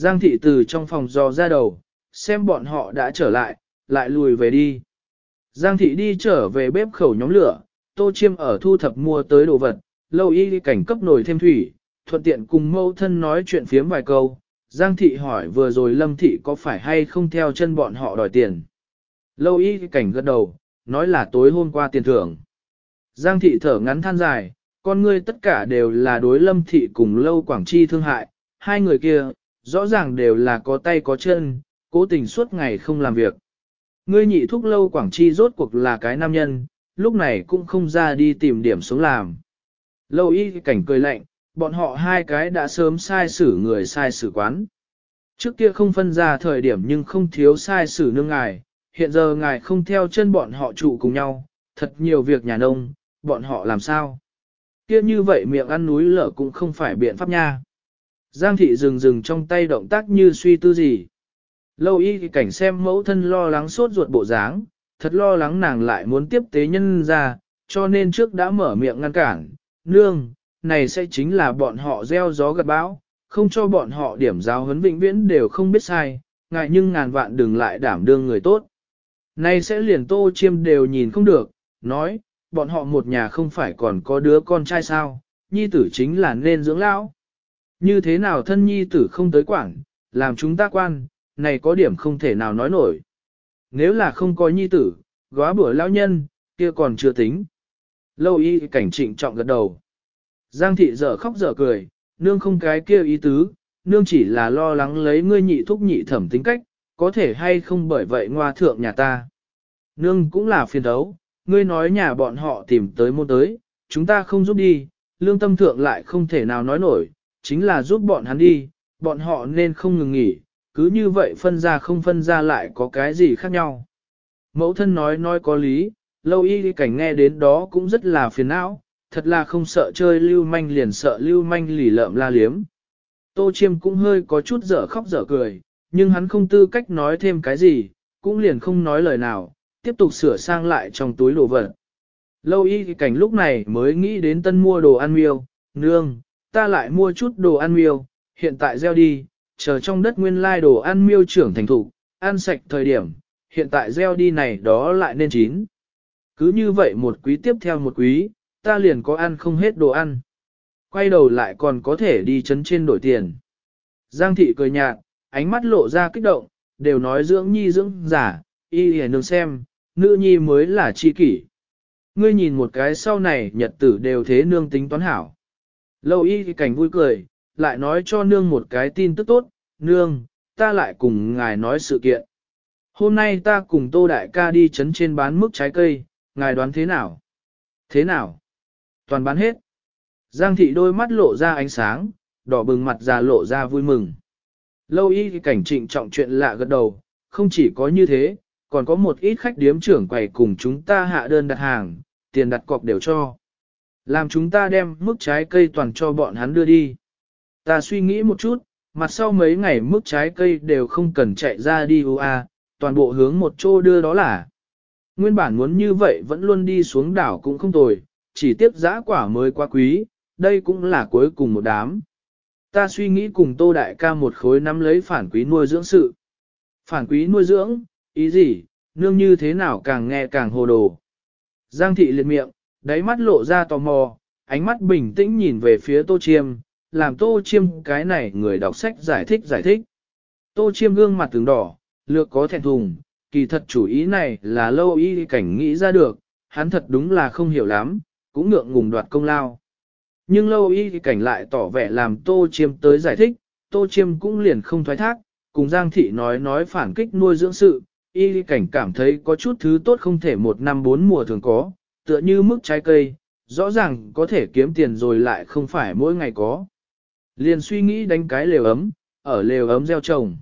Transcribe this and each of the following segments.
Giang thị từ trong phòng dò ra đầu, xem bọn họ đã trở lại, lại lùi về đi. Giang thị đi trở về bếp khẩu nhóm lửa, tô chiêm ở thu thập mua tới đồ vật, lâu y cảnh cấp nồi thêm thủy, thuận tiện cùng mâu thân nói chuyện phiếm vài câu. Giang thị hỏi vừa rồi lâm thị có phải hay không theo chân bọn họ đòi tiền. Lâu y cảnh gật đầu, nói là tối hôm qua tiền thưởng. Giang thị thở ngắn than dài, con ngươi tất cả đều là đối lâm thị cùng lâu quảng chi thương hại, hai người kia, rõ ràng đều là có tay có chân, cố tình suốt ngày không làm việc. Ngươi nhị thúc lâu quảng chi rốt cuộc là cái nam nhân, lúc này cũng không ra đi tìm điểm sống làm. Lâu y cảnh cười lạnh, bọn họ hai cái đã sớm sai xử người sai xử quán. Trước kia không phân ra thời điểm nhưng không thiếu sai xử nương ngài, hiện giờ ngài không theo chân bọn họ trụ cùng nhau, thật nhiều việc nhà nông, bọn họ làm sao? Kia như vậy miệng ăn núi lở cũng không phải biện pháp nha. Giang thị dừng dừng trong tay động tác như suy tư gì. Lâu y thì cảnh xem mẫu thân lo lắng sốt ruột bộ dáng, thật lo lắng nàng lại muốn tiếp tế nhân ra, cho nên trước đã mở miệng ngăn cản. Nương, này sẽ chính là bọn họ gieo gió gặt bão, không cho bọn họ điểm giáo huấn vĩnh viễn đều không biết sai, ngại nhưng ngàn vạn đừng lại đảm đương người tốt. Này sẽ liền tô chiêm đều nhìn không được, nói, bọn họ một nhà không phải còn có đứa con trai sao, nhi tử chính là nên dưỡng lão. Như thế nào thân nhi tử không tới quảng, làm chúng ta quan, này có điểm không thể nào nói nổi. Nếu là không có nhi tử, góa bữa lão nhân, kia còn chưa tính. Lâu y cảnh trịnh trọng gật đầu. Giang thị dở khóc dở cười, nương không cái kia ý tứ, nương chỉ là lo lắng lấy ngươi nhị thúc nhị thẩm tính cách, có thể hay không bởi vậy ngoa thượng nhà ta. Nương cũng là phiền đấu, ngươi nói nhà bọn họ tìm tới môn tới, chúng ta không giúp đi, lương tâm thượng lại không thể nào nói nổi, chính là giúp bọn hắn đi, bọn họ nên không ngừng nghỉ, cứ như vậy phân ra không phân ra lại có cái gì khác nhau. Mẫu thân nói nói có lý, lâu y cảnh nghe đến đó cũng rất là phiền não, thật là không sợ chơi lưu manh liền sợ lưu manh lì lợm la liếm. Tô chiêm cũng hơi có chút dở khóc dở cười, nhưng hắn không tư cách nói thêm cái gì, cũng liền không nói lời nào, tiếp tục sửa sang lại trong túi đồ vật. Lâu y cảnh lúc này mới nghĩ đến tân mua đồ ăn miêu, nương, ta lại mua chút đồ ăn miêu, hiện tại gieo đi, chờ trong đất nguyên lai đồ ăn miêu trưởng thành thủ, ăn sạch thời điểm, hiện tại gieo đi này đó lại nên chín. Cứ như vậy một quý tiếp theo một quý, ta liền có ăn không hết đồ ăn. Quay đầu lại còn có thể đi chấn trên đổi tiền. Giang thị cười nhạt, ánh mắt lộ ra kích động, đều nói dưỡng nhi dưỡng giả, y hề nương xem, nữ nhi mới là chi kỷ. Ngươi nhìn một cái sau này nhật tử đều thế nương tính toán hảo. Lâu y thì cảnh vui cười, lại nói cho nương một cái tin tức tốt, nương, ta lại cùng ngài nói sự kiện. Hôm nay ta cùng tô đại ca đi chấn trên bán mức trái cây, ngài đoán thế nào? Thế nào? Toàn bán hết. Giang thị đôi mắt lộ ra ánh sáng, đỏ bừng mặt già lộ ra vui mừng. Lâu y thì cảnh trịnh trọng chuyện lạ gật đầu, không chỉ có như thế, còn có một ít khách điếm trưởng quầy cùng chúng ta hạ đơn đặt hàng, tiền đặt cọc đều cho. Làm chúng ta đem mức trái cây toàn cho bọn hắn đưa đi. Ta suy nghĩ một chút, mặt sau mấy ngày mức trái cây đều không cần chạy ra đi UA, toàn bộ hướng một chỗ đưa đó là. Nguyên bản muốn như vậy vẫn luôn đi xuống đảo cũng không tồi, chỉ tiếp giã quả mới quá quý, đây cũng là cuối cùng một đám. Ta suy nghĩ cùng tô đại ca một khối nắm lấy phản quý nuôi dưỡng sự. Phản quý nuôi dưỡng, ý gì, nương như thế nào càng nghe càng hồ đồ. Giang thị liệt miệng, đáy mắt lộ ra tò mò, ánh mắt bình tĩnh nhìn về phía tô chiêm, làm tô chiêm cái này người đọc sách giải thích giải thích. Tô chiêm gương mặt tướng đỏ, lược có thẹn thùng, kỳ thật chủ ý này là lâu y cảnh nghĩ ra được, hắn thật đúng là không hiểu lắm, cũng ngượng ngùng đoạt công lao. Nhưng lâu y cảnh lại tỏ vẻ làm tô chiêm tới giải thích, tô chiêm cũng liền không thoái thác, cùng Giang thị nói nói phản kích nuôi dưỡng sự, y cảnh cảm thấy có chút thứ tốt không thể một năm bốn mùa thường có, tựa như mức trái cây, rõ ràng có thể kiếm tiền rồi lại không phải mỗi ngày có. Liền suy nghĩ đánh cái lều ấm, ở lều ấm gieo trồng.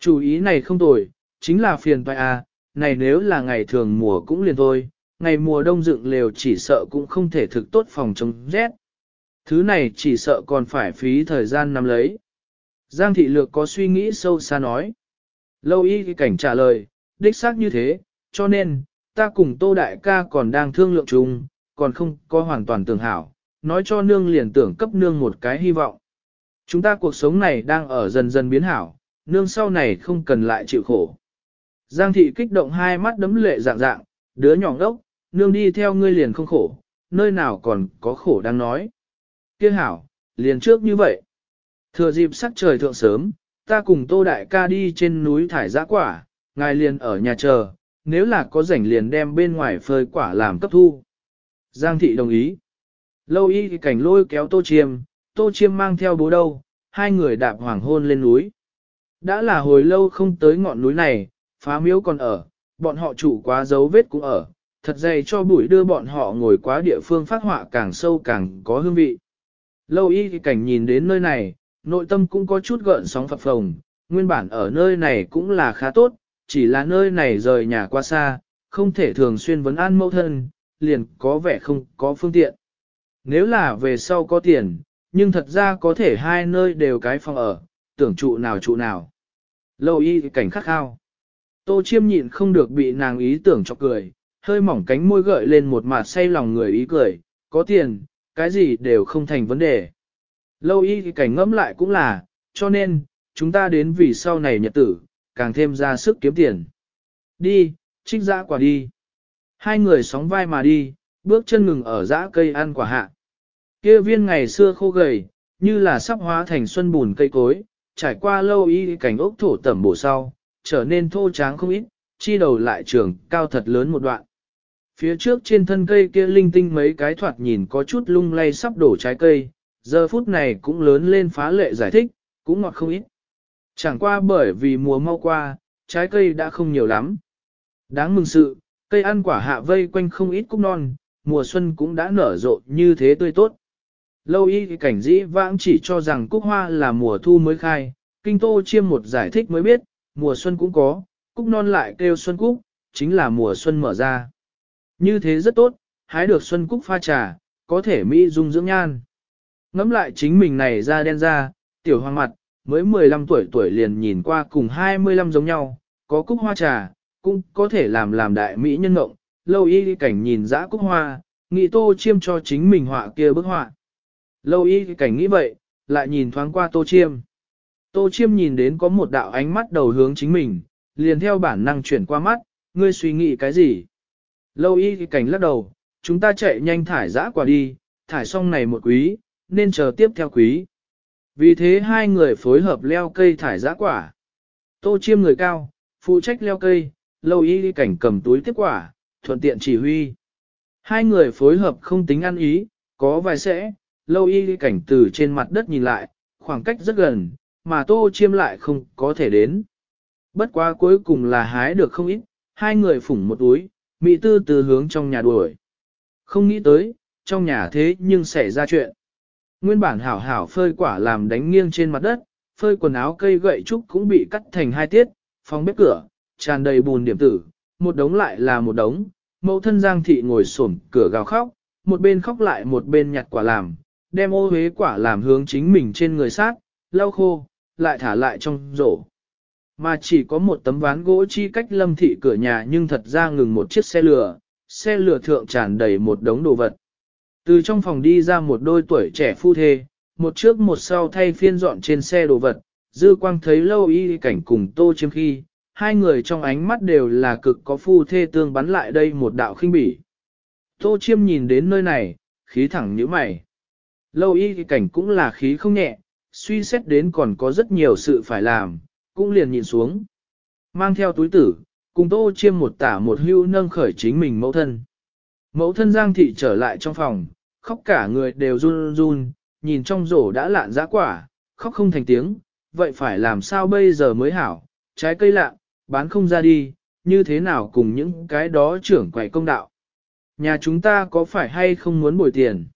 Chủ ý này không tồi, chính là phiền toại à, này nếu là ngày thường mùa cũng liền thôi, ngày mùa đông dựng lều chỉ sợ cũng không thể thực tốt phòng chống rét. Thứ này chỉ sợ còn phải phí thời gian nắm lấy. Giang thị lược có suy nghĩ sâu xa nói. Lâu y cảnh trả lời, đích xác như thế, cho nên, ta cùng tô đại ca còn đang thương lượng chung, còn không có hoàn toàn tưởng hảo, nói cho nương liền tưởng cấp nương một cái hy vọng. Chúng ta cuộc sống này đang ở dần dần biến hảo, nương sau này không cần lại chịu khổ. Giang thị kích động hai mắt đấm lệ dạng dạng, đứa nhỏ ngốc, nương đi theo ngươi liền không khổ, nơi nào còn có khổ đang nói. Kia hảo, liền trước như vậy. Thừa dịp sắc trời thượng sớm, ta cùng tô đại ca đi trên núi thải giã quả, ngài liền ở nhà chờ, nếu là có rảnh liền đem bên ngoài phơi quả làm cấp thu. Giang thị đồng ý. Lâu y cảnh lôi kéo tô chiêm, tô chiêm mang theo bố đâu, hai người đạp hoàng hôn lên núi. Đã là hồi lâu không tới ngọn núi này, phá miếu còn ở, bọn họ chủ quá dấu vết cũng ở, thật dày cho bụi đưa bọn họ ngồi quá địa phương phát họa càng sâu càng có hương vị. Lâu y cảnh nhìn đến nơi này, nội tâm cũng có chút gợn sóng phập phồng, nguyên bản ở nơi này cũng là khá tốt, chỉ là nơi này rời nhà qua xa, không thể thường xuyên vấn an mẫu thân, liền có vẻ không có phương tiện. Nếu là về sau có tiền, nhưng thật ra có thể hai nơi đều cái phòng ở, tưởng trụ nào trụ nào. Lâu y cảnh khắc khao. Tô chiêm nhịn không được bị nàng ý tưởng cho cười, hơi mỏng cánh môi gợi lên một mặt say lòng người ý cười, có tiền, cái gì đều không thành vấn đề. Lâu y cảnh ngẫm lại cũng là, cho nên, chúng ta đến vì sau này nhật tử, càng thêm ra sức kiếm tiền. Đi, trích dã quả đi. Hai người sóng vai mà đi, bước chân ngừng ở dã cây ăn quả hạ. Kia viên ngày xưa khô gầy, như là sắp hóa thành xuân bùn cây cối, trải qua lâu y cảnh ốc thổ tẩm bổ sau, trở nên thô tráng không ít, chi đầu lại trường cao thật lớn một đoạn. Phía trước trên thân cây kia linh tinh mấy cái thoạt nhìn có chút lung lay sắp đổ trái cây, giờ phút này cũng lớn lên phá lệ giải thích, cũng ngọt không ít. Chẳng qua bởi vì mùa mau qua, trái cây đã không nhiều lắm. Đáng mừng sự, cây ăn quả hạ vây quanh không ít cúc non, mùa xuân cũng đã nở rộ như thế tươi tốt. Lâu y cảnh dĩ vãng chỉ cho rằng cúc hoa là mùa thu mới khai, kinh tô chiêm một giải thích mới biết, mùa xuân cũng có, cúc non lại kêu xuân cúc, chính là mùa xuân mở ra. Như thế rất tốt, hái được xuân cúc pha trà, có thể mỹ dung dưỡng nhan. Ngắm lại chính mình này ra đen ra, tiểu hoàng mặt, mới 15 tuổi tuổi liền nhìn qua cùng 25 giống nhau, có cúc hoa trà, cũng có thể làm làm đại mỹ nhân ngộng, lâu y cảnh nhìn dã cúc hoa, nghĩ tô chiêm cho chính mình họa kia bức họa. Lâu y cảnh nghĩ vậy, lại nhìn thoáng qua tô chiêm. Tô chiêm nhìn đến có một đạo ánh mắt đầu hướng chính mình, liền theo bản năng chuyển qua mắt, ngươi suy nghĩ cái gì? Lâu y cảnh lắc đầu, chúng ta chạy nhanh thải dã quả đi, thải xong này một quý, nên chờ tiếp theo quý. Vì thế hai người phối hợp leo cây thải giã quả. Tô chiêm người cao, phụ trách leo cây, lâu y cảnh cầm túi tiếp quả, thuận tiện chỉ huy. Hai người phối hợp không tính ăn ý, có vài sẽ, lâu y cảnh từ trên mặt đất nhìn lại, khoảng cách rất gần, mà tô chiêm lại không có thể đến. Bất quá cuối cùng là hái được không ít, hai người phủng một túi, mỹ tư từ hướng trong nhà đuổi. Không nghĩ tới, trong nhà thế nhưng xảy ra chuyện. Nguyên bản hảo hảo phơi quả làm đánh nghiêng trên mặt đất, phơi quần áo cây gậy trúc cũng bị cắt thành hai tiết, phòng bếp cửa, tràn đầy bùn điểm tử, một đống lại là một đống, mẫu thân Giang Thị ngồi xổm cửa gào khóc, một bên khóc lại một bên nhặt quả làm, đem ô huế quả làm hướng chính mình trên người sát, lau khô, lại thả lại trong rổ. Mà chỉ có một tấm ván gỗ chi cách lâm thị cửa nhà nhưng thật ra ngừng một chiếc xe lửa, xe lửa thượng tràn đầy một đống đồ vật. Từ trong phòng đi ra một đôi tuổi trẻ phu thê, một trước một sau thay phiên dọn trên xe đồ vật, dư quang thấy lâu y cảnh cùng tô chiêm khi, hai người trong ánh mắt đều là cực có phu thê tương bắn lại đây một đạo khinh bỉ. Tô chiêm nhìn đến nơi này, khí thẳng như mày. Lâu y cảnh cũng là khí không nhẹ, suy xét đến còn có rất nhiều sự phải làm, cũng liền nhìn xuống. Mang theo túi tử, cùng tô chiêm một tả một hưu nâng khởi chính mình mẫu thân. Mẫu thân Giang Thị trở lại trong phòng, khóc cả người đều run run, nhìn trong rổ đã lạn giá quả, khóc không thành tiếng, vậy phải làm sao bây giờ mới hảo, trái cây lạ, bán không ra đi, như thế nào cùng những cái đó trưởng quầy công đạo. Nhà chúng ta có phải hay không muốn bồi tiền?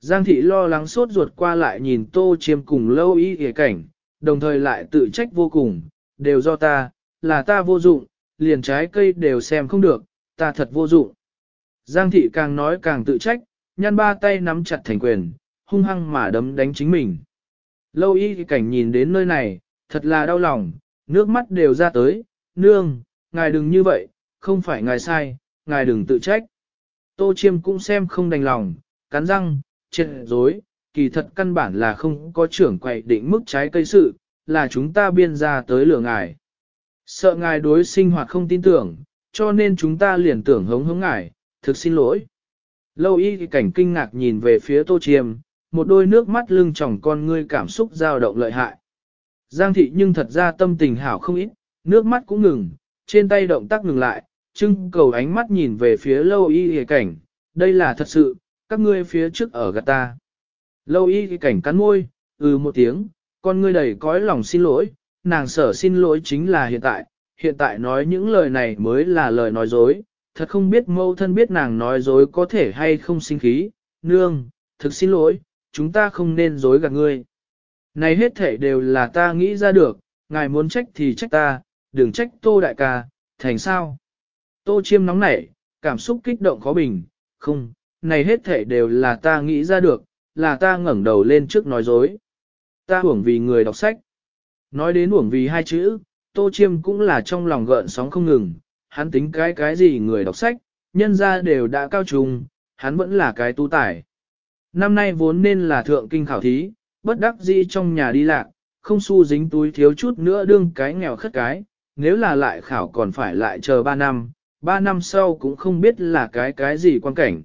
Giang thị lo lắng sốt ruột qua lại nhìn tô chiêm cùng lâu y ghề cảnh, đồng thời lại tự trách vô cùng, đều do ta, là ta vô dụng, liền trái cây đều xem không được, ta thật vô dụng. Giang thị càng nói càng tự trách, nhăn ba tay nắm chặt thành quyền, hung hăng mà đấm đánh chính mình. Lâu y cảnh nhìn đến nơi này, thật là đau lòng, nước mắt đều ra tới, nương, ngài đừng như vậy, không phải ngài sai, ngài đừng tự trách. Tô chiêm cũng xem không đành lòng, cắn răng, chết dối, kỳ thật căn bản là không có trưởng quậy định mức trái cây sự, là chúng ta biên ra tới lửa ngài. Sợ ngài đối sinh hoạt không tin tưởng, cho nên chúng ta liền tưởng hống hống ngài, thực xin lỗi. Lâu y cảnh kinh ngạc nhìn về phía tô chiêm, một đôi nước mắt lưng tròng con ngươi cảm xúc dao động lợi hại. Giang thị nhưng thật ra tâm tình hảo không ít, nước mắt cũng ngừng, trên tay động tác ngừng lại, trưng cầu ánh mắt nhìn về phía lâu y cảnh, đây là thật sự, các ngươi phía trước ở gạt ta. Lâu y cảnh cắn môi, ừ một tiếng, con ngươi đầy cõi lòng xin lỗi, nàng sở xin lỗi chính là hiện tại, hiện tại nói những lời này mới là lời nói dối, thật không biết mâu thân biết nàng nói dối có thể hay không sinh khí, nương, thực xin lỗi, chúng ta không nên dối gạt ngươi. Này hết thể đều là ta nghĩ ra được, ngài muốn trách thì trách ta, đừng trách tô đại ca, thành sao. Tô chiêm nóng nảy, cảm xúc kích động khó bình, không, này hết thể đều là ta nghĩ ra được, là ta ngẩng đầu lên trước nói dối. Ta hưởng vì người đọc sách. Nói đến uổng vì hai chữ, Tô Chiêm cũng là trong lòng gợn sóng không ngừng, hắn tính cái cái gì người đọc sách, nhân ra đều đã cao trùng, hắn vẫn là cái tu tải. Năm nay vốn nên là thượng kinh khảo thí, bất đắc dĩ trong nhà đi lạc, không xu dính túi thiếu chút nữa đương cái nghèo khất cái, nếu là lại khảo còn phải lại chờ 3 năm, 3 năm sau cũng không biết là cái cái gì quan cảnh.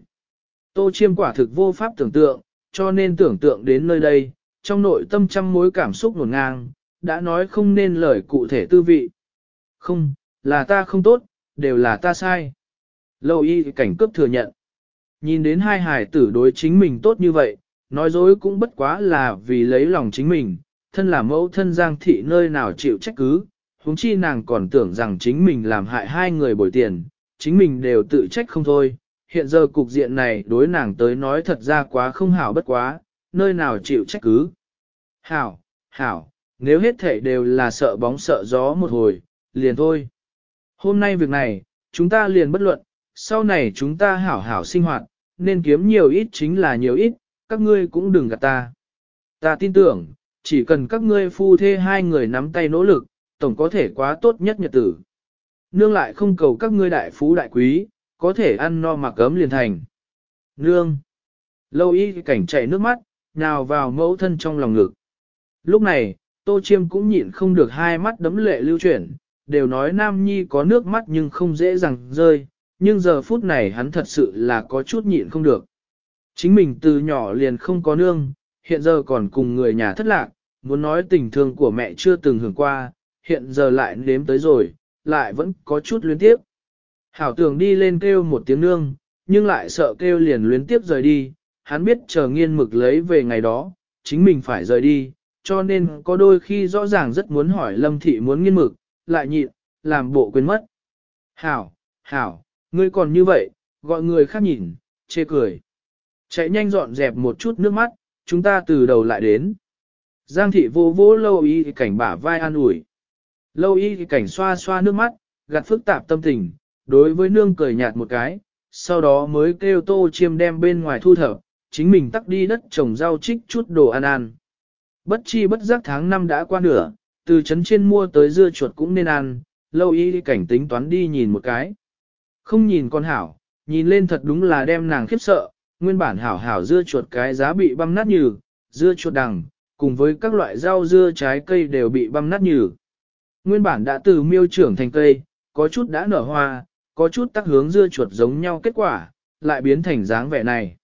Tô Chiêm quả thực vô pháp tưởng tượng, cho nên tưởng tượng đến nơi đây, trong nội tâm trăm mối cảm xúc nổn ngang, đã nói không nên lời cụ thể tư vị. Không, là ta không tốt, đều là ta sai. Lâu y cảnh cướp thừa nhận. Nhìn đến hai hải tử đối chính mình tốt như vậy, nói dối cũng bất quá là vì lấy lòng chính mình, thân là mẫu thân giang thị nơi nào chịu trách cứ, huống chi nàng còn tưởng rằng chính mình làm hại hai người bồi tiền, chính mình đều tự trách không thôi. Hiện giờ cục diện này đối nàng tới nói thật ra quá không hảo bất quá, nơi nào chịu trách cứ. Hảo, hảo, nếu hết thể đều là sợ bóng sợ gió một hồi, liền thôi. Hôm nay việc này, chúng ta liền bất luận, sau này chúng ta hảo hảo sinh hoạt, nên kiếm nhiều ít chính là nhiều ít, các ngươi cũng đừng gạt ta. Ta tin tưởng, chỉ cần các ngươi phu thê hai người nắm tay nỗ lực, tổng có thể quá tốt nhất nhật tử. Nương lại không cầu các ngươi đại phú đại quý, có thể ăn no mà cấm liền thành. Nương! Lâu y cảnh chạy nước mắt, nhào vào mẫu thân trong lòng ngực. Lúc này, Tô Chiêm cũng nhịn không được hai mắt đấm lệ lưu chuyển, đều nói Nam Nhi có nước mắt nhưng không dễ dàng rơi, nhưng giờ phút này hắn thật sự là có chút nhịn không được. Chính mình từ nhỏ liền không có nương, hiện giờ còn cùng người nhà thất lạc, muốn nói tình thương của mẹ chưa từng hưởng qua, hiện giờ lại nếm tới rồi, lại vẫn có chút luyến tiếp. Hảo tưởng đi lên kêu một tiếng nương, nhưng lại sợ kêu liền luyến tiếp rời đi, hắn biết chờ nghiên mực lấy về ngày đó, chính mình phải rời đi, cho nên có đôi khi rõ ràng rất muốn hỏi Lâm Thị muốn nghiên mực, lại nhịn, làm bộ quên mất. Hảo, hảo, ngươi còn như vậy, gọi người khác nhìn, chê cười. Chạy nhanh dọn dẹp một chút nước mắt, chúng ta từ đầu lại đến. Giang thị vô vô lâu y cảnh bả vai an ủi. Lâu y cảnh xoa xoa nước mắt, gạt phức tạp tâm tình, đối với nương cười nhạt một cái, sau đó mới kêu tô chiêm đem bên ngoài thu thập, chính mình tắt đi đất trồng rau trích chút đồ ăn ăn. Bất chi bất giác tháng năm đã qua nửa, từ trấn trên mua tới dưa chuột cũng nên ăn, lâu y cảnh tính toán đi nhìn một cái. Không nhìn con hảo, nhìn lên thật đúng là đem nàng khiếp sợ, nguyên bản hảo hảo dưa chuột cái giá bị băm nát nhừ, dưa chuột đằng, cùng với các loại rau dưa trái cây đều bị băm nát nhừ. Nguyên bản đã từ miêu trưởng thành cây, có chút đã nở hoa, có chút tác hướng dưa chuột giống nhau kết quả, lại biến thành dáng vẻ này.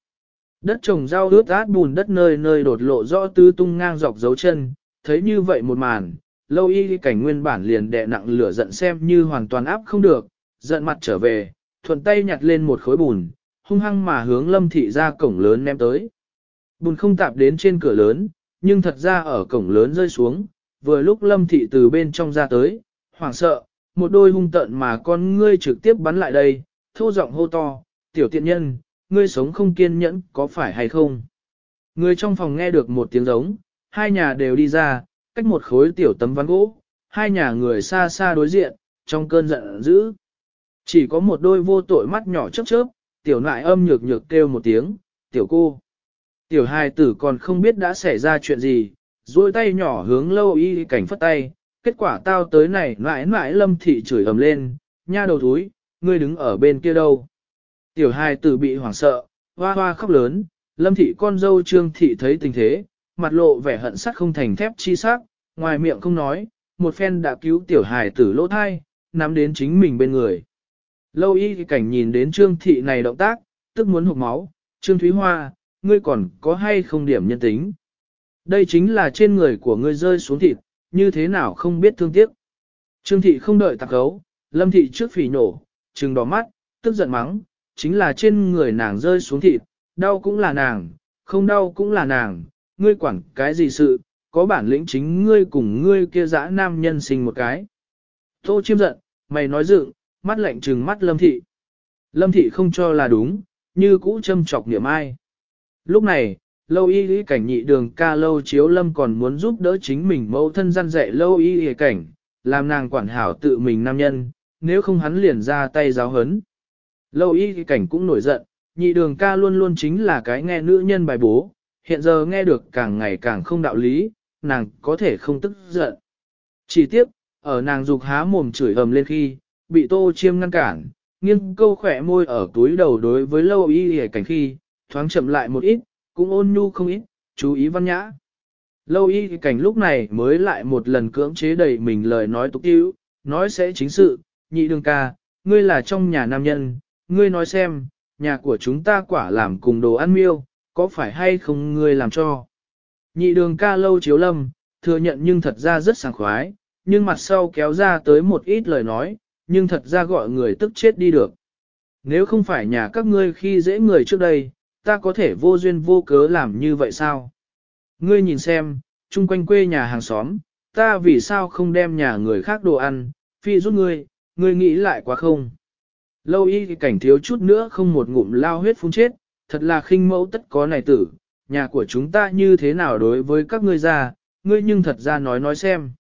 Đất trồng rau ướt át bùn đất nơi nơi đột lộ rõ tứ tung ngang dọc dấu chân, thấy như vậy một màn, lâu y cảnh nguyên bản liền đè nặng lửa giận xem như hoàn toàn áp không được, giận mặt trở về, thuận tay nhặt lên một khối bùn, hung hăng mà hướng lâm thị ra cổng lớn ném tới. Bùn không tạp đến trên cửa lớn, nhưng thật ra ở cổng lớn rơi xuống, vừa lúc lâm thị từ bên trong ra tới, hoảng sợ, một đôi hung tận mà con ngươi trực tiếp bắn lại đây, thô giọng hô to, tiểu tiện nhân, ngươi sống không kiên nhẫn có phải hay không? Người trong phòng nghe được một tiếng giống, hai nhà đều đi ra, cách một khối tiểu tấm ván gỗ, hai nhà người xa xa đối diện, trong cơn giận dữ. Chỉ có một đôi vô tội mắt nhỏ chớp chớp, tiểu nại âm nhược nhược kêu một tiếng, tiểu cô. Tiểu hài tử còn không biết đã xảy ra chuyện gì, duỗi tay nhỏ hướng lâu y cảnh phất tay, kết quả tao tới này mãi mãi lâm thị chửi ầm lên, nha đầu thúi, ngươi đứng ở bên kia đâu. Tiểu hài tử bị hoảng sợ, hoa hoa khóc lớn, lâm thị con dâu trương thị thấy tình thế, mặt lộ vẻ hận sắt không thành thép chi sắc, ngoài miệng không nói, một phen đã cứu tiểu hài tử lỗ thai, nắm đến chính mình bên người. Lâu y thì cảnh nhìn đến trương thị này động tác, tức muốn hụt máu, trương thúy hoa, ngươi còn có hay không điểm nhân tính. Đây chính là trên người của ngươi rơi xuống thịt, như thế nào không biết thương tiếc. Trương thị không đợi tạc gấu, lâm thị trước phỉ nổ, trừng đỏ mắt, tức giận mắng, chính là trên người nàng rơi xuống thịt, đau cũng là nàng, không đau cũng là nàng, ngươi quản cái gì sự, có bản lĩnh chính ngươi cùng ngươi kia dã nam nhân sinh một cái. Tô chiêm giận, mày nói dựng, mắt lạnh trừng mắt lâm thị. Lâm thị không cho là đúng, như cũ châm chọc niệm ai. Lúc này, lâu y lý cảnh nhị đường ca lâu chiếu lâm còn muốn giúp đỡ chính mình mẫu thân gian dạy lâu y lý cảnh, làm nàng quản hảo tự mình nam nhân, nếu không hắn liền ra tay giáo hấn. Lâu y lý cảnh cũng nổi giận, nhị đường ca luôn luôn chính là cái nghe nữ nhân bài bố, hiện giờ nghe được càng ngày càng không đạo lý, nàng có thể không tức giận. Chỉ tiếp, ở nàng dục há mồm chửi ầm lên khi, bị tô chiêm ngăn cản, nghiêng câu khỏe môi ở túi đầu đối với lâu y hề cảnh khi, thoáng chậm lại một ít, cũng ôn nhu không ít, chú ý văn nhã. Lâu y cảnh lúc này mới lại một lần cưỡng chế đầy mình lời nói tục tiêu, nói sẽ chính sự, nhị đường ca, ngươi là trong nhà nam nhân, ngươi nói xem, nhà của chúng ta quả làm cùng đồ ăn miêu, có phải hay không ngươi làm cho. Nhị đường ca lâu chiếu lâm, thừa nhận nhưng thật ra rất sảng khoái, nhưng mặt sau kéo ra tới một ít lời nói, nhưng thật ra gọi người tức chết đi được. Nếu không phải nhà các ngươi khi dễ người trước đây, ta có thể vô duyên vô cớ làm như vậy sao? Ngươi nhìn xem, chung quanh quê nhà hàng xóm, ta vì sao không đem nhà người khác đồ ăn, phi rút ngươi, ngươi nghĩ lại quá không? Lâu y cảnh thiếu chút nữa không một ngụm lao huyết phun chết, thật là khinh mẫu tất có này tử, nhà của chúng ta như thế nào đối với các ngươi ra, ngươi nhưng thật ra nói nói xem.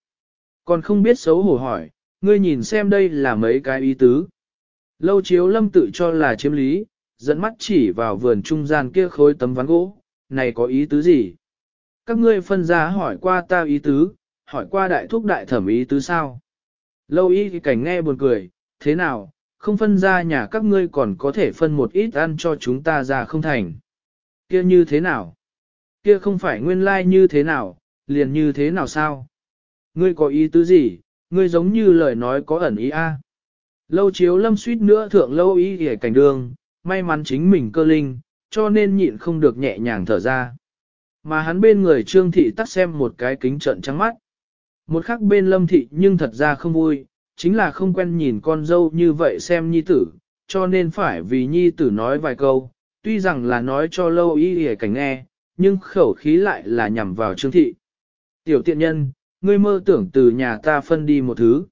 Còn không biết xấu hổ hỏi, ngươi nhìn xem đây là mấy cái ý tứ. Lâu chiếu lâm tự cho là chiếm lý, dẫn mắt chỉ vào vườn trung gian kia khối tấm ván gỗ, này có ý tứ gì? Các ngươi phân ra hỏi qua ta ý tứ, hỏi qua đại thúc đại thẩm ý tứ sao? Lâu y thì cảnh nghe buồn cười, thế nào, không phân ra nhà các ngươi còn có thể phân một ít ăn cho chúng ta ra không thành. Kia như thế nào? Kia không phải nguyên lai like như thế nào, liền như thế nào sao? Ngươi có ý tứ gì, ngươi giống như lời nói có ẩn ý a. Lâu chiếu lâm suýt nữa thượng lâu ý hề cảnh đường, may mắn chính mình cơ linh, cho nên nhịn không được nhẹ nhàng thở ra. Mà hắn bên người trương thị tắt xem một cái kính trận trắng mắt. Một khắc bên lâm thị nhưng thật ra không vui, chính là không quen nhìn con dâu như vậy xem nhi tử, cho nên phải vì nhi tử nói vài câu, tuy rằng là nói cho lâu y hề cảnh nghe, nhưng khẩu khí lại là nhằm vào trương thị. Tiểu tiện nhân, ngươi mơ tưởng từ nhà ta phân đi một thứ.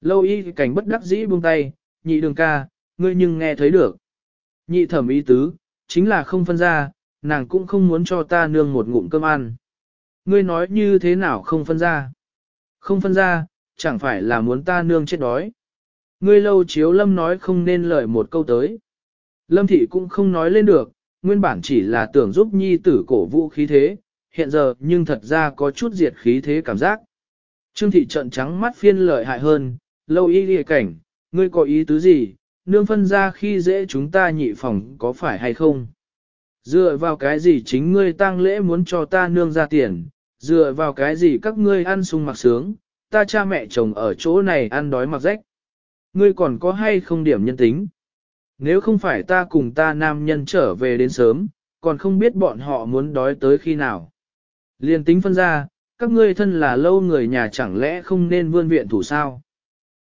Lâu y cảnh bất đắc dĩ buông tay, nhị đường ca, ngươi nhưng nghe thấy được. Nhị thẩm ý tứ, chính là không phân ra, nàng cũng không muốn cho ta nương một ngụm cơm ăn. Ngươi nói như thế nào không phân ra? Không phân ra, chẳng phải là muốn ta nương chết đói. Ngươi lâu chiếu lâm nói không nên lời một câu tới. Lâm thị cũng không nói lên được, nguyên bản chỉ là tưởng giúp nhi tử cổ vũ khí thế, hiện giờ nhưng thật ra có chút diệt khí thế cảm giác. Trương thị trận trắng mắt phiên lợi hại hơn, lâu y địa cảnh, ngươi có ý tứ gì, nương phân ra khi dễ chúng ta nhị phòng có phải hay không? Dựa vào cái gì chính ngươi tang lễ muốn cho ta nương ra tiền, dựa vào cái gì các ngươi ăn sung mặc sướng, ta cha mẹ chồng ở chỗ này ăn đói mặc rách. Ngươi còn có hay không điểm nhân tính? Nếu không phải ta cùng ta nam nhân trở về đến sớm, còn không biết bọn họ muốn đói tới khi nào. Liên tính phân ra, các ngươi thân là lâu người nhà chẳng lẽ không nên vươn viện thủ sao?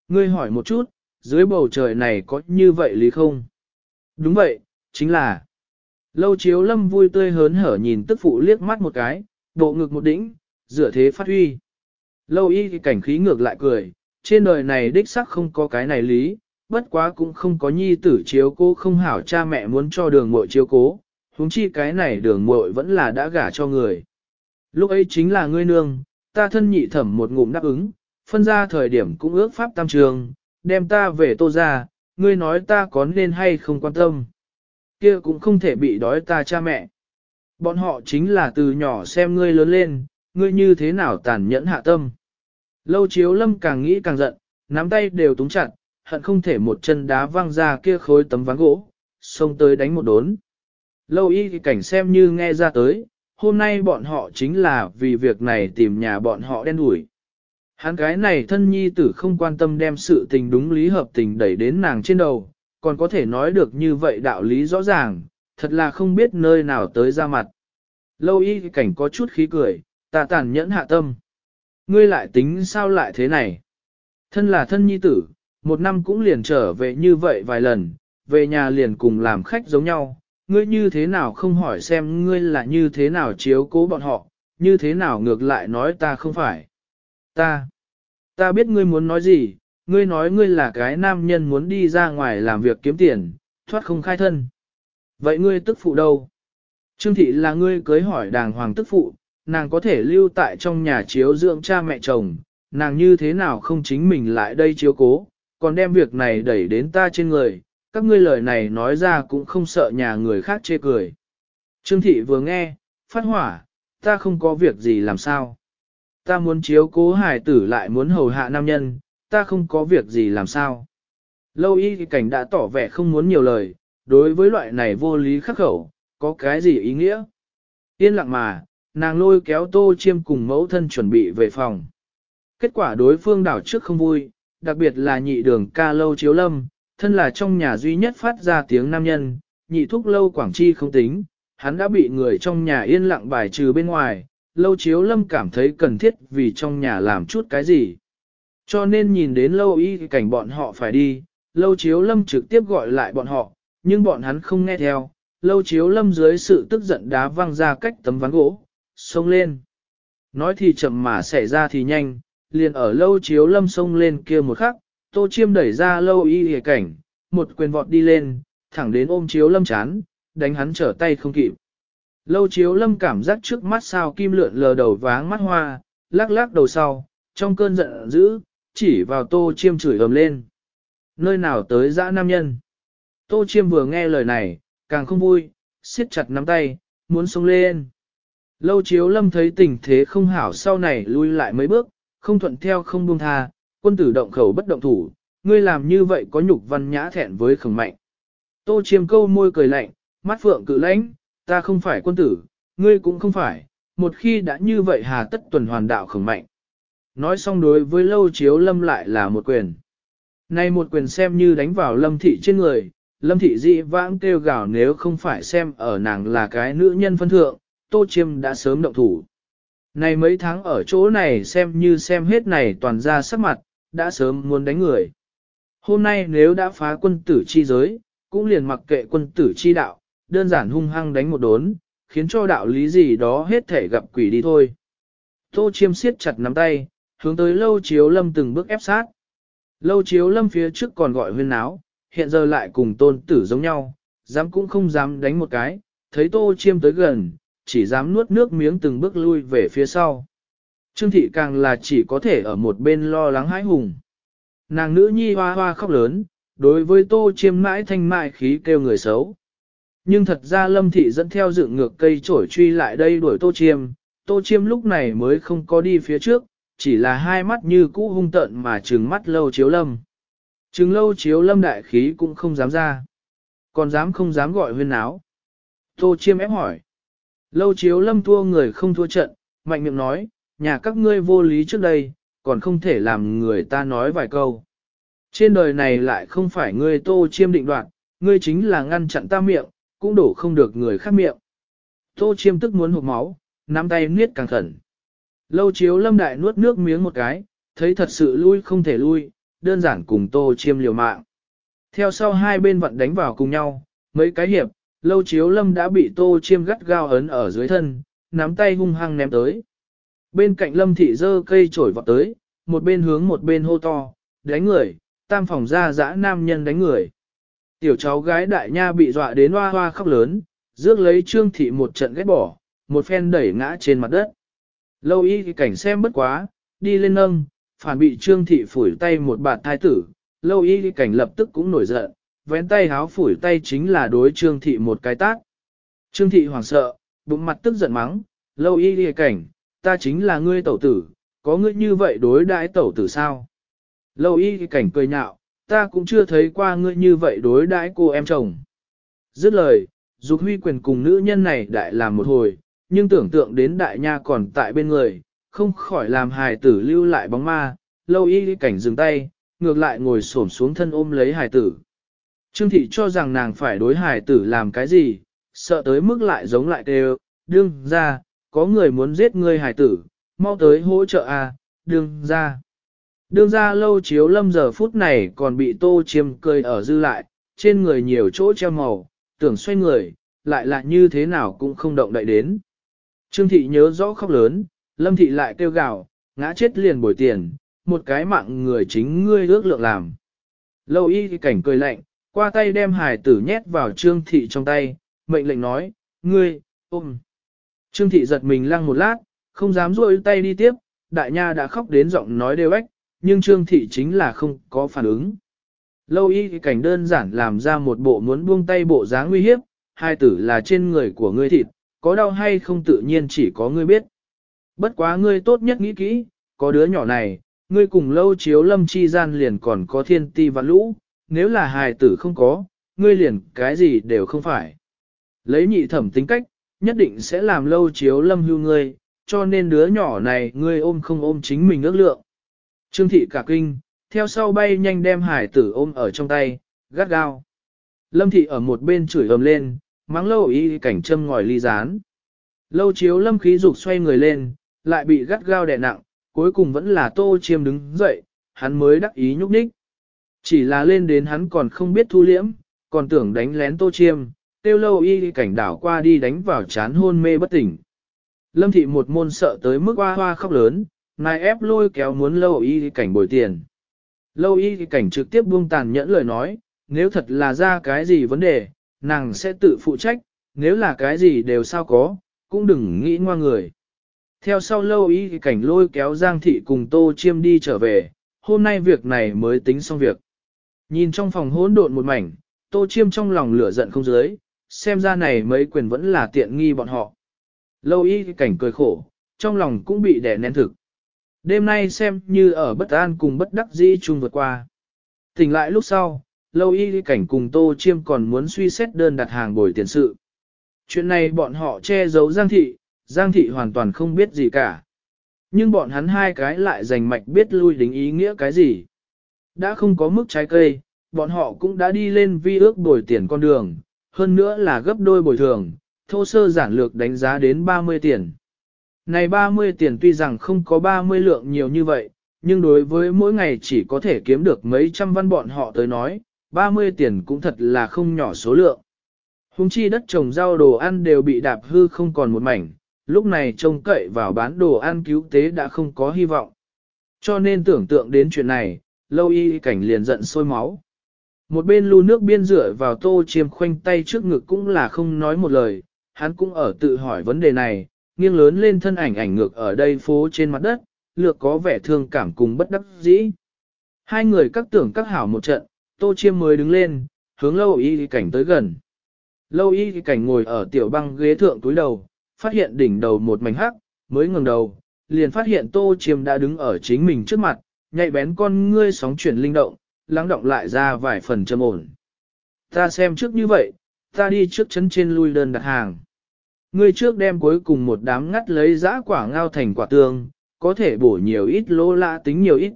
Ngươi hỏi một chút, dưới bầu trời này có như vậy lý không? Đúng vậy, chính là. Lâu chiếu lâm vui tươi hớn hở nhìn tức phụ liếc mắt một cái, bộ ngực một đỉnh, dựa thế phát huy. Lâu y thì cảnh khí ngược lại cười, trên đời này đích sắc không có cái này lý, bất quá cũng không có nhi tử chiếu cố không hảo cha mẹ muốn cho đường muội chiếu cố, huống chi cái này đường muội vẫn là đã gả cho người. Lúc ấy chính là ngươi nương, ta thân nhị thẩm một ngụm đáp ứng, phân ra thời điểm cũng ước pháp tam trường, đem ta về tô ra, ngươi nói ta có nên hay không quan tâm. kia cũng không thể bị đói ta cha mẹ. Bọn họ chính là từ nhỏ xem ngươi lớn lên, ngươi như thế nào tàn nhẫn hạ tâm. Lâu chiếu lâm càng nghĩ càng giận, nắm tay đều túng chặt, hận không thể một chân đá văng ra kia khối tấm ván gỗ, xông tới đánh một đốn. Lâu y cảnh xem như nghe ra tới, hôm nay bọn họ chính là vì việc này tìm nhà bọn họ đen đuổi. Hắn cái này thân nhi tử không quan tâm đem sự tình đúng lý hợp tình đẩy đến nàng trên đầu, còn có thể nói được như vậy đạo lý rõ ràng, thật là không biết nơi nào tới ra mặt. Lâu y cảnh có chút khí cười, ta tàn nhẫn hạ tâm. Ngươi lại tính sao lại thế này? Thân là thân nhi tử, một năm cũng liền trở về như vậy vài lần, về nhà liền cùng làm khách giống nhau. Ngươi như thế nào không hỏi xem ngươi là như thế nào chiếu cố bọn họ, như thế nào ngược lại nói ta không phải. Ta, ta biết ngươi muốn nói gì, ngươi nói ngươi là cái nam nhân muốn đi ra ngoài làm việc kiếm tiền, thoát không khai thân. Vậy ngươi tức phụ đâu? Trương thị là ngươi cưới hỏi đàng hoàng tức phụ, nàng có thể lưu tại trong nhà chiếu dưỡng cha mẹ chồng, nàng như thế nào không chính mình lại đây chiếu cố, còn đem việc này đẩy đến ta trên người, các ngươi lời này nói ra cũng không sợ nhà người khác chê cười. Trương thị vừa nghe, phát hỏa, ta không có việc gì làm sao. Ta muốn chiếu cố hải tử lại muốn hầu hạ nam nhân, ta không có việc gì làm sao. Lâu y thì cảnh đã tỏ vẻ không muốn nhiều lời, đối với loại này vô lý khắc khẩu, có cái gì ý nghĩa? Yên lặng mà, nàng lôi kéo tô chiêm cùng mẫu thân chuẩn bị về phòng. Kết quả đối phương đảo trước không vui, đặc biệt là nhị đường ca lâu chiếu lâm, thân là trong nhà duy nhất phát ra tiếng nam nhân, nhị thúc lâu quảng chi không tính, hắn đã bị người trong nhà yên lặng bài trừ bên ngoài, lâu chiếu lâm cảm thấy cần thiết vì trong nhà làm chút cái gì. Cho nên nhìn đến lâu y cảnh bọn họ phải đi, lâu chiếu lâm trực tiếp gọi lại bọn họ, nhưng bọn hắn không nghe theo, lâu chiếu lâm dưới sự tức giận đá văng ra cách tấm ván gỗ, xông lên. Nói thì chậm mà xảy ra thì nhanh, liền ở lâu chiếu lâm xông lên kia một khắc, tô chiêm đẩy ra lâu y hề cảnh, một quyền vọt đi lên, thẳng đến ôm chiếu lâm chán, đánh hắn trở tay không kịp. Lâu chiếu lâm cảm giác trước mắt sao kim lượn lờ đầu váng mắt hoa, lắc lắc đầu sau, trong cơn giận dữ, chỉ vào tô chiêm chửi ầm lên. Nơi nào tới dã nam nhân? Tô chiêm vừa nghe lời này, càng không vui, siết chặt nắm tay, muốn sống lên. Lâu chiếu lâm thấy tình thế không hảo sau này lui lại mấy bước, không thuận theo không buông tha, quân tử động khẩu bất động thủ, ngươi làm như vậy có nhục văn nhã thẹn với khổng mạnh. Tô chiêm câu môi cười lạnh, mắt phượng cự lãnh, ta không phải quân tử, ngươi cũng không phải, một khi đã như vậy hà tất tuần hoàn đạo khổng mạnh. Nói xong đối với lâu chiếu lâm lại là một quyền. Này một quyền xem như đánh vào lâm thị trên người, lâm thị dị vãng kêu gào nếu không phải xem ở nàng là cái nữ nhân phân thượng, tô chiêm đã sớm động thủ. Này mấy tháng ở chỗ này xem như xem hết này toàn ra sắc mặt, đã sớm muốn đánh người. Hôm nay nếu đã phá quân tử chi giới, cũng liền mặc kệ quân tử chi đạo, đơn giản hung hăng đánh một đốn, khiến cho đạo lý gì đó hết thể gặp quỷ đi thôi. Tô chiêm siết chặt nắm tay, hướng tới lâu chiếu lâm từng bước ép sát. Lâu chiếu lâm phía trước còn gọi huyên áo, hiện giờ lại cùng tôn tử giống nhau, dám cũng không dám đánh một cái, thấy tô chiêm tới gần, chỉ dám nuốt nước miếng từng bước lui về phía sau. Trương thị càng là chỉ có thể ở một bên lo lắng hãi hùng. Nàng nữ nhi hoa hoa khóc lớn, đối với tô chiêm mãi thanh mại khí kêu người xấu. Nhưng thật ra lâm thị dẫn theo dựng ngược cây trổi truy lại đây đuổi tô chiêm, tô chiêm lúc này mới không có đi phía trước, chỉ là hai mắt như cũ hung tợn mà trừng mắt lâu chiếu lâm. Trừng lâu chiếu lâm đại khí cũng không dám ra. Còn dám không dám gọi huyên áo. Tô chiêm ép hỏi. Lâu chiếu lâm thua người không thua trận, mạnh miệng nói, nhà các ngươi vô lý trước đây, còn không thể làm người ta nói vài câu. Trên đời này lại không phải ngươi tô chiêm định đoạt, ngươi chính là ngăn chặn ta miệng, cũng đổ không được người khác miệng. Tô chiêm tức muốn hụt máu, nắm tay niết càng khẩn. Lâu chiếu lâm đại nuốt nước miếng một cái, thấy thật sự lui không thể lui, đơn giản cùng tô chiêm liều mạng. Theo sau hai bên vận đánh vào cùng nhau, mấy cái hiệp, lâu chiếu lâm đã bị tô chiêm gắt gao ấn ở dưới thân, nắm tay hung hăng ném tới. Bên cạnh lâm thị dơ cây trổi vọt tới, một bên hướng một bên hô to, đánh người, tam phòng ra dã nam nhân đánh người. Tiểu cháu gái đại nha bị dọa đến hoa hoa khóc lớn, rước lấy trương thị một trận ghét bỏ, một phen đẩy ngã trên mặt đất. Lâu y thì cảnh xem bất quá, đi lên nâng, phản bị trương thị phủi tay một bạt thái tử, lâu y thì cảnh lập tức cũng nổi giận, vén tay háo phủi tay chính là đối trương thị một cái tát. Trương thị hoảng sợ, bụng mặt tức giận mắng, lâu y thì cảnh, ta chính là ngươi tẩu tử, có ngươi như vậy đối đãi tẩu tử sao? Lâu y thì cảnh cười nhạo, ta cũng chưa thấy qua ngươi như vậy đối đãi cô em chồng. Dứt lời, dục huy quyền cùng nữ nhân này đại làm một hồi, nhưng tưởng tượng đến đại nha còn tại bên người, không khỏi làm hài tử lưu lại bóng ma, lâu y cảnh dừng tay, ngược lại ngồi xổm xuống thân ôm lấy hài tử. Trương thị cho rằng nàng phải đối hài tử làm cái gì, sợ tới mức lại giống lại đều, đương ra, có người muốn giết ngươi hài tử, mau tới hỗ trợ a, à, đương ra. Đương ra lâu chiếu lâm giờ phút này còn bị tô chiêm cười ở dư lại, trên người nhiều chỗ treo màu, tưởng xoay người, lại là như thế nào cũng không động đậy đến. Trương thị nhớ rõ khóc lớn, lâm thị lại kêu gào, ngã chết liền bồi tiền, một cái mạng người chính ngươi ước lượng làm. Lâu y cảnh cười lạnh, qua tay đem hải tử nhét vào trương thị trong tay, mệnh lệnh nói, ngươi, ôm. Trương thị giật mình lăng một lát, không dám rôi tay đi tiếp, đại nha đã khóc đến giọng nói đều ếch, nhưng trương thị chính là không có phản ứng. Lâu y cảnh đơn giản làm ra một bộ muốn buông tay bộ dáng nguy hiếp, hai tử là trên người của ngươi thịt, có đau hay không tự nhiên chỉ có ngươi biết. Bất quá ngươi tốt nhất nghĩ kỹ, có đứa nhỏ này, ngươi cùng lâu chiếu lâm chi gian liền còn có thiên ti và lũ, nếu là hài tử không có, ngươi liền cái gì đều không phải. Lấy nhị thẩm tính cách, nhất định sẽ làm lâu chiếu lâm hưu ngươi, cho nên đứa nhỏ này ngươi ôm không ôm chính mình ước lượng. Trương thị cả kinh, theo sau bay nhanh đem hải tử ôm ở trong tay, gắt gao. Lâm thị ở một bên chửi ầm lên, mắng lâu ý cảnh châm ngòi ly rán. Lâu chiếu lâm khí dục xoay người lên, lại bị gắt gao đè nặng, cuối cùng vẫn là tô chiêm đứng dậy, hắn mới đắc ý nhúc nhích. Chỉ là lên đến hắn còn không biết thu liễm, còn tưởng đánh lén tô chiêm, tiêu lâu y cảnh đảo qua đi đánh vào chán hôn mê bất tỉnh. Lâm thị một môn sợ tới mức hoa hoa khóc lớn, nài ép lôi kéo muốn lâu y cảnh bồi tiền. Lâu y cảnh trực tiếp buông tàn nhẫn lời nói, nếu thật là ra cái gì vấn đề, nàng sẽ tự phụ trách, nếu là cái gì đều sao có, cũng đừng nghĩ ngoa người. Theo sau lâu y cảnh lôi kéo Giang Thị cùng Tô Chiêm đi trở về, hôm nay việc này mới tính xong việc. Nhìn trong phòng hỗn độn một mảnh, Tô Chiêm trong lòng lửa giận không dưới, xem ra này mấy quyền vẫn là tiện nghi bọn họ. Lâu y cảnh cười khổ, trong lòng cũng bị đè nén thực. Đêm nay xem như ở bất an cùng bất đắc dĩ chung vượt qua. Tỉnh lại lúc sau, lâu y cảnh cùng Tô Chiêm còn muốn suy xét đơn đặt hàng bồi tiền sự. Chuyện này bọn họ che giấu Giang Thị, Giang Thị hoàn toàn không biết gì cả. Nhưng bọn hắn hai cái lại dành mạch biết lui đính ý nghĩa cái gì. Đã không có mức trái cây, bọn họ cũng đã đi lên vi ước bồi tiền con đường, hơn nữa là gấp đôi bồi thường, thô sơ giản lược đánh giá đến 30 tiền. Này 30 tiền tuy rằng không có 30 lượng nhiều như vậy, nhưng đối với mỗi ngày chỉ có thể kiếm được mấy trăm văn bọn họ tới nói, 30 tiền cũng thật là không nhỏ số lượng. Hùng chi đất trồng rau đồ ăn đều bị đạp hư không còn một mảnh, lúc này trông cậy vào bán đồ ăn cứu tế đã không có hy vọng. Cho nên tưởng tượng đến chuyện này, lâu y cảnh liền giận sôi máu. Một bên lưu nước biên rửa vào tô chiêm khoanh tay trước ngực cũng là không nói một lời, hắn cũng ở tự hỏi vấn đề này, nghiêng lớn lên thân ảnh ảnh ngược ở đây phố trên mặt đất, lược có vẻ thương cảm cùng bất đắc dĩ. Hai người các tưởng các hảo một trận, tô chiêm mới đứng lên, hướng lâu y cảnh tới gần. Lâu y cảnh ngồi ở tiểu băng ghế thượng túi đầu, phát hiện đỉnh đầu một mảnh hắc, mới ngừng đầu, liền phát hiện tô chiêm đã đứng ở chính mình trước mặt, nhạy bén con ngươi sóng chuyển linh động, lắng động lại ra vài phần trầm ổn. Ta xem trước như vậy, ta đi trước chân trên lui đơn đặt hàng. Ngươi trước đem cuối cùng một đám ngắt lấy giã quả ngao thành quả tương, có thể bổ nhiều ít lô lạ tính nhiều ít.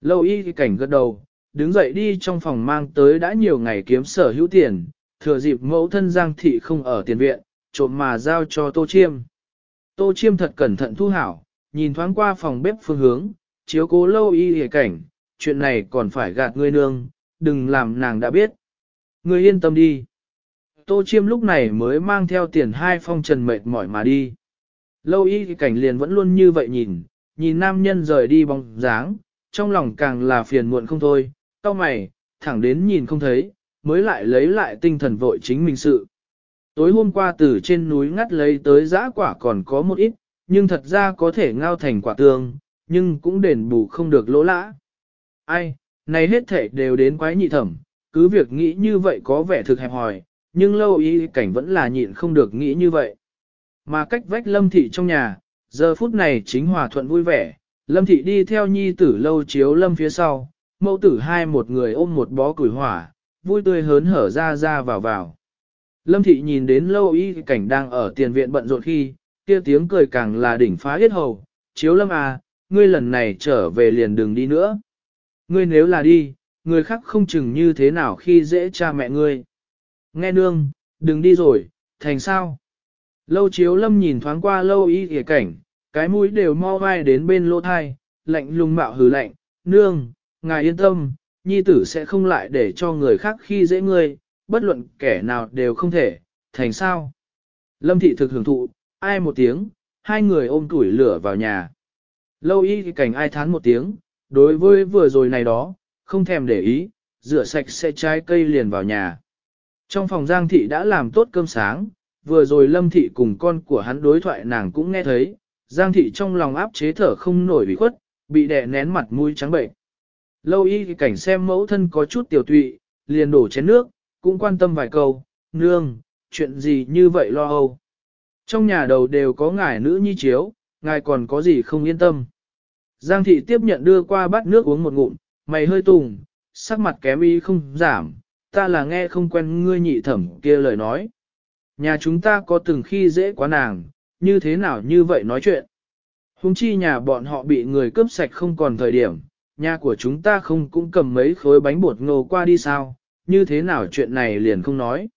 Lâu y cảnh gật đầu, đứng dậy đi trong phòng mang tới đã nhiều ngày kiếm sở hữu tiền, thừa dịp mẫu thân Giang Thị không ở tiền viện, trộm mà giao cho Tô Chiêm. Tô Chiêm thật cẩn thận thu hảo, nhìn thoáng qua phòng bếp phương hướng, chiếu cố lâu y hề cảnh, chuyện này còn phải gạt ngươi nương, đừng làm nàng đã biết. Ngươi yên tâm đi. Tô Chiêm lúc này mới mang theo tiền hai phong trần mệt mỏi mà đi. Lâu y cảnh liền vẫn luôn như vậy nhìn, nhìn nam nhân rời đi bóng dáng, trong lòng càng là phiền muộn không thôi, cao mày, thẳng đến nhìn không thấy, mới lại lấy lại tinh thần vội chính mình sự. Tối hôm qua từ trên núi ngắt lấy tới giã quả còn có một ít, nhưng thật ra có thể ngao thành quả tương, nhưng cũng đền bù không được lỗ lã. Ai, này hết thể đều đến quái nhị thẩm, cứ việc nghĩ như vậy có vẻ thực hẹp hòi, nhưng lâu y cảnh vẫn là nhịn không được nghĩ như vậy. Mà cách vách lâm thị trong nhà, giờ phút này chính hòa thuận vui vẻ, lâm thị đi theo nhi tử lâu chiếu lâm phía sau, mẫu tử hai một người ôm một bó củi hỏa, vui tươi hớn hở ra ra vào vào. Lâm thị nhìn đến lâu y cảnh đang ở tiền viện bận rộn khi, kia tiếng cười càng là đỉnh phá hết hầu, chiếu lâm à, ngươi lần này trở về liền đừng đi nữa. Ngươi nếu là đi, người khác không chừng như thế nào khi dễ cha mẹ ngươi. Nghe nương, đừng đi rồi, thành sao? Lâu chiếu lâm nhìn thoáng qua lâu y kìa cảnh, cái mũi đều mau vai đến bên lỗ thai, lạnh lùng mạo hừ lạnh, nương, ngài yên tâm, nhi tử sẽ không lại để cho người khác khi dễ ngươi, bất luận kẻ nào đều không thể, thành sao? Lâm thị thực hưởng thụ, ai một tiếng, hai người ôm tuổi lửa vào nhà. Lâu y thì cảnh ai thán một tiếng, đối với vừa rồi này đó, không thèm để ý, rửa sạch sẽ trái cây liền vào nhà. Trong phòng Giang thị đã làm tốt cơm sáng, vừa rồi Lâm thị cùng con của hắn đối thoại nàng cũng nghe thấy, Giang thị trong lòng áp chế thở không nổi bị khuất, bị đè nén mặt mũi trắng bệnh. Lâu y thì cảnh xem mẫu thân có chút tiểu tụy, liền đổ chén nước, cũng quan tâm vài câu, nương, chuyện gì như vậy lo âu. Trong nhà đầu đều có ngài nữ nhi chiếu, ngài còn có gì không yên tâm. Giang thị tiếp nhận đưa qua bát nước uống một ngụm, mày hơi tùng, sắc mặt kém y không giảm, ta là nghe không quen ngươi nhị thẩm kia lời nói. Nhà chúng ta có từng khi dễ quá nàng, như thế nào như vậy nói chuyện. Hùng chi nhà bọn họ bị người cướp sạch không còn thời điểm, nhà của chúng ta không cũng cầm mấy khối bánh bột ngô qua đi sao, như thế nào chuyện này liền không nói.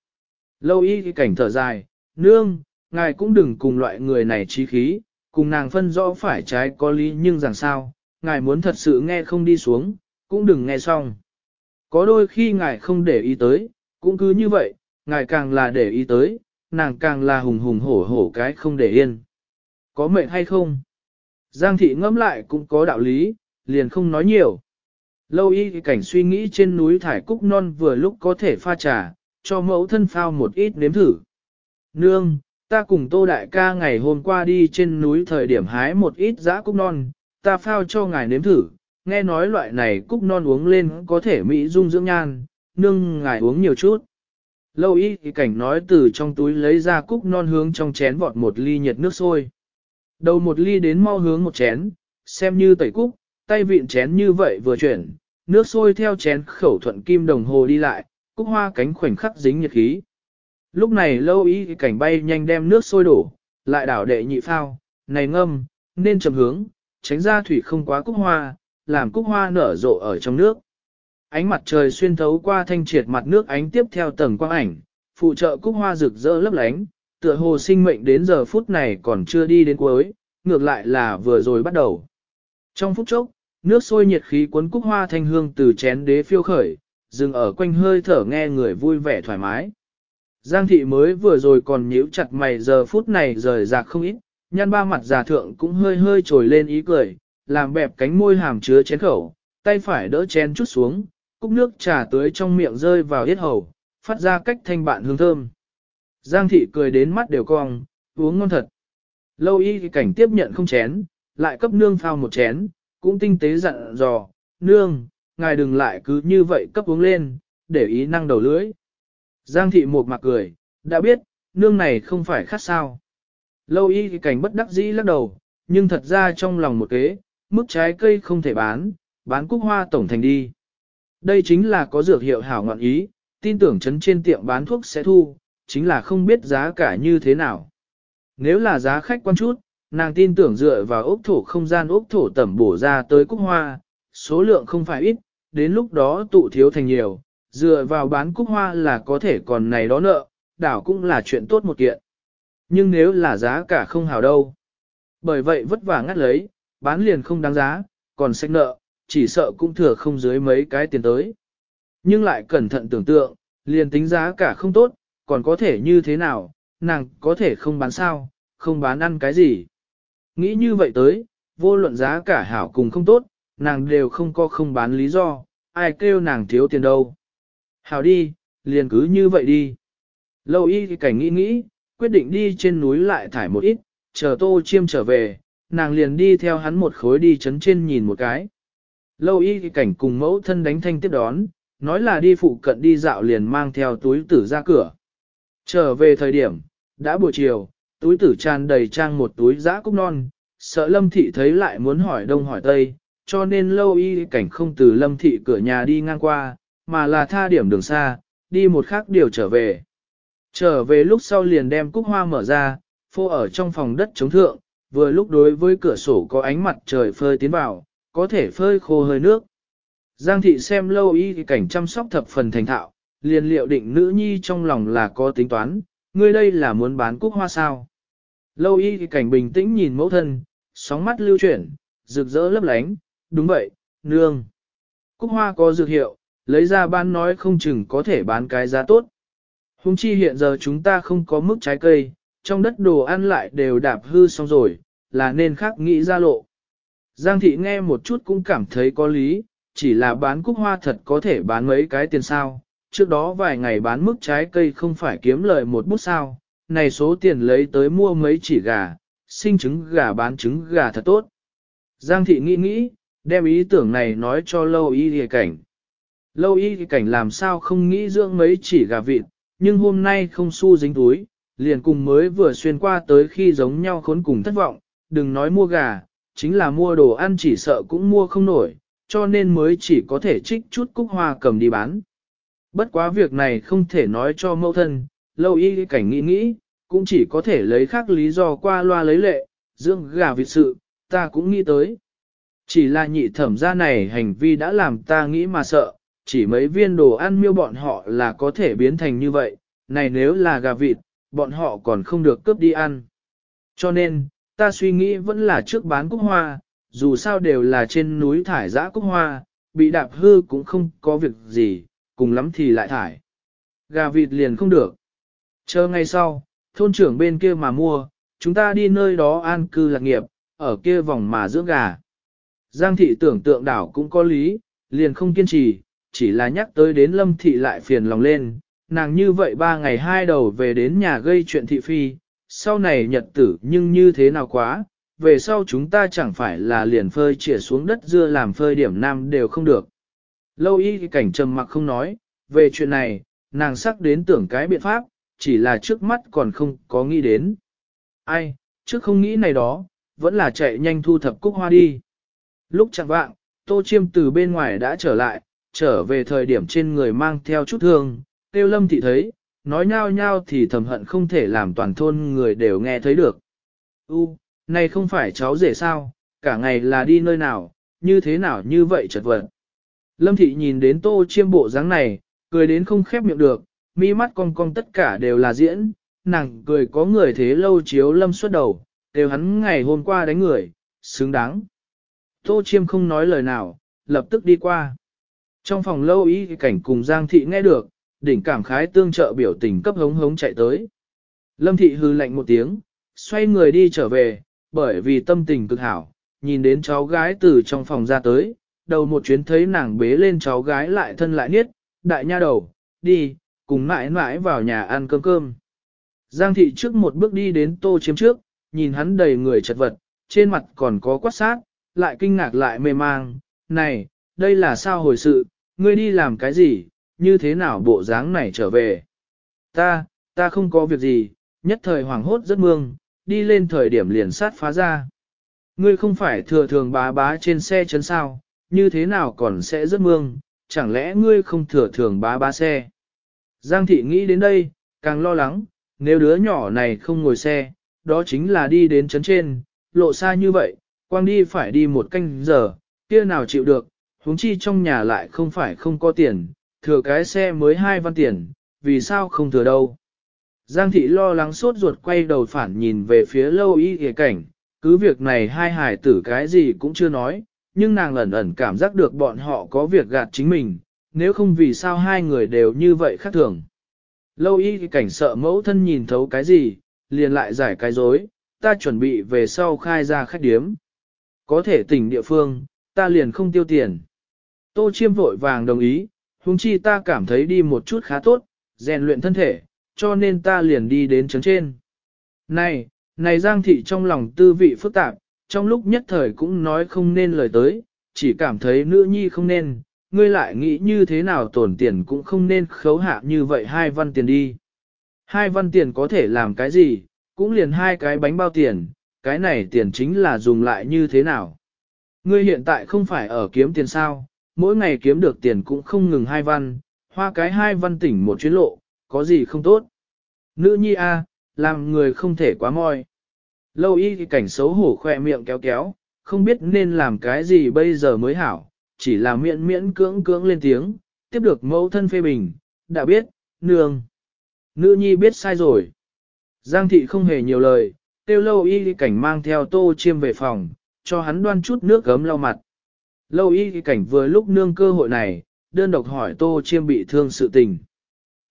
Lâu y cái cảnh thở dài, nương, ngài cũng đừng cùng loại người này trí khí, cùng nàng phân rõ phải trái có lý nhưng rằng sao, ngài muốn thật sự nghe không đi xuống, cũng đừng nghe xong. Có đôi khi ngài không để ý tới, cũng cứ như vậy, ngài càng là để ý tới, nàng càng là hùng hùng hổ hổ cái không để yên. Có mệnh hay không? Giang thị ngẫm lại cũng có đạo lý, liền không nói nhiều. Lâu y cảnh suy nghĩ trên núi thải cúc non vừa lúc có thể pha trà, cho mẫu thân phao một ít nếm thử. Nương, ta cùng tô đại ca ngày hôm qua đi trên núi thời điểm hái một ít giã cúc non, ta phao cho ngài nếm thử, nghe nói loại này cúc non uống lên có thể mỹ dung dưỡng nhan, nương ngài uống nhiều chút. Lâu y thì cảnh nói từ trong túi lấy ra cúc non hướng trong chén vọt một ly nhiệt nước sôi. Đầu một ly đến mau hướng một chén, xem như tẩy cúc, tay vịn chén như vậy vừa chuyển, nước sôi theo chén khẩu thuận kim đồng hồ đi lại, cúc hoa cánh khoảnh khắc dính nhiệt khí. Lúc này lâu ý cảnh bay nhanh đem nước sôi đổ, lại đảo đệ nhị phao, này ngâm, nên chậm hướng, tránh ra thủy không quá cúc hoa, làm cúc hoa nở rộ ở trong nước. Ánh mặt trời xuyên thấu qua thanh triệt mặt nước ánh tiếp theo tầng quang ảnh, phụ trợ cúc hoa rực rỡ lấp lánh, tựa hồ sinh mệnh đến giờ phút này còn chưa đi đến cuối, ngược lại là vừa rồi bắt đầu. Trong phút chốc, nước sôi nhiệt khí cuốn cúc hoa thanh hương từ chén đế phiêu khởi, dừng ở quanh hơi thở nghe người vui vẻ thoải mái. Giang thị mới vừa rồi còn nhíu chặt mày giờ phút này rời rạc không ít, nhăn ba mặt già thượng cũng hơi hơi trồi lên ý cười, làm bẹp cánh môi hàm chứa chén khẩu, tay phải đỡ chén chút xuống, cúc nước trà tưới trong miệng rơi vào yết hầu, phát ra cách thanh bạn hương thơm. Giang thị cười đến mắt đều cong, uống ngon thật. Lâu y cảnh tiếp nhận không chén, lại cấp nương phao một chén, cũng tinh tế dặn dò, nương, ngài đừng lại cứ như vậy cấp uống lên, để ý năng đầu lưỡi. Giang thị một mặt cười, đã biết, nương này không phải khát sao. Lâu y cảnh bất đắc dĩ lắc đầu, nhưng thật ra trong lòng một kế, mức trái cây không thể bán, bán cúc hoa tổng thành đi. Đây chính là có dược hiệu hảo ngọn ý, tin tưởng chấn trên tiệm bán thuốc sẽ thu, chính là không biết giá cả như thế nào. Nếu là giá khách quan chút, nàng tin tưởng dựa vào ốc thổ không gian ốc thổ tẩm bổ ra tới cúc hoa, số lượng không phải ít, đến lúc đó tụ thiếu thành nhiều, dựa vào bán cúc hoa là có thể còn này đó nợ, đảo cũng là chuyện tốt một kiện. Nhưng nếu là giá cả không hào đâu. Bởi vậy vất vả ngắt lấy, bán liền không đáng giá, còn sách nợ, chỉ sợ cũng thừa không dưới mấy cái tiền tới. Nhưng lại cẩn thận tưởng tượng, liền tính giá cả không tốt, còn có thể như thế nào, nàng có thể không bán sao, không bán ăn cái gì. Nghĩ như vậy tới, vô luận giá cả hảo cùng không tốt, nàng đều không có không bán lý do, ai kêu nàng thiếu tiền đâu. Hảo đi, liền cứ như vậy đi. Lâu y thì cảnh nghĩ nghĩ, quyết định đi trên núi lại thải một ít, chờ tô chiêm trở về, nàng liền đi theo hắn một khối đi chấn trên nhìn một cái. Lâu y thì cảnh cùng mẫu thân đánh thanh tiếp đón, nói là đi phụ cận đi dạo liền mang theo túi tử ra cửa. Trở về thời điểm, đã buổi chiều, túi tử tràn đầy trang một túi giã cúc non, sợ lâm thị thấy lại muốn hỏi đông hỏi tây, cho nên lâu y cảnh không từ lâm thị cửa nhà đi ngang qua, mà là tha điểm đường xa, đi một khác điều trở về. Trở về lúc sau liền đem cúc hoa mở ra, phô ở trong phòng đất chống thượng, vừa lúc đối với cửa sổ có ánh mặt trời phơi tiến vào, có thể phơi khô hơi nước. Giang thị xem lâu y cảnh chăm sóc thập phần thành thạo, liền liệu định nữ nhi trong lòng là có tính toán, ngươi đây là muốn bán cúc hoa sao. Lâu y cảnh bình tĩnh nhìn mẫu thân, sóng mắt lưu chuyển, rực rỡ lấp lánh, đúng vậy, nương. Cúc hoa có dược hiệu, lấy ra bán nói không chừng có thể bán cái giá tốt. Hùng chi hiện giờ chúng ta không có mức trái cây, trong đất đồ ăn lại đều đạp hư xong rồi, là nên khác nghĩ ra lộ. Giang thị nghe một chút cũng cảm thấy có lý, chỉ là bán cúc hoa thật có thể bán mấy cái tiền sao. Trước đó vài ngày bán mức trái cây không phải kiếm lời một bút sao, này số tiền lấy tới mua mấy chỉ gà, sinh trứng gà bán trứng gà thật tốt. Giang thị nghĩ nghĩ, đem ý tưởng này nói cho lâu y thì cảnh. Lâu y thì cảnh làm sao không nghĩ dưỡng mấy chỉ gà vịt, nhưng hôm nay không xu dính túi, liền cùng mới vừa xuyên qua tới khi giống nhau khốn cùng thất vọng, đừng nói mua gà, chính là mua đồ ăn chỉ sợ cũng mua không nổi, cho nên mới chỉ có thể trích chút cúc hoa cầm đi bán. Bất quá việc này không thể nói cho mẫu thân, lâu y cảnh nghĩ nghĩ, cũng chỉ có thể lấy khác lý do qua loa lấy lệ, dưỡng gà vịt sự, ta cũng nghĩ tới. Chỉ là nhị thẩm gia này hành vi đã làm ta nghĩ mà sợ, chỉ mấy viên đồ ăn miêu bọn họ là có thể biến thành như vậy, này nếu là gà vịt, bọn họ còn không được cướp đi ăn. Cho nên, ta suy nghĩ vẫn là trước bán cúc hoa, dù sao đều là trên núi thải giã cúc hoa, bị đạp hư cũng không có việc gì, cùng lắm thì lại thải. Gà vịt liền không được. Chờ ngày sau, thôn trưởng bên kia mà mua, chúng ta đi nơi đó an cư lạc nghiệp, ở kia vòng mà dưỡng gà. Giang thị tưởng tượng đảo cũng có lý, liền không kiên trì, chỉ là nhắc tới đến lâm thị lại phiền lòng lên, nàng như vậy ba ngày hai đầu về đến nhà gây chuyện thị phi, sau này nhật tử nhưng như thế nào quá, về sau chúng ta chẳng phải là liền phơi chỉa xuống đất dưa làm phơi điểm nam đều không được. Lâu y cảnh trầm mặc không nói, về chuyện này, nàng sắc đến tưởng cái biện pháp, chỉ là trước mắt còn không có nghĩ đến. Ai, trước không nghĩ này đó, vẫn là chạy nhanh thu thập cúc hoa đi. Lúc chẳng vạng, tô chiêm từ bên ngoài đã trở lại, trở về thời điểm trên người mang theo chút thương, tiêu lâm thị thấy, nói nhao nhao thì thầm hận không thể làm toàn thôn người đều nghe thấy được. U, này không phải cháu rể sao, cả ngày là đi nơi nào, như thế nào như vậy chật vật. Lâm thị nhìn đến tô chiêm bộ dáng này, cười đến không khép miệng được, mi mắt cong cong tất cả đều là diễn, nàng cười có người thế lâu chiếu lâm suốt đầu, đều hắn ngày hôm qua đánh người, xứng đáng. Tô chiêm không nói lời nào, lập tức đi qua. Trong phòng lâu ý cảnh cùng Giang thị nghe được, đỉnh cảm khái tương trợ biểu tình cấp hống hống chạy tới. Lâm thị hư lạnh một tiếng, xoay người đi trở về, bởi vì tâm tình cực hảo, nhìn đến cháu gái từ trong phòng ra tới, đầu một chuyến thấy nàng bế lên cháu gái lại thân lại niết, đại nha đầu, đi, cùng mãi mãi vào nhà ăn cơm cơm. Giang thị trước một bước đi đến tô chiếm trước, nhìn hắn đầy người chật vật, trên mặt còn có quát sát, lại kinh ngạc lại mê mang, này, đây là sao hồi sự, ngươi đi làm cái gì, như thế nào bộ dáng này trở về. Ta, ta không có việc gì, nhất thời hoàng hốt rất mương, đi lên thời điểm liền sát phá ra. Ngươi không phải thừa thường bá bá trên xe chấn sao, như thế nào còn sẽ rất mương, chẳng lẽ ngươi không thừa thường bá bá xe. Giang thị nghĩ đến đây, càng lo lắng, nếu đứa nhỏ này không ngồi xe, đó chính là đi đến chấn trên, lộ xa như vậy, quang đi phải đi một canh giờ, kia nào chịu được, huống chi trong nhà lại không phải không có tiền, thừa cái xe mới hai văn tiền, vì sao không thừa đâu. Giang thị lo lắng sốt ruột quay đầu phản nhìn về phía lâu y ghề cảnh, cứ việc này hai hải tử cái gì cũng chưa nói, nhưng nàng ẩn ẩn cảm giác được bọn họ có việc gạt chính mình, nếu không vì sao hai người đều như vậy khác thường. Lâu y cảnh sợ mẫu thân nhìn thấu cái gì, liền lại giải cái dối, ta chuẩn bị về sau khai ra khách điếm. Có thể tỉnh địa phương, ta liền không tiêu tiền. Tô chiêm vội vàng đồng ý, huống chi ta cảm thấy đi một chút khá tốt, rèn luyện thân thể, cho nên ta liền đi đến chấn trên. Này, này Giang thị trong lòng tư vị phức tạp, trong lúc nhất thời cũng nói không nên lời tới, chỉ cảm thấy nữ nhi không nên, ngươi lại nghĩ như thế nào tổn tiền cũng không nên khấu hạ như vậy hai văn tiền đi. Hai văn tiền có thể làm cái gì, cũng liền hai cái bánh bao tiền, cái này tiền chính là dùng lại như thế nào. Ngươi hiện tại không phải ở kiếm tiền sao, mỗi ngày kiếm được tiền cũng không ngừng hai văn, hoa cái hai văn tỉnh một chuyến lộ, có gì không tốt. Nữ nhi a, làm người không thể quá moi. Lâu y thì cảnh xấu hổ khoe miệng kéo kéo, không biết nên làm cái gì bây giờ mới hảo, chỉ là miễn miễn cưỡng cưỡng lên tiếng, tiếp được mẫu thân phê bình, đã biết, nương. Nữ nhi biết sai rồi. Giang thị không hề nhiều lời, tiêu lâu y cảnh mang theo tô chiêm về phòng, cho hắn đoan chút nước gấm lau mặt. Lâu y cảnh vừa lúc nương cơ hội này, đơn độc hỏi tô chiêm bị thương sự tình.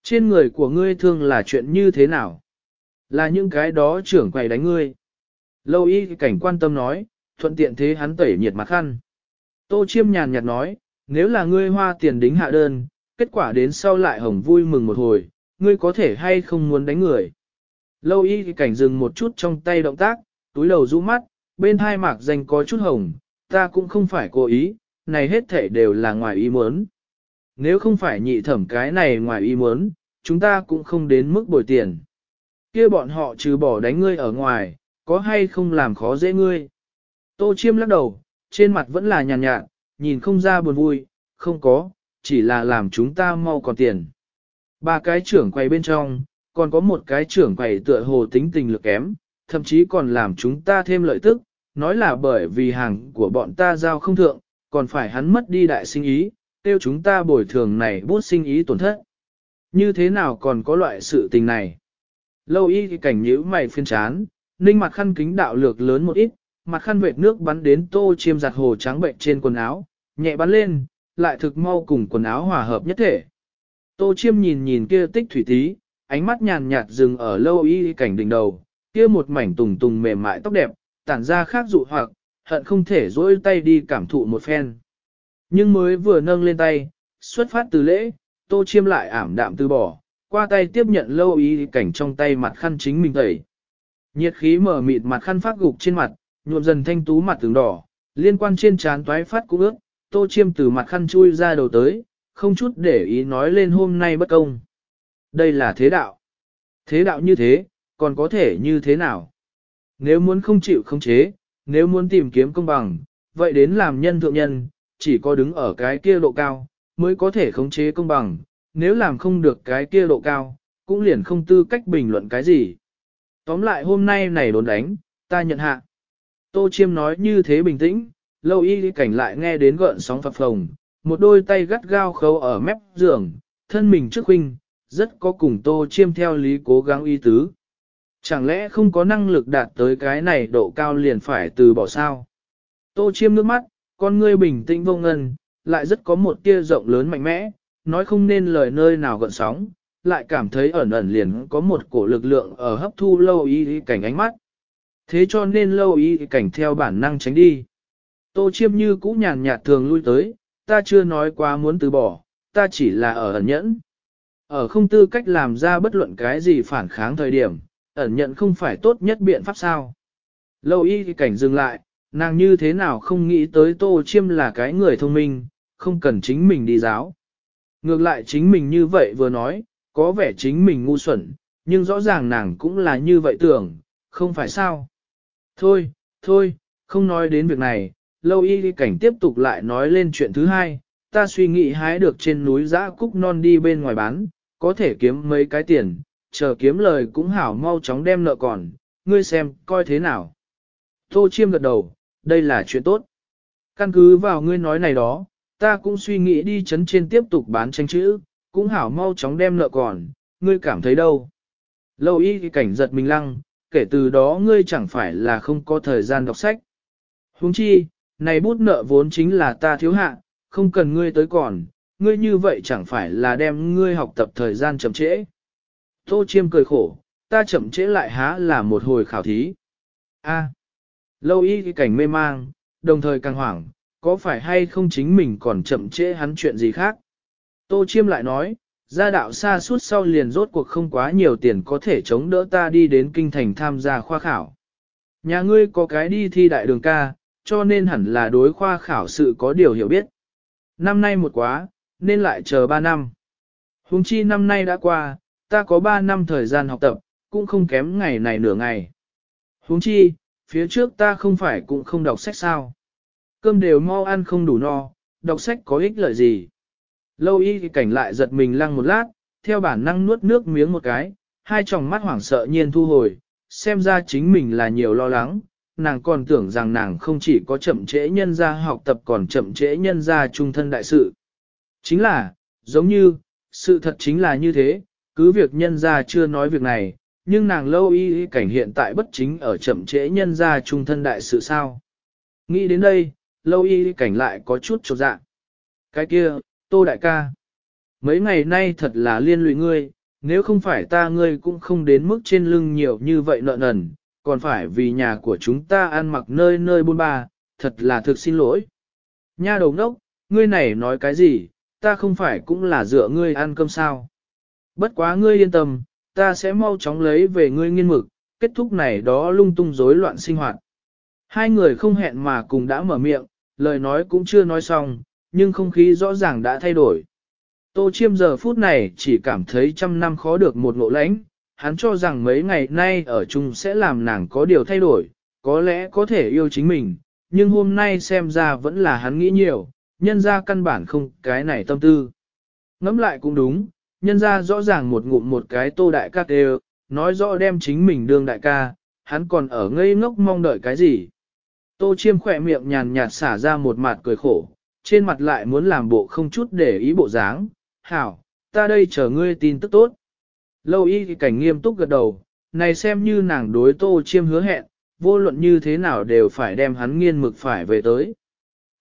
Trên người của ngươi thương là chuyện như thế nào? Là những cái đó trưởng quầy đánh ngươi. Lâu y cảnh quan tâm nói, thuận tiện thế hắn tẩy nhiệt mặt khăn. Tô chiêm nhàn nhạt nói, nếu là ngươi hoa tiền đính hạ đơn, kết quả đến sau lại hồng vui mừng một hồi, ngươi có thể hay không muốn đánh người. Lâu y cảnh dừng một chút trong tay động tác, túi đầu rũ mắt, bên hai mạc danh có chút hồng, ta cũng không phải cố ý, này hết thể đều là ngoài ý muốn. Nếu không phải nhị thẩm cái này ngoài ý muốn, chúng ta cũng không đến mức bồi tiền. kia bọn họ trừ bỏ đánh ngươi ở ngoài, có hay không làm khó dễ ngươi. Tô chiêm lắc đầu, trên mặt vẫn là nhàn nhạt, nhạt, nhìn không ra buồn vui, không có, chỉ là làm chúng ta mau còn tiền. Ba cái trưởng quầy bên trong, còn có một cái trưởng quầy tựa hồ tính tình lực kém, thậm chí còn làm chúng ta thêm lợi tức, nói là bởi vì hàng của bọn ta giao không thượng, còn phải hắn mất đi đại sinh ý, tiêu chúng ta bồi thường này bút sinh ý tổn thất. Như thế nào còn có loại sự tình này? Lâu y thì cảnh nhíu mày phiên chán, ninh mặt khăn kính đạo lược lớn một ít, mặt khăn vệt nước bắn đến tô chiêm giặt hồ trắng bệnh trên quần áo, nhẹ bắn lên, lại thực mau cùng quần áo hòa hợp nhất thể. Tô chiêm nhìn nhìn kia tích thủy tí, ánh mắt nhàn nhạt dừng ở lâu y cảnh đỉnh đầu, kia một mảnh tùng tùng mềm mại tóc đẹp, tản ra khác dụ hoặc, hận không thể dỗi tay đi cảm thụ một phen. Nhưng mới vừa nâng lên tay, xuất phát từ lễ, tô chiêm lại ảm đạm từ bỏ, qua tay tiếp nhận lâu ý cảnh trong tay mặt khăn chính mình tẩy. Nhiệt khí mở mịt mặt khăn phát gục trên mặt, nhuộm dần thanh tú mặt tường đỏ, liên quan trên trán toái phát cũng ước, tô chiêm từ mặt khăn chui ra đầu tới, không chút để ý nói lên hôm nay bất công. Đây là thế đạo. Thế đạo như thế, còn có thể như thế nào? Nếu muốn không chịu không chế, nếu muốn tìm kiếm công bằng, vậy đến làm nhân thượng nhân, chỉ có đứng ở cái kia độ cao, mới có thể khống chế công bằng, nếu làm không được cái kia độ cao, cũng liền không tư cách bình luận cái gì. Tóm lại hôm nay này đồn đánh, ta nhận hạ. Tô Chiêm nói như thế bình tĩnh, lâu y cảnh lại nghe đến gợn sóng phập phồng, một đôi tay gắt gao khâu ở mép giường, thân mình trước huynh, rất có cùng Tô Chiêm theo lý cố gắng y tứ. Chẳng lẽ không có năng lực đạt tới cái này độ cao liền phải từ bỏ sao? Tô Chiêm nước mắt, con ngươi bình tĩnh vô ngân, lại rất có một tia rộng lớn mạnh mẽ, nói không nên lời nơi nào gợn sóng, lại cảm thấy ẩn ẩn liền có một cổ lực lượng ở hấp thu lâu y cảnh ánh mắt. Thế cho nên lâu y cảnh theo bản năng tránh đi. Tô chiêm như cũ nhàn nhạt thường lui tới, ta chưa nói quá muốn từ bỏ, ta chỉ là ở ẩn nhẫn. Ở không tư cách làm ra bất luận cái gì phản kháng thời điểm, ẩn nhận không phải tốt nhất biện pháp sao. Lâu y cảnh dừng lại, nàng như thế nào không nghĩ tới tô chiêm là cái người thông minh, không cần chính mình đi giáo. Ngược lại chính mình như vậy vừa nói, có vẻ chính mình ngu xuẩn, nhưng rõ ràng nàng cũng là như vậy tưởng, không phải sao. Thôi, thôi, không nói đến việc này, lâu y cảnh tiếp tục lại nói lên chuyện thứ hai, ta suy nghĩ hái được trên núi giã cúc non đi bên ngoài bán, có thể kiếm mấy cái tiền, chờ kiếm lời cũng hảo mau chóng đem nợ còn, ngươi xem, coi thế nào. Tô chiêm gật đầu, đây là chuyện tốt. Căn cứ vào ngươi nói này đó, ta cũng suy nghĩ đi chấn trên tiếp tục bán tranh chữ, cũng hảo mau chóng đem nợ còn, ngươi cảm thấy đâu. Lâu y cảnh giật mình lăng, kể từ đó ngươi chẳng phải là không có thời gian đọc sách. Huống chi, này bút nợ vốn chính là ta thiếu hạ, không cần ngươi tới còn, ngươi như vậy chẳng phải là đem ngươi học tập thời gian chậm trễ. Tô chiêm cười khổ, ta chậm trễ lại há là một hồi khảo thí. A. lâu y cảnh mê mang, đồng thời càng hoảng, có phải hay không chính mình còn chậm trễ hắn chuyện gì khác. Tô chiêm lại nói, gia đạo xa suốt sau liền rốt cuộc không quá nhiều tiền có thể chống đỡ ta đi đến kinh thành tham gia khoa khảo. Nhà ngươi có cái đi thi đại đường ca, cho nên hẳn là đối khoa khảo sự có điều hiểu biết. Năm nay một quá, nên lại chờ ba năm. Hùng chi năm nay đã qua, ta có ba năm thời gian học tập, cũng không kém ngày này nửa ngày. Huống chi, phía trước ta không phải cũng không đọc sách sao. Cơm đều mau ăn không đủ no, đọc sách có ích lợi gì. Lâu y thì cảnh lại giật mình lăng một lát, theo bản năng nuốt nước miếng một cái, hai tròng mắt hoảng sợ nhiên thu hồi, xem ra chính mình là nhiều lo lắng, nàng còn tưởng rằng nàng không chỉ có chậm trễ nhân ra học tập còn chậm trễ nhân ra trung thân đại sự. Chính là, giống như, sự thật chính là như thế, cứ việc nhân ra chưa nói việc này, nhưng nàng lâu y cảnh hiện tại bất chính ở chậm trễ nhân ra trung thân đại sự sao. Nghĩ đến đây, lâu y cảnh lại có chút trột dạ. Cái kia, tô đại ca. Mấy ngày nay thật là liên lụy ngươi, nếu không phải ta ngươi cũng không đến mức trên lưng nhiều như vậy nợ nần, còn phải vì nhà của chúng ta ăn mặc nơi nơi buôn ba, thật là thực xin lỗi. Nha đầu ngốc, ngươi này nói cái gì, ta không phải cũng là dựa ngươi ăn cơm sao. Bất quá ngươi yên tâm, ta sẽ mau chóng lấy về ngươi nghiên mực, kết thúc này đó lung tung rối loạn sinh hoạt. Hai người không hẹn mà cùng đã mở miệng, lời nói cũng chưa nói xong, nhưng không khí rõ ràng đã thay đổi. Tô chiêm giờ phút này chỉ cảm thấy trăm năm khó được một ngộ lãnh, hắn cho rằng mấy ngày nay ở chung sẽ làm nàng có điều thay đổi, có lẽ có thể yêu chính mình, nhưng hôm nay xem ra vẫn là hắn nghĩ nhiều, nhân ra căn bản không cái này tâm tư. Ngẫm lại cũng đúng, nhân ra rõ ràng một ngụm một cái tô đại ca đều, nói rõ đem chính mình đương đại ca, hắn còn ở ngây ngốc mong đợi cái gì. Tô chiêm khỏe miệng nhàn nhạt xả ra một mặt cười khổ, trên mặt lại muốn làm bộ không chút để ý bộ dáng, hảo, ta đây chờ ngươi tin tức tốt. Lâu y thì cảnh nghiêm túc gật đầu, này xem như nàng đối tô chiêm hứa hẹn, vô luận như thế nào đều phải đem hắn nghiên mực phải về tới.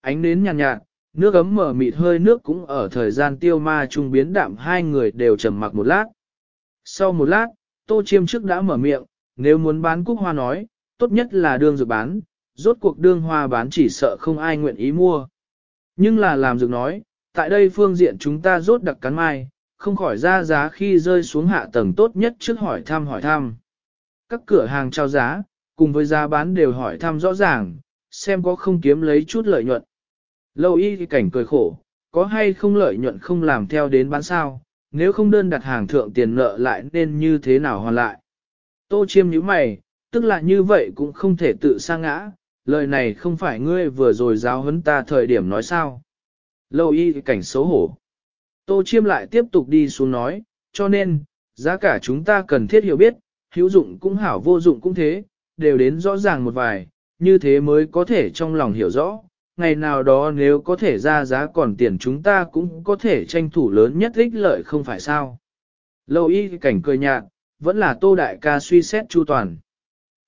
Ánh đến nhàn nhạt, nhạt, nước ấm mở mịt hơi nước cũng ở thời gian tiêu ma trung biến đạm hai người đều trầm mặc một lát. Sau một lát, tô chiêm trước đã mở miệng, nếu muốn bán cúc hoa nói, tốt nhất là đương dược bán, rốt cuộc đương hoa bán chỉ sợ không ai nguyện ý mua. Nhưng là làm dược nói, tại đây phương diện chúng ta rốt đặc cắn mai, không khỏi ra giá khi rơi xuống hạ tầng tốt nhất trước hỏi thăm hỏi thăm. Các cửa hàng trao giá, cùng với giá bán đều hỏi thăm rõ ràng, xem có không kiếm lấy chút lợi nhuận. Lâu y thì cảnh cười khổ, có hay không lợi nhuận không làm theo đến bán sao, nếu không đơn đặt hàng thượng tiền nợ lại nên như thế nào hoàn lại. Tô chiêm nhíu mày, tức là như vậy cũng không thể tự sa ngã, lời này không phải ngươi vừa rồi giáo huấn ta thời điểm nói sao. Lâu y thì cảnh xấu hổ. Tô chiêm lại tiếp tục đi xuống nói, cho nên, giá cả chúng ta cần thiết hiểu biết, hữu dụng cũng hảo vô dụng cũng thế, đều đến rõ ràng một vài, như thế mới có thể trong lòng hiểu rõ. Ngày nào đó nếu có thể ra giá còn tiền chúng ta cũng có thể tranh thủ lớn nhất ích lợi không phải sao. Lâu y cảnh cười nhạt, vẫn là tô đại ca suy xét chu toàn.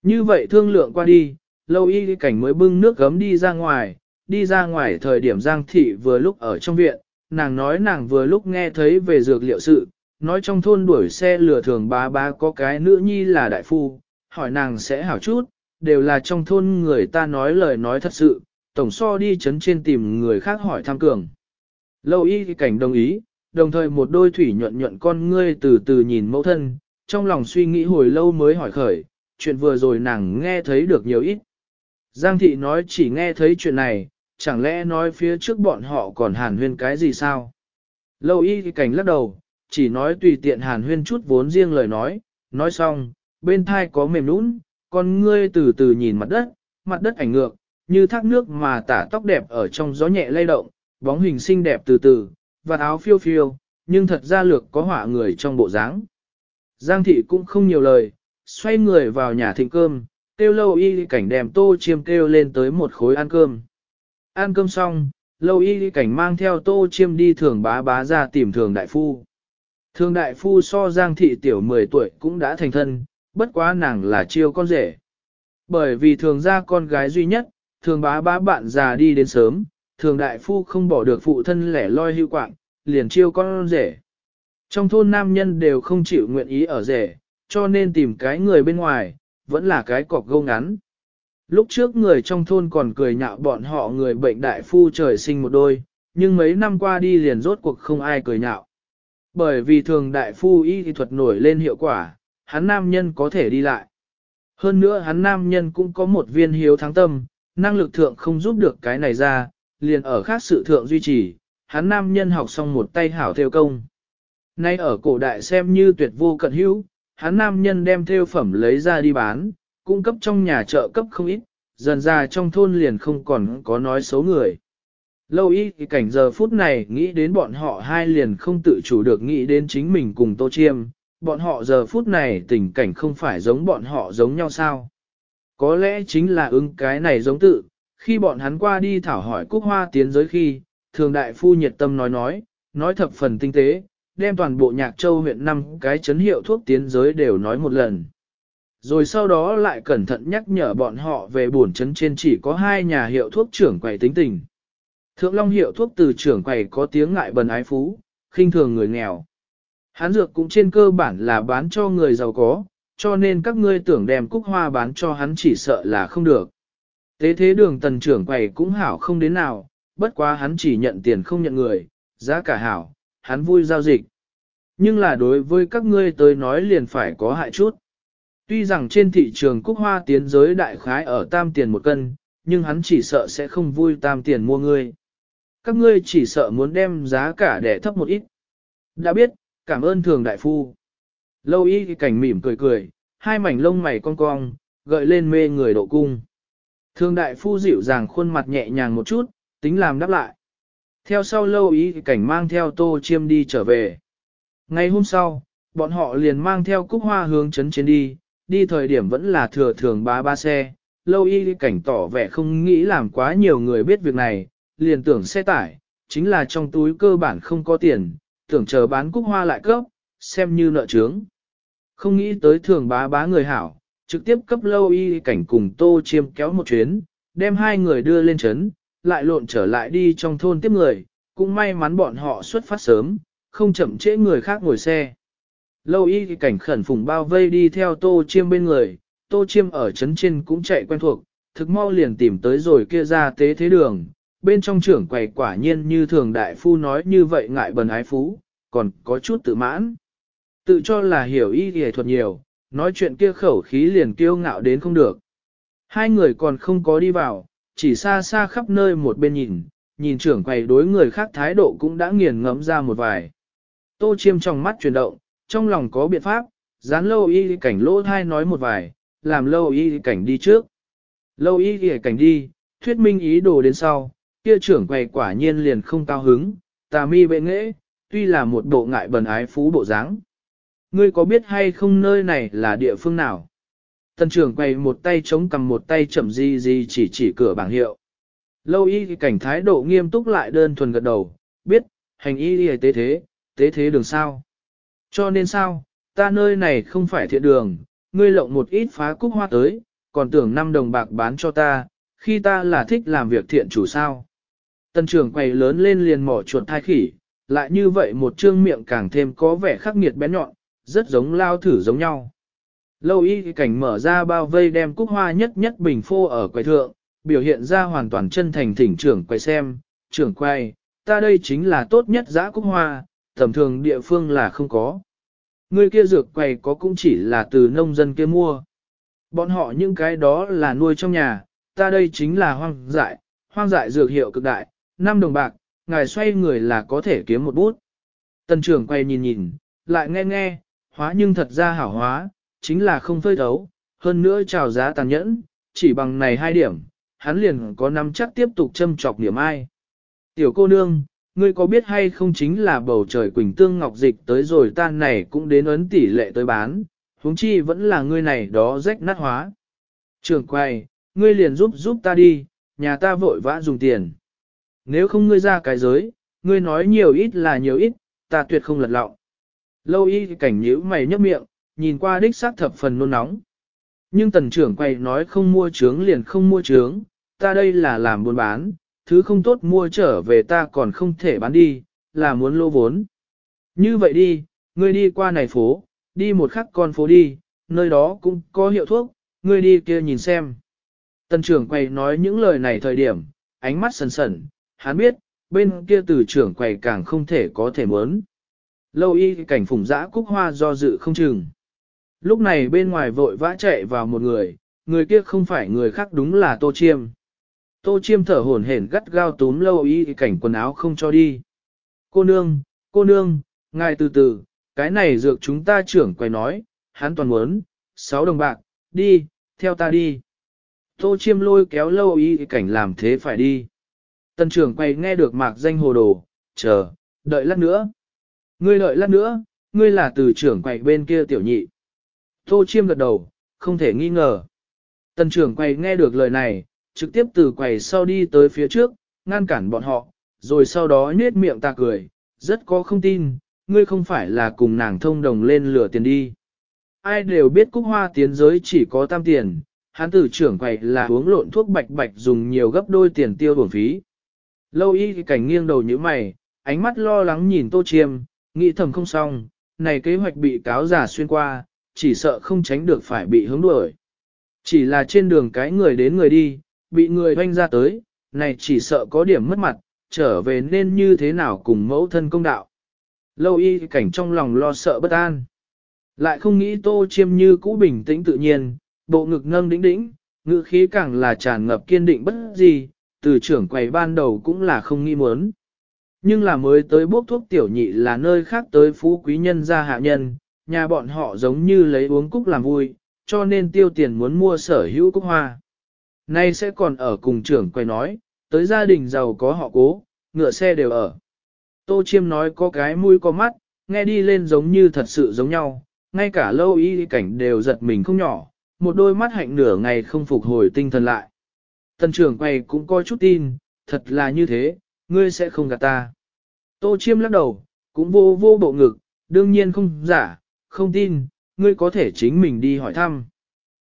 Như vậy thương lượng qua đi, lâu y cảnh mới bưng nước gấm đi ra ngoài, đi ra ngoài thời điểm Giang Thị vừa lúc ở trong viện, nàng nói nàng vừa lúc nghe thấy về dược liệu sự, nói trong thôn đuổi xe lừa thường bá bá có cái nữ nhi là đại phu, hỏi nàng sẽ hảo chút, đều là trong thôn người ta nói lời nói thật sự, tổng so đi chấn trên tìm người khác hỏi tham cường. Lâu y cảnh đồng ý, đồng thời một đôi thủy nhuận nhuận con ngươi từ từ nhìn mẫu thân, trong lòng suy nghĩ hồi lâu mới hỏi khởi, chuyện vừa rồi nàng nghe thấy được nhiều ít. Giang thị nói chỉ nghe thấy chuyện này, chẳng lẽ nói phía trước bọn họ còn hàn huyên cái gì sao? Lâu y cảnh lắc đầu, chỉ nói tùy tiện hàn huyên chút vốn riêng lời nói, nói xong, bên thai có mềm nũng, con ngươi từ từ nhìn mặt đất, mặt đất ảnh ngược, như thác nước mà tả tóc đẹp ở trong gió nhẹ lay động, bóng hình xinh đẹp từ từ, và áo phiêu phiêu, nhưng thật ra lược có họa người trong bộ dáng. Giang thị cũng không nhiều lời, xoay người vào nhà thịnh cơm, kêu lâu y cảnh đem tô chiêm kêu lên tới một khối ăn cơm. Ăn cơm xong, lâu y cảnh mang theo tô chiêm đi thường bá bá ra tìm thường đại phu. Thường đại phu so giang thị tiểu 10 tuổi cũng đã thành thân, bất quá nàng là chiêu con rể. Bởi vì thường ra con gái duy nhất, thường bá bá bạn già đi đến sớm, thường đại phu không bỏ được phụ thân lẻ loi hưu quạng, liền chiêu con rể. Trong thôn nam nhân đều không chịu nguyện ý ở rể, cho nên tìm cái người bên ngoài, vẫn là cái cọc gâu ngắn. Lúc trước người trong thôn còn cười nhạo bọn họ người bệnh đại phu trời sinh một đôi, nhưng mấy năm qua đi liền rốt cuộc không ai cười nhạo. Bởi vì thường đại phu y thuật nổi lên hiệu quả, hắn nam nhân có thể đi lại. Hơn nữa hắn nam nhân cũng có một viên hiếu thắng tâm, năng lực thượng không giúp được cái này ra, liền ở khác sự thượng duy trì, hắn nam nhân học xong một tay hảo theo công. Nay ở cổ đại xem như tuyệt vô cận hữu, hắn nam nhân đem theo phẩm lấy ra đi bán, cung cấp trong nhà chợ cấp không ít, dần ra trong thôn liền không còn có nói xấu người. Lâu y thì cảnh giờ phút này nghĩ đến bọn họ hai liền không tự chủ được nghĩ đến chính mình cùng Tô Chiêm, bọn họ giờ phút này tình cảnh không phải giống bọn họ giống nhau sao. Có lẽ chính là ứng cái này giống tự, khi bọn hắn qua đi thảo hỏi cúc hoa tiến giới khi, thường đại phu nhiệt tâm nói nói, nói thập phần tinh tế, đem toàn bộ nhạc châu huyện năm cái chấn hiệu thuốc tiến giới đều nói một lần. Rồi sau đó lại cẩn thận nhắc nhở bọn họ về buồn chấn trên chỉ có hai nhà hiệu thuốc trưởng quầy tính tình. Thượng Long hiệu thuốc từ trưởng quầy có tiếng ngại bần ái phú, khinh thường người nghèo. Hán dược cũng trên cơ bản là bán cho người giàu có, cho nên các ngươi tưởng đem cúc hoa bán cho hắn chỉ sợ là không được. Tế thế đường tần trưởng quầy cũng hảo không đến nào, bất quá hắn chỉ nhận tiền không nhận người, giá cả hảo, hắn vui giao dịch. Nhưng là đối với các ngươi tới nói liền phải có hại chút. Tuy rằng trên thị trường cúc hoa tiến giới đại khái ở tam tiền một cân, nhưng hắn chỉ sợ sẽ không vui tam tiền mua ngươi. Các ngươi chỉ sợ muốn đem giá cả để thấp một ít. Đã biết, cảm ơn thường đại phu. Lâu y cảnh mỉm cười cười, hai mảnh lông mày cong cong, gợi lên mê người độ cung. Thường đại phu dịu dàng khuôn mặt nhẹ nhàng một chút, tính làm đáp lại. Theo sau lâu ý cảnh mang theo tô chiêm đi trở về. Ngày hôm sau, bọn họ liền mang theo cúc hoa hướng chấn trên đi, đi thời điểm vẫn là thừa thường ba ba xe. Lâu y cảnh tỏ vẻ không nghĩ làm quá nhiều người biết việc này, liền tưởng xe tải, chính là trong túi cơ bản không có tiền, tưởng chờ bán cúc hoa lại cấp, xem như nợ trướng. Không nghĩ tới thường bá bá người hảo, trực tiếp cấp lâu y cảnh cùng tô chiêm kéo một chuyến, đem hai người đưa lên chấn, lại lộn trở lại đi trong thôn tiếp người, cũng may mắn bọn họ xuất phát sớm, không chậm trễ người khác ngồi xe. Lâu y cảnh khẩn phùng bao vây đi theo tô chiêm bên người, tô chiêm ở chấn trên cũng chạy quen thuộc, thực mau liền tìm tới rồi kia ra tế thế đường, bên trong trưởng quầy quả nhiên như thường đại phu nói như vậy ngại bần ái phú, còn có chút tự mãn. Tự cho là hiểu y y thuật nhiều, nói chuyện kia khẩu khí liền kiêu ngạo đến không được. Hai người còn không có đi vào, chỉ xa xa khắp nơi một bên nhìn, nhìn trưởng quầy đối người khác thái độ cũng đã nghiền ngẫm ra một vài. Tô chiêm trong mắt chuyển động, trong lòng có biện pháp, dán lâu y cảnh lỗ thai nói một vài, làm lâu y cảnh đi trước. Lâu y cảnh đi, thuyết minh ý đồ đến sau, kia trưởng quầy quả nhiên liền không cao hứng, tà mi bệ nghệ, tuy là một bộ ngại bần ái phú bộ dáng. Ngươi có biết hay không nơi này là địa phương nào? Tần trưởng quầy một tay chống cầm một tay chậm di di chỉ chỉ cửa bảng hiệu. Lâu y cảnh thái độ nghiêm túc lại đơn thuần gật đầu, biết, hành y y tế thế, tế thế đường sao. Cho nên sao, ta nơi này không phải thiện đường, ngươi lộng một ít phá cúc hoa tới, còn tưởng 5 đồng bạc bán cho ta, khi ta là thích làm việc thiện chủ sao. Tần trưởng quầy lớn lên liền mỏ chuột thai khỉ, lại như vậy một trương miệng càng thêm có vẻ khắc nghiệt bén nhọn, rất giống lao thử giống nhau. Lâu y cảnh mở ra bao vây đem cúc hoa nhất nhất bình phô ở quầy thượng, biểu hiện ra hoàn toàn chân thành thỉnh trưởng quầy xem, trưởng quầy ta đây chính là tốt nhất giã cúc hoa, tầm thường địa phương là không có. Người kia dược quầy có cũng chỉ là từ nông dân kia mua. Bọn họ những cái đó là nuôi trong nhà, ta đây chính là hoang dại, hoang dại dược hiệu cực đại, 5 đồng bạc, ngài xoay người là có thể kiếm một bút. Tần trưởng quay nhìn nhìn, lại nghe nghe, hóa nhưng thật ra hảo hóa, chính là không phơi thấu, hơn nữa chào giá tàn nhẫn, chỉ bằng này hai điểm, hắn liền có nắm chắc tiếp tục châm chọc điểm ai. Tiểu cô nương, ngươi có biết hay không chính là bầu trời quỳnh tương ngọc dịch tới rồi tan này cũng đến ấn tỷ lệ tới bán, huống chi vẫn là ngươi này đó rách nát hóa. Trường quay, ngươi liền giúp giúp ta đi, nhà ta vội vã dùng tiền. Nếu không ngươi ra cái giới, ngươi nói nhiều ít là nhiều ít, ta tuyệt không lật lọng. Lâu y cảnh nhíu mày nhấp miệng, nhìn qua đích xác thập phần nôn nóng. Nhưng tần trưởng quay nói không mua trướng liền không mua trướng, ta đây là làm buôn bán, thứ không tốt mua trở về ta còn không thể bán đi, là muốn lô vốn. Như vậy đi, ngươi đi qua này phố, đi một khắc con phố đi, nơi đó cũng có hiệu thuốc, ngươi đi kia nhìn xem. Tần trưởng quay nói những lời này thời điểm, ánh mắt sần sần, hắn biết, bên kia từ trưởng quầy càng không thể có thể muốn. Lâu y cảnh phùng dã cúc hoa do dự không chừng. Lúc này bên ngoài vội vã chạy vào một người, người kia không phải người khác đúng là Tô Chiêm. Tô Chiêm thở hổn hển gắt gao túm lâu y cảnh quần áo không cho đi. Cô nương, cô nương, ngài từ từ, cái này dược chúng ta trưởng quay nói, hắn toàn muốn, sáu đồng bạc, đi, theo ta đi. Tô Chiêm lôi kéo lâu y cảnh làm thế phải đi. Tân trưởng quay nghe được mạc danh hồ đồ, chờ, đợi lát nữa. Ngươi đợi lát nữa, ngươi là từ trưởng quầy bên kia tiểu nhị. Tô chiêm gật đầu, không thể nghi ngờ. Tần trưởng quầy nghe được lời này, trực tiếp từ quầy sau đi tới phía trước, ngăn cản bọn họ, rồi sau đó nhếch miệng ta cười, rất có không tin, ngươi không phải là cùng nàng thông đồng lên lửa tiền đi. Ai đều biết cúc hoa tiến giới chỉ có tam tiền, hắn tử trưởng quầy là uống lộn thuốc bạch bạch dùng nhiều gấp đôi tiền tiêu bổn phí. Lâu y cảnh nghiêng đầu như mày, ánh mắt lo lắng nhìn tô chiêm, nghĩ thầm không xong, này kế hoạch bị cáo giả xuyên qua, chỉ sợ không tránh được phải bị hướng đuổi. Chỉ là trên đường cái người đến người đi, bị người hoanh ra tới, này chỉ sợ có điểm mất mặt, trở về nên như thế nào cùng mẫu thân công đạo. Lâu y cảnh trong lòng lo sợ bất an. Lại không nghĩ tô chiêm như cũ bình tĩnh tự nhiên, bộ ngực nâng đĩnh đĩnh, ngữ khí càng là tràn ngập kiên định bất gì, từ trưởng quầy ban đầu cũng là không nghi muốn. Nhưng là mới tới bốc thuốc tiểu nhị là nơi khác tới phú quý nhân gia hạ nhân, nhà bọn họ giống như lấy uống cúc làm vui, cho nên tiêu tiền muốn mua sở hữu cúc hoa. Nay sẽ còn ở cùng trưởng quay nói, tới gia đình giàu có họ cố, ngựa xe đều ở. Tô Chiêm nói có cái mũi có mắt, nghe đi lên giống như thật sự giống nhau, ngay cả lâu y cảnh đều giật mình không nhỏ, một đôi mắt hạnh nửa ngày không phục hồi tinh thần lại. Tân trưởng quầy cũng coi chút tin, thật là như thế, ngươi sẽ không gạt ta. Tô Chiêm lắc đầu, cũng vô vô bộ ngực, đương nhiên không giả, không tin, ngươi có thể chính mình đi hỏi thăm.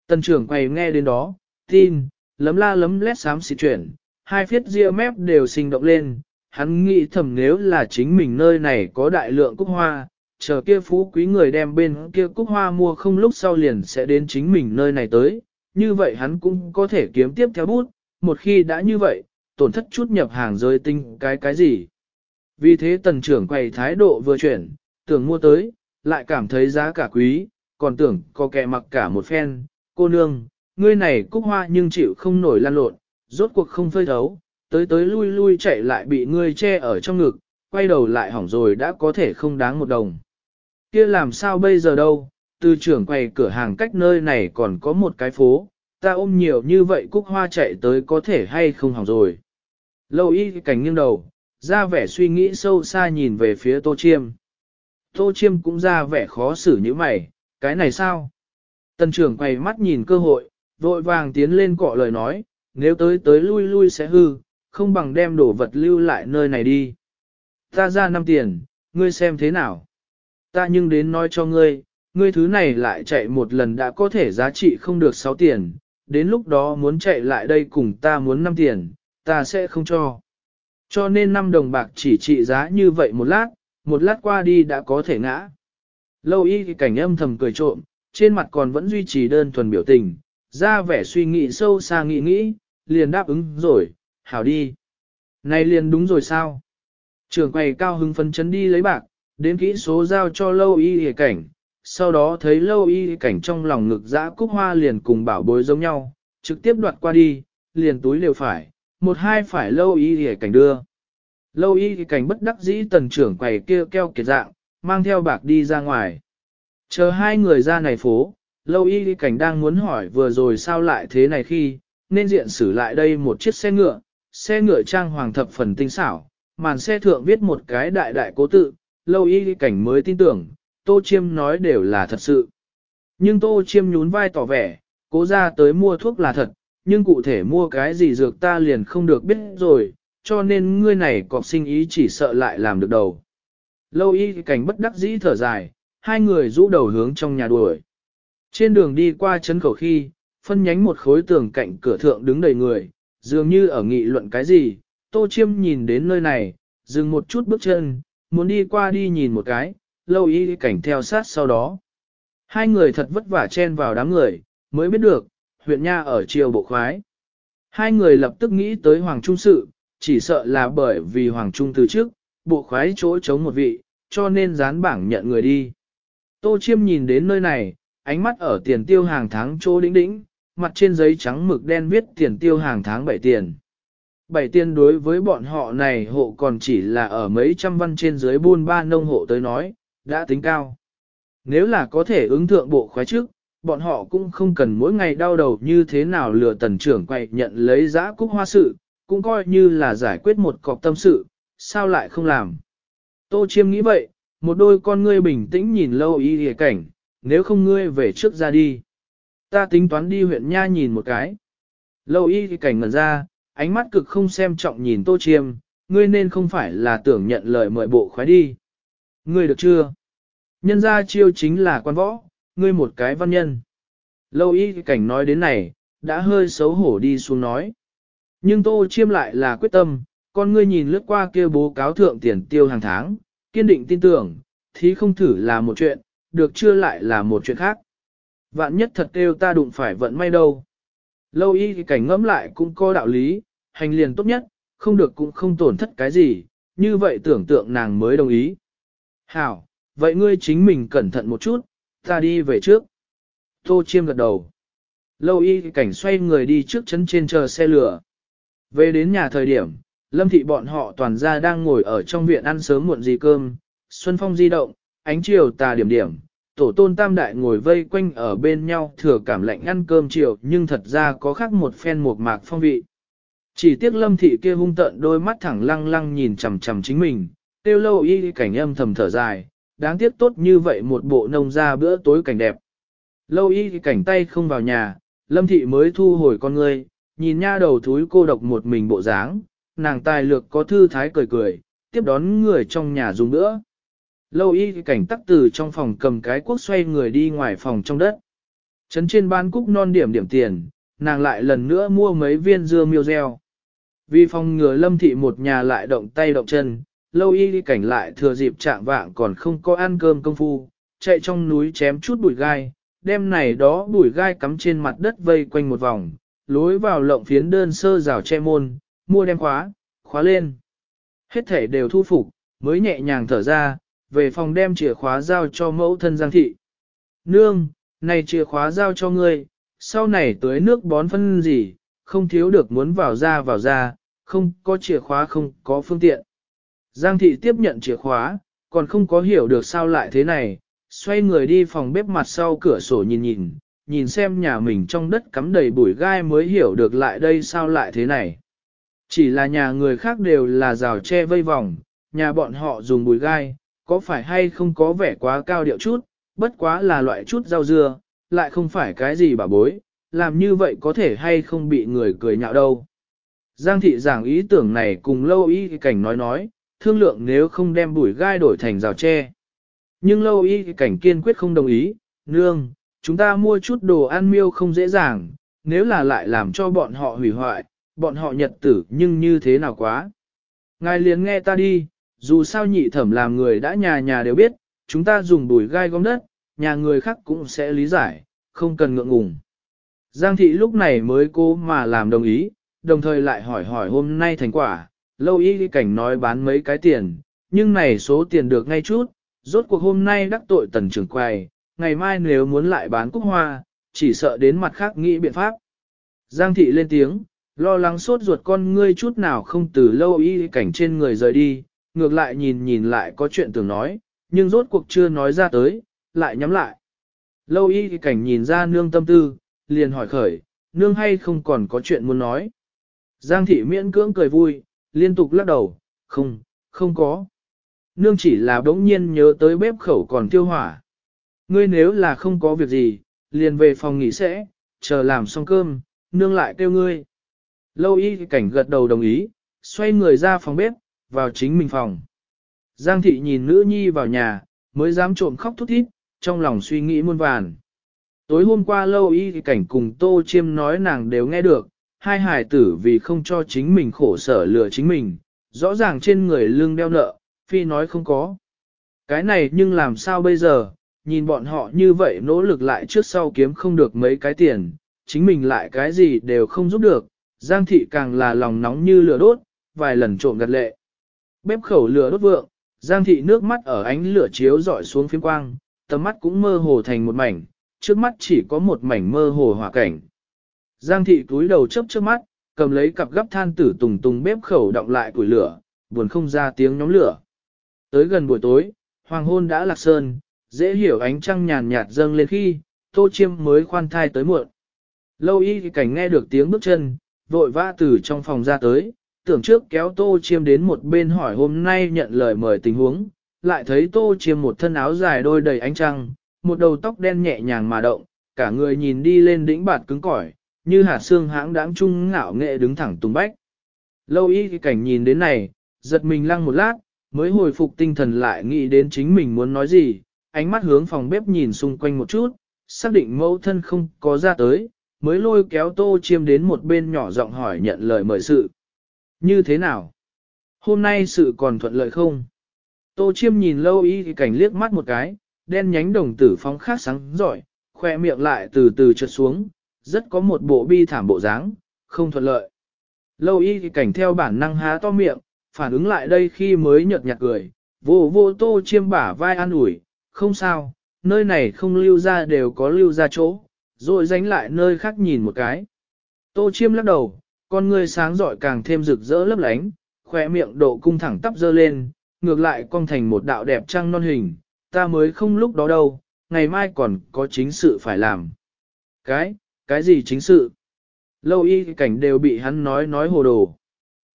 Tần trưởng quầy nghe đến đó, tin, lấm la lấm lét xám xịt chuyển, hai phiết ria mép đều sinh động lên, hắn nghĩ thầm nếu là chính mình nơi này có đại lượng cúc hoa, chờ kia phú quý người đem bên kia cúc hoa mua không lúc sau liền sẽ đến chính mình nơi này tới, như vậy hắn cũng có thể kiếm tiếp theo bút, một khi đã như vậy, tổn thất chút nhập hàng rơi tinh cái cái gì. Vì thế tần trưởng quầy thái độ vừa chuyển, tưởng mua tới, lại cảm thấy giá cả quý, còn tưởng có kẻ mặc cả một phen, cô nương, ngươi này cúc hoa nhưng chịu không nổi lan lộn, rốt cuộc không phơi thấu, tới tới lui lui chạy lại bị ngươi che ở trong ngực, quay đầu lại hỏng rồi đã có thể không đáng một đồng. kia làm sao bây giờ đâu, từ trưởng quầy cửa hàng cách nơi này còn có một cái phố, ta ôm nhiều như vậy cúc hoa chạy tới có thể hay không hỏng rồi. Lâu y cảnh nghiêng đầu, ra vẻ suy nghĩ sâu xa nhìn về phía tô chiêm. Tô chiêm cũng ra vẻ khó xử như mày, cái này sao? Tần trưởng quay mắt nhìn cơ hội, vội vàng tiến lên cọ lời nói, nếu tới tới lui lui sẽ hư, không bằng đem đồ vật lưu lại nơi này đi. Ta ra năm tiền, ngươi xem thế nào? Ta nhưng đến nói cho ngươi, ngươi thứ này lại chạy một lần đã có thể giá trị không được 6 tiền, đến lúc đó muốn chạy lại đây cùng ta muốn 5 tiền, ta sẽ không cho. Cho nên 5 đồng bạc chỉ trị giá như vậy một lát, một lát qua đi đã có thể ngã. Lâu y thì cảnh âm thầm cười trộm, trên mặt còn vẫn duy trì đơn thuần biểu tình, ra vẻ suy nghĩ sâu xa nghĩ nghĩ, liền đáp ứng rồi, hảo đi. Này liền đúng rồi sao? Trường quầy cao hứng phấn chấn đi lấy bạc, đến kỹ số giao cho lâu y hề cảnh, sau đó thấy lâu y cảnh trong lòng ngực dã cúc hoa liền cùng bảo bối giống nhau, trực tiếp đoạt qua đi, liền túi liều phải, một hai phải lâu y hề cảnh đưa. Lâu y cảnh bất đắc dĩ tần trưởng quầy kia keo kiệt dạng, mang theo bạc đi ra ngoài. Chờ hai người ra này phố, lâu y cảnh đang muốn hỏi vừa rồi sao lại thế này khi, nên diện xử lại đây một chiếc xe ngựa, xe ngựa trang hoàng thập phần tinh xảo, màn xe thượng viết một cái đại đại cố tự, lâu y cảnh mới tin tưởng, Tô Chiêm nói đều là thật sự. Nhưng Tô Chiêm nhún vai tỏ vẻ, cố ra tới mua thuốc là thật, nhưng cụ thể mua cái gì dược ta liền không được biết rồi, cho nên ngươi này cọc sinh ý chỉ sợ lại làm được đầu. Lâu y cảnh bất đắc dĩ thở dài, hai người rũ đầu hướng trong nhà đuổi. Trên đường đi qua chấn khẩu khi, phân nhánh một khối tường cạnh cửa thượng đứng đầy người, dường như ở nghị luận cái gì, tô chiêm nhìn đến nơi này, dừng một chút bước chân, muốn đi qua đi nhìn một cái, lâu y cảnh theo sát sau đó. Hai người thật vất vả chen vào đám người, mới biết được, huyện nha ở triều bộ khoái. Hai người lập tức nghĩ tới Hoàng Trung sự, chỉ sợ là bởi vì Hoàng Trung từ trước, bộ khoái chỗ chống một vị, cho nên dán bảng nhận người đi. Tô Chiêm nhìn đến nơi này, ánh mắt ở tiền tiêu hàng tháng chỗ đĩnh đĩnh, mặt trên giấy trắng mực đen viết tiền tiêu hàng tháng 7 tiền. 7 tiền đối với bọn họ này hộ còn chỉ là ở mấy trăm văn trên dưới buôn ba nông hộ tới nói, đã tính cao. Nếu là có thể ứng thượng bộ khoái trước, bọn họ cũng không cần mỗi ngày đau đầu như thế nào lừa tần trưởng quay nhận lấy giã cúc hoa sự, cũng coi như là giải quyết một cọc tâm sự, sao lại không làm. Tô Chiêm nghĩ vậy, một đôi con ngươi bình tĩnh nhìn lâu y hề cảnh, nếu không ngươi về trước ra đi. Ta tính toán đi huyện Nha nhìn một cái. Lâu y hề cảnh ngẩn ra, ánh mắt cực không xem trọng nhìn tô chiêm, ngươi nên không phải là tưởng nhận lời mời bộ khoái đi. Ngươi được chưa? Nhân ra chiêu chính là quan võ, ngươi một cái văn nhân. Lâu y cảnh nói đến này, đã hơi xấu hổ đi xuống nói. Nhưng tô chiêm lại là quyết tâm, con ngươi nhìn lướt qua kia bố cáo thượng tiền tiêu hàng tháng, kiên định tin tưởng, thì không thử là một chuyện, được chưa lại là một chuyện khác. Vạn nhất thật kêu ta đụng phải vận may đâu. Lâu y cảnh ngẫm lại cũng có đạo lý, hành liền tốt nhất, không được cũng không tổn thất cái gì, như vậy tưởng tượng nàng mới đồng ý. Hảo, vậy ngươi chính mình cẩn thận một chút, ta đi về trước. Tô chiêm gật đầu. Lâu y cảnh xoay người đi trước chấn trên chờ xe lửa. Về đến nhà thời điểm, lâm thị bọn họ toàn ra đang ngồi ở trong viện ăn sớm muộn gì cơm, xuân phong di động, ánh chiều tà điểm điểm, tổ tôn tam đại ngồi vây quanh ở bên nhau thừa cảm lạnh ăn cơm chiều nhưng thật ra có khác một phen một mạc phong vị. Chỉ tiếc lâm thị kia hung tợn đôi mắt thẳng lăng lăng nhìn chằm chằm chính mình, tiêu lâu y cảnh âm thầm thở dài, đáng tiếc tốt như vậy một bộ nông ra bữa tối cảnh đẹp. Lâu y cảnh tay không vào nhà, lâm thị mới thu hồi con ngươi, nhìn nha đầu thúi cô độc một mình bộ dáng, nàng tài lược có thư thái cười cười, tiếp đón người trong nhà dùng nữa. Lâu y cảnh tắc từ trong phòng cầm cái cuốc xoay người đi ngoài phòng trong đất. Trấn trên ban cúc non điểm điểm tiền, nàng lại lần nữa mua mấy viên dưa miêu reo. Vì phòng ngừa lâm thị một nhà lại động tay động chân, lâu y cảnh lại thừa dịp trạng vạng còn không có ăn cơm công phu, chạy trong núi chém chút bụi gai, đem này đó bụi gai cắm trên mặt đất vây quanh một vòng, lối vào lộng phiến đơn sơ rào che môn, mua đem khóa, khóa lên. Hết thể đều thu phục, mới nhẹ nhàng thở ra, về phòng đem chìa khóa giao cho mẫu thân Giang Thị. Nương, này chìa khóa giao cho ngươi, sau này tới nước bón phân gì, không thiếu được muốn vào ra vào ra, không có chìa khóa không có phương tiện. Giang Thị tiếp nhận chìa khóa, còn không có hiểu được sao lại thế này, xoay người đi phòng bếp mặt sau cửa sổ nhìn nhìn, nhìn xem nhà mình trong đất cắm đầy bụi gai mới hiểu được lại đây sao lại thế này. Chỉ là nhà người khác đều là rào tre vây vòng, nhà bọn họ dùng bụi gai, có phải hay không có vẻ quá cao điệu chút, bất quá là loại chút rau dưa, lại không phải cái gì bà bối, làm như vậy có thể hay không bị người cười nhạo đâu. Giang thị giảng ý tưởng này cùng lâu y cảnh nói nói, thương lượng nếu không đem bụi gai đổi thành rào tre. Nhưng lâu y cảnh kiên quyết không đồng ý, nương, chúng ta mua chút đồ ăn miêu không dễ dàng, nếu là lại làm cho bọn họ hủy hoại, bọn họ nhật tử nhưng như thế nào quá. Ngài liền nghe ta đi, dù sao nhị thẩm làm người đã nhà nhà đều biết, chúng ta dùng bùi gai gom đất, nhà người khác cũng sẽ lý giải, không cần ngượng ngùng. Giang thị lúc này mới cố mà làm đồng ý, đồng thời lại hỏi hỏi hôm nay thành quả, lâu y cảnh nói bán mấy cái tiền, nhưng này số tiền được ngay chút, rốt cuộc hôm nay đắc tội tần trưởng quầy, ngày mai nếu muốn lại bán cúc hoa, chỉ sợ đến mặt khác nghĩ biện pháp. Giang thị lên tiếng, lo lắng sốt ruột con ngươi chút nào không từ lâu y cảnh trên người rời đi, ngược lại nhìn nhìn lại có chuyện tưởng nói, nhưng rốt cuộc chưa nói ra tới, lại nhắm lại. Lâu y cảnh nhìn ra nương tâm tư, liền hỏi khởi, nương hay không còn có chuyện muốn nói. Giang thị miễn cưỡng cười vui, liên tục lắc đầu, không, không có. Nương chỉ là đống nhiên nhớ tới bếp khẩu còn tiêu hỏa. Ngươi nếu là không có việc gì, liền về phòng nghỉ sẽ, chờ làm xong cơm, nương lại kêu ngươi. Lâu y cảnh gật đầu đồng ý, xoay người ra phòng bếp, vào chính mình phòng. Giang thị nhìn nữ nhi vào nhà, mới dám trộm khóc thút thít, trong lòng suy nghĩ muôn vàn. Tối hôm qua lâu y cảnh cùng tô chiêm nói nàng đều nghe được, hai hải tử vì không cho chính mình khổ sở lừa chính mình, rõ ràng trên người lương đeo nợ, phi nói không có. Cái này nhưng làm sao bây giờ, nhìn bọn họ như vậy nỗ lực lại trước sau kiếm không được mấy cái tiền, chính mình lại cái gì đều không giúp được, Giang thị càng là lòng nóng như lửa đốt, vài lần trộm gật lệ. Bếp khẩu lửa đốt vượng, Giang thị nước mắt ở ánh lửa chiếu dọi xuống phiến quang, tầm mắt cũng mơ hồ thành một mảnh, trước mắt chỉ có một mảnh mơ hồ hỏa cảnh. Giang thị túi đầu chớp trước mắt, cầm lấy cặp gấp than tử tùng tùng bếp khẩu động lại củi lửa, buồn không ra tiếng nhóm lửa. Tới gần buổi tối, hoàng hôn đã lạc sơn, dễ hiểu ánh trăng nhàn nhạt dâng lên khi, tô chiêm mới khoan thai tới muộn. Lâu y thì cảnh nghe được tiếng bước chân, vội vã từ trong phòng ra tới, tưởng trước kéo tô chiêm đến một bên hỏi hôm nay nhận lời mời tình huống, lại thấy tô chiêm một thân áo dài đôi đầy ánh trăng, một đầu tóc đen nhẹ nhàng mà động, cả người nhìn đi lên đỉnh bạt cứng cỏi, như hạt xương hãng đáng trung ngạo nghệ đứng thẳng tung bách. Lâu y cảnh nhìn đến này, giật mình lăng một lát, mới hồi phục tinh thần lại nghĩ đến chính mình muốn nói gì, ánh mắt hướng phòng bếp nhìn xung quanh một chút, xác định mẫu thân không có ra tới, mới lôi kéo tô chiêm đến một bên nhỏ giọng hỏi nhận lời mời sự. Như thế nào? Hôm nay sự còn thuận lợi không? Tô chiêm nhìn lâu y cảnh liếc mắt một cái, đen nhánh đồng tử phóng khác sáng giỏi, khoe miệng lại từ từ trượt xuống, rất có một bộ bi thảm bộ dáng, không thuận lợi. Lâu y thì cảnh theo bản năng há to miệng, phản ứng lại đây khi mới nhợt nhạt cười, vô vô tô chiêm bả vai an ủi, không sao, nơi này không lưu ra đều có lưu ra chỗ, rồi dánh lại nơi khác nhìn một cái. Tô chiêm lắc đầu, con người sáng giỏi càng thêm rực rỡ lấp lánh, khỏe miệng độ cung thẳng tắp dơ lên, ngược lại cong thành một đạo đẹp trăng non hình, ta mới không lúc đó đâu, ngày mai còn có chính sự phải làm. Cái, cái gì chính sự? Lâu y cảnh đều bị hắn nói nói hồ đồ.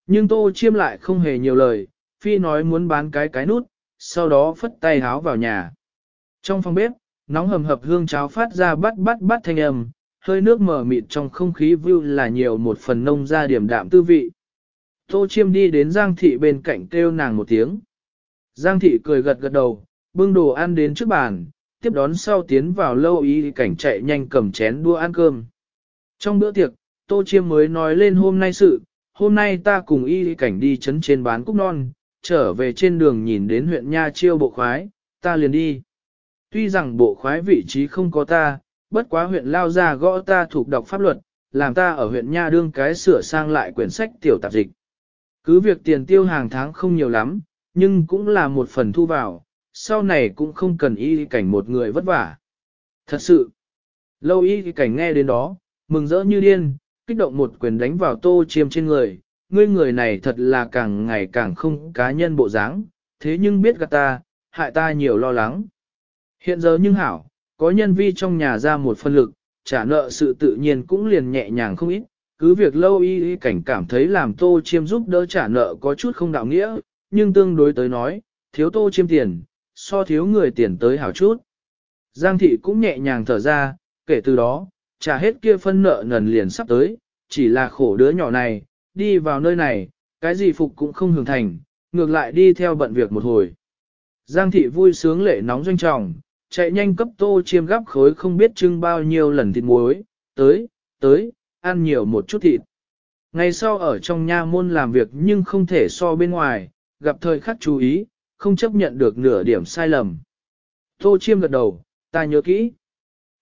Nhưng tô chiêm lại không hề nhiều lời, phi nói muốn bán cái cái nút, sau đó phất tay háo vào nhà. Trong phòng bếp, nóng hầm hập hương cháo phát ra bắt bắt bắt thanh âm, hơi nước mở mịt trong không khí view là nhiều một phần nông ra điểm đạm tư vị. Tô chiêm đi đến Giang thị bên cạnh kêu nàng một tiếng. Giang thị cười gật gật đầu, bưng đồ ăn đến trước bàn, tiếp đón sau tiến vào lâu y cảnh chạy nhanh cầm chén đua ăn cơm. Trong bữa tiệc, Tô Chiêm mới nói lên hôm nay sự, hôm nay ta cùng y cảnh đi chấn trên bán cúc non, trở về trên đường nhìn đến huyện Nha Chiêu bộ khoái, ta liền đi. Tuy rằng bộ khoái vị trí không có ta, bất quá huyện lao ra gõ ta thuộc đọc pháp luật, làm ta ở huyện Nha đương cái sửa sang lại quyển sách tiểu tạp dịch. Cứ việc tiền tiêu hàng tháng không nhiều lắm, nhưng cũng là một phần thu vào, sau này cũng không cần y cảnh một người vất vả. Thật sự, lâu y cảnh nghe đến đó, mừng rỡ như điên, kích động một quyền đánh vào tô chiêm trên người, ngươi người này thật là càng ngày càng không cá nhân bộ dáng, thế nhưng biết gạt ta, hại ta nhiều lo lắng. Hiện giờ nhưng hảo, có nhân vi trong nhà ra một phân lực, trả nợ sự tự nhiên cũng liền nhẹ nhàng không ít, cứ việc lâu y y cảnh cảm thấy làm tô chiêm giúp đỡ trả nợ có chút không đạo nghĩa, nhưng tương đối tới nói, thiếu tô chiêm tiền, so thiếu người tiền tới hảo chút. Giang thị cũng nhẹ nhàng thở ra, kể từ đó, trả hết kia phân nợ nần liền sắp tới, chỉ là khổ đứa nhỏ này, đi vào nơi này, cái gì phục cũng không hưởng thành, ngược lại đi theo bận việc một hồi. Giang thị vui sướng lệ nóng doanh trọng, chạy nhanh cấp tô chiêm gắp khối không biết trưng bao nhiêu lần thịt muối, tới, tới, ăn nhiều một chút thịt. Ngày sau ở trong nha môn làm việc nhưng không thể so bên ngoài, gặp thời khắc chú ý, không chấp nhận được nửa điểm sai lầm. Tô chiêm gật đầu, ta nhớ kỹ.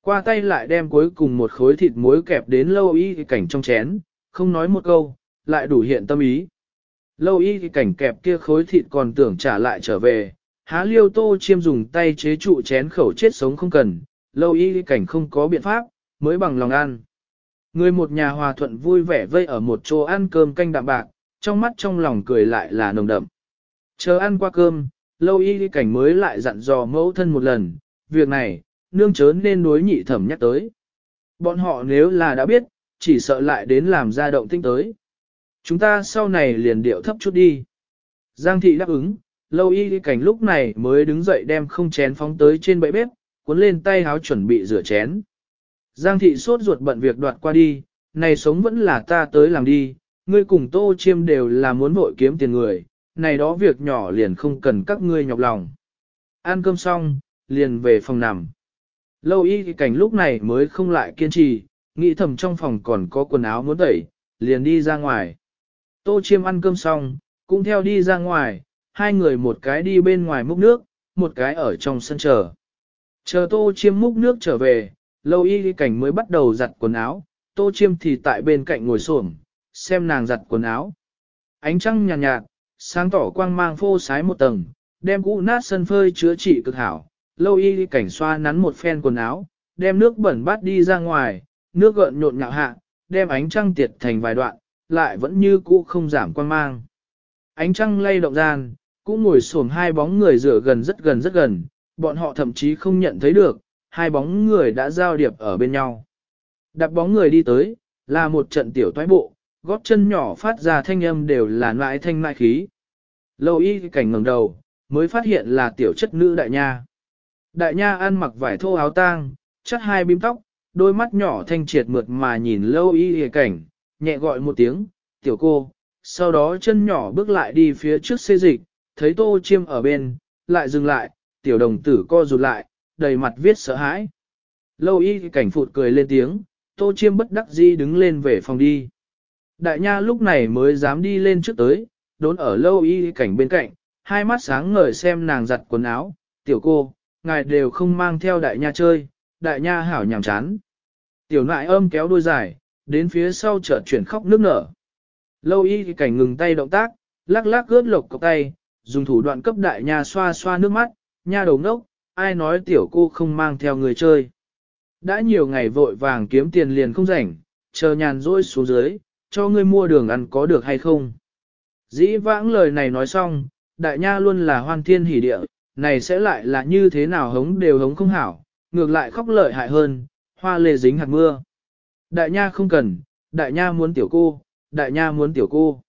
Qua tay lại đem cuối cùng một khối thịt muối kẹp đến lâu y cảnh trong chén, không nói một câu, lại đủ hiện tâm ý. Lâu y cảnh kẹp kia khối thịt còn tưởng trả lại trở về, há liêu tô chiêm dùng tay chế trụ chén khẩu chết sống không cần, lâu y cảnh không có biện pháp, mới bằng lòng ăn. Người một nhà hòa thuận vui vẻ vây ở một chỗ ăn cơm canh đạm bạc, trong mắt trong lòng cười lại là nồng đậm. Chờ ăn qua cơm, lâu y cảnh mới lại dặn dò mẫu thân một lần, việc này, nương chớ nên đối nhị thẩm nhắc tới. Bọn họ nếu là đã biết, chỉ sợ lại đến làm ra động tinh tới. Chúng ta sau này liền điệu thấp chút đi. Giang thị đáp ứng, lâu y cảnh lúc này mới đứng dậy đem không chén phóng tới trên bẫy bếp, cuốn lên tay háo chuẩn bị rửa chén. Giang thị sốt ruột bận việc đoạt qua đi, này sống vẫn là ta tới làm đi, ngươi cùng tô chiêm đều là muốn vội kiếm tiền người, này đó việc nhỏ liền không cần các ngươi nhọc lòng. Ăn cơm xong, liền về phòng nằm. Lâu y cảnh lúc này mới không lại kiên trì, nghĩ thầm trong phòng còn có quần áo muốn tẩy, liền đi ra ngoài. Tô chiêm ăn cơm xong, cũng theo đi ra ngoài, hai người một cái đi bên ngoài múc nước, một cái ở trong sân chờ. Chờ tô chiêm múc nước trở về, lâu y cảnh mới bắt đầu giặt quần áo, tô chiêm thì tại bên cạnh ngồi xổm xem nàng giặt quần áo. Ánh trăng nhàn nhạt, nhạt, sáng tỏ quang mang phô sái một tầng, đem cũ nát sân phơi chữa trị cực hảo, lâu y cảnh xoa nắn một phen quần áo, đem nước bẩn bát đi ra ngoài, nước gợn nhộn nhạo hạ, đem ánh trăng tiệt thành vài đoạn, lại vẫn như cũ không giảm quang mang. Ánh trăng lay động gian, cũng ngồi xổm hai bóng người rửa gần rất gần rất gần, bọn họ thậm chí không nhận thấy được, hai bóng người đã giao điệp ở bên nhau. Đặt bóng người đi tới, là một trận tiểu toái bộ, gót chân nhỏ phát ra thanh âm đều là nãi thanh nãi khí. Lâu y cảnh ngẩng đầu, mới phát hiện là tiểu chất nữ đại nha. Đại nha ăn mặc vải thô áo tang, chất hai bím tóc, đôi mắt nhỏ thanh triệt mượt mà nhìn lâu y cảnh, nhẹ gọi một tiếng, tiểu cô, sau đó chân nhỏ bước lại đi phía trước xê dịch, thấy tô chiêm ở bên, lại dừng lại, tiểu đồng tử co rụt lại, đầy mặt viết sợ hãi. Lâu y cảnh phụt cười lên tiếng, tô chiêm bất đắc dĩ đứng lên về phòng đi. Đại nha lúc này mới dám đi lên trước tới, đốn ở lâu y cảnh bên cạnh, hai mắt sáng ngời xem nàng giặt quần áo, tiểu cô, ngài đều không mang theo đại nha chơi, đại nha hảo nhàm chán. Tiểu nại âm kéo đôi dài, đến phía sau chợt chuyển khóc nước nở. Lâu y cảnh ngừng tay động tác, lắc lắc ướt lộc cọc tay, dùng thủ đoạn cấp đại nha xoa xoa nước mắt, nha đầu ngốc, ai nói tiểu cô không mang theo người chơi. Đã nhiều ngày vội vàng kiếm tiền liền không rảnh, chờ nhàn rỗi xuống dưới, cho ngươi mua đường ăn có được hay không. Dĩ vãng lời này nói xong, đại nha luôn là hoan thiên hỉ địa, này sẽ lại là như thế nào hống đều hống không hảo, ngược lại khóc lợi hại hơn, hoa lê dính hạt mưa. Đại nha không cần, đại nha muốn tiểu cô, đại nha muốn tiểu cô.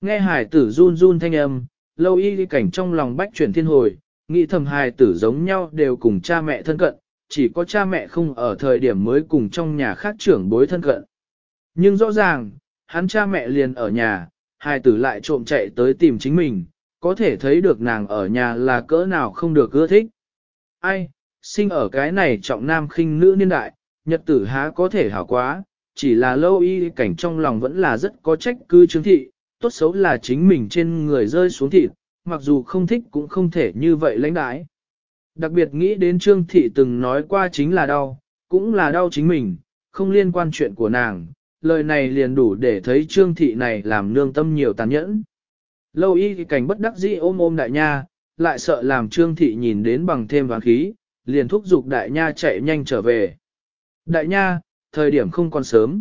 Nghe hải tử run run thanh âm, lâu y cảnh trong lòng bách chuyển thiên hồi, nghĩ thầm hài tử giống nhau đều cùng cha mẹ thân cận, chỉ có cha mẹ không ở thời điểm mới cùng trong nhà khác trưởng bối thân cận. Nhưng rõ ràng, hắn cha mẹ liền ở nhà, hai tử lại trộm chạy tới tìm chính mình, có thể thấy được nàng ở nhà là cỡ nào không được ưa thích. Ai, sinh ở cái này trọng nam khinh nữ niên đại, nhật tử há có thể hảo quá, chỉ là lâu y cảnh trong lòng vẫn là rất có trách cư chứng thị, tốt xấu là chính mình trên người rơi xuống thịt, mặc dù không thích cũng không thể như vậy lãnh đãi. Đặc biệt nghĩ đến Trương Thị từng nói qua chính là đau, cũng là đau chính mình, không liên quan chuyện của nàng, lời này liền đủ để thấy Trương Thị này làm nương tâm nhiều tàn nhẫn. Lâu y thì cảnh bất đắc dĩ ôm ôm đại nha, lại sợ làm Trương Thị nhìn đến bằng thêm vàng khí, liền thúc giục đại nha chạy nhanh trở về. Đại nha, thời điểm không còn sớm.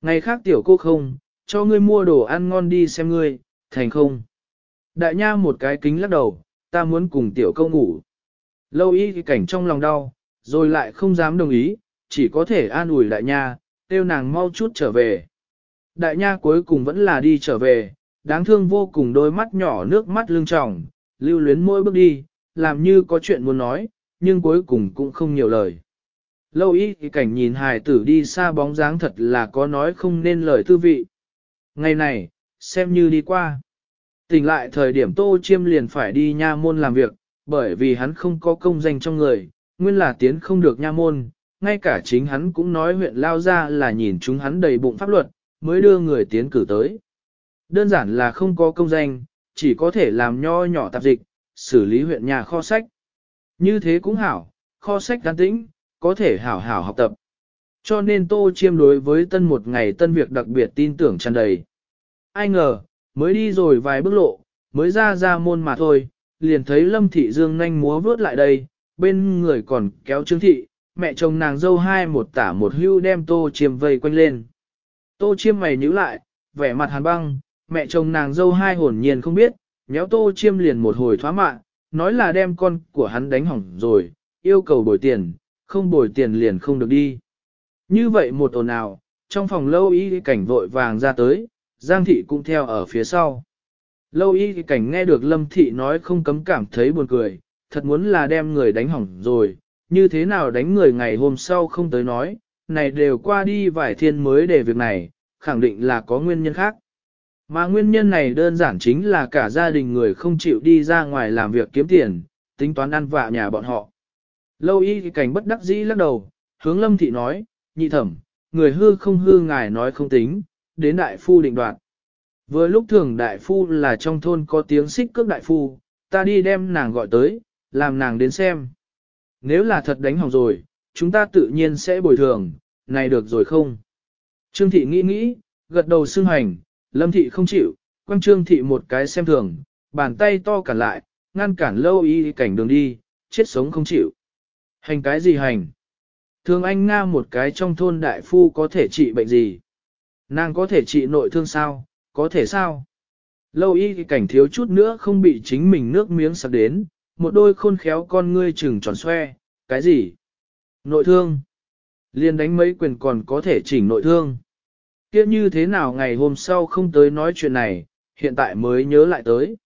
Ngày khác tiểu cô không, cho ngươi mua đồ ăn ngon đi xem ngươi, thành không. Đại nha một cái kính lắc đầu, ta muốn cùng tiểu câu ngủ. Lâu y thì cảnh trong lòng đau, rồi lại không dám đồng ý, chỉ có thể an ủi đại nha, kêu nàng mau chút trở về. Đại nha cuối cùng vẫn là đi trở về, đáng thương vô cùng đôi mắt nhỏ nước mắt lưng tròng, lưu luyến mỗi bước đi, làm như có chuyện muốn nói, nhưng cuối cùng cũng không nhiều lời. Lâu y thì cảnh nhìn hài tử đi xa bóng dáng thật là có nói không nên lời tư vị. Ngày này, xem như đi qua. Tỉnh lại thời điểm Tô Chiêm liền phải đi nha môn làm việc, bởi vì hắn không có công danh trong người, nguyên là tiến không được nha môn, ngay cả chính hắn cũng nói huyện lao ra là nhìn chúng hắn đầy bụng pháp luật, mới đưa người tiến cử tới. Đơn giản là không có công danh, chỉ có thể làm nho nhỏ tạp dịch, xử lý huyện nhà kho sách. Như thế cũng hảo, kho sách gắn tĩnh, có thể hảo hảo học tập. Cho nên Tô Chiêm đối với tân một ngày tân việc đặc biệt tin tưởng tràn đầy. Ai ngờ, mới đi rồi vài bước lộ, mới ra ra môn mà thôi, liền thấy Lâm Thị Dương nhanh múa vớt lại đây, bên người còn kéo Trương Thị, mẹ chồng nàng dâu hai một tả một hưu đem Tô Chiêm vây quanh lên. Tô Chiêm mày nhíu lại, vẻ mặt hàn băng, mẹ chồng nàng dâu hai hồn nhiên không biết, nhéo Tô Chiêm liền một hồi thoá mạ, nói là đem con của hắn đánh hỏng rồi, yêu cầu bồi tiền, không bồi tiền liền không được đi. Như vậy một ồn ào, trong phòng lâu y cảnh vội vàng ra tới, Giang Thị cũng theo ở phía sau. Lâu y cảnh nghe được Lâm Thị nói không cấm cảm thấy buồn cười, thật muốn là đem người đánh hỏng rồi, như thế nào đánh người ngày hôm sau không tới nói, này đều qua đi vài thiên mới để việc này, khẳng định là có nguyên nhân khác. Mà nguyên nhân này đơn giản chính là cả gia đình người không chịu đi ra ngoài làm việc kiếm tiền, tính toán ăn vạ nhà bọn họ. Lâu y cảnh bất đắc dĩ lắc đầu, hướng Lâm Thị nói, nhị thẩm, người hư không hư ngài nói không tính, đến đại phu định đoạt. Vừa lúc thường đại phu là trong thôn có tiếng xích cước đại phu, ta đi đem nàng gọi tới, làm nàng đến xem. Nếu là thật đánh hỏng rồi, chúng ta tự nhiên sẽ bồi thường, này được rồi không? Trương thị nghĩ nghĩ, gật đầu xưng hành, lâm thị không chịu, quăng trương thị một cái xem thường, bàn tay to cản lại, ngăn cản lâu y cảnh đường đi, chết sống không chịu. Hành cái gì hành? Thường anh Nga một cái trong thôn đại phu có thể trị bệnh gì? Nàng có thể trị nội thương sao? Có thể sao? Lâu y cảnh thiếu chút nữa không bị chính mình nước miếng sạc đến, một đôi khôn khéo con ngươi chừng tròn xoe, cái gì? Nội thương. Liên đánh mấy quyền còn có thể chỉnh nội thương. Kia như thế nào ngày hôm sau không tới nói chuyện này, hiện tại mới nhớ lại tới.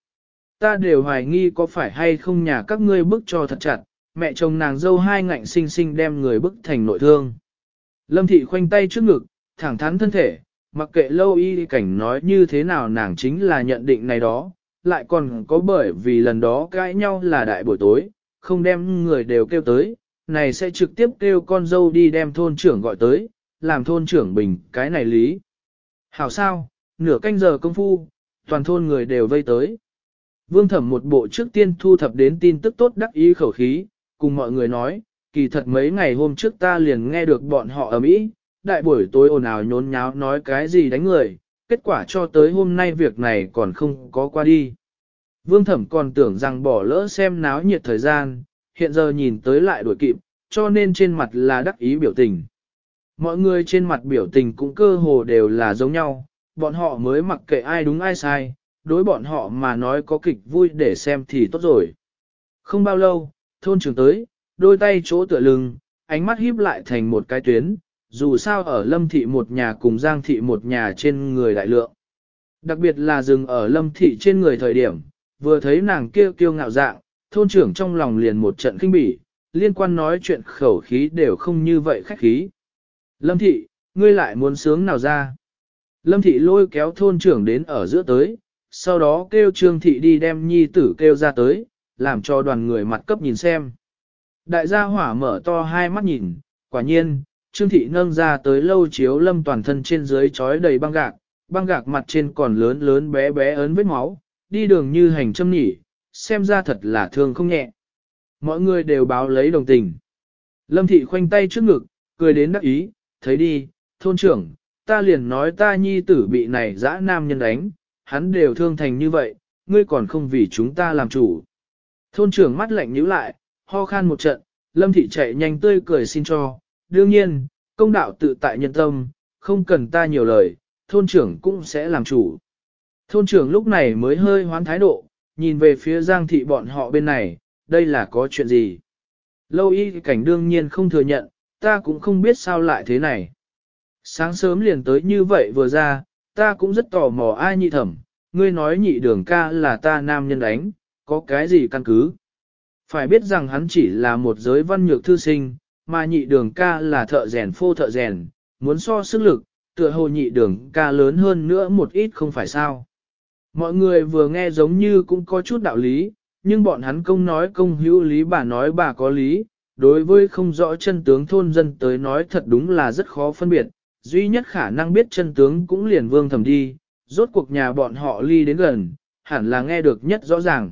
ta đều hoài nghi có phải hay không nhà các ngươi bức cho thật chặt, mẹ chồng nàng dâu hai ngạnh sinh sinh đem người bức thành nội thương. Lâm thị khoanh tay trước ngực, thẳng thắn thân thể, mặc kệ lâu y cảnh nói như thế nào nàng chính là nhận định này đó, lại còn có bởi vì lần đó cãi nhau là đại buổi tối, không đem người đều kêu tới, này sẽ trực tiếp kêu con dâu đi đem thôn trưởng gọi tới, làm thôn trưởng bình cái này lý. Hảo sao, nửa canh giờ công phu, toàn thôn người đều vây tới. Vương thẩm một bộ trước tiên thu thập đến tin tức tốt đắc ý khẩu khí, cùng mọi người nói, kỳ thật mấy ngày hôm trước ta liền nghe được bọn họ ở Mỹ, đại buổi tối ồn ào nhốn nháo nói cái gì đánh người, kết quả cho tới hôm nay việc này còn không có qua đi. Vương thẩm còn tưởng rằng bỏ lỡ xem náo nhiệt thời gian, hiện giờ nhìn tới lại đuổi kịp, cho nên trên mặt là đắc ý biểu tình. Mọi người trên mặt biểu tình cũng cơ hồ đều là giống nhau, bọn họ mới mặc kệ ai đúng ai sai, đối bọn họ mà nói có kịch vui để xem thì tốt rồi. Không bao lâu, thôn trưởng tới, đôi tay chỗ tựa lưng, ánh mắt híp lại thành một cái tuyến, dù sao ở lâm thị một nhà cùng giang thị một nhà trên người đại lượng. Đặc biệt là dừng ở lâm thị trên người thời điểm, vừa thấy nàng kia kiêu ngạo dạng, thôn trưởng trong lòng liền một trận kinh bỉ, liên quan nói chuyện khẩu khí đều không như vậy khách khí. Lâm thị, ngươi lại muốn sướng nào ra? Lâm thị lôi kéo thôn trưởng đến ở giữa tới, sau đó kêu trương thị đi đem nhi tử kêu ra tới, làm cho đoàn người mặt cấp nhìn xem. Đại gia hỏa mở to hai mắt nhìn, quả nhiên, trương thị nâng ra tới lâu chiếu lâm toàn thân trên dưới trói đầy băng gạc, băng gạc mặt trên còn lớn lớn bé bé ấn vết máu, đi đường như hành châm nhỉ, xem ra thật là thương không nhẹ. Mọi người đều báo lấy đồng tình. Lâm thị khoanh tay trước ngực, cười đến đắc ý, thấy đi, thôn trưởng, ta liền nói ta nhi tử bị này dã nam nhân đánh, hắn đều thương thành như vậy, ngươi còn không vì chúng ta làm chủ. Thôn trưởng mắt lạnh nhíu lại, ho khan một trận, lâm thị chạy nhanh tươi cười xin cho, đương nhiên, công đạo tự tại nhân tâm, không cần ta nhiều lời, thôn trưởng cũng sẽ làm chủ. Thôn trưởng lúc này mới hơi hoán thái độ, nhìn về phía giang thị bọn họ bên này, đây là có chuyện gì. Lâu y cảnh đương nhiên không thừa nhận, ta cũng không biết sao lại thế này. Sáng sớm liền tới như vậy vừa ra, ta cũng rất tò mò ai nhị thẩm, ngươi nói nhị đường ca là ta nam nhân đánh, có cái gì căn cứ. Phải biết rằng hắn chỉ là một giới văn nhược thư sinh, mà nhị đường ca là thợ rèn phô thợ rèn, muốn so sức lực, tựa hồ nhị đường ca lớn hơn nữa một ít không phải sao. Mọi người vừa nghe giống như cũng có chút đạo lý, nhưng bọn hắn công nói công hữu lý bà nói bà có lý, đối với không rõ chân tướng thôn dân tới nói thật đúng là rất khó phân biệt, duy nhất khả năng biết chân tướng cũng liền vương thầm đi, rốt cuộc nhà bọn họ ly đến gần, hẳn là nghe được nhất rõ ràng.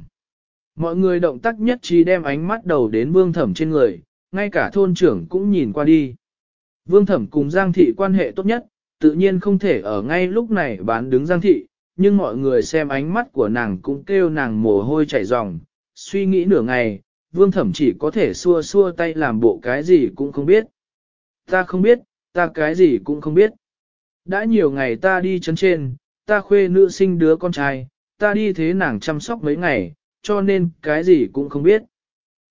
Mọi người động tác nhất trí đem ánh mắt đầu đến vương thẩm trên người, ngay cả thôn trưởng cũng nhìn qua đi. Vương thẩm cùng Giang Thị quan hệ tốt nhất, tự nhiên không thể ở ngay lúc này bán đứng Giang Thị, nhưng mọi người xem ánh mắt của nàng cũng kêu nàng mồ hôi chảy ròng, suy nghĩ nửa ngày, vương thẩm chỉ có thể xua xua tay làm bộ cái gì cũng không biết. Ta không biết, ta cái gì cũng không biết. Đã nhiều ngày ta đi chấn trên, ta khuê nữ sinh đứa con trai, ta đi thế nàng chăm sóc mấy ngày, cho nên cái gì cũng không biết.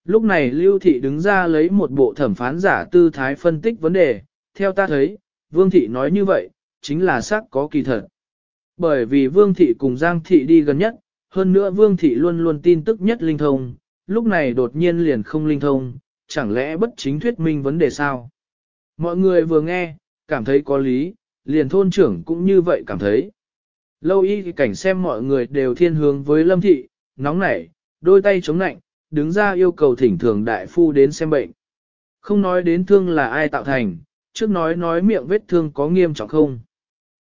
Lúc này Lưu Thị đứng ra lấy một bộ thẩm phán giả tư thái phân tích vấn đề, theo ta thấy, Vương Thị nói như vậy, chính là xác có kỳ thật. Bởi vì Vương Thị cùng Giang Thị đi gần nhất, hơn nữa Vương Thị luôn luôn tin tức nhất linh thông, lúc này đột nhiên liền không linh thông, chẳng lẽ bất chính thuyết minh vấn đề sao? Mọi người vừa nghe, cảm thấy có lý, liền thôn trưởng cũng như vậy cảm thấy. Lâu y cảnh xem mọi người đều thiên hướng với lâm thị, nóng nảy, đôi tay chống nạnh, đứng ra yêu cầu thỉnh thường đại phu đến xem bệnh. Không nói đến thương là ai tạo thành, trước nói nói miệng vết thương có nghiêm trọng không.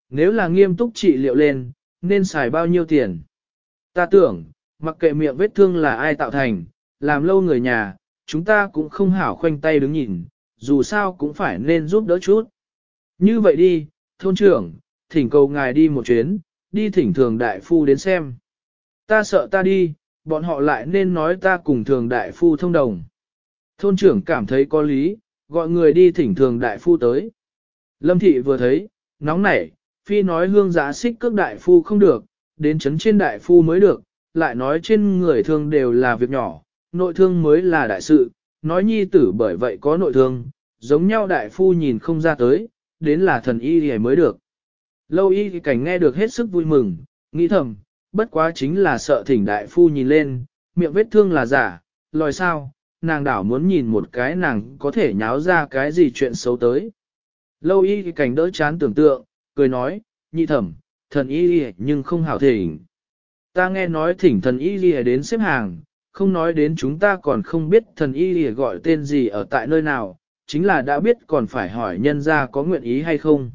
Nếu là nghiêm túc trị liệu lên, nên xài bao nhiêu tiền. Ta tưởng, mặc kệ miệng vết thương là ai tạo thành, làm lâu người nhà, chúng ta cũng không hảo khoanh tay đứng nhìn, dù sao cũng phải nên giúp đỡ chút. Như vậy đi, thôn trưởng, thỉnh cầu ngài đi một chuyến, đi thỉnh thường đại phu đến xem. Ta sợ ta đi, bọn họ lại nên nói ta cùng thường đại phu thông đồng. Thôn trưởng cảm thấy có lý, gọi người đi thỉnh thường đại phu tới. Lâm thị vừa thấy, nóng nảy, phi nói hương giá xích cước đại phu không được, đến chấn trên đại phu mới được, lại nói trên người thương đều là việc nhỏ, nội thương mới là đại sự, nói nhi tử bởi vậy có nội thương, giống nhau đại phu nhìn không ra tới, đến là thần y thì mới được. Lâu y thì cảnh nghe được hết sức vui mừng, nghĩ thầm, bất quá chính là sợ thỉnh đại phu nhìn lên, miệng vết thương là giả, lòi sao, nàng đảo muốn nhìn một cái nàng có thể nháo ra cái gì chuyện xấu tới. Lâu y cảnh đỡ chán tưởng tượng, cười nói, nhị thẩm, thần y nhưng không hảo thỉnh. Ta nghe nói thỉnh thần y đến xếp hàng, không nói đến chúng ta còn không biết thần y gọi tên gì ở tại nơi nào, chính là đã biết còn phải hỏi nhân ra có nguyện ý hay không.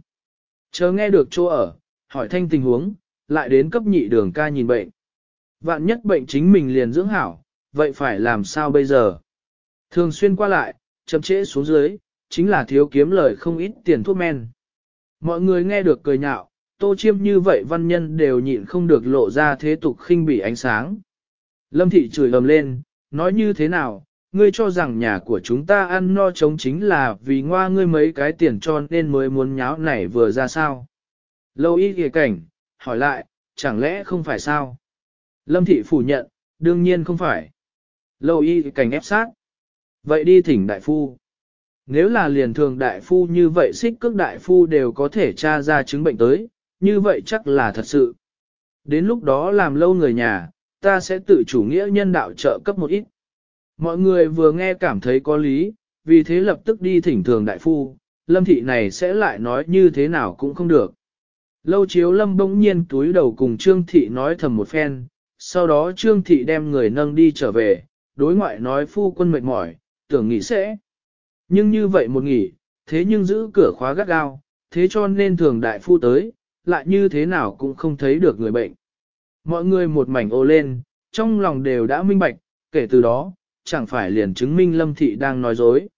Chờ nghe được chỗ ở, hỏi thanh tình huống, lại đến cấp nhị đường ca nhìn bệnh. Vạn nhất bệnh chính mình liền dưỡng hảo, vậy phải làm sao bây giờ? Thường xuyên qua lại, chậm trễ xuống dưới, chính là thiếu kiếm lời không ít tiền thuốc men. Mọi người nghe được cười nhạo, tô chiêm như vậy văn nhân đều nhịn không được lộ ra thế tục khinh bỉ ánh sáng. Lâm thị chửi ầm lên, nói như thế nào, ngươi cho rằng nhà của chúng ta ăn no chống chính là vì ngoa ngươi mấy cái tiền cho nên mới muốn nháo này vừa ra sao. Lâu y kìa cảnh, hỏi lại, chẳng lẽ không phải sao? Lâm thị phủ nhận, đương nhiên không phải. Lâu y cảnh ép sát. Vậy đi thỉnh đại phu. Nếu là liền thường đại phu như vậy xích cước đại phu đều có thể tra ra chứng bệnh tới, như vậy chắc là thật sự. Đến lúc đó làm lâu người nhà, ta sẽ tự chủ nghĩa nhân đạo trợ cấp một ít. Mọi người vừa nghe cảm thấy có lý, vì thế lập tức đi thỉnh thường đại phu, lâm thị này sẽ lại nói như thế nào cũng không được. Lâu chiếu lâm bỗng nhiên túi đầu cùng Trương Thị nói thầm một phen, sau đó Trương Thị đem người nâng đi trở về, đối ngoại nói phu quân mệt mỏi, tưởng nghỉ sẽ. Nhưng như vậy một nghỉ, thế nhưng giữ cửa khóa gắt gao, thế cho nên thường đại phu tới, lại như thế nào cũng không thấy được người bệnh. Mọi người một mảnh ô lên, trong lòng đều đã minh bạch, kể từ đó, chẳng phải liền chứng minh Lâm Thị đang nói dối.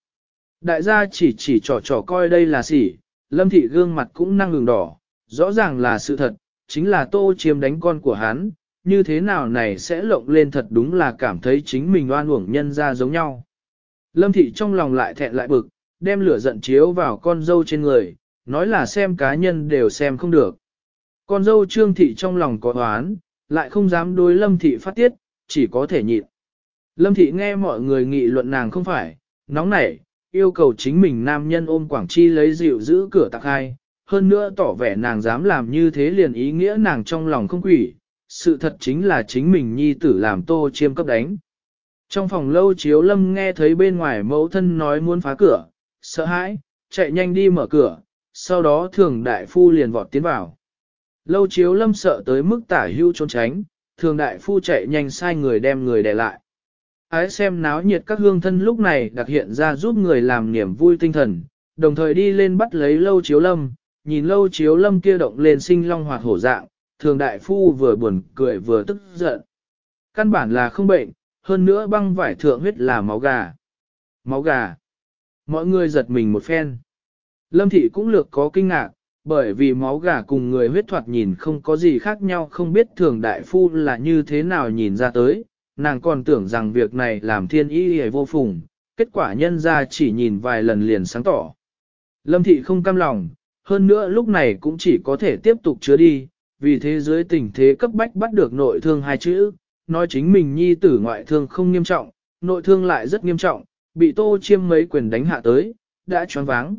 Đại gia chỉ chỉ trò trò coi đây là sỉ, Lâm Thị gương mặt cũng năng ngừng đỏ, rõ ràng là sự thật, chính là tô chiếm đánh con của hắn, như thế nào này sẽ lộng lên thật đúng là cảm thấy chính mình oan uổng nhân ra giống nhau. Lâm Thị trong lòng lại thẹn lại bực, đem lửa giận chiếu vào con dâu trên người, nói là xem cá nhân đều xem không được. Con dâu Trương Thị trong lòng có oán, lại không dám đối Lâm Thị phát tiết, chỉ có thể nhịn. Lâm Thị nghe mọi người nghị luận nàng không phải, nóng nảy, yêu cầu chính mình nam nhân ôm Quảng Chi lấy rượu giữ cửa tạc hai, hơn nữa tỏ vẻ nàng dám làm như thế liền ý nghĩa nàng trong lòng không quỷ, sự thật chính là chính mình nhi tử làm tô chiêm cấp đánh. Trong phòng lâu chiếu lâm nghe thấy bên ngoài mẫu thân nói muốn phá cửa, sợ hãi, chạy nhanh đi mở cửa, sau đó thường đại phu liền vọt tiến vào. Lâu chiếu lâm sợ tới mức tả hưu trốn tránh, thường đại phu chạy nhanh sai người đem người đè lại. Ái xem náo nhiệt các hương thân lúc này đặc hiện ra giúp người làm niềm vui tinh thần, đồng thời đi lên bắt lấy lâu chiếu lâm, nhìn lâu chiếu lâm kia động lên sinh long hoạt hổ dạng, thường đại phu vừa buồn cười vừa tức giận. Căn bản là không bệnh, hơn nữa băng vải thượng huyết là máu gà. Máu gà. Mọi người giật mình một phen. Lâm thị cũng lược có kinh ngạc, bởi vì máu gà cùng người huyết thoạt nhìn không có gì khác nhau không biết thường đại phu là như thế nào nhìn ra tới, nàng còn tưởng rằng việc này làm thiên ý hề vô phùng, kết quả nhân ra chỉ nhìn vài lần liền sáng tỏ. Lâm thị không cam lòng, hơn nữa lúc này cũng chỉ có thể tiếp tục chứa đi, vì thế giới tình thế cấp bách bắt được nội thương hai chữ, nói chính mình nhi tử ngoại thương không nghiêm trọng, nội thương lại rất nghiêm trọng, bị tô chiêm mấy quyền đánh hạ tới, đã choáng váng.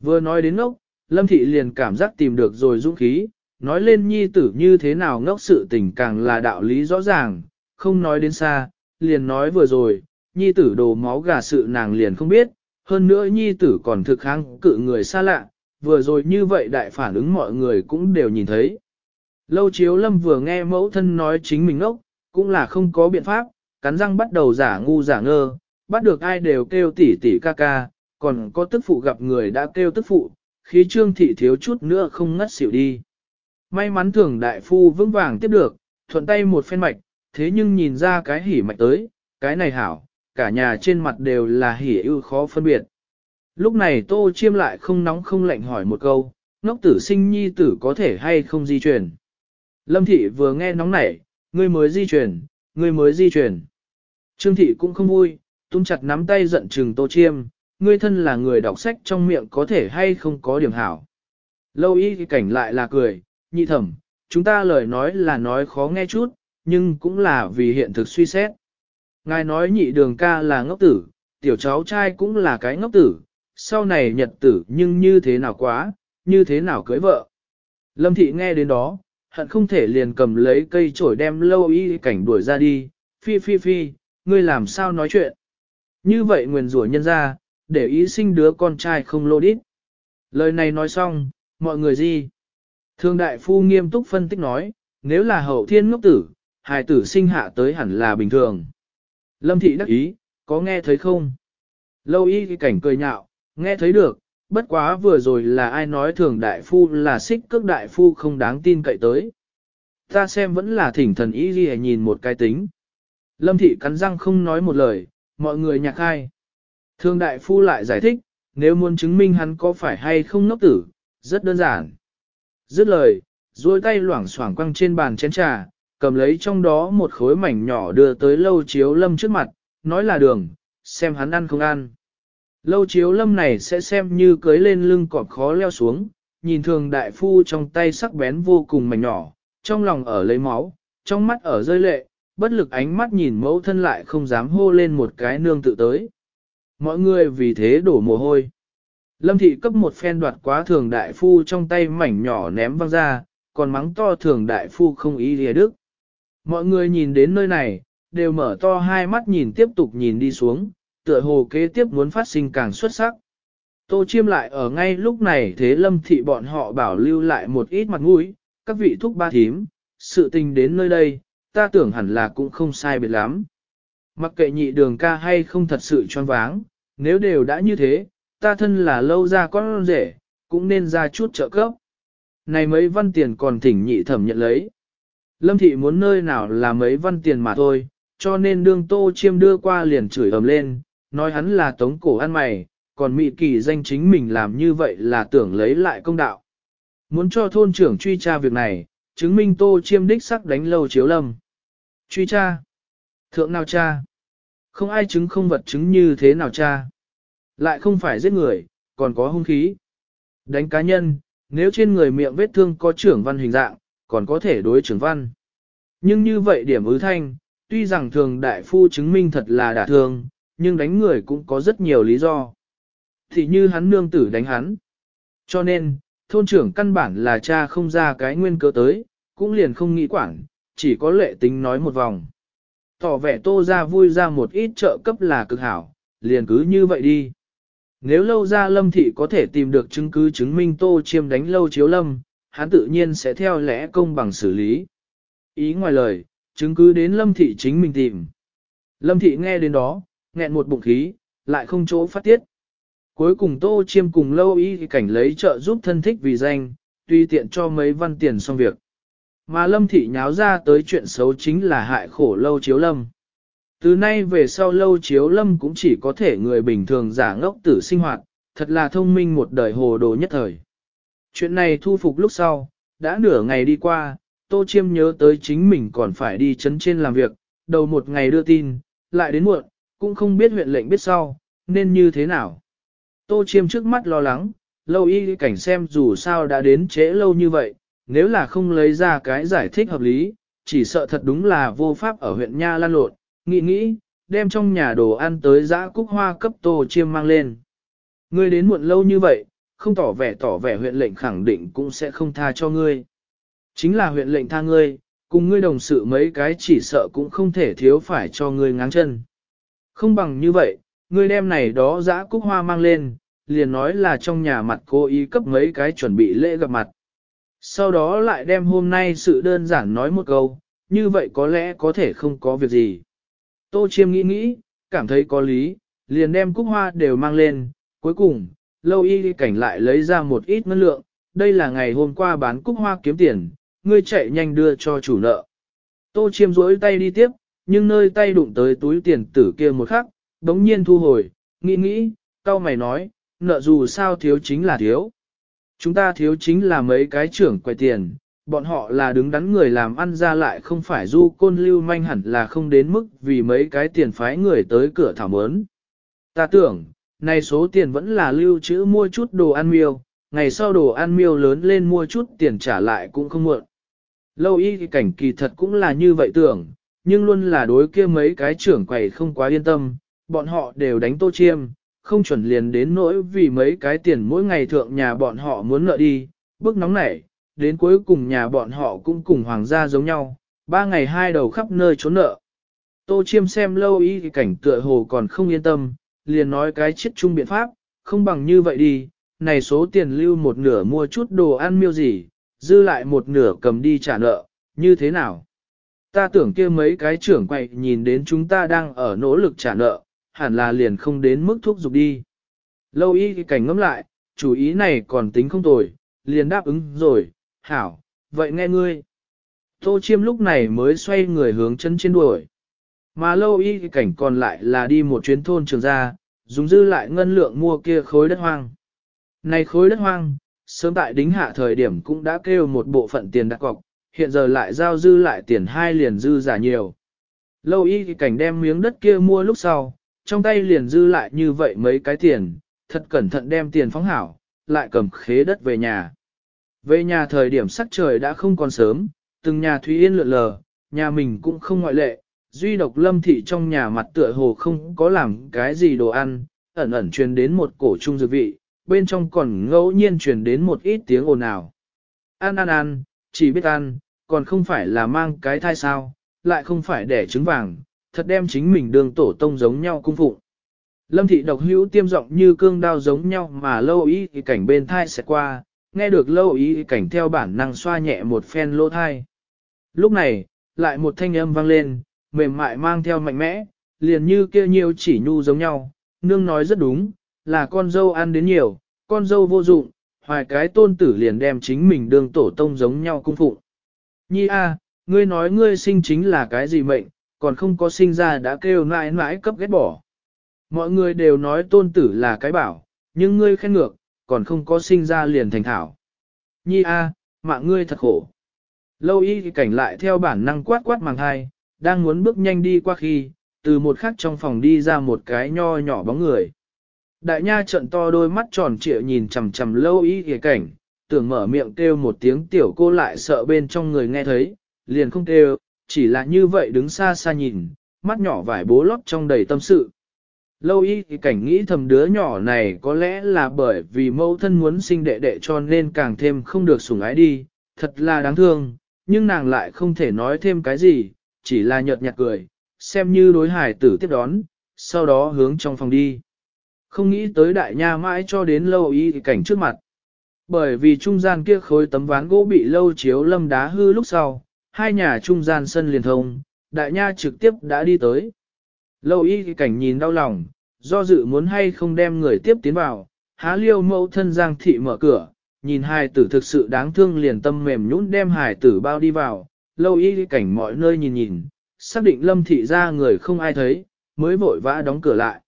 Vừa nói đến ngốc, Lâm Thị liền cảm giác tìm được rồi dũng khí, nói lên nhi tử như thế nào ngốc sự tình càng là đạo lý rõ ràng, không nói đến xa, liền nói vừa rồi, nhi tử đồ máu gà sự nàng liền không biết, hơn nữa nhi tử còn thực kháng cự người xa lạ, vừa rồi như vậy đại phản ứng mọi người cũng đều nhìn thấy. Lâu chiếu lâm vừa nghe mẫu thân nói chính mình ngốc, cũng là không có biện pháp, cắn răng bắt đầu giả ngu giả ngơ, bắt được ai đều kêu tỷ tỷ ca ca, còn có tức phụ gặp người đã kêu tức phụ, khí trương thị thiếu chút nữa không ngất xỉu đi. May mắn thường đại phu vững vàng tiếp được, thuận tay một phen mạch, thế nhưng nhìn ra cái hỉ mạch tới, cái này hảo, cả nhà trên mặt đều là hỉ ưu khó phân biệt. Lúc này tô chiêm lại không nóng không lạnh hỏi một câu, ngốc tử sinh nhi tử có thể hay không di chuyển. Lâm thị vừa nghe nóng nảy, ngươi mới di chuyển, ngươi mới di chuyển. Trương thị cũng không vui, tung chặt nắm tay giận chừng tô chiêm, ngươi thân là người đọc sách trong miệng có thể hay không có điểm hảo. Lâu y cảnh lại là cười, nhị thẩm, chúng ta lời nói là nói khó nghe chút, nhưng cũng là vì hiện thực suy xét. Ngài nói nhị đường ca là ngốc tử, tiểu cháu trai cũng là cái ngốc tử, sau này nhật tử nhưng như thế nào quá, như thế nào cưới vợ. Lâm thị nghe đến đó, hận không thể liền cầm lấy cây chổi đem lâu y cảnh đuổi ra đi, phi phi phi, ngươi làm sao nói chuyện. Như vậy nguyền rủa nhân ra, để ý sinh đứa con trai không lô đít. Lời này nói xong, mọi người gì? Thương đại phu nghiêm túc phân tích nói, nếu là hậu thiên ngốc tử, hài tử sinh hạ tới hẳn là bình thường. Lâm thị đắc ý, có nghe thấy không? Lâu y cái cảnh cười nhạo, nghe thấy được, bất quá vừa rồi là ai nói thường đại phu là xích cước đại phu không đáng tin cậy tới. Ta xem vẫn là thỉnh thần ý ghi nhìn một cái tính. Lâm thị cắn răng không nói một lời, mọi người nhạc hai. Thường đại phu lại giải thích, nếu muốn chứng minh hắn có phải hay không ngốc tử, rất đơn giản. Dứt lời, duỗi tay loảng xoảng quăng trên bàn chén trà, cầm lấy trong đó một khối mảnh nhỏ đưa tới lâu chiếu lâm trước mặt, nói là đường, xem hắn ăn không ăn. Lâu chiếu lâm này sẽ xem như cưới lên lưng cọp khó leo xuống, nhìn thường đại phu trong tay sắc bén vô cùng mảnh nhỏ, trong lòng ở lấy máu, trong mắt ở rơi lệ, bất lực ánh mắt nhìn mẫu thân lại không dám hô lên một cái nương tự tới. Mọi người vì thế đổ mồ hôi. Lâm thị cấp một phen đoạt quá thường đại phu trong tay mảnh nhỏ ném văng ra, còn mắng to thường đại phu không ý lìa đức. Mọi người nhìn đến nơi này, đều mở to hai mắt nhìn tiếp tục nhìn đi xuống, tựa hồ kế tiếp muốn phát sinh càng xuất sắc. Tô chiêm lại ở ngay lúc này thế lâm thị bọn họ bảo lưu lại một ít mặt mũi, các vị thúc ba thím, sự tình đến nơi đây, ta tưởng hẳn là cũng không sai biệt lắm. Mặc kệ nhị đường ca hay không thật sự choáng váng, nếu đều đã như thế, ta thân là lâu ra con rể, cũng nên ra chút trợ cấp. Này mấy văn tiền còn thỉnh nhị thẩm nhận lấy. Lâm thị muốn nơi nào là mấy văn tiền mà thôi, cho nên đương tô chiêm đưa qua liền chửi ầm lên, nói hắn là tống cổ ăn mày, còn mị kỳ danh chính mình làm như vậy là tưởng lấy lại công đạo. Muốn cho thôn trưởng truy tra việc này, chứng minh tô chiêm đích sắc đánh lâu chiếu lâm. Truy tra. Thượng nào cha? Không ai chứng không vật chứng như thế nào cha? Lại không phải giết người, còn có hung khí. Đánh cá nhân, nếu trên người miệng vết thương có trưởng văn hình dạng, còn có thể đối trưởng văn. Nhưng như vậy điểm ứ thanh, tuy rằng thường đại phu chứng minh thật là đả thương, nhưng đánh người cũng có rất nhiều lý do. Thì như hắn nương tử đánh hắn. Cho nên, thôn trưởng căn bản là cha không ra cái nguyên cớ tới, cũng liền không nghĩ quản, chỉ có lệ tính nói một vòng. Tỏ vẻ tô ra vui ra một ít trợ cấp là cực hảo, liền cứ như vậy đi. Nếu lâu ra lâm thị có thể tìm được chứng cứ chứng minh tô chiêm đánh lâu chiếu lâm, hắn tự nhiên sẽ theo lẽ công bằng xử lý. Ý ngoài lời, chứng cứ đến lâm thị chính mình tìm. Lâm thị nghe đến đó, nghẹn một bụng khí, lại không chỗ phát tiết. Cuối cùng tô chiêm cùng lâu ý cảnh lấy trợ giúp thân thích vì danh, tuy tiện cho mấy văn tiền xong việc. Mà lâm thị nháo ra tới chuyện xấu chính là hại khổ lâu chiếu lâm. Từ nay về sau lâu chiếu lâm cũng chỉ có thể người bình thường giả ngốc tử sinh hoạt, thật là thông minh một đời hồ đồ nhất thời. Chuyện này thu phục lúc sau, đã nửa ngày đi qua, Tô Chiêm nhớ tới chính mình còn phải đi chấn trên làm việc, đầu một ngày đưa tin, lại đến muộn, cũng không biết huyện lệnh biết sau, nên như thế nào. Tô Chiêm trước mắt lo lắng, lâu y cảnh xem dù sao đã đến trễ lâu như vậy, nếu là không lấy ra cái giải thích hợp lý, chỉ sợ thật đúng là vô pháp ở huyện Nha lan lộn, nghĩ nghĩ, đem trong nhà đồ ăn tới giã cúc hoa cấp Tô Chiêm mang lên. Ngươi đến muộn lâu như vậy, không tỏ vẻ tỏ vẻ huyện lệnh khẳng định cũng sẽ không tha cho ngươi. Chính là huyện lệnh tha ngươi, cùng ngươi đồng sự mấy cái chỉ sợ cũng không thể thiếu phải cho ngươi ngáng chân. Không bằng như vậy, ngươi đem này đó giã cúc hoa mang lên, liền nói là trong nhà mặt cô ý cấp mấy cái chuẩn bị lễ gặp mặt. Sau đó lại đem hôm nay sự đơn giản nói một câu, như vậy có lẽ có thể không có việc gì. Tô Chiêm nghĩ nghĩ, cảm thấy có lý, liền đem cúc hoa đều mang lên, cuối cùng, lâu y cảnh lại lấy ra một ít ngân lượng, đây là ngày hôm qua bán cúc hoa kiếm tiền, ngươi chạy nhanh đưa cho chủ nợ. Tô chiêm rỗi tay đi tiếp, nhưng nơi tay đụng tới túi tiền tử kia một khắc, đống nhiên thu hồi, nghĩ nghĩ, cao mày nói, nợ dù sao thiếu chính là thiếu. Chúng ta thiếu chính là mấy cái trưởng quầy tiền, bọn họ là đứng đắn người làm ăn ra lại không phải du côn lưu manh hẳn là không đến mức vì mấy cái tiền phái người tới cửa thảo mớn. Ta tưởng, này số tiền vẫn là lưu trữ mua chút đồ ăn miêu, ngày sau đồ ăn miêu lớn lên mua chút tiền trả lại cũng không muộn. Lâu y thì cảnh kỳ thật cũng là như vậy tưởng, nhưng luôn là đối kia mấy cái trưởng quầy không quá yên tâm, bọn họ đều đánh tô chiêm, không chuẩn liền đến nỗi vì mấy cái tiền mỗi ngày thượng nhà bọn họ muốn nợ đi, bức nóng nảy, đến cuối cùng nhà bọn họ cũng cùng hoàng gia giống nhau, ba ngày hai đầu khắp nơi trốn nợ. Tô chiêm xem lâu y thì cảnh tựa hồ còn không yên tâm, liền nói cái chết chung biện pháp, không bằng như vậy đi, này số tiền lưu một nửa mua chút đồ ăn miêu gì, dư lại một nửa cầm đi trả nợ, như thế nào? Ta tưởng kia mấy cái trưởng quậy nhìn đến chúng ta đang ở nỗ lực trả nợ, hẳn là liền không đến mức thúc giục đi. Lâu y cảnh ngẫm lại, chủ ý này còn tính không tồi, liền đáp ứng rồi, hảo, vậy nghe ngươi. Tô chiêm lúc này mới xoay người hướng chân trên đuổi. Mà lâu y cảnh còn lại là đi một chuyến thôn trường ra, dùng dư lại ngân lượng mua kia khối đất hoang. Này khối đất hoang, sớm tại đính hạ thời điểm cũng đã kêu một bộ phận tiền đặt cọc, hiện giờ lại giao dư lại tiền hai liền dư giả nhiều. Lâu y thì cảnh đem miếng đất kia mua lúc sau, trong tay liền dư lại như vậy mấy cái tiền, thật cẩn thận đem tiền phóng hảo, lại cầm khế đất về nhà. Về nhà thời điểm sắc trời đã không còn sớm, từng nhà Thúy Yên lượn lờ, nhà mình cũng không ngoại lệ, duy độc lâm thị trong nhà mặt tựa hồ không có làm cái gì đồ ăn, ẩn ẩn truyền đến một cổ trung dược vị, bên trong còn ngẫu nhiên truyền đến một ít tiếng ồn ào. Ăn ăn ăn, chỉ biết ăn, còn không phải là mang cái thai sao, lại không phải đẻ trứng vàng, thật đem chính mình đường tổ tông giống nhau cung phụng. Lâm thị độc hữu tiêm giọng như cương đao giống nhau mà lâu ý thì cảnh bên thai sẽ qua, nghe được lâu ý cảnh theo bản năng xoa nhẹ một phen lỗ thai. Lúc này, lại một thanh âm vang lên, mềm mại mang theo mạnh mẽ, liền như kia nhiều chỉ nhu giống nhau, nương nói rất đúng, là con dâu ăn đến nhiều, con dâu vô dụng, hoài cái tôn tử liền đem chính mình đương tổ tông giống nhau cung phụng. Nhi a, ngươi nói ngươi sinh chính là cái gì mệnh, còn không có sinh ra đã kêu nãi nãi cấp ghét bỏ. Mọi người đều nói tôn tử là cái bảo, nhưng ngươi khen ngược, còn không có sinh ra liền thành thảo. Nhi a, mạng ngươi thật khổ. Lâu y thì cảnh lại theo bản năng quát quát màng hai, đang muốn bước nhanh đi qua khi, từ một khắc trong phòng đi ra một cái nho nhỏ bóng người. Đại nha trận to đôi mắt tròn trịa nhìn chằm chằm lâu y kìa cảnh, tưởng mở miệng kêu một tiếng tiểu cô lại sợ bên trong người nghe thấy, liền không kêu, chỉ là như vậy đứng xa xa nhìn, mắt nhỏ vải bố lót trong đầy tâm sự. Lâu y thì cảnh nghĩ thầm đứa nhỏ này có lẽ là bởi vì mẫu thân muốn sinh đệ đệ cho nên càng thêm không được sủng ái đi, thật là đáng thương, nhưng nàng lại không thể nói thêm cái gì, chỉ là nhợt nhạt cười, xem như đối hải tử tiếp đón, sau đó hướng trong phòng đi. Không nghĩ tới đại nha mãi cho đến lâu y cảnh trước mặt. Bởi vì trung gian kia khối tấm ván gỗ bị lâu chiếu lâm đá hư lúc sau, hai nhà trung gian sân liền thông, đại nha trực tiếp đã đi tới. Lâu y cảnh nhìn đau lòng, do dự muốn hay không đem người tiếp tiến vào, há liêu mẫu thân giang thị mở cửa, nhìn hài tử thực sự đáng thương liền tâm mềm nhũn đem hài tử bao đi vào, lâu y cảnh mọi nơi nhìn nhìn, xác định lâm thị ra người không ai thấy, mới vội vã đóng cửa lại.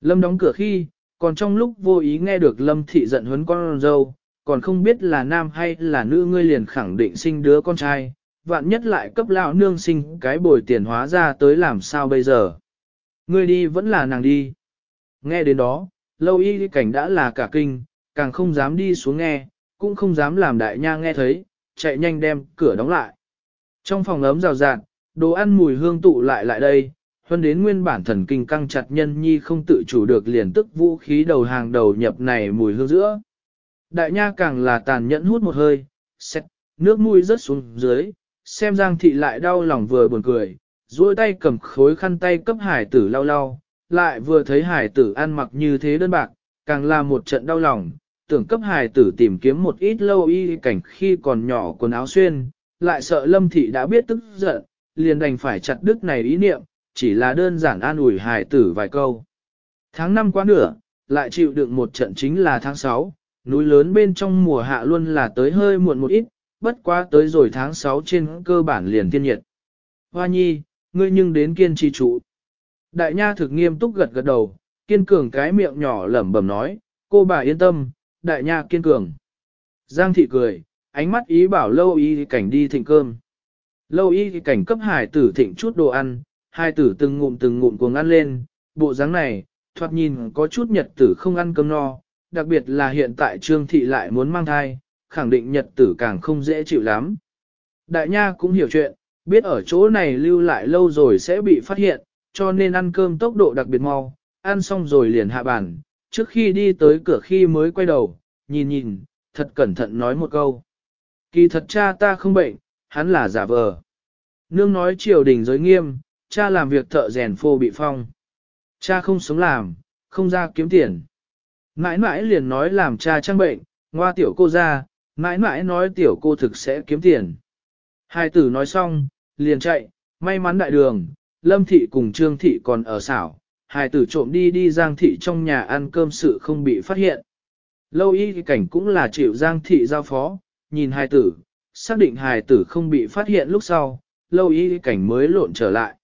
Lâm đóng cửa khi, còn trong lúc vô ý nghe được lâm thị giận huấn con dâu, còn không biết là nam hay là nữ ngươi liền khẳng định sinh đứa con trai, vạn nhất lại cấp lão nương sinh cái bồi tiền hóa ra tới làm sao bây giờ. Ngươi đi vẫn là nàng đi. Nghe đến đó, lâu y cảnh đã là cả kinh, càng không dám đi xuống nghe, cũng không dám làm đại nha nghe thấy, chạy nhanh đem cửa đóng lại. Trong phòng ấm rào rạt, đồ ăn mùi hương tụ lại lại đây, hơn đến nguyên bản thần kinh căng chặt nhân nhi không tự chủ được liền tức vũ khí đầu hàng đầu nhập này mùi hương giữa. Đại nha càng là tàn nhẫn hút một hơi, xét, nước mũi rớt xuống dưới, xem Giang thị lại đau lòng vừa buồn cười, duỗi tay cầm khối khăn tay cấp hải tử lau lau, lại vừa thấy hải tử ăn mặc như thế đơn bạc, càng là một trận đau lòng, tưởng cấp hải tử tìm kiếm một ít lâu y cảnh khi còn nhỏ quần áo xuyên, lại sợ lâm thị đã biết tức giận, liền đành phải chặt đứt này ý niệm, chỉ là đơn giản an ủi hải tử vài câu. Tháng 5 quá nửa, lại chịu đựng một trận chính là tháng 6, núi lớn bên trong mùa hạ luôn là tới hơi muộn một ít, bất quá tới rồi tháng 6 trên cơ bản liền tiên nhiệt. Hoa nhi, ngươi nhưng đến kiên trì trụ. Đại nha thực nghiêm túc gật gật đầu, kiên cường cái miệng nhỏ lẩm bẩm nói, cô bà yên tâm, đại nha kiên cường. Giang thị cười, ánh mắt ý bảo lâu y cảnh đi thịnh cơm. Lâu y cảnh cấp hải tử thịnh chút đồ ăn, hai tử từng ngụm từng ngụm cuồng ăn lên, bộ dáng này, thoạt nhìn có chút nhật tử không ăn cơm no, đặc biệt là hiện tại trương thị lại muốn mang thai, khẳng định nhật tử càng không dễ chịu lắm. Đại nha cũng hiểu chuyện, biết ở chỗ này lưu lại lâu rồi sẽ bị phát hiện, cho nên ăn cơm tốc độ đặc biệt mau, ăn xong rồi liền hạ bàn, trước khi đi tới cửa khi mới quay đầu, nhìn nhìn, thật cẩn thận nói một câu. Kỳ thật cha ta không bệnh, hắn là giả vờ. Nương nói triều đình giới nghiêm, cha làm việc thợ rèn phô bị phong. Cha không sống làm, không ra kiếm tiền. Mãi mãi liền nói làm cha trang bệnh, ngoa tiểu cô ra, mãi mãi nói tiểu cô thực sẽ kiếm tiền. Hai tử nói xong, liền chạy, may mắn đại đường, lâm thị cùng trương thị còn ở xảo, hai tử trộm đi đi giang thị trong nhà ăn cơm sự không bị phát hiện. Lâu y cảnh cũng là chịu giang thị giao phó, nhìn hai tử, xác định hài tử không bị phát hiện lúc sau, lâu y cảnh mới lộn trở lại.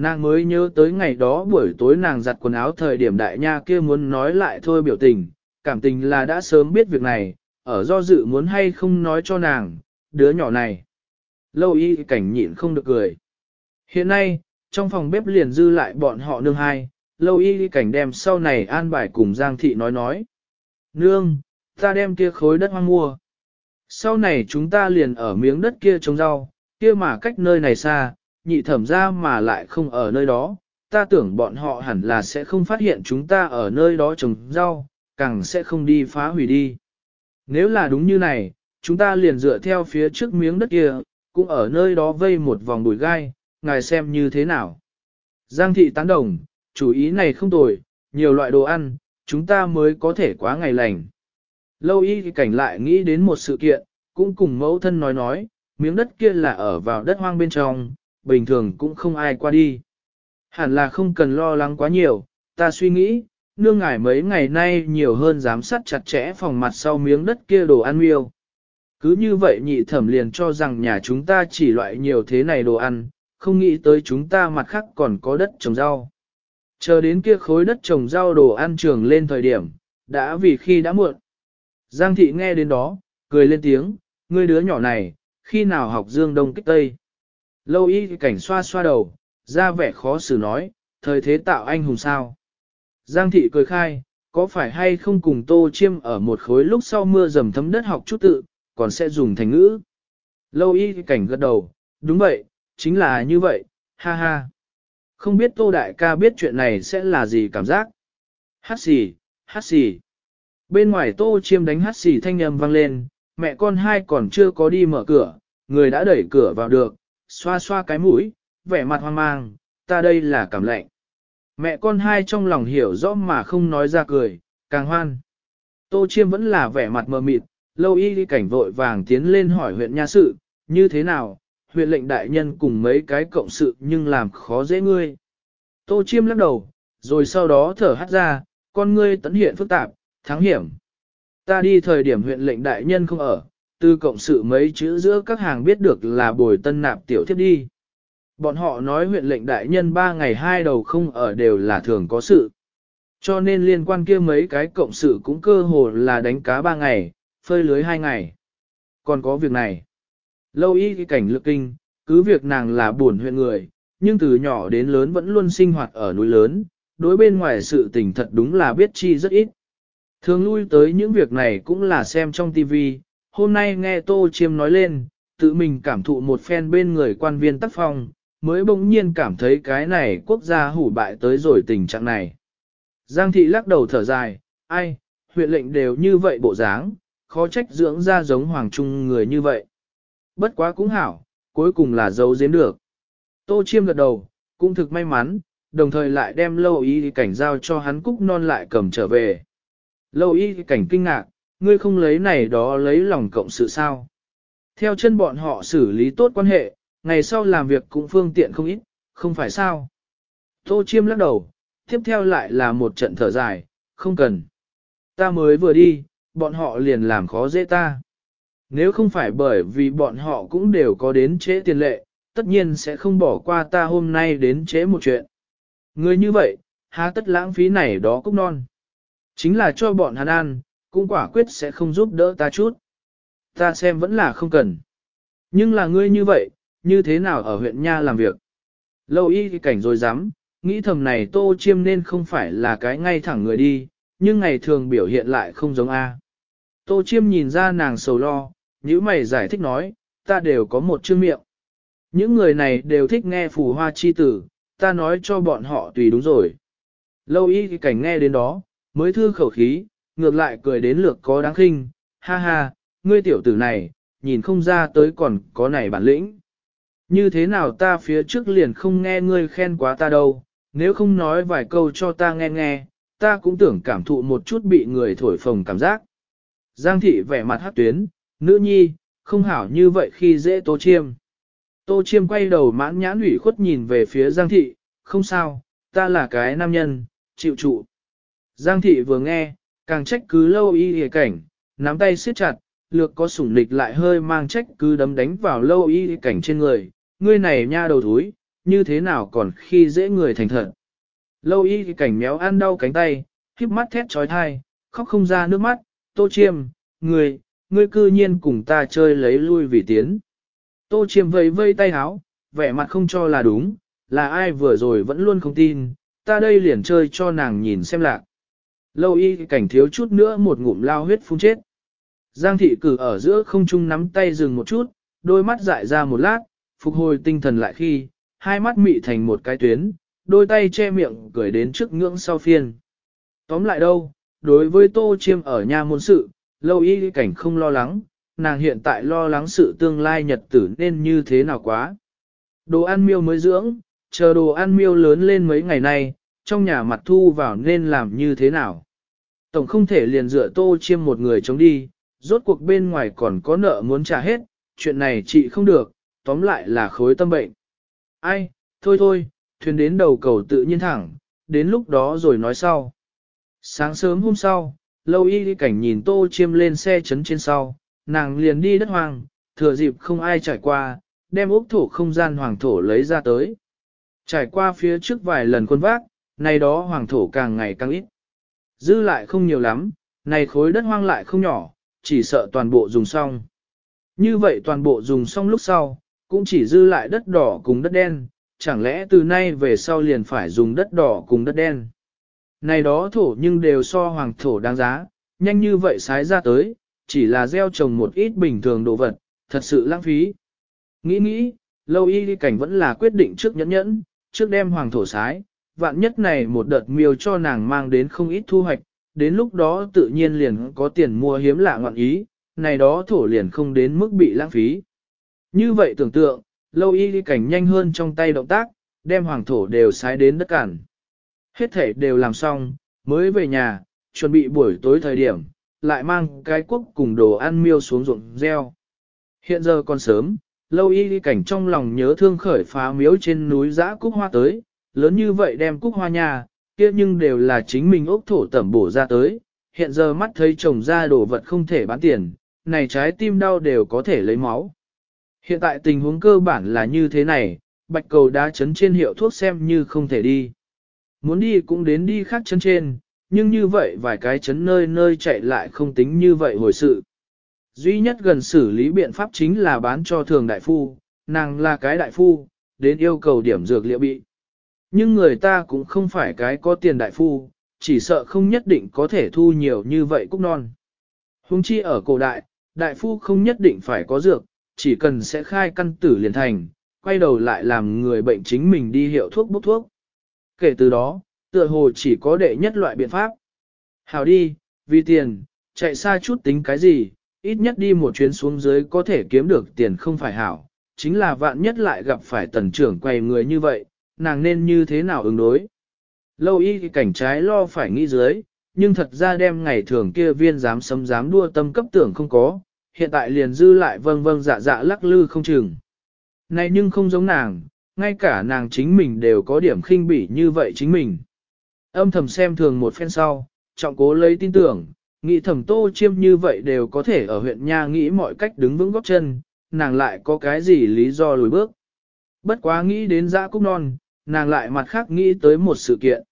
Nàng mới nhớ tới ngày đó buổi tối nàng giặt quần áo thời điểm đại nha kia muốn nói lại thôi biểu tình, cảm tình là đã sớm biết việc này, ở do dự muốn hay không nói cho nàng, đứa nhỏ này. Lâu y cảnh nhịn không được cười. Hiện nay, trong phòng bếp liền dư lại bọn họ nương hai, lâu y cảnh đem sau này an bài cùng Giang Thị nói nói. Nương, ta đem kia khối đất hoang mua. Sau này chúng ta liền ở miếng đất kia trồng rau, kia mà cách nơi này xa, nhị thẩm ra mà lại không ở nơi đó, ta tưởng bọn họ hẳn là sẽ không phát hiện chúng ta ở nơi đó trồng rau, càng sẽ không đi phá hủy đi. Nếu là đúng như này, chúng ta liền dựa theo phía trước miếng đất kia, cũng ở nơi đó vây một vòng bụi gai, ngài xem như thế nào. Giang thị tán đồng, chủ ý này không tồi, nhiều loại đồ ăn, chúng ta mới có thể quá ngày lành. Lâu y cảnh lại nghĩ đến một sự kiện, cũng cùng mẫu thân nói nói, miếng đất kia là ở vào đất hoang bên trong, bình thường cũng không ai qua đi. Hẳn là không cần lo lắng quá nhiều, ta suy nghĩ, nương ngải mấy ngày nay nhiều hơn giám sát chặt chẽ phòng mặt sau miếng đất kia đồ ăn miêu. Cứ như vậy nhị thẩm liền cho rằng nhà chúng ta chỉ loại nhiều thế này đồ ăn, không nghĩ tới chúng ta mặt khác còn có đất trồng rau. Chờ đến kia khối đất trồng rau đồ ăn trường lên thời điểm, đã vì khi đã muộn. Giang thị nghe đến đó, cười lên tiếng, ngươi đứa nhỏ này, khi nào học dương đông kích tây. Lâu y cảnh xoa xoa đầu, ra vẻ khó xử nói, thời thế tạo anh hùng sao. Giang thị cười khai, có phải hay không cùng tô chiêm ở một khối lúc sau mưa dầm thấm đất học chút tự, còn sẽ dùng thành ngữ. Lâu y cảnh gật đầu, đúng vậy, chính là như vậy, ha ha. Không biết tô đại ca biết chuyện này sẽ là gì cảm giác. Hát xì, hát xì. Bên ngoài tô chiêm đánh hát xì thanh âm vang lên, mẹ con hai còn chưa có đi mở cửa, người đã đẩy cửa vào được, xoa xoa cái mũi, vẻ mặt hoang mang, ta đây là cảm lạnh. Mẹ con hai trong lòng hiểu rõ mà không nói ra cười, càng hoan. Tô chiêm vẫn là vẻ mặt mờ mịt, lâu y đi cảnh vội vàng tiến lên hỏi huyện nha sự, như thế nào, huyện lệnh đại nhân cùng mấy cái cộng sự nhưng làm khó dễ ngươi. Tô chiêm lắc đầu, rồi sau đó thở hắt ra, con ngươi tấn hiện phức tạp, thắng hiểm. Ta đi thời điểm huyện lệnh đại nhân không ở, từ cộng sự mấy chữ giữa các hàng biết được là bồi tân nạp tiểu thiếp đi. Bọn họ nói huyện lệnh đại nhân ba ngày hai đầu không ở đều là thường có sự. Cho nên liên quan kia mấy cái cộng sự cũng cơ hồ là đánh cá ba ngày, phơi lưới hai ngày. Còn có việc này. Lâu y cái cảnh lực kinh, cứ việc nàng là buồn huyện người, nhưng từ nhỏ đến lớn vẫn luôn sinh hoạt ở núi lớn, đối bên ngoài sự tình thật đúng là biết chi rất ít. Thường lui tới những việc này cũng là xem trong tivi, hôm nay nghe Tô Chiêm nói lên, tự mình cảm thụ một phen bên người quan viên tác phong, mới bỗng nhiên cảm thấy cái này quốc gia hủ bại tới rồi tình trạng này. Giang thị lắc đầu thở dài, ai, huyện lệnh đều như vậy bộ dáng, khó trách dưỡng ra giống hoàng trung người như vậy. Bất quá cũng hảo, cuối cùng là giấu giếm được. Tô Chiêm gật đầu, cũng thực may mắn, đồng thời lại đem lâu y cảnh giao cho hắn cúc non lại cầm trở về. Lâu y cảnh kinh ngạc, ngươi không lấy này đó lấy lòng cộng sự sao. Theo chân bọn họ xử lý tốt quan hệ, ngày sau làm việc cũng phương tiện không ít, không phải sao. Tô chiêm lắc đầu, tiếp theo lại là một trận thở dài, không cần. Ta mới vừa đi, bọn họ liền làm khó dễ ta. Nếu không phải bởi vì bọn họ cũng đều có đến chế tiền lệ, tất nhiên sẽ không bỏ qua ta hôm nay đến chế một chuyện. Người như vậy, há tất lãng phí này đó cũng non. Chính là cho bọn hắn ăn, cũng quả quyết sẽ không giúp đỡ ta chút. Ta xem vẫn là không cần. Nhưng là ngươi như vậy, như thế nào ở huyện Nha làm việc? Lâu y cảnh rồi dám, nghĩ thầm này tô chiêm nên không phải là cái ngay thẳng người đi, nhưng ngày thường biểu hiện lại không giống A. Tô chiêm nhìn ra nàng sầu lo, nữ mày giải thích nói, ta đều có một chương miệng. Những người này đều thích nghe phù hoa chi tử, ta nói cho bọn họ tùy đúng rồi. Lâu y cảnh nghe đến đó, mới thư khẩu khí, ngược lại cười đến lược có đáng khinh, ha ha, ngươi tiểu tử này, nhìn không ra tới còn có này bản lĩnh. Như thế nào ta phía trước liền không nghe ngươi khen quá ta đâu, nếu không nói vài câu cho ta nghe nghe, ta cũng tưởng cảm thụ một chút bị người thổi phồng cảm giác. Giang thị vẻ mặt hát tuyến, nữ nhi, không hảo như vậy khi dễ tô chiêm. Tô chiêm quay đầu mãn nhãn ủy khuất nhìn về phía Giang thị, không sao, ta là cái nam nhân, chịu trụ. Giang thị vừa nghe, càng trách cứ lâu y hề cảnh, nắm tay siết chặt, lược có sủng lịch lại hơi mang trách cứ đấm đánh vào lâu y cảnh trên người, ngươi này nha đầu thúi, như thế nào còn khi dễ người thành thật. Lâu y cảnh méo ăn đau cánh tay, híp mắt thét trói thai, khóc không ra nước mắt, tô chiêm, ngươi, ngươi cư nhiên cùng ta chơi lấy lui vì tiến. Tô chiêm vây vây tay háo, vẻ mặt không cho là đúng, là ai vừa rồi vẫn luôn không tin, ta đây liền chơi cho nàng nhìn xem lạc. Lâu y cảnh thiếu chút nữa một ngụm lao huyết phun chết. Giang thị cử ở giữa không trung nắm tay dừng một chút, đôi mắt dại ra một lát, phục hồi tinh thần lại khi, hai mắt mị thành một cái tuyến, đôi tay che miệng cười đến trước ngưỡng sau phiên. Tóm lại đâu, đối với tô chiêm ở nhà môn sự, lâu y cảnh không lo lắng, nàng hiện tại lo lắng sự tương lai nhật tử nên như thế nào quá. Đồ ăn miêu mới dưỡng, chờ đồ ăn miêu lớn lên mấy ngày nay, trong nhà mặt thu vào nên làm như thế nào. Tổng không thể liền dựa tô chiêm một người chống đi, rốt cuộc bên ngoài còn có nợ muốn trả hết, chuyện này chị không được, tóm lại là khối tâm bệnh. Ai, thôi thôi, thuyền đến đầu cầu tự nhiên thẳng, đến lúc đó rồi nói sau. Sáng sớm hôm sau, lâu y đi cảnh nhìn tô chiêm lên xe chấn trên sau, nàng liền đi đất hoang, thừa dịp không ai trải qua, đem ốc thổ không gian hoàng thổ lấy ra tới. Trải qua phía trước vài lần quân vác, nay đó hoàng thổ càng ngày càng ít. Dư lại không nhiều lắm, này khối đất hoang lại không nhỏ, chỉ sợ toàn bộ dùng xong. Như vậy toàn bộ dùng xong lúc sau, cũng chỉ dư lại đất đỏ cùng đất đen, chẳng lẽ từ nay về sau liền phải dùng đất đỏ cùng đất đen. Này đó thổ nhưng đều so hoàng thổ đáng giá, nhanh như vậy sái ra tới, chỉ là gieo trồng một ít bình thường đồ vật, thật sự lãng phí. Nghĩ nghĩ, lâu y đi cảnh vẫn là quyết định trước nhẫn nhẫn, trước đem hoàng thổ sái, vạn nhất này một đợt miêu cho nàng mang đến không ít thu hoạch, đến lúc đó tự nhiên liền có tiền mua hiếm lạ ngọn ý, này đó thổ liền không đến mức bị lãng phí. Như vậy tưởng tượng, lâu y đi cảnh nhanh hơn trong tay động tác, đem hoàng thổ đều sái đến đất cản. Hết thể đều làm xong, mới về nhà, chuẩn bị buổi tối thời điểm, lại mang cái quốc cùng đồ ăn miêu xuống ruộng gieo. Hiện giờ còn sớm, lâu y đi cảnh trong lòng nhớ thương khởi phá miếu trên núi giã cúc hoa tới, lớn như vậy đem cúc hoa nhà, kia nhưng đều là chính mình ốc thổ tẩm bổ ra tới, hiện giờ mắt thấy trồng ra đồ vật không thể bán tiền, này trái tim đau đều có thể lấy máu. Hiện tại tình huống cơ bản là như thế này, bạch cầu đá chấn trên hiệu thuốc xem như không thể đi. Muốn đi cũng đến đi khác chân trên, nhưng như vậy vài cái chấn nơi nơi chạy lại không tính như vậy hồi sự. Duy nhất gần xử lý biện pháp chính là bán cho thường đại phu, nàng là cái đại phu, đến yêu cầu điểm dược liệu bị. Nhưng người ta cũng không phải cái có tiền đại phu, chỉ sợ không nhất định có thể thu nhiều như vậy cúc non. Hùng chi ở cổ đại, đại phu không nhất định phải có dược, chỉ cần sẽ khai căn tử liền thành, quay đầu lại làm người bệnh chính mình đi hiệu thuốc bốc thuốc. Kể từ đó, tựa hồ chỉ có đệ nhất loại biện pháp. Hào đi, vì tiền, chạy xa chút tính cái gì, ít nhất đi một chuyến xuống dưới có thể kiếm được tiền không phải hảo, chính là vạn nhất lại gặp phải tần trưởng quầy người như vậy, nàng nên như thế nào ứng đối. Lâu y thì cảnh trái lo phải nghĩ dưới, nhưng thật ra đem ngày thường kia viên dám sấm dám đua tâm cấp tưởng không có, hiện tại liền dư lại vâng vâng dạ dạ lắc lư không chừng. Này nhưng không giống nàng, ngay cả nàng chính mình đều có điểm khinh bỉ như vậy chính mình. Âm thầm xem thường một phen sau, trọng cố lấy tin tưởng, nghĩ thầm tô chiêm như vậy đều có thể ở huyện nha nghĩ mọi cách đứng vững góc chân, nàng lại có cái gì lý do lùi bước. Bất quá nghĩ đến dã cúc non, nàng lại mặt khác nghĩ tới một sự kiện.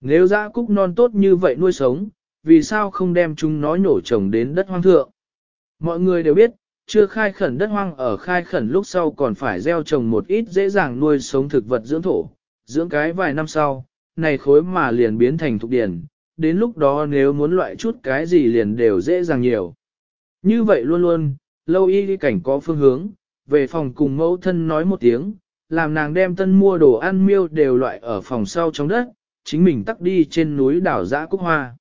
Nếu dã cúc non tốt như vậy nuôi sống, vì sao không đem chúng nó nhổ trồng đến đất hoang thượng? Mọi người đều biết, chưa khai khẩn đất hoang ở khai khẩn lúc sau còn phải gieo trồng một ít dễ dàng nuôi sống thực vật dưỡng thổ, dưỡng cái vài năm sau, này khối mà liền biến thành thục điển, đến lúc đó nếu muốn loại chút cái gì liền đều dễ dàng nhiều. Như vậy luôn luôn, lâu y đi cảnh có phương hướng, về phòng cùng mẫu thân nói một tiếng, làm nàng đem tân mua đồ ăn miêu đều loại ở phòng sau trong đất, chính mình tắt đi trên núi đảo giã cúc hoa.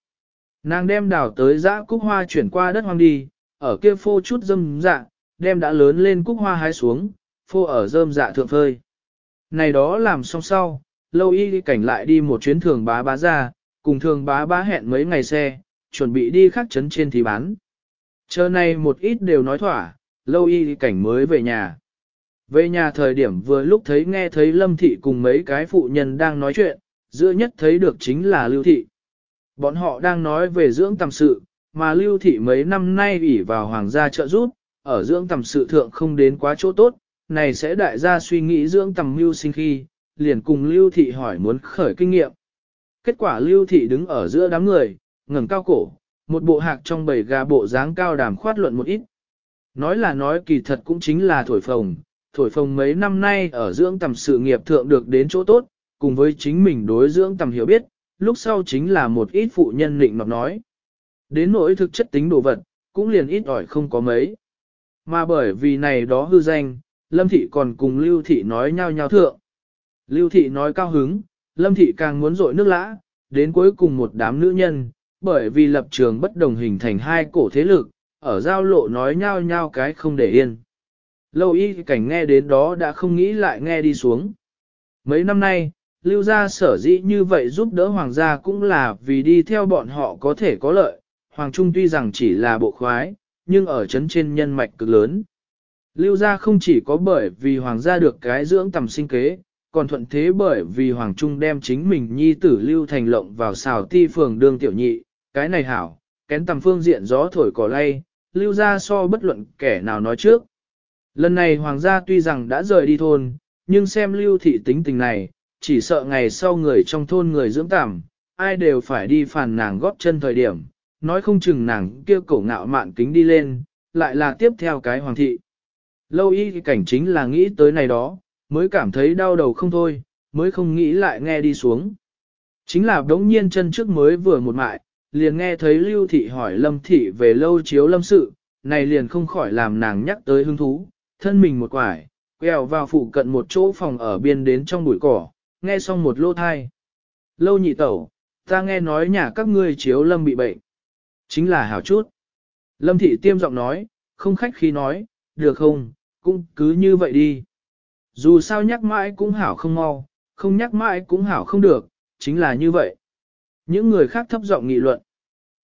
Nàng đem đảo tới giã cúc hoa chuyển qua đất hoang đi, ở kia phô chút dâm dạ, đem đã lớn lên cúc hoa hái xuống, phô ở dơm dạ thượng phơi. Này đó làm xong sau, lâu y cảnh lại đi một chuyến thường bá bá ra, cùng thường bá bá hẹn mấy ngày xe, chuẩn bị đi khắc trấn trên thì bán. Chờ này một ít đều nói thỏa, lâu y cảnh mới về nhà. Về nhà thời điểm vừa lúc thấy nghe thấy Lâm Thị cùng mấy cái phụ nhân đang nói chuyện, giữa nhất thấy được chính là Lưu Thị. Bọn họ đang nói về dưỡng tầm sự, mà Lưu Thị mấy năm nay ủy vào hoàng gia trợ giúp, ở dưỡng tầm sự thượng không đến quá chỗ tốt, này sẽ đại gia suy nghĩ dưỡng tầm mưu sinh khi, liền cùng Lưu Thị hỏi muốn khởi kinh nghiệm. Kết quả Lưu Thị đứng ở giữa đám người, ngẩng cao cổ, một bộ hạc trong bầy gà bộ dáng cao đàm khoát luận một ít. Nói là nói kỳ thật cũng chính là thổi phồng, thổi phồng mấy năm nay ở dưỡng tầm sự nghiệp thượng được đến chỗ tốt, cùng với chính mình đối dưỡng tầm hiểu biết, lúc sau chính là một ít phụ nhân định nọc nói. Đến nỗi thực chất tính đồ vật, cũng liền ít ỏi không có mấy. Mà bởi vì này đó hư danh, Lâm Thị còn cùng Lưu Thị nói nhau nhau thượng. Lưu Thị nói cao hứng, Lâm Thị càng muốn rội nước lã, đến cuối cùng một đám nữ nhân, bởi vì lập trường bất đồng hình thành hai cổ thế lực, ở giao lộ nói nhau nhau cái không để yên. Lâu y cảnh nghe đến đó đã không nghĩ lại nghe đi xuống. Mấy năm nay, lưu gia sở dĩ như vậy giúp đỡ hoàng gia cũng là vì đi theo bọn họ có thể có lợi. Hoàng Trung tuy rằng chỉ là bộ khoái, nhưng ở chấn trên nhân mạch cực lớn. Lưu gia không chỉ có bởi vì hoàng gia được cái dưỡng tầm sinh kế, còn thuận thế bởi vì hoàng trung đem chính mình nhi tử lưu thành lộng vào xào ti phường đương tiểu nhị, cái này hảo, kén tầm phương diện gió thổi cỏ lay, lưu gia so bất luận kẻ nào nói trước. Lần này hoàng gia tuy rằng đã rời đi thôn, nhưng xem lưu thị tính tình này, chỉ sợ ngày sau người trong thôn người dưỡng tạm, ai đều phải đi phản nàng góp chân thời điểm, nói không chừng nàng kia cổ ngạo mạn kính đi lên, lại là tiếp theo cái hoàng thị. Lâu y cảnh chính là nghĩ tới này đó, mới cảm thấy đau đầu không thôi, mới không nghĩ lại nghe đi xuống. Chính là đống nhiên chân trước mới vừa một mại, liền nghe thấy lưu thị hỏi lâm thị về lâu chiếu lâm sự, này liền không khỏi làm nàng nhắc tới hứng thú, thân mình một quải, quẹo vào phụ cận một chỗ phòng ở biên đến trong bụi cỏ, nghe xong một lô thai. Lâu nhị tẩu, ta nghe nói nhà các ngươi chiếu lâm bị bệnh. Chính là hảo chút. Lâm thị tiêm giọng nói, không khách khí nói, được không, cũng cứ như vậy đi. Dù sao nhắc mãi cũng hảo không mau, không nhắc mãi cũng hảo không được, chính là như vậy. Những người khác thấp giọng nghị luận.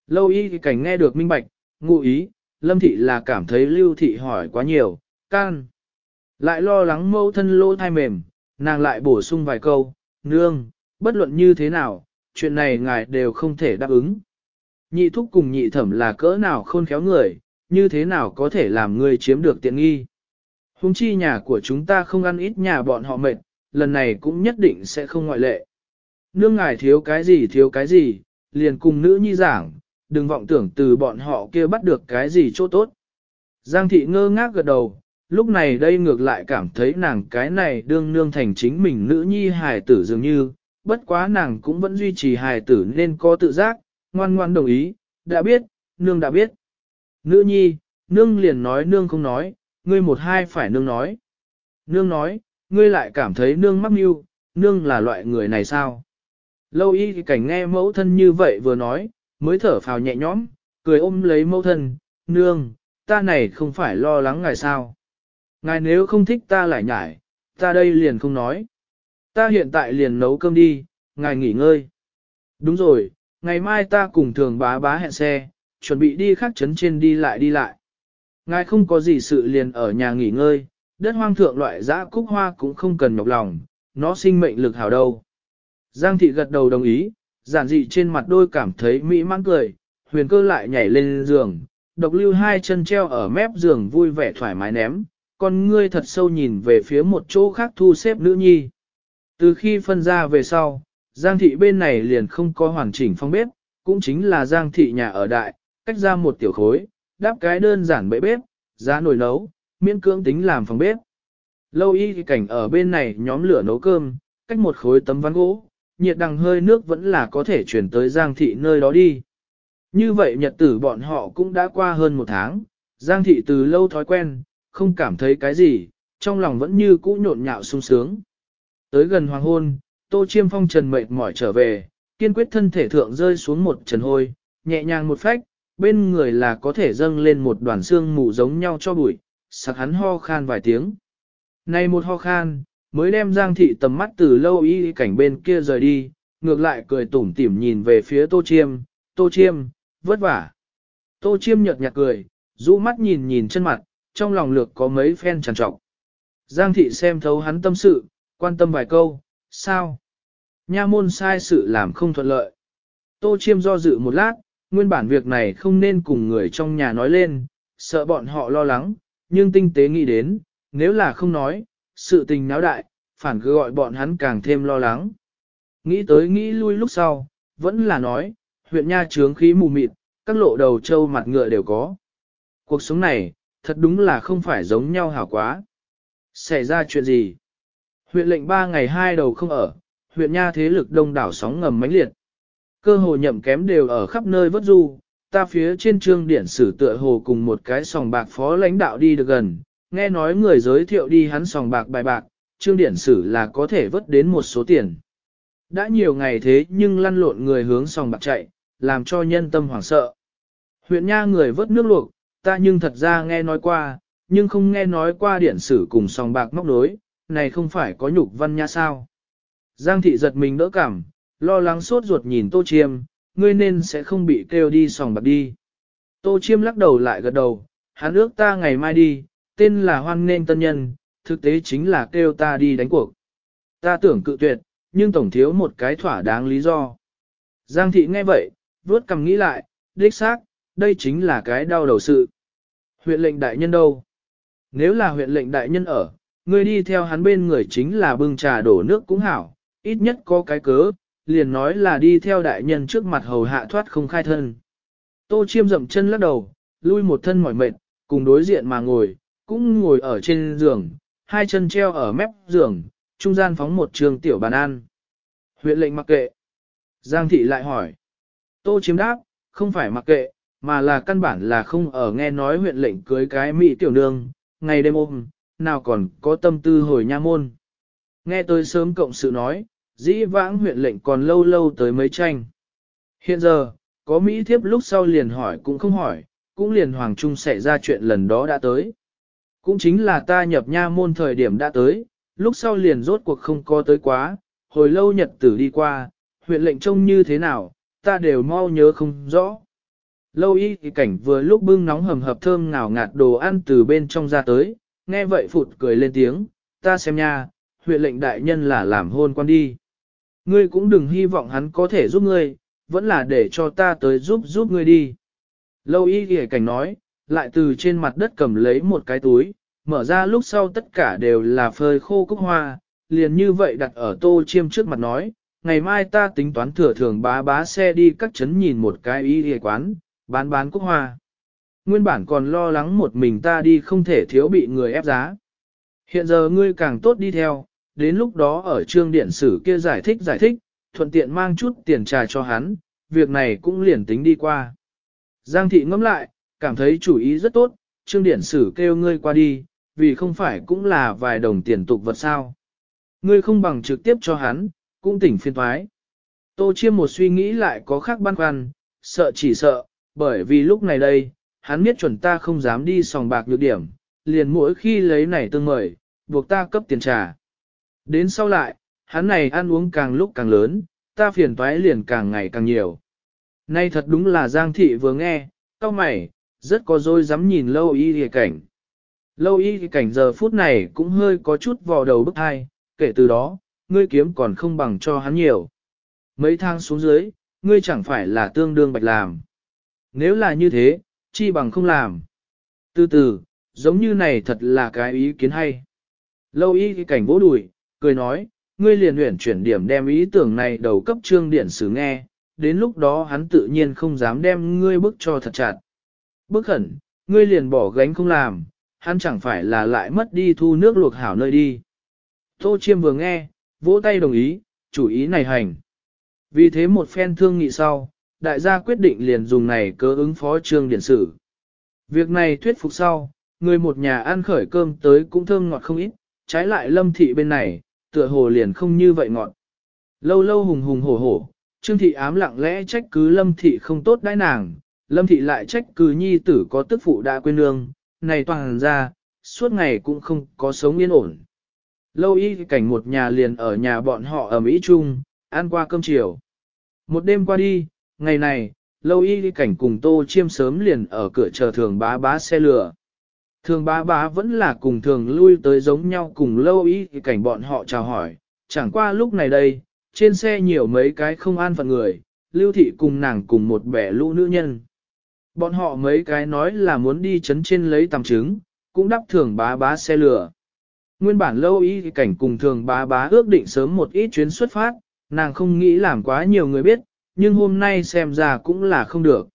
Lâu y thì cảnh nghe được minh bạch, ngụ ý, lâm thị là cảm thấy lưu thị hỏi quá nhiều, can. Lại lo lắng mâu thân lỗ thai mềm, nàng lại bổ sung vài câu, nương, bất luận như thế nào, chuyện này ngài đều không thể đáp ứng. Nhị thúc cùng nhị thẩm là cỡ nào khôn khéo người, như thế nào có thể làm người chiếm được tiện nghi. Hùng chi nhà của chúng ta không ăn ít nhà bọn họ mệt, lần này cũng nhất định sẽ không ngoại lệ. Nương ngài thiếu cái gì thiếu cái gì, liền cùng nữ nhi giảng, đừng vọng tưởng từ bọn họ kia bắt được cái gì chỗ tốt. Giang thị ngơ ngác gật đầu, lúc này đây ngược lại cảm thấy nàng cái này đương nương thành chính mình nữ nhi hài tử dường như, bất quá nàng cũng vẫn duy trì hài tử nên có tự giác, ngoan ngoan đồng ý, đã biết, nương đã biết. Nữ nhi, nương liền nói nương không nói, ngươi một hai phải nương nói. Nương nói, ngươi lại cảm thấy nương mắc mưu, nương là loại người này sao? Lâu y cảnh nghe mẫu thân như vậy vừa nói, mới thở phào nhẹ nhõm, cười ôm lấy mẫu thân, nương, ta này không phải lo lắng ngài sao. Ngài nếu không thích ta lại nhải, ta đây liền không nói. Ta hiện tại liền nấu cơm đi, ngài nghỉ ngơi. Đúng rồi, ngày mai ta cùng thường bá bá hẹn xe, chuẩn bị đi khắc trấn trên đi lại đi lại. Ngài không có gì sự liền ở nhà nghỉ ngơi, đất hoang thượng loại dã cúc hoa cũng không cần nhọc lòng, nó sinh mệnh lực hảo đâu. Giang thị gật đầu đồng ý, giản dị trên mặt đôi cảm thấy mỹ mãn cười, huyền cơ lại nhảy lên giường, độc lưu hai chân treo ở mép giường vui vẻ thoải mái ném, con ngươi thật sâu nhìn về phía một chỗ khác thu xếp nữ nhi. Từ khi phân ra về sau, Giang thị bên này liền không có hoàn chỉnh phong bếp, cũng chính là Giang thị nhà ở đại, cách ra một tiểu khối, đáp cái đơn giản bẫy bếp, giá nồi nấu, miễn cưỡng tính làm phòng bếp. Lâu y cảnh ở bên này nhóm lửa nấu cơm, cách một khối tấm ván gỗ, nhiệt đằng hơi nước vẫn là có thể chuyển tới Giang thị nơi đó đi. Như vậy nhật tử bọn họ cũng đã qua hơn một tháng, Giang thị từ lâu thói quen, không cảm thấy cái gì, trong lòng vẫn như cũ nhộn nhạo sung sướng. Tới gần hoàng hôn, Tô Chiêm Phong trần mệt mỏi trở về, kiên quyết thân thể thượng rơi xuống một trần hôi, nhẹ nhàng một phách, bên người là có thể dâng lên một đoàn xương mù giống nhau cho bụi, sặc hắn ho khan vài tiếng. Này một ho khan, mới đem Giang thị tầm mắt từ lâu y cảnh bên kia rời đi, ngược lại cười tủm tỉm nhìn về phía Tô Chiêm, Tô Chiêm, vất vả. Tô Chiêm nhợt nhạt cười, rũ mắt nhìn nhìn chân mặt, trong lòng lược có mấy phen trằn trọc. Giang thị xem thấu hắn tâm sự, quan tâm vài câu, sao? Nha môn sai sự làm không thuận lợi. Tô Chiêm do dự một lát, nguyên bản việc này không nên cùng người trong nhà nói lên, sợ bọn họ lo lắng, nhưng tinh tế nghĩ đến, nếu là không nói, sự tình náo đại, phản cứ gọi bọn hắn càng thêm lo lắng. Nghĩ tới nghĩ lui lúc sau, vẫn là nói, huyện nha trướng khí mù mịt, các lộ đầu trâu mặt ngựa đều có. Cuộc sống này, thật đúng là không phải giống nhau hảo quá. Xảy ra chuyện gì? Huyện lệnh ba ngày hai đầu không ở, huyện nha thế lực đông đảo sóng ngầm mãnh liệt. Cơ hồ nhậm kém đều ở khắp nơi vất du, ta phía trên trương điển sử tựa hồ cùng một cái sòng bạc phó lãnh đạo đi được gần, nghe nói người giới thiệu đi hắn sòng bạc bài bạc, trương điển sử là có thể vất đến một số tiền. Đã nhiều ngày thế nhưng lăn lộn người hướng sòng bạc chạy, làm cho nhân tâm hoảng sợ. Huyện nha người vớt nước luộc, ta nhưng thật ra nghe nói qua, nhưng không nghe nói qua điển sử cùng sòng bạc móc đối, này không phải có nhục văn nha sao. Giang thị giật mình đỡ cảm, lo lắng sốt ruột nhìn tô chiêm, ngươi nên sẽ không bị kêu đi sòng bạc đi. Tô chiêm lắc đầu lại gật đầu, hắn ước ta ngày mai đi, tên là hoan nên tân nhân, thực tế chính là kêu ta đi đánh cuộc. Ta tưởng cự tuyệt, nhưng tổng thiếu một cái thỏa đáng lý do. Giang thị nghe vậy, vuốt cầm nghĩ lại, đích xác, đây chính là cái đau đầu sự. Huyện lệnh đại nhân đâu? Nếu là huyện lệnh đại nhân ở, người đi theo hắn bên người chính là bưng trà đổ nước cũng hảo, ít nhất có cái cớ, liền nói là đi theo đại nhân trước mặt hầu hạ thoát không khai thân. Tô chiêm dậm chân lắc đầu, lui một thân mỏi mệt, cùng đối diện mà ngồi, cũng ngồi ở trên giường, hai chân treo ở mép giường, trung gian phóng một trường tiểu bàn ăn. Huyện lệnh mặc kệ. Giang thị lại hỏi. Tô chiếm đáp, không phải mặc kệ, mà là căn bản là không ở nghe nói huyện lệnh cưới cái mỹ tiểu nương, ngày đêm ôm, nào còn có tâm tư hồi nha môn. Nghe tôi sớm cộng sự nói, dĩ vãng huyện lệnh còn lâu lâu tới mấy tranh. Hiện giờ, có Mỹ thiếp lúc sau liền hỏi cũng không hỏi, cũng liền Hoàng Trung xảy ra chuyện lần đó đã tới. Cũng chính là ta nhập nha môn thời điểm đã tới, lúc sau liền rốt cuộc không có tới quá, hồi lâu nhật tử đi qua, huyện lệnh trông như thế nào, ta đều mau nhớ không rõ. Lâu y thì cảnh vừa lúc bưng nóng hầm hập thơm ngào ngạt đồ ăn từ bên trong ra tới, nghe vậy phụt cười lên tiếng, ta xem nha, huyện lệnh đại nhân là làm hôn quan đi. Ngươi cũng đừng hy vọng hắn có thể giúp ngươi, vẫn là để cho ta tới giúp giúp ngươi đi. Lâu y thì cảnh nói, lại từ trên mặt đất cầm lấy một cái túi, mở ra lúc sau tất cả đều là phơi khô cúc hoa, liền như vậy đặt ở tô chiêm trước mặt nói, ngày mai ta tính toán thừa thường bá bá xe đi các chấn nhìn một cái y y quán, bán bán cúc hoa. Nguyên bản còn lo lắng một mình ta đi không thể thiếu bị người ép giá. Hiện giờ ngươi càng tốt đi theo, đến lúc đó ở trương điện sử kia giải thích giải thích, thuận tiện mang chút tiền trà cho hắn, việc này cũng liền tính đi qua. Giang thị ngẫm lại, cảm thấy chủ ý rất tốt, trương điện sử kêu ngươi qua đi, vì không phải cũng là vài đồng tiền tục vật sao. Ngươi không bằng trực tiếp cho hắn, cũng tỉnh phiên thoái. Tô chiêm một suy nghĩ lại có khác băn khoăn, sợ chỉ sợ, bởi vì lúc này đây, hắn biết chuẩn ta không dám đi sòng bạc nhược điểm, liền mỗi khi lấy này tương mời, buộc ta cấp tiền trà. Đến sau lại, hắn này ăn uống càng lúc càng lớn, ta phiền toái liền càng ngày càng nhiều. Nay thật đúng là Giang Thị vừa nghe, cao mày, rất có dối dám nhìn lâu y thì cảnh. Lâu y cảnh giờ phút này cũng hơi có chút vò đầu bức thai, kể từ đó, ngươi kiếm còn không bằng cho hắn nhiều. Mấy thang xuống dưới, ngươi chẳng phải là tương đương bạch làm. Nếu là như thế, chi bằng không làm. Từ từ, giống như này thật là cái ý kiến hay. Lâu y cảnh vỗ đùi, cười nói, ngươi liền luyện chuyển điểm đem ý tưởng này đầu cấp trương điện sử nghe, đến lúc đó hắn tự nhiên không dám đem ngươi bức cho thật chặt. Bức khẩn, ngươi liền bỏ gánh không làm, hắn chẳng phải là lại mất đi thu nước luộc hảo nơi đi. Tô Chiêm vừa nghe, vỗ tay đồng ý, chủ ý này hành. Vì thế một phen thương nghị sau, đại gia quyết định liền dùng này cớ ứng phó trương điển sử. Việc này thuyết phục sau, người một nhà ăn khởi cơm tới cũng thơm ngọt không ít, trái lại lâm thị bên này, tựa hồ liền không như vậy ngọt. Lâu lâu hùng hùng hổ hổ, trương thị ám lặng lẽ trách cứ lâm thị không tốt đãi nàng, lâm thị lại trách cứ nhi tử có tức phụ đã quên nương, này toàn ra, suốt ngày cũng không có sống yên ổn. Lâu y cảnh một nhà liền ở nhà bọn họ ở Mỹ Trung, ăn qua cơm chiều. Một đêm qua đi, ngày này, lâu y cảnh cùng tô chiêm sớm liền ở cửa chờ thường bá bá xe lửa. Thường bá bá vẫn là cùng thường lui tới giống nhau cùng lâu y cảnh bọn họ chào hỏi, chẳng qua lúc này đây, trên xe nhiều mấy cái không an phận người, lưu thị cùng nàng cùng một bẻ lũ nữ nhân. Bọn họ mấy cái nói là muốn đi chấn trên lấy tầm trứng, cũng đắp thường bá bá xe lửa. Nguyên bản lâu y cảnh cùng thường bá bá ước định sớm một ít chuyến xuất phát, nàng không nghĩ làm quá nhiều người biết, nhưng hôm nay xem ra cũng là không được.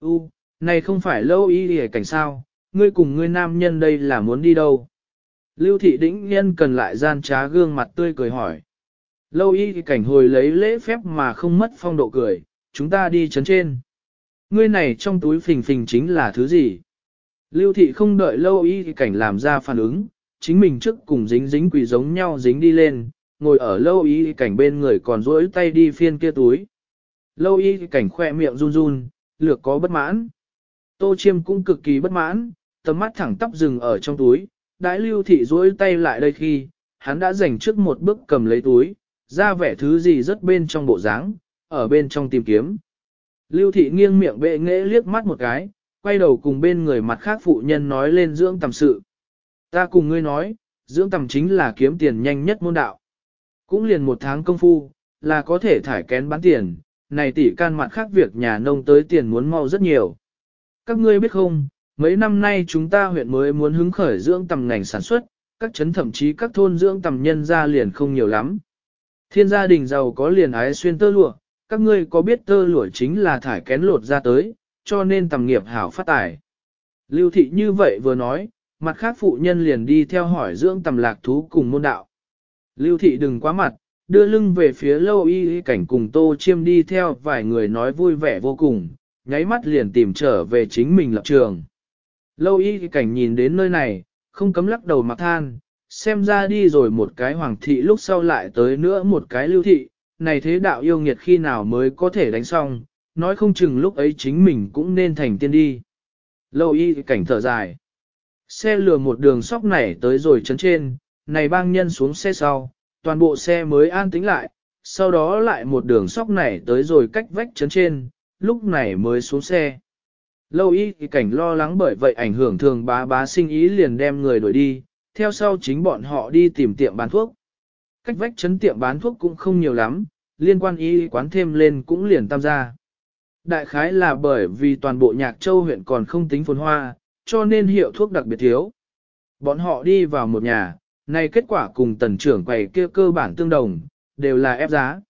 U, này không phải lâu y cảnh sao, ngươi cùng ngươi nam nhân đây là muốn đi đâu? Lưu thị đĩnh nhân cần lại gian trá gương mặt tươi cười hỏi. Lâu y cảnh hồi lấy lễ phép mà không mất phong độ cười, chúng ta đi chấn trên. Ngươi này trong túi phình phình chính là thứ gì? Lưu thị không đợi lâu y cảnh làm ra phản ứng, chính mình trước cùng dính dính quỷ giống nhau dính đi lên, ngồi ở lâu y cảnh bên người còn rỗi tay đi phiên kia túi. Lâu y cảnh khoe miệng run run, lược có bất mãn. Tô chiêm cũng cực kỳ bất mãn, tầm mắt thẳng tắp rừng ở trong túi, đãi lưu thị dối tay lại đây khi, hắn đã dành trước một bước cầm lấy túi, ra vẻ thứ gì rất bên trong bộ dáng, ở bên trong tìm kiếm. Lưu thị nghiêng miệng bệ nghễ liếc mắt một cái, quay đầu cùng bên người mặt khác phụ nhân nói lên dưỡng tầm sự. Ta cùng ngươi nói, dưỡng tầm chính là kiếm tiền nhanh nhất môn đạo. Cũng liền một tháng công phu, là có thể thải kén bán tiền, này tỷ can mặt khác việc nhà nông tới tiền muốn mau rất nhiều. Các ngươi biết không, mấy năm nay chúng ta huyện mới muốn hứng khởi dưỡng tầm ngành sản xuất, các chấn thậm chí các thôn dưỡng tầm nhân ra liền không nhiều lắm. Thiên gia đình giàu có liền ái xuyên tơ lụa, các ngươi có biết tơ lụa chính là thải kén lột ra tới, cho nên tầm nghiệp hảo phát tài. Lưu thị như vậy vừa nói, mặt khác phụ nhân liền đi theo hỏi dưỡng tầm lạc thú cùng môn đạo. Lưu thị đừng quá mặt, đưa lưng về phía lâu y cảnh cùng tô chiêm đi theo vài người nói vui vẻ vô cùng, nháy mắt liền tìm trở về chính mình lập trường. Lâu y cảnh nhìn đến nơi này, không cấm lắc đầu mặc than, xem ra đi rồi một cái hoàng thị lúc sau lại tới nữa một cái lưu thị, này thế đạo yêu nghiệt khi nào mới có thể đánh xong, nói không chừng lúc ấy chính mình cũng nên thành tiên đi. Lâu y cảnh thở dài. Xe lừa một đường sóc nảy tới rồi chấn trên, này bang nhân xuống xe sau, toàn bộ xe mới an tĩnh lại, sau đó lại một đường sóc này tới rồi cách vách chấn trên, lúc này mới xuống xe. Lâu y thì cảnh lo lắng bởi vậy ảnh hưởng thường bá bá sinh ý liền đem người đuổi đi, theo sau chính bọn họ đi tìm tiệm bán thuốc. Cách vách chấn tiệm bán thuốc cũng không nhiều lắm, liên quan y quán thêm lên cũng liền tam gia. Đại khái là bởi vì toàn bộ nhạc châu huyện còn không tính phồn hoa, cho nên hiệu thuốc đặc biệt thiếu. Bọn họ đi vào một nhà, này kết quả cùng tần trưởng quầy kia cơ bản tương đồng, đều là ép giá.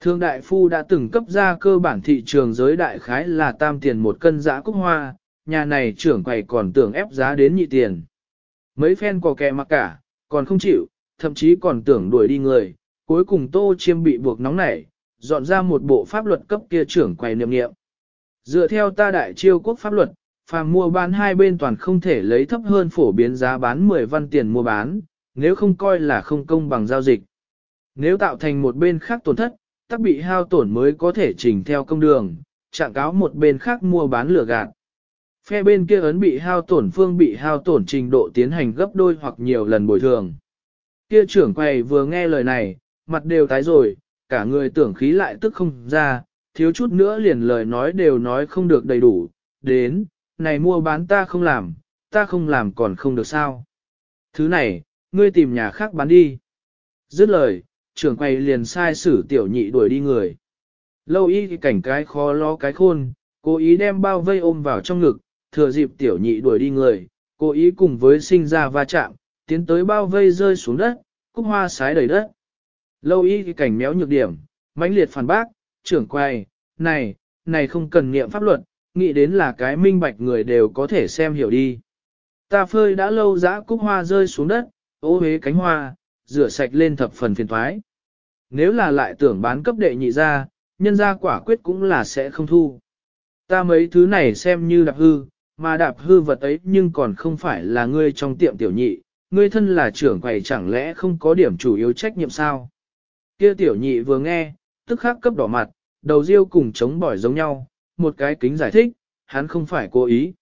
Thương đại phu đã từng cấp ra cơ bản thị trường giới đại khái là tam tiền một cân giã cúc hoa, nhà này trưởng quầy còn tưởng ép giá đến nhị tiền. Mấy phen có kẻ mặc cả, còn không chịu, thậm chí còn tưởng đuổi đi người, cuối cùng tô chiêm bị buộc nóng nảy, dọn ra một bộ pháp luật cấp kia trưởng quầy niệm niệm. Dựa theo ta đại chiêu quốc pháp luật, phàm mua bán hai bên toàn không thể lấy thấp hơn phổ biến giá bán 10 văn tiền mua bán, nếu không coi là không công bằng giao dịch. Nếu tạo thành một bên khác tổn thất, tắc bị hao tổn mới có thể chỉnh theo công đường, trạng cáo một bên khác mua bán lửa gạt. Phe bên kia ấn bị hao tổn phương bị hao tổn trình độ tiến hành gấp đôi hoặc nhiều lần bồi thường. Kia trưởng quầy vừa nghe lời này, mặt đều tái rồi, cả người tưởng khí lại tức không ra, thiếu chút nữa liền lời nói đều nói không được đầy đủ, đến, này mua bán ta không làm, ta không làm còn không được sao. Thứ này, ngươi tìm nhà khác bán đi. Dứt lời, trưởng quầy liền sai sử tiểu nhị đuổi đi người. Lâu y thì cảnh cái khó lo cái khôn, cố ý đem bao vây ôm vào trong ngực, thừa dịp tiểu nhị đuổi đi người, cố ý cùng với sinh ra va chạm, tiến tới bao vây rơi xuống đất, cúc hoa sái đầy đất. Lâu y thì cảnh méo nhược điểm, mãnh liệt phản bác, trưởng quầy, này, này không cần niệm pháp luật, nghĩ đến là cái minh bạch người đều có thể xem hiểu đi. Ta phơi đã lâu dã cúc hoa rơi xuống đất, ô hế cánh hoa, rửa sạch lên thập phần phiền thoái. Nếu là lại tưởng bán cấp đệ nhị ra, nhân ra quả quyết cũng là sẽ không thu. Ta mấy thứ này xem như đạp hư, mà đạp hư vật ấy nhưng còn không phải là ngươi trong tiệm tiểu nhị, ngươi thân là trưởng quầy chẳng lẽ không có điểm chủ yếu trách nhiệm sao? Kia tiểu nhị vừa nghe, tức khắc cấp đỏ mặt, đầu riêu cùng chống bỏi giống nhau, một cái kính giải thích, hắn không phải cố ý.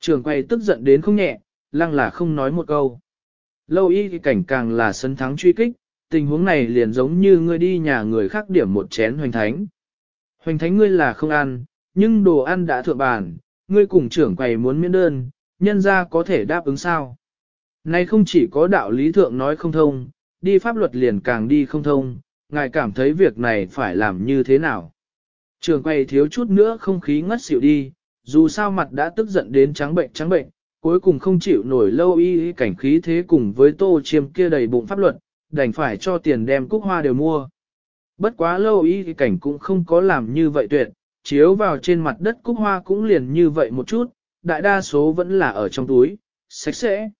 Trưởng quầy tức giận đến không nhẹ, lăng là không nói một câu. Lâu y cảnh càng là sân thắng truy kích, tình huống này liền giống như ngươi đi nhà người khác điểm một chén hoành thánh. Hoành thánh ngươi là không ăn, nhưng đồ ăn đã thượng bàn, ngươi cùng trưởng quầy muốn miễn đơn, nhân ra có thể đáp ứng sao. Này không chỉ có đạo lý thượng nói không thông, đi pháp luật liền càng đi không thông, ngài cảm thấy việc này phải làm như thế nào. Trường quay thiếu chút nữa không khí ngất xỉu đi, dù sao mặt đã tức giận đến trắng bệnh trắng bệnh, cuối cùng không chịu nổi lâu y cảnh khí thế cùng với tô chiêm kia đầy bụng pháp luật, đành phải cho tiền đem cúc hoa đều mua. Bất quá lâu y cảnh cũng không có làm như vậy tuyệt, chiếu vào trên mặt đất cúc hoa cũng liền như vậy một chút, đại đa số vẫn là ở trong túi, sạch sẽ.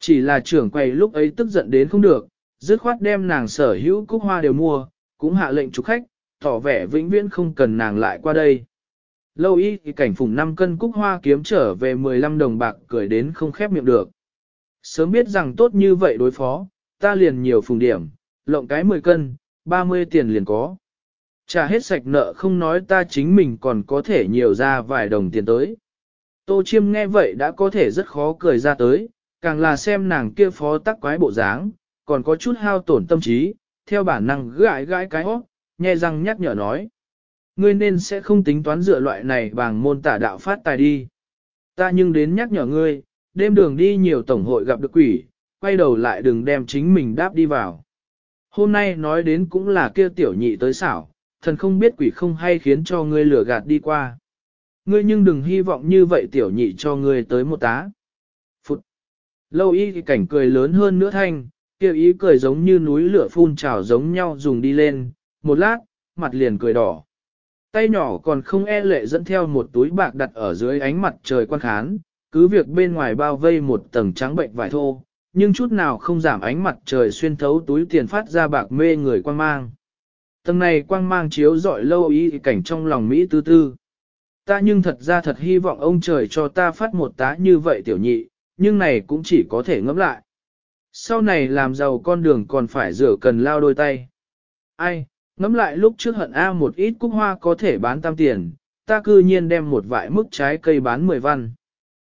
Chỉ là trưởng quầy lúc ấy tức giận đến không được, dứt khoát đem nàng sở hữu cúc hoa đều mua, cũng hạ lệnh chủ khách, tỏ vẻ vĩnh viễn không cần nàng lại qua đây. Lâu y thì cảnh phùng 5 cân cúc hoa kiếm trở về 15 đồng bạc cười đến không khép miệng được. Sớm biết rằng tốt như vậy đối phó, ta liền nhiều phùng điểm, lộng cái 10 cân, 30 tiền liền có. Trả hết sạch nợ không nói ta chính mình còn có thể nhiều ra vài đồng tiền tới. Tô chiêm nghe vậy đã có thể rất khó cười ra tới, càng là xem nàng kia phó tắc quái bộ dáng, còn có chút hao tổn tâm trí, theo bản năng gãi gãi cái hót, nhe răng nhắc nhở nói. Ngươi nên sẽ không tính toán dựa loại này bằng môn tả đạo phát tài đi. Ta nhưng đến nhắc nhở ngươi, đêm đường đi nhiều tổng hội gặp được quỷ, quay đầu lại đừng đem chính mình đáp đi vào. Hôm nay nói đến cũng là kia tiểu nhị tới xảo, thần không biết quỷ không hay khiến cho ngươi lừa gạt đi qua. Ngươi nhưng đừng hy vọng như vậy tiểu nhị cho ngươi tới một tá. Phụt! Lâu y thì cảnh cười lớn hơn nữa thanh, kia ý cười giống như núi lửa phun trào giống nhau dùng đi lên, một lát, mặt liền cười đỏ. Tay nhỏ còn không e lệ dẫn theo một túi bạc đặt ở dưới ánh mặt trời quan khán, cứ việc bên ngoài bao vây một tầng trắng bệnh vải thô, nhưng chút nào không giảm ánh mặt trời xuyên thấu túi tiền phát ra bạc mê người quang mang. Tầng này quang mang chiếu dọi lâu ý cảnh trong lòng Mỹ tư tư. Ta nhưng thật ra thật hy vọng ông trời cho ta phát một tá như vậy tiểu nhị, nhưng này cũng chỉ có thể ngẫm lại. Sau này làm giàu con đường còn phải rửa cần lao đôi tay. Ai, ngắm lại lúc trước hận A một ít cúc hoa có thể bán tam tiền, ta cư nhiên đem một vại mức trái cây bán 10 văn.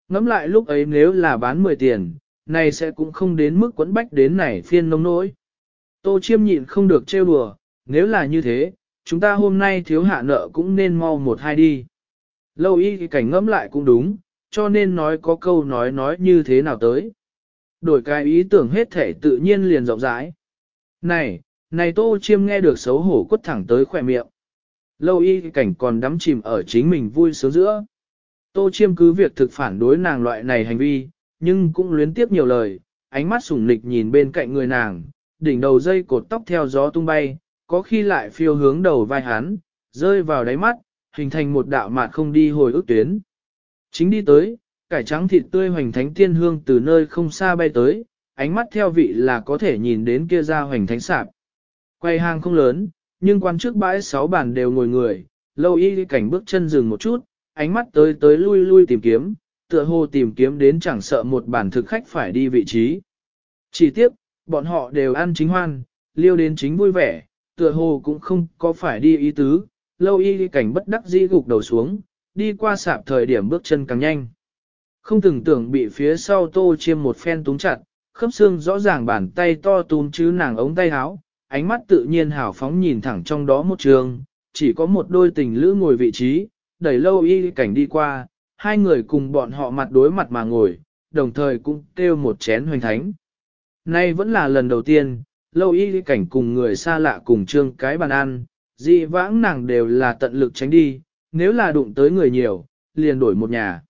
Ngắm lại lúc ấy nếu là bán 10 tiền, này sẽ cũng không đến mức quấn bách đến này phiên nông nỗi. Tô chiêm nhịn không được trêu đùa, nếu là như thế, chúng ta hôm nay thiếu hạ nợ cũng nên mau một hai đi. Lâu y thì cảnh ngẫm lại cũng đúng, cho nên nói có câu nói nói như thế nào tới. Đổi cái ý tưởng hết thể tự nhiên liền rộng rãi. Này, này tô chiêm nghe được xấu hổ quất thẳng tới khỏe miệng. Lâu y cảnh còn đắm chìm ở chính mình vui sướng giữa. Tô chiêm cứ việc thực phản đối nàng loại này hành vi, nhưng cũng luyến tiếp nhiều lời, ánh mắt sủng nịch nhìn bên cạnh người nàng, đỉnh đầu dây cột tóc theo gió tung bay, có khi lại phiêu hướng đầu vai hắn, rơi vào đáy mắt, hình thành một đạo mạt không đi hồi ức tuyến. Chính đi tới, cải trắng thịt tươi hoành thánh tiên hương từ nơi không xa bay tới, ánh mắt theo vị là có thể nhìn đến kia ra hoành thánh sạp. Quay hàng không lớn, nhưng quan trước bãi sáu bàn đều ngồi người, lâu y cảnh bước chân dừng một chút, ánh mắt tới tới lui lui tìm kiếm, tựa hồ tìm kiếm đến chẳng sợ một bản thực khách phải đi vị trí. Chỉ tiếc, bọn họ đều ăn chính hoan, liêu đến chính vui vẻ, tựa hồ cũng không có phải đi ý tứ, lâu y cảnh bất đắc dĩ gục đầu xuống, đi qua sạp thời điểm bước chân càng nhanh. Không từng tưởng bị phía sau tô chiêm một phen túng chặt, khớp xương rõ ràng bàn tay to túm chứ nàng ống tay áo, ánh mắt tự nhiên hào phóng nhìn thẳng trong đó một trường, chỉ có một đôi tình lữ ngồi vị trí, đẩy lâu y cảnh đi qua, hai người cùng bọn họ mặt đối mặt mà ngồi, đồng thời cũng kêu một chén hoành thánh. Nay vẫn là lần đầu tiên, lâu y cảnh cùng người xa lạ cùng trương cái bàn ăn, dị vãng nàng đều là tận lực tránh đi, nếu là đụng tới người nhiều, liền đổi một nhà.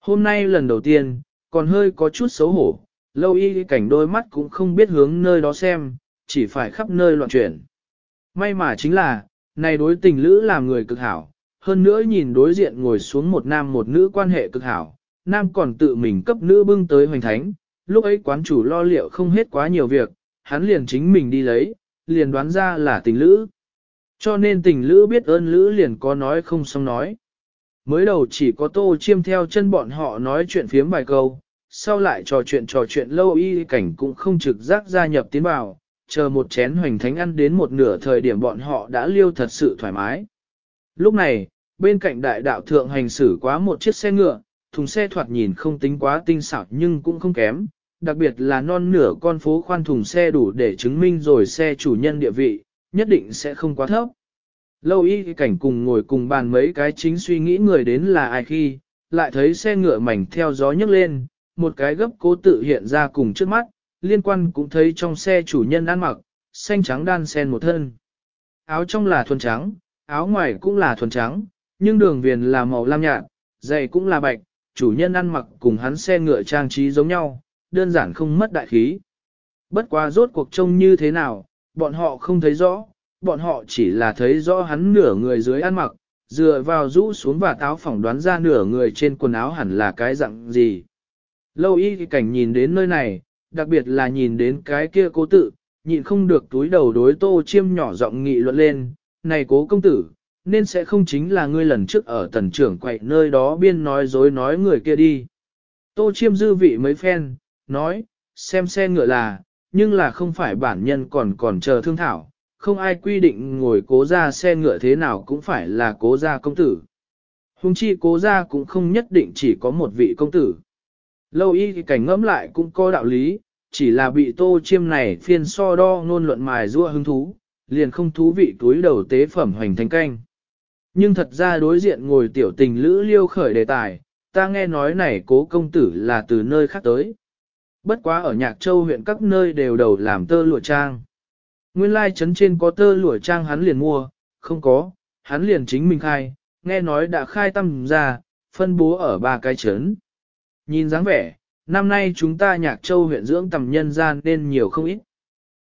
Hôm nay lần đầu tiên, còn hơi có chút xấu hổ, lâu y cảnh đôi mắt cũng không biết hướng nơi đó xem, chỉ phải khắp nơi loạn chuyển. May mà chính là, này đối tình lữ làm người cực hảo, hơn nữa nhìn đối diện ngồi xuống một nam một nữ quan hệ cực hảo, nam còn tự mình cấp nữ bưng tới hoành thánh, lúc ấy quán chủ lo liệu không hết quá nhiều việc, hắn liền chính mình đi lấy, liền đoán ra là tình lữ. Cho nên tình lữ biết ơn lữ liền có nói không xong nói. Mới đầu chỉ có tô chiêm theo chân bọn họ nói chuyện phiếm vài câu, sau lại trò chuyện trò chuyện lâu y cảnh cũng không trực giác gia nhập tiến vào, chờ một chén hoành thánh ăn đến một nửa thời điểm bọn họ đã liêu thật sự thoải mái. Lúc này, bên cạnh đại đạo thượng hành xử quá một chiếc xe ngựa, thùng xe thoạt nhìn không tính quá tinh xảo nhưng cũng không kém, đặc biệt là non nửa con phố khoan thùng xe đủ để chứng minh rồi xe chủ nhân địa vị, nhất định sẽ không quá thấp. Lâu y cảnh cùng ngồi cùng bàn mấy cái chính suy nghĩ người đến là ai khi, lại thấy xe ngựa mảnh theo gió nhấc lên, một cái gấp cố tự hiện ra cùng trước mắt, liên quan cũng thấy trong xe chủ nhân ăn mặc, xanh trắng đan sen một thân. Áo trong là thuần trắng, áo ngoài cũng là thuần trắng, nhưng đường viền là màu lam nhạt, giày cũng là bạch, chủ nhân ăn mặc cùng hắn xe ngựa trang trí giống nhau, đơn giản không mất đại khí. Bất quá rốt cuộc trông như thế nào, bọn họ không thấy rõ, bọn họ chỉ là thấy rõ hắn nửa người dưới ăn mặc, dựa vào rũ xuống và táo phỏng đoán ra nửa người trên quần áo hẳn là cái dạng gì. Lâu y cảnh nhìn đến nơi này, đặc biệt là nhìn đến cái kia cố tự, nhịn không được túi đầu đối tô chiêm nhỏ giọng nghị luận lên, này cố công tử, nên sẽ không chính là ngươi lần trước ở tần trưởng quậy nơi đó biên nói dối nói người kia đi. Tô chiêm dư vị mấy phen, nói, xem xe ngựa là, nhưng là không phải bản nhân còn còn chờ thương thảo, không ai quy định ngồi cố ra xe ngựa thế nào cũng phải là cố gia công tử. Hùng chi cố gia cũng không nhất định chỉ có một vị công tử. Lâu y thì cảnh ngẫm lại cũng có đạo lý, chỉ là bị tô chiêm này phiên so đo ngôn luận mài rua hứng thú, liền không thú vị túi đầu tế phẩm hoành thánh canh. Nhưng thật ra đối diện ngồi tiểu tình lữ liêu khởi đề tài, ta nghe nói này cố công tử là từ nơi khác tới. Bất quá ở Nhạc Châu huyện các nơi đều đầu làm tơ lụa trang. Nguyên lai trấn trên có tơ lụa trang hắn liền mua, không có, hắn liền chính mình khai, nghe nói đã khai tâm ra, phân bố ở ba cái trấn. Nhìn dáng vẻ, năm nay chúng ta Nhạc Châu huyện dưỡng tầm nhân gian nên nhiều không ít.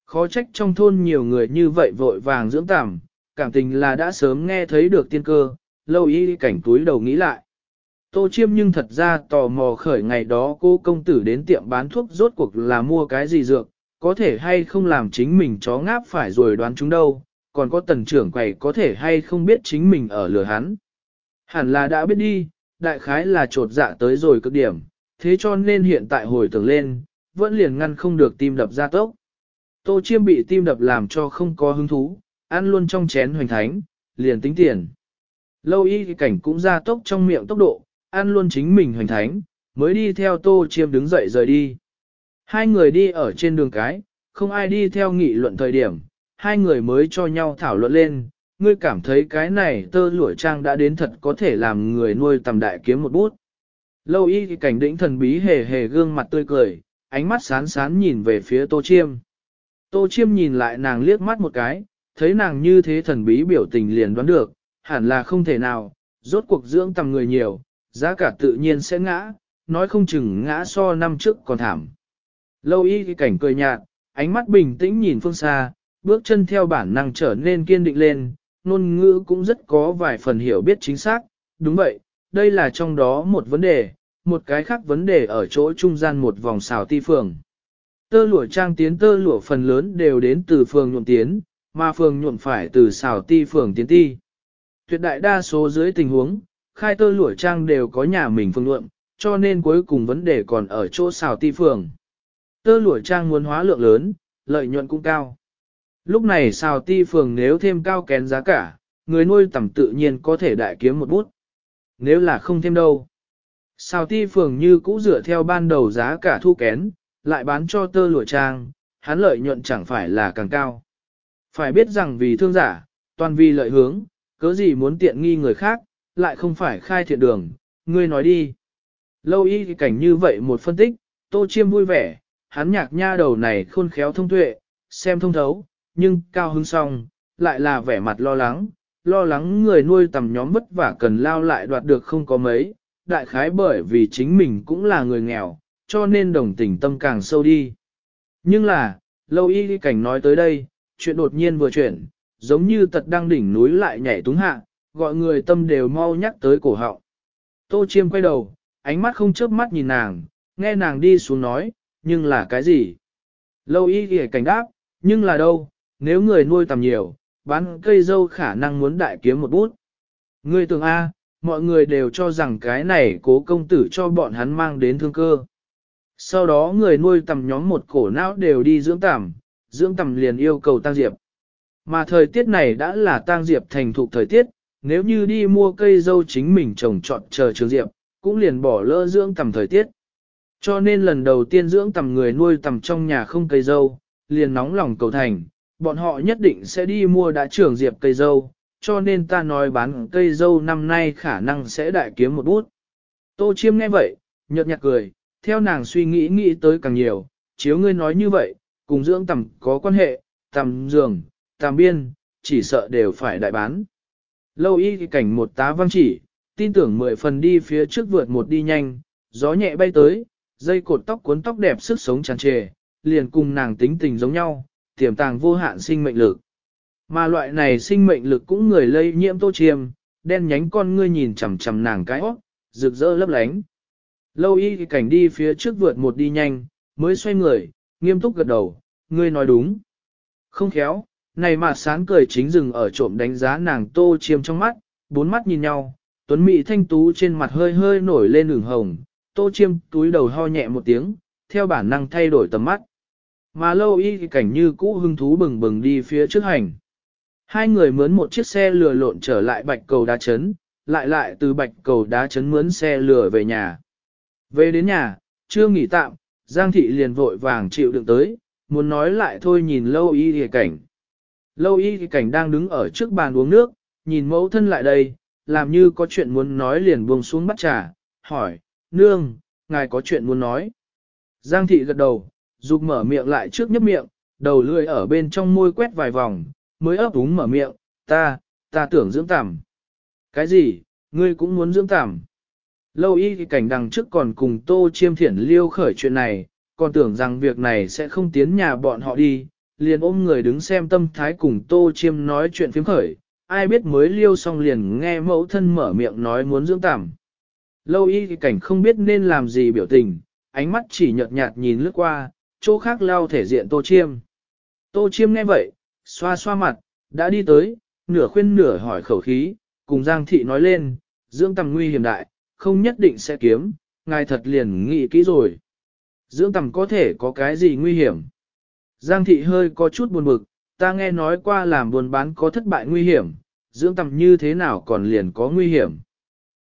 Khó trách trong thôn nhiều người như vậy vội vàng dưỡng tầm, cảm tình là đã sớm nghe thấy được tiên cơ, lâu y cảnh túi đầu nghĩ lại. Tô chiêm nhưng thật ra tò mò khởi ngày đó cô công tử đến tiệm bán thuốc rốt cuộc là mua cái gì dược, có thể hay không làm chính mình chó ngáp phải rồi đoán chúng đâu, còn có tần trưởng quầy có thể hay không biết chính mình ở lửa hắn. Hẳn là đã biết đi, đại khái là trột dạ tới rồi cực điểm, thế cho nên hiện tại hồi tưởng lên, vẫn liền ngăn không được tim đập ra tốc. Tô chiêm bị tim đập làm cho không có hứng thú, ăn luôn trong chén hoành thánh, liền tính tiền. Lâu y cảnh cũng ra tốc trong miệng tốc độ, ăn luôn chính mình hoành thánh, mới đi theo tô chiêm đứng dậy rời đi. Hai người đi ở trên đường cái, không ai đi theo nghị luận thời điểm, hai người mới cho nhau thảo luận lên, ngươi cảm thấy cái này tơ lụa trang đã đến thật có thể làm người nuôi tầm đại kiếm một bút. Lâu y cảnh đĩnh thần bí hề hề gương mặt tươi cười, ánh mắt sán sán nhìn về phía tô chiêm. Tô chiêm nhìn lại nàng liếc mắt một cái, thấy nàng như thế thần bí biểu tình liền đoán được, hẳn là không thể nào, rốt cuộc dưỡng tầm người nhiều, giá cả tự nhiên sẽ ngã, nói không chừng ngã so năm trước còn thảm. Lâu y thì cảnh cười nhạt, ánh mắt bình tĩnh nhìn phương xa, bước chân theo bản năng trở nên kiên định lên, ngôn ngữ cũng rất có vài phần hiểu biết chính xác, đúng vậy, đây là trong đó một vấn đề, một cái khác vấn đề ở chỗ trung gian một vòng xào ti phường. Tơ lụa trang tiến tơ lụa phần lớn đều đến từ phường nhuộm tiến, mà phường nhuộm phải từ xào ti phường tiến ti. Tuyệt đại đa số dưới tình huống, khai tơ lụa trang đều có nhà mình phương nhuộm, cho nên cuối cùng vấn đề còn ở chỗ xào ti phường. Tơ lụa trang muốn hóa lượng lớn, lợi nhuận cũng cao. Lúc này xào ti phường nếu thêm cao kén giá cả, người nuôi tầm tự nhiên có thể đại kiếm một bút. Nếu là không thêm đâu. Xào ti phường như cũ dựa theo ban đầu giá cả thu kén, lại bán cho tơ lụa trang, hắn lợi nhuận chẳng phải là càng cao. Phải biết rằng vì thương giả, toàn vì lợi hướng, cớ gì muốn tiện nghi người khác, lại không phải khai thiện đường, ngươi nói đi. Lâu y cảnh như vậy một phân tích, tô chiêm vui vẻ, hắn nhạc nha đầu này khôn khéo thông tuệ, xem thông thấu, nhưng cao hứng song, lại là vẻ mặt lo lắng, lo lắng người nuôi tầm nhóm vất vả cần lao lại đoạt được không có mấy, đại khái bởi vì chính mình cũng là người nghèo, cho nên đồng tình tâm càng sâu đi. Nhưng là, lâu y cảnh nói tới đây, chuyện đột nhiên vừa chuyển, giống như tật đang đỉnh núi lại nhảy túng hạ, gọi người tâm đều mau nhắc tới cổ họng. Tô chiêm quay đầu, ánh mắt không chớp mắt nhìn nàng, nghe nàng đi xuống nói, nhưng là cái gì? Lâu y ghề cảnh đáp, nhưng là đâu, nếu người nuôi tầm nhiều, bán cây dâu khả năng muốn đại kiếm một bút. Ngươi tưởng A, mọi người đều cho rằng cái này cố công tử cho bọn hắn mang đến thương cơ. Sau đó người nuôi tầm nhóm một cổ não đều đi dưỡng tầm, dưỡng tầm liền yêu cầu tăng diệp. Mà thời tiết này đã là tăng diệp thành thục thời tiết, nếu như đi mua cây dâu chính mình trồng trọt chờ trường diệp, cũng liền bỏ lỡ dưỡng tầm thời tiết. Cho nên lần đầu tiên dưỡng tầm người nuôi tầm trong nhà không cây dâu, liền nóng lòng cầu thành, bọn họ nhất định sẽ đi mua đã trưởng diệp cây dâu, cho nên ta nói bán cây dâu năm nay khả năng sẽ đại kiếm một bút. Tô chiêm nghe vậy, nhợt nhạt cười, theo nàng suy nghĩ nghĩ tới càng nhiều, chiếu ngươi nói như vậy, cùng dưỡng tầm có quan hệ, tầm giường, tầm biên, chỉ sợ đều phải đại bán. Lâu y cảnh một tá văng chỉ, tin tưởng mười phần đi phía trước vượt một đi nhanh, gió nhẹ bay tới, dây cột tóc cuốn tóc đẹp sức sống tràn trề, liền cùng nàng tính tình giống nhau, tiềm tàng vô hạn sinh mệnh lực. Mà loại này sinh mệnh lực cũng người lây nhiễm tô chiêm, đen nhánh con ngươi nhìn chằm chằm nàng cái óc, rực rỡ lấp lánh. Lâu y cảnh đi phía trước vượt một đi nhanh, mới xoay người, nghiêm túc gật đầu, ngươi nói đúng. Không khéo, này mà sán cười chính dừng ở trộm đánh giá nàng tô chiêm trong mắt, bốn mắt nhìn nhau, tuấn mỹ thanh tú trên mặt hơi hơi nổi lên ửng hồng, tô chiêm túi đầu ho nhẹ một tiếng, theo bản năng thay đổi tầm mắt. Mà lâu y cảnh như cũ hưng thú bừng bừng đi phía trước hành. Hai người mướn một chiếc xe lừa lộn trở lại bạch cầu đá chấn, lại lại từ bạch cầu đá chấn mướn xe lừa về nhà. Về đến nhà, chưa nghỉ tạm, Giang thị liền vội vàng chịu đựng tới, muốn nói lại thôi nhìn lâu y thì cảnh. Lâu y thì cảnh đang đứng ở trước bàn uống nước, nhìn mẫu thân lại đây, làm như có chuyện muốn nói liền buông xuống bắt trà, hỏi, nương, ngài có chuyện muốn nói. Giang thị gật đầu, dục mở miệng lại trước nhấp miệng, đầu lưỡi ở bên trong môi quét vài vòng, mới ấp úng mở miệng, ta, ta tưởng dưỡng tằm. Cái gì, ngươi cũng muốn dưỡng tằm? Lâu y thì cảnh đằng trước còn cùng tô chiêm thiển liêu khởi chuyện này, còn tưởng rằng việc này sẽ không tiến nhà bọn họ đi, liền ôm người đứng xem tâm thái cùng tô chiêm nói chuyện phiếm khởi, ai biết mới liêu xong liền nghe mẫu thân mở miệng nói muốn dưỡng tằm. Lâu y thì cảnh không biết nên làm gì biểu tình, ánh mắt chỉ nhợt nhạt nhìn lướt qua, chỗ khác lao thể diện tô chiêm. Tô chiêm nghe vậy, xoa xoa mặt, đã đi tới, nửa khuyên nửa hỏi khẩu khí, cùng Giang thị nói lên, dưỡng tầm nguy hiểm đại, không nhất định sẽ kiếm, ngài thật liền nghĩ kỹ rồi. Dưỡng tầm có thể có cái gì nguy hiểm? Giang thị hơi có chút buồn bực, ta nghe nói qua làm buôn bán có thất bại nguy hiểm, dưỡng tầm như thế nào còn liền có nguy hiểm.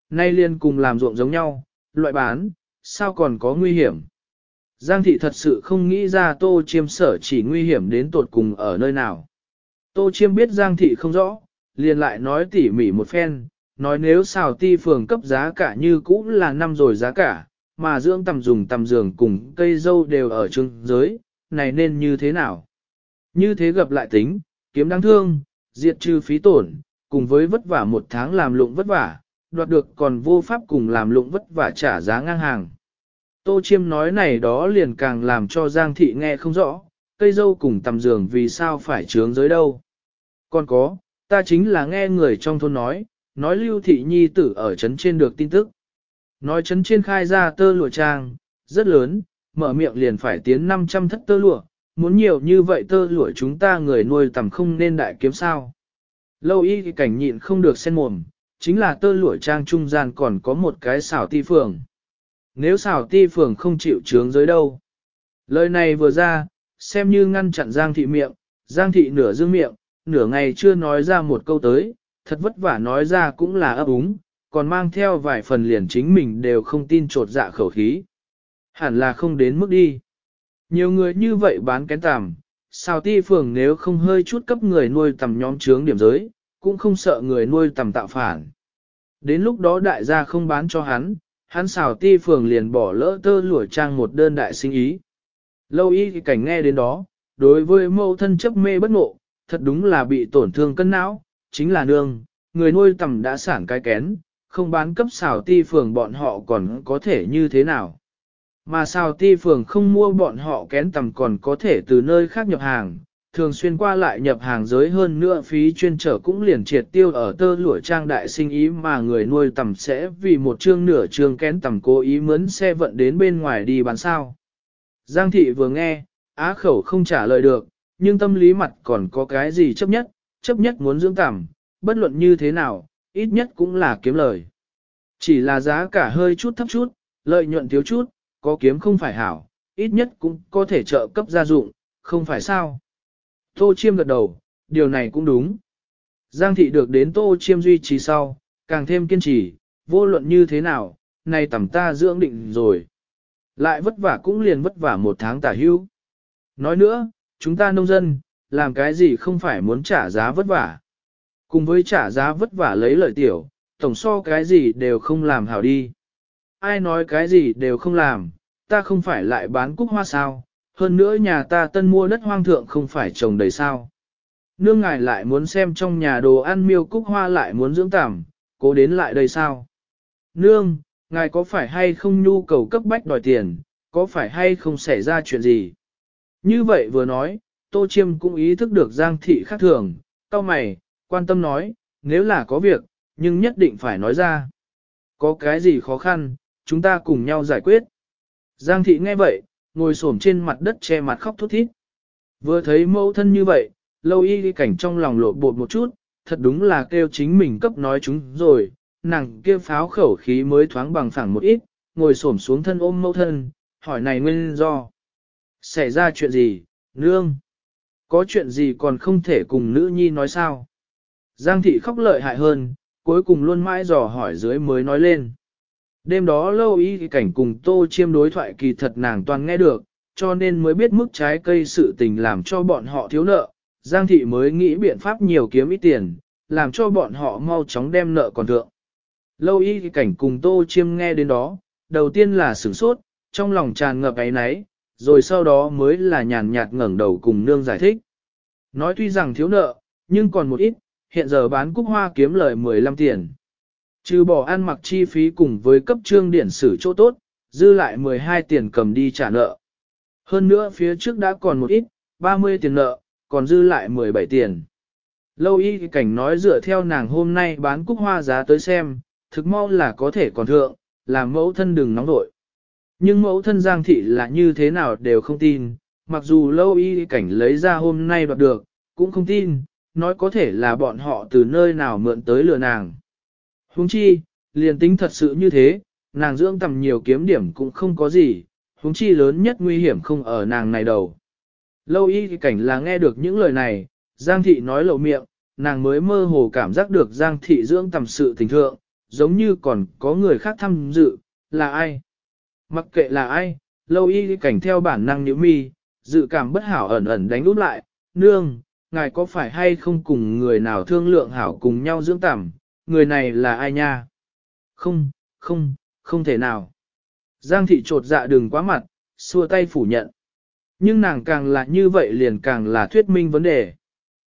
Nay liền cùng làm ruộng giống nhau, loại bán, sao còn có nguy hiểm. Giang thị thật sự không nghĩ ra tô chiêm sở chỉ nguy hiểm đến tột cùng ở nơi nào. Tô chiêm biết Giang thị không rõ, liền lại nói tỉ mỉ một phen, nói nếu xào ti phường cấp giá cả như cũ là năm rồi giá cả, mà dưỡng tầm dùng tầm giường cùng cây dâu đều ở trưng giới, này nên như thế nào? Như thế gặp lại tính, kiếm đáng thương, diệt trừ phí tổn, cùng với vất vả một tháng làm lụng vất vả, đoạt được còn vô pháp cùng làm lụng vất vả trả giá ngang hàng. Tô Chiêm nói này đó liền càng làm cho Giang Thị nghe không rõ, cây dâu cùng tầm giường vì sao phải trướng giới đâu. Còn có, ta chính là nghe người trong thôn nói, nói Lưu Thị Nhi tử ở trấn trên được tin tức. Nói trấn trên khai ra tơ lụa trang, rất lớn, mở miệng liền phải tiến 500 thất tơ lụa, muốn nhiều như vậy tơ lụa chúng ta người nuôi tầm không nên đại kiếm sao. Lâu y thì cảnh nhịn không được sen mồm, chính là tơ lụa trang trung gian còn có một cái xảo ti phường. Nếu xảo ti phường không chịu trướng giới đâu. Lời này vừa ra, xem như ngăn chặn Giang thị miệng, Giang thị nửa dương miệng, nửa ngày chưa nói ra một câu tới, thật vất vả nói ra cũng là ấp úng, còn mang theo vài phần liền chính mình đều không tin trột dạ khẩu khí. Hẳn là không đến mức đi. Nhiều người như vậy bán kén tàm, sao ti phường nếu không hơi chút cấp người nuôi tầm nhóm trướng điểm giới, cũng không sợ người nuôi tầm tạo phản. Đến lúc đó đại gia không bán cho hắn, hắn xào ti phường liền bỏ lỡ tơ lụa trang một đơn đại sinh ý. Lâu y thì cảnh nghe đến đó, đối với mâu thân chấp mê bất ngộ, thật đúng là bị tổn thương cân não, chính là nương, người nuôi tầm đã sản cái kén, không bán cấp xào ti phường bọn họ còn có thể như thế nào. Mà xào ti phường không mua bọn họ kén tầm còn có thể từ nơi khác nhập hàng, thường xuyên qua lại nhập hàng giới hơn nữa phí chuyên trở cũng liền triệt tiêu ở tơ lụa trang đại sinh ý mà người nuôi tầm sẽ vì một chương nửa chương kén tầm cố ý mướn xe vận đến bên ngoài đi bán sao. Giang thị vừa nghe, á khẩu không trả lời được, nhưng tâm lý mặt còn có cái gì chấp nhất, chấp nhất muốn dưỡng tằm, bất luận như thế nào, ít nhất cũng là kiếm lời. Chỉ là giá cả hơi chút thấp chút, lợi nhuận thiếu chút, có kiếm không phải hảo, ít nhất cũng có thể trợ cấp gia dụng, không phải sao. Tô Chiêm gật đầu, điều này cũng đúng. Giang thị được đến Tô Chiêm duy trì sau, càng thêm kiên trì, vô luận như thế nào, nay tầm ta dưỡng định rồi. Lại vất vả cũng liền vất vả một tháng tả hưu. Nói nữa, chúng ta nông dân, làm cái gì không phải muốn trả giá vất vả. Cùng với trả giá vất vả lấy lợi tiểu, tổng so cái gì đều không làm hảo đi. Ai nói cái gì đều không làm, ta không phải lại bán cúc hoa sao, hơn nữa nhà ta tân mua đất hoang thượng không phải trồng đầy sao. Nương ngài lại muốn xem trong nhà đồ ăn miêu cúc hoa lại muốn dưỡng tảm, cố đến lại đây sao? Nương, ngài có phải hay không nhu cầu cấp bách đòi tiền, có phải hay không xảy ra chuyện gì? Như vậy vừa nói, Tô Chiêm cũng ý thức được Giang Thị khác thường, cao mày, quan tâm nói, nếu là có việc, nhưng nhất định phải nói ra. Có cái gì khó khăn, chúng ta cùng nhau giải quyết. Giang Thị nghe vậy, ngồi xổm trên mặt đất che mặt khóc thút thít. Vừa thấy mẫu thân như vậy, lâu y cảnh trong lòng lộ bột một chút, thật đúng là kêu chính mình cấp nói chúng rồi, nàng kia pháo khẩu khí mới thoáng bằng phẳng một ít, ngồi xổm xuống thân ôm mẫu thân, hỏi này nguyên do. Xảy ra chuyện gì, nương? Có chuyện gì còn không thể cùng nữ nhi nói sao? Giang thị khóc lợi hại hơn, cuối cùng luôn mãi dò hỏi dưới mới nói lên. Đêm đó lâu y cảnh cùng tô chiêm đối thoại kỳ thật nàng toàn nghe được, cho nên mới biết mức trái cây sự tình làm cho bọn họ thiếu nợ, Giang thị mới nghĩ biện pháp nhiều kiếm ít tiền, làm cho bọn họ mau chóng đem nợ còn thượng. Lâu y cảnh cùng tô chiêm nghe đến đó, đầu tiên là sửng sốt, trong lòng tràn ngập ấy náy, rồi sau đó mới là nhàn nhạt ngẩng đầu cùng nương giải thích. Nói tuy rằng thiếu nợ, nhưng còn một ít, hiện giờ bán cúc hoa kiếm lời 15 tiền. Trừ bỏ ăn mặc chi phí cùng với cấp trương điển sử chỗ tốt, dư lại 12 tiền cầm đi trả nợ. Hơn nữa phía trước đã còn một ít, 30 tiền nợ, còn dư lại 17 tiền. Lâu y cảnh nói dựa theo nàng hôm nay bán cúc hoa giá tới xem, thực mau là có thể còn thượng, làm mẫu thân đừng nóng vội. Nhưng mẫu thân Giang Thị là như thế nào đều không tin, mặc dù lâu y cảnh lấy ra hôm nay đoạt được, cũng không tin, nói có thể là bọn họ từ nơi nào mượn tới lừa nàng. Huống chi, liền tính thật sự như thế, nàng dưỡng tầm nhiều kiếm điểm cũng không có gì, huống chi lớn nhất nguy hiểm không ở nàng này đầu. Lâu y cảnh là nghe được những lời này, Giang Thị nói lộ miệng, nàng mới mơ hồ cảm giác được Giang Thị dưỡng tầm sự tình thượng, giống như còn có người khác tham dự, là ai? Mặc kệ là ai, lâu y cảnh theo bản năng nhíu mi, dự cảm bất hảo ẩn ẩn đánh út lại, nương, ngài có phải hay không cùng người nào thương lượng hảo cùng nhau dưỡng tẩm, người này là ai nha? Không, không, không thể nào. Giang thị trột dạ đừng quá mặt, xua tay phủ nhận. Nhưng nàng càng là như vậy liền càng là thuyết minh vấn đề.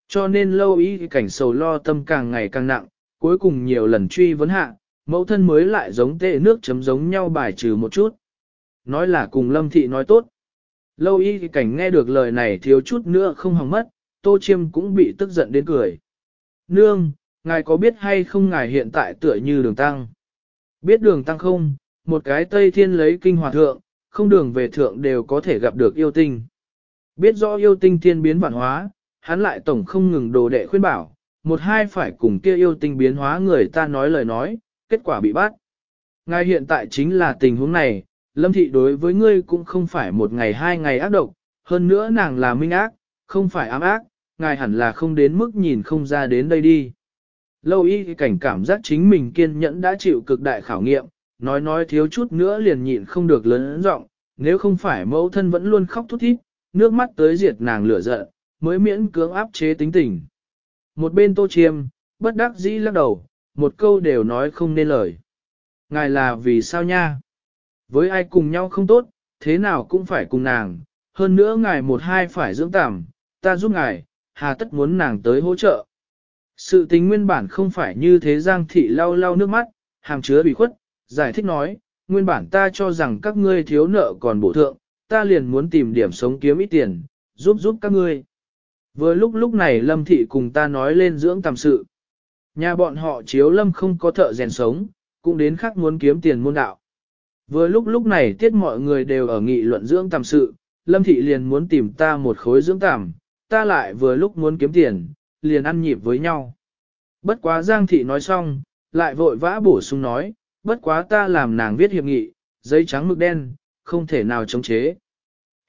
Cho nên lâu ý cảnh sầu lo tâm càng ngày càng nặng, cuối cùng nhiều lần truy vấn hạ, mẫu thân mới lại giống tệ nước chấm giống nhau bài trừ một chút. Nói là cùng lâm thị nói tốt. Lâu y cảnh nghe được lời này thiếu chút nữa không hỏng mất, tô chiêm cũng bị tức giận đến cười. Nương, ngài có biết hay không ngài hiện tại tựa như đường tăng? Biết đường tăng không, một cái tây thiên lấy kinh hòa thượng, không đường về thượng đều có thể gặp được yêu tinh. Biết rõ yêu tinh thiên biến vạn hóa, hắn lại tổng không ngừng đồ đệ khuyên bảo, một hai phải cùng kia yêu tinh biến hóa người ta nói lời nói, kết quả bị bắt. Ngài hiện tại chính là tình huống này, lâm thị đối với ngươi cũng không phải một ngày hai ngày ác độc, hơn nữa nàng là minh ác, không phải ám ác, ngài hẳn là không đến mức nhìn không ra đến đây đi. Lâu y cảnh cảm giác chính mình kiên nhẫn đã chịu cực đại khảo nghiệm, nói nói thiếu chút nữa liền nhịn không được lớn giọng, nếu không phải mẫu thân vẫn luôn khóc thút thít, nước mắt tới diệt nàng lửa giận, mới miễn cưỡng áp chế tính tình. Một bên tô chiêm, bất đắc dĩ lắc đầu, một câu đều nói không nên lời. Ngài là vì sao nha? Với ai cùng nhau không tốt, thế nào cũng phải cùng nàng, hơn nữa ngài một hai phải dưỡng tạm, ta giúp ngài, hà tất muốn nàng tới hỗ trợ. Sự tình nguyên bản không phải như thế Giang Thị lau lau nước mắt, hàm chứa bị khuất, giải thích nói, nguyên bản ta cho rằng các ngươi thiếu nợ còn bổ thượng, ta liền muốn tìm điểm sống kiếm ít tiền, giúp giúp các ngươi. Vừa lúc lúc này Lâm Thị cùng ta nói lên dưỡng tạm sự. Nhà bọn họ chiếu Lâm không có thợ rèn sống, cũng đến khắc muốn kiếm tiền môn đạo. Vừa lúc lúc này tiết mọi người đều ở nghị luận dưỡng tạm sự, Lâm Thị liền muốn tìm ta một khối dưỡng tạm, ta lại vừa lúc muốn kiếm tiền, liền ăn nhịp với nhau. Bất quá Giang Thị nói xong, lại vội vã bổ sung nói, bất quá ta làm nàng viết hiệp nghị, giấy trắng mực đen, không thể nào chống chế.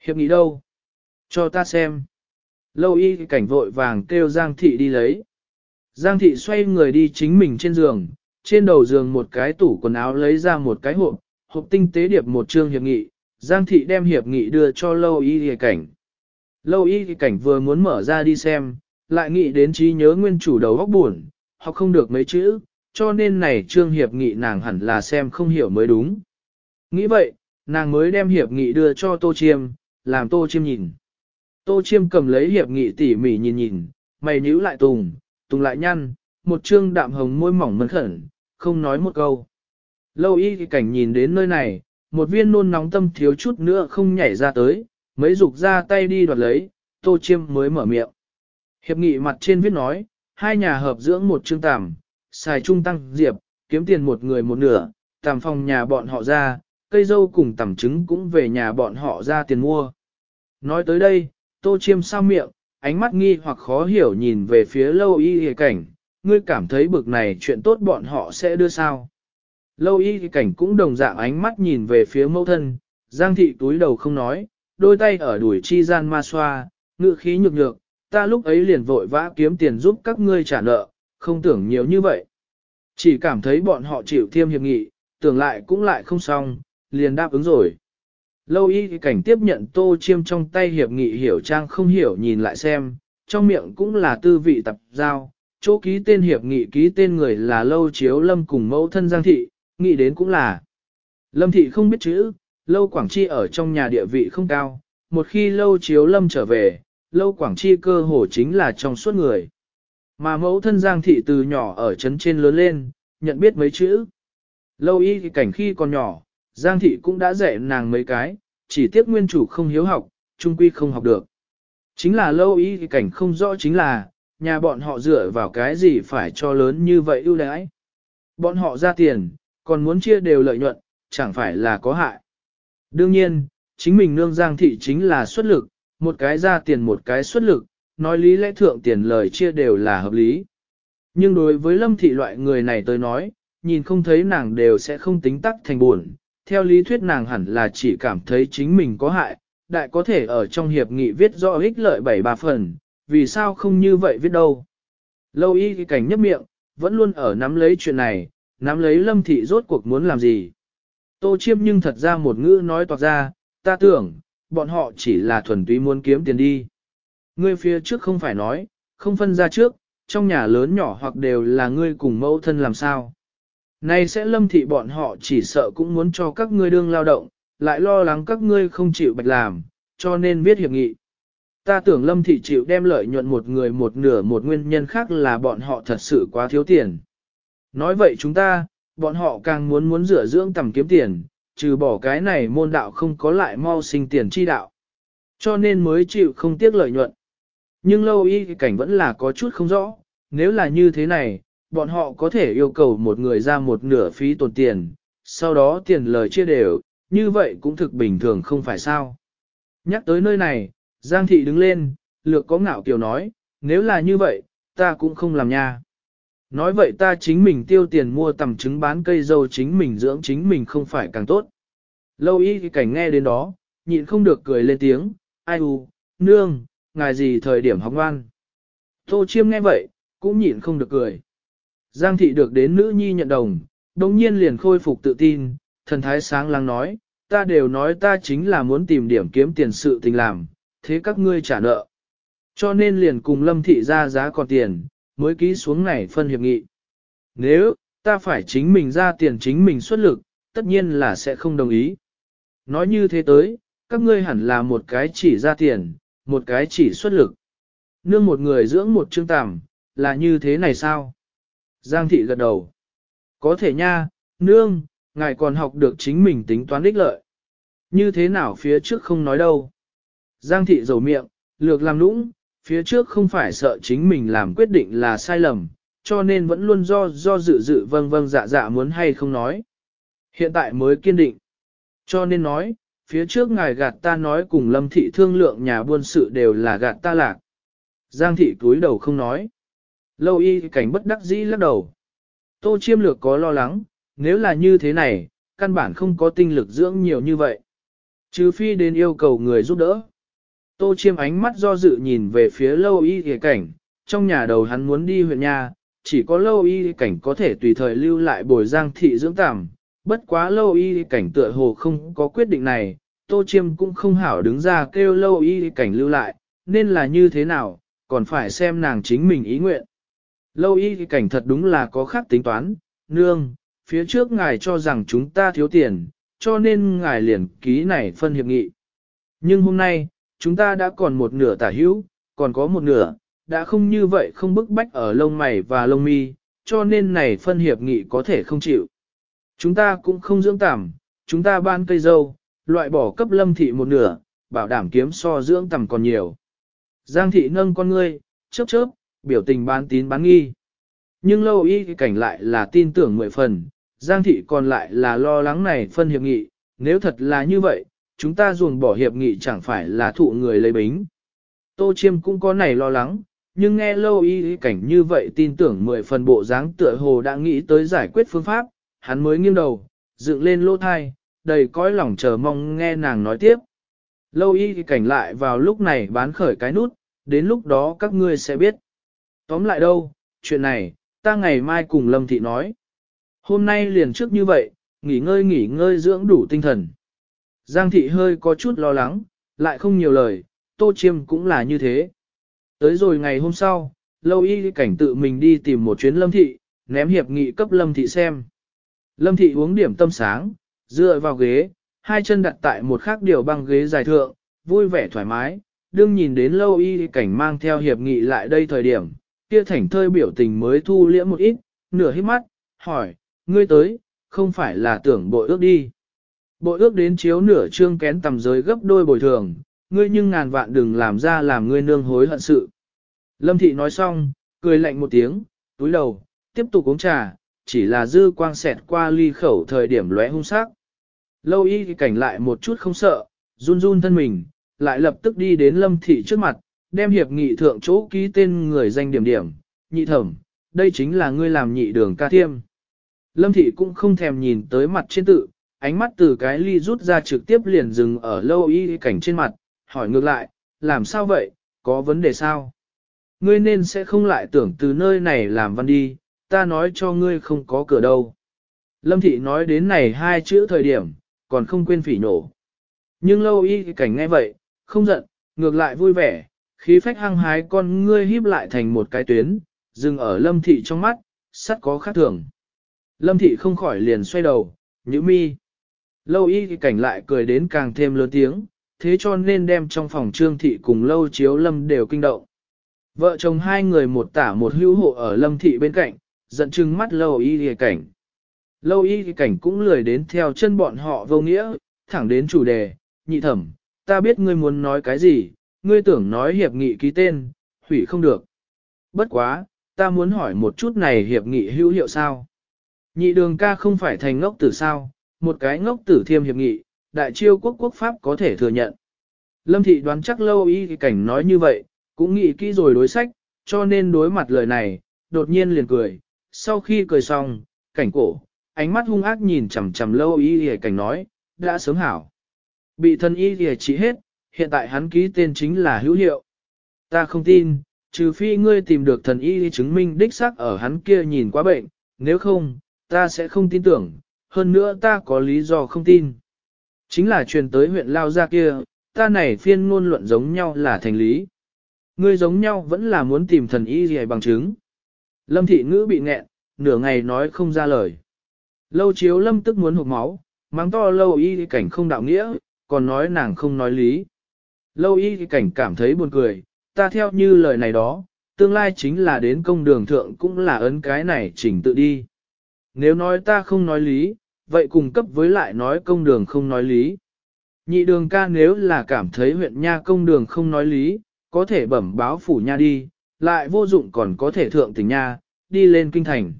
Hiệp nghị đâu? Cho ta xem. Lâu y cảnh vội vàng kêu Giang Thị đi lấy. Giang Thị xoay người đi chính mình trên giường, trên đầu giường một cái tủ quần áo lấy ra một cái hộp, hộp tinh tế điệp một chương hiệp nghị, Giang thị đem hiệp nghị đưa cho lâu y hề cảnh. Lâu y cảnh vừa muốn mở ra đi xem, lại nghĩ đến trí nhớ nguyên chủ đầu góc buồn, học không được mấy chữ, cho nên này trương hiệp nghị nàng hẳn là xem không hiểu mới đúng. Nghĩ vậy, nàng mới đem hiệp nghị đưa cho Tô Chiêm, làm Tô Chiêm nhìn. Tô Chiêm cầm lấy hiệp nghị tỉ mỉ nhìn nhìn, mày nhíu lại tùng, tùng lại nhăn, một trương đạm hồng môi mỏng mấn khẩn, không nói một câu. Lâu y cảnh nhìn đến nơi này, một viên nôn nóng tâm thiếu chút nữa không nhảy ra tới, mấy dục ra tay đi đoạt lấy, Tô Chiêm mới mở miệng. Hiệp nghị mặt trên viết nói, hai nhà hợp dưỡng một chương tàm, xài trung tăng diệp, kiếm tiền một người một nửa, tạm phòng nhà bọn họ ra, cây dâu cùng tằm trứng cũng về nhà bọn họ ra tiền mua. Nói tới đây, tô chiêm sao miệng, ánh mắt nghi hoặc khó hiểu nhìn về phía lâu y hề cảnh, ngươi cảm thấy bực này chuyện tốt bọn họ sẽ đưa sao. Lâu y cảnh cũng đồng dạng ánh mắt nhìn về phía mẫu thân, giang thị túi đầu không nói, đôi tay ở đuổi chi gian ma xoa, ngự khí nhược nhược, ta lúc ấy liền vội vã kiếm tiền giúp các ngươi trả nợ, không tưởng nhiều như vậy. Chỉ cảm thấy bọn họ chịu thiêm hiệp nghị, tưởng lại cũng lại không xong, liền đáp ứng rồi. Lâu y cảnh tiếp nhận tô chiêm trong tay hiệp nghị hiểu trang không hiểu nhìn lại xem, trong miệng cũng là tư vị tập giao, chỗ ký tên hiệp nghị ký tên người là lâu chiếu lâm cùng mẫu thân giang thị, nghĩ đến cũng là. Lâm thị không biết chữ, lâu quảng chi ở trong nhà địa vị không cao, một khi lâu chiếu lâm trở về, lâu quảng chi cơ hồ chính là trong suốt người. Mà mẫu thân giang thị từ nhỏ ở trấn trên lớn lên, nhận biết mấy chữ. Lâu y cảnh khi còn nhỏ, Giang thị cũng đã dạy nàng mấy cái, chỉ tiếc nguyên chủ không hiếu học, trung quy không học được. Chính là lâu y thì cảnh không rõ chính là, nhà bọn họ dựa vào cái gì phải cho lớn như vậy ưu đãi. Bọn họ ra tiền, còn muốn chia đều lợi nhuận, chẳng phải là có hại. Đương nhiên, chính mình nương Giang thị chính là xuất lực, một cái ra tiền một cái xuất lực, nói lý lẽ thượng tiền lời chia đều là hợp lý. Nhưng đối với lâm thị loại người này tôi nói, nhìn không thấy nàng đều sẽ không tính tắc thành buồn, theo lý thuyết nàng hẳn là chỉ cảm thấy chính mình có hại, đại có thể ở trong hiệp nghị viết rõ ích lợi bảy ba phần, vì sao không như vậy viết đâu. Lâu y cái cảnh nhấp miệng, vẫn luôn ở nắm lấy chuyện này, nắm lấy lâm thị rốt cuộc muốn làm gì. Tô chiêm nhưng thật ra một ngữ nói toạc ra, ta tưởng, bọn họ chỉ là thuần túy muốn kiếm tiền đi. Ngươi phía trước không phải nói, không phân ra trước, trong nhà lớn nhỏ hoặc đều là ngươi cùng mẫu thân làm sao nay sẽ lâm thị bọn họ chỉ sợ cũng muốn cho các ngươi đương lao động, lại lo lắng các ngươi không chịu bạch làm, cho nên viết hiệp nghị. Ta tưởng lâm thị chịu đem lợi nhuận một người một nửa một nguyên nhân khác là bọn họ thật sự quá thiếu tiền. Nói vậy chúng ta, bọn họ càng muốn muốn rửa dưỡng tầm kiếm tiền, trừ bỏ cái này môn đạo không có lại mau sinh tiền chi đạo. Cho nên mới chịu không tiếc lợi nhuận. Nhưng lâu y cảnh vẫn là có chút không rõ, nếu là như thế này, bọn họ có thể yêu cầu một người ra một nửa phí tồn tiền, sau đó tiền lời chia đều, như vậy cũng thực bình thường không phải sao. Nhắc tới nơi này, Giang Thị đứng lên, lược có ngạo kiều nói, nếu là như vậy, ta cũng không làm nha. Nói vậy ta chính mình tiêu tiền mua tầm trứng bán cây dâu chính mình dưỡng chính mình không phải càng tốt. Lâu y cái cảnh nghe đến đó, nhịn không được cười lên tiếng, ai u, nương, ngài gì thời điểm học ngoan. Tô chiêm nghe vậy, cũng nhịn không được cười. Giang thị được đến nữ nhi nhận đồng, đồng nhiên liền khôi phục tự tin, thần thái sáng lắng nói, ta đều nói ta chính là muốn tìm điểm kiếm tiền sự tình làm, thế các ngươi trả nợ. Cho nên liền cùng lâm thị ra giá còn tiền, mới ký xuống này phân hiệp nghị. Nếu, ta phải chính mình ra tiền chính mình xuất lực, tất nhiên là sẽ không đồng ý. Nói như thế tới, các ngươi hẳn là một cái chỉ ra tiền, một cái chỉ xuất lực. Nương một người dưỡng một chương tàm, là như thế này sao? Giang thị gật đầu. Có thể nha, nương, ngài còn học được chính mình tính toán đích lợi. Như thế nào phía trước không nói đâu. Giang thị dầu miệng, lược làm nũng, phía trước không phải sợ chính mình làm quyết định là sai lầm, cho nên vẫn luôn do do dự dự vâng vâng dạ dạ muốn hay không nói. Hiện tại mới kiên định. Cho nên nói, phía trước ngài gạt ta nói cùng lâm thị thương lượng nhà buôn sự đều là gạt ta lạc. Giang thị cúi đầu không nói. Lâu y cảnh bất đắc dĩ lắc đầu. Tô chiêm lược có lo lắng, nếu là như thế này, căn bản không có tinh lực dưỡng nhiều như vậy. Trừ phi đến yêu cầu người giúp đỡ. Tô chiêm ánh mắt do dự nhìn về phía lâu y ghề cảnh, trong nhà đầu hắn muốn đi huyện nhà, chỉ có lâu y cảnh có thể tùy thời lưu lại bồi giang thị dưỡng tạm, bất quá lâu y cảnh tựa hồ không có quyết định này, tô chiêm cũng không hảo đứng ra kêu lâu y cảnh lưu lại, nên là như thế nào, còn phải xem nàng chính mình ý nguyện. Lâu y cảnh thật đúng là có khác tính toán, nương, phía trước ngài cho rằng chúng ta thiếu tiền, cho nên ngài liền ký này phân hiệp nghị. Nhưng hôm nay, chúng ta đã còn một nửa tả hữu, còn có một nửa, đã không như vậy không bức bách ở lông mày và lông mi, cho nên này phân hiệp nghị có thể không chịu. Chúng ta cũng không dưỡng tảm, chúng ta ban cây dâu, loại bỏ cấp lâm thị một nửa, bảo đảm kiếm so dưỡng tầm còn nhiều. Giang thị nâng con ngươi, chớp chớp, biểu tình bán tín bán nghi. Nhưng lâu y cảnh lại là tin tưởng mười phần, Giang thị còn lại là lo lắng này phân hiệp nghị, nếu thật là như vậy, chúng ta ruồng bỏ hiệp nghị chẳng phải là thụ người lấy bính. Tô Chiêm cũng có này lo lắng, nhưng nghe lâu y cảnh như vậy tin tưởng mười phần bộ dáng tựa hồ đã nghĩ tới giải quyết phương pháp, hắn mới nghiêng đầu, dựng lên lỗ thai, đầy cõi lòng chờ mong nghe nàng nói tiếp. Lâu y cảnh lại vào lúc này bán khởi cái nút, đến lúc đó các ngươi sẽ biết. Tóm lại đâu, chuyện này, ta ngày mai cùng Lâm Thị nói. Hôm nay liền trước như vậy, nghỉ ngơi nghỉ ngơi dưỡng đủ tinh thần. Giang Thị hơi có chút lo lắng, lại không nhiều lời, Tô Chiêm cũng là như thế. Tới rồi ngày hôm sau, Lâu Y cảnh tự mình đi tìm một chuyến Lâm Thị, ném hiệp nghị cấp Lâm Thị xem. Lâm Thị uống điểm tâm sáng, dựa vào ghế, hai chân đặt tại một khác điều băng ghế dài thượng, vui vẻ thoải mái, đương nhìn đến lâu y cảnh mang theo hiệp nghị lại đây thời điểm, kia thảnh thơi biểu tình mới thu liễm một ít, nửa hít mắt, hỏi, ngươi tới, không phải là tưởng bội ước đi. Bội ước đến chiếu nửa trương kén tầm giới gấp đôi bồi thường, ngươi nhưng ngàn vạn đừng làm ra làm ngươi nương hối hận sự. Lâm thị nói xong, cười lạnh một tiếng, túi đầu, tiếp tục uống trà, chỉ là dư quang xẹt qua ly khẩu thời điểm lóe hung sắc. Lâu y cảnh lại một chút không sợ, run run thân mình, lại lập tức đi đến lâm thị trước mặt, đem hiệp nghị thượng chỗ ký tên người danh điểm điểm, nhị thẩm, đây chính là ngươi làm nhị đường ca thiêm. Lâm thị cũng không thèm nhìn tới mặt trên tự, ánh mắt từ cái ly rút ra trực tiếp liền dừng ở lâu y cảnh trên mặt, hỏi ngược lại, làm sao vậy, có vấn đề sao? Ngươi nên sẽ không lại tưởng từ nơi này làm văn đi, ta nói cho ngươi không có cửa đâu. Lâm thị nói đến này hai chữ thời điểm, còn không quên phỉ nổ. Nhưng lâu y cảnh nghe vậy, không giận, ngược lại vui vẻ, khí phách hăng hái con ngươi híp lại thành một cái tuyến, dừng ở lâm thị trong mắt, sắt có khác thường. Lâm thị không khỏi liền xoay đầu, nhữ mi. Lâu y cảnh lại cười đến càng thêm lớn tiếng, thế cho nên đem trong phòng trương thị cùng lâu chiếu lâm đều kinh động. Vợ chồng hai người một tả một hữu hộ ở lâm thị bên cạnh, giận chừng mắt lâu y cảnh. Lâu y cảnh cũng lười đến theo chân bọn họ vô nghĩa, thẳng đến chủ đề, nhị thẩm, ta biết ngươi muốn nói cái gì, ngươi tưởng nói hiệp nghị ký tên, hủy không được. Bất quá, ta muốn hỏi một chút này hiệp nghị hữu hiệu sao? Nhị đường ca không phải thành ngốc tử sao, một cái ngốc tử thiêm hiệp nghị, đại chiêu quốc quốc pháp có thể thừa nhận. Lâm thị đoán chắc lâu y cảnh nói như vậy, cũng nghĩ kỹ rồi đối sách, cho nên đối mặt lời này, đột nhiên liền cười. Sau khi cười xong, cảnh cổ, ánh mắt hung ác nhìn chằm chằm lâu y cảnh nói, đã sớm hảo. Bị thân y thì trị hết, hiện tại hắn ký tên chính là hữu hiệu. Ta không tin, trừ phi ngươi tìm được thần y chứng minh đích xác ở hắn kia nhìn quá bệnh, nếu không, ta sẽ không tin tưởng, hơn nữa ta có lý do không tin. Chính là truyền tới huyện Lao gia kia, ta này phiên ngôn luận giống nhau là thành lý. Ngươi giống nhau vẫn là muốn tìm thần y gì bằng chứng. Lâm thị ngữ bị nghẹn, nửa ngày nói không ra lời. Lâu chiếu lâm tức muốn hụt máu, mắng to lâu y cảnh không đạo nghĩa, còn nói nàng không nói lý. Lâu y cảnh cảm thấy buồn cười, ta theo như lời này đó, tương lai chính là đến công đường thượng cũng là ấn cái này chỉnh tự đi. Nếu nói ta không nói lý, vậy cùng cấp với lại nói công đường không nói lý. Nhị đường ca nếu là cảm thấy huyện nha công đường không nói lý, có thể bẩm báo phủ nha đi, lại vô dụng còn có thể thượng tỉnh nha, đi lên kinh thành.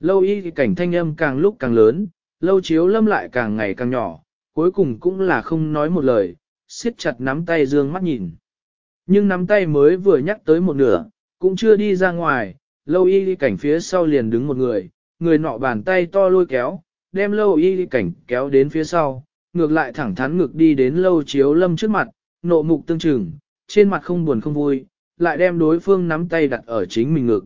Lâu y cảnh thanh âm càng lúc càng lớn, lâu chiếu lâm lại càng ngày càng nhỏ, cuối cùng cũng là không nói một lời, siết chặt nắm tay dương mắt nhìn. Nhưng nắm tay mới vừa nhắc tới một nửa, cũng chưa đi ra ngoài, lâu y cảnh phía sau liền đứng một người, người nọ bàn tay to lôi kéo, đem lâu y cảnh kéo đến phía sau, ngược lại thẳng thắn ngược đi đến lâu chiếu lâm trước mặt, nộ mục tương trừng, trên mặt không buồn không vui, lại đem đối phương nắm tay đặt ở chính mình ngực.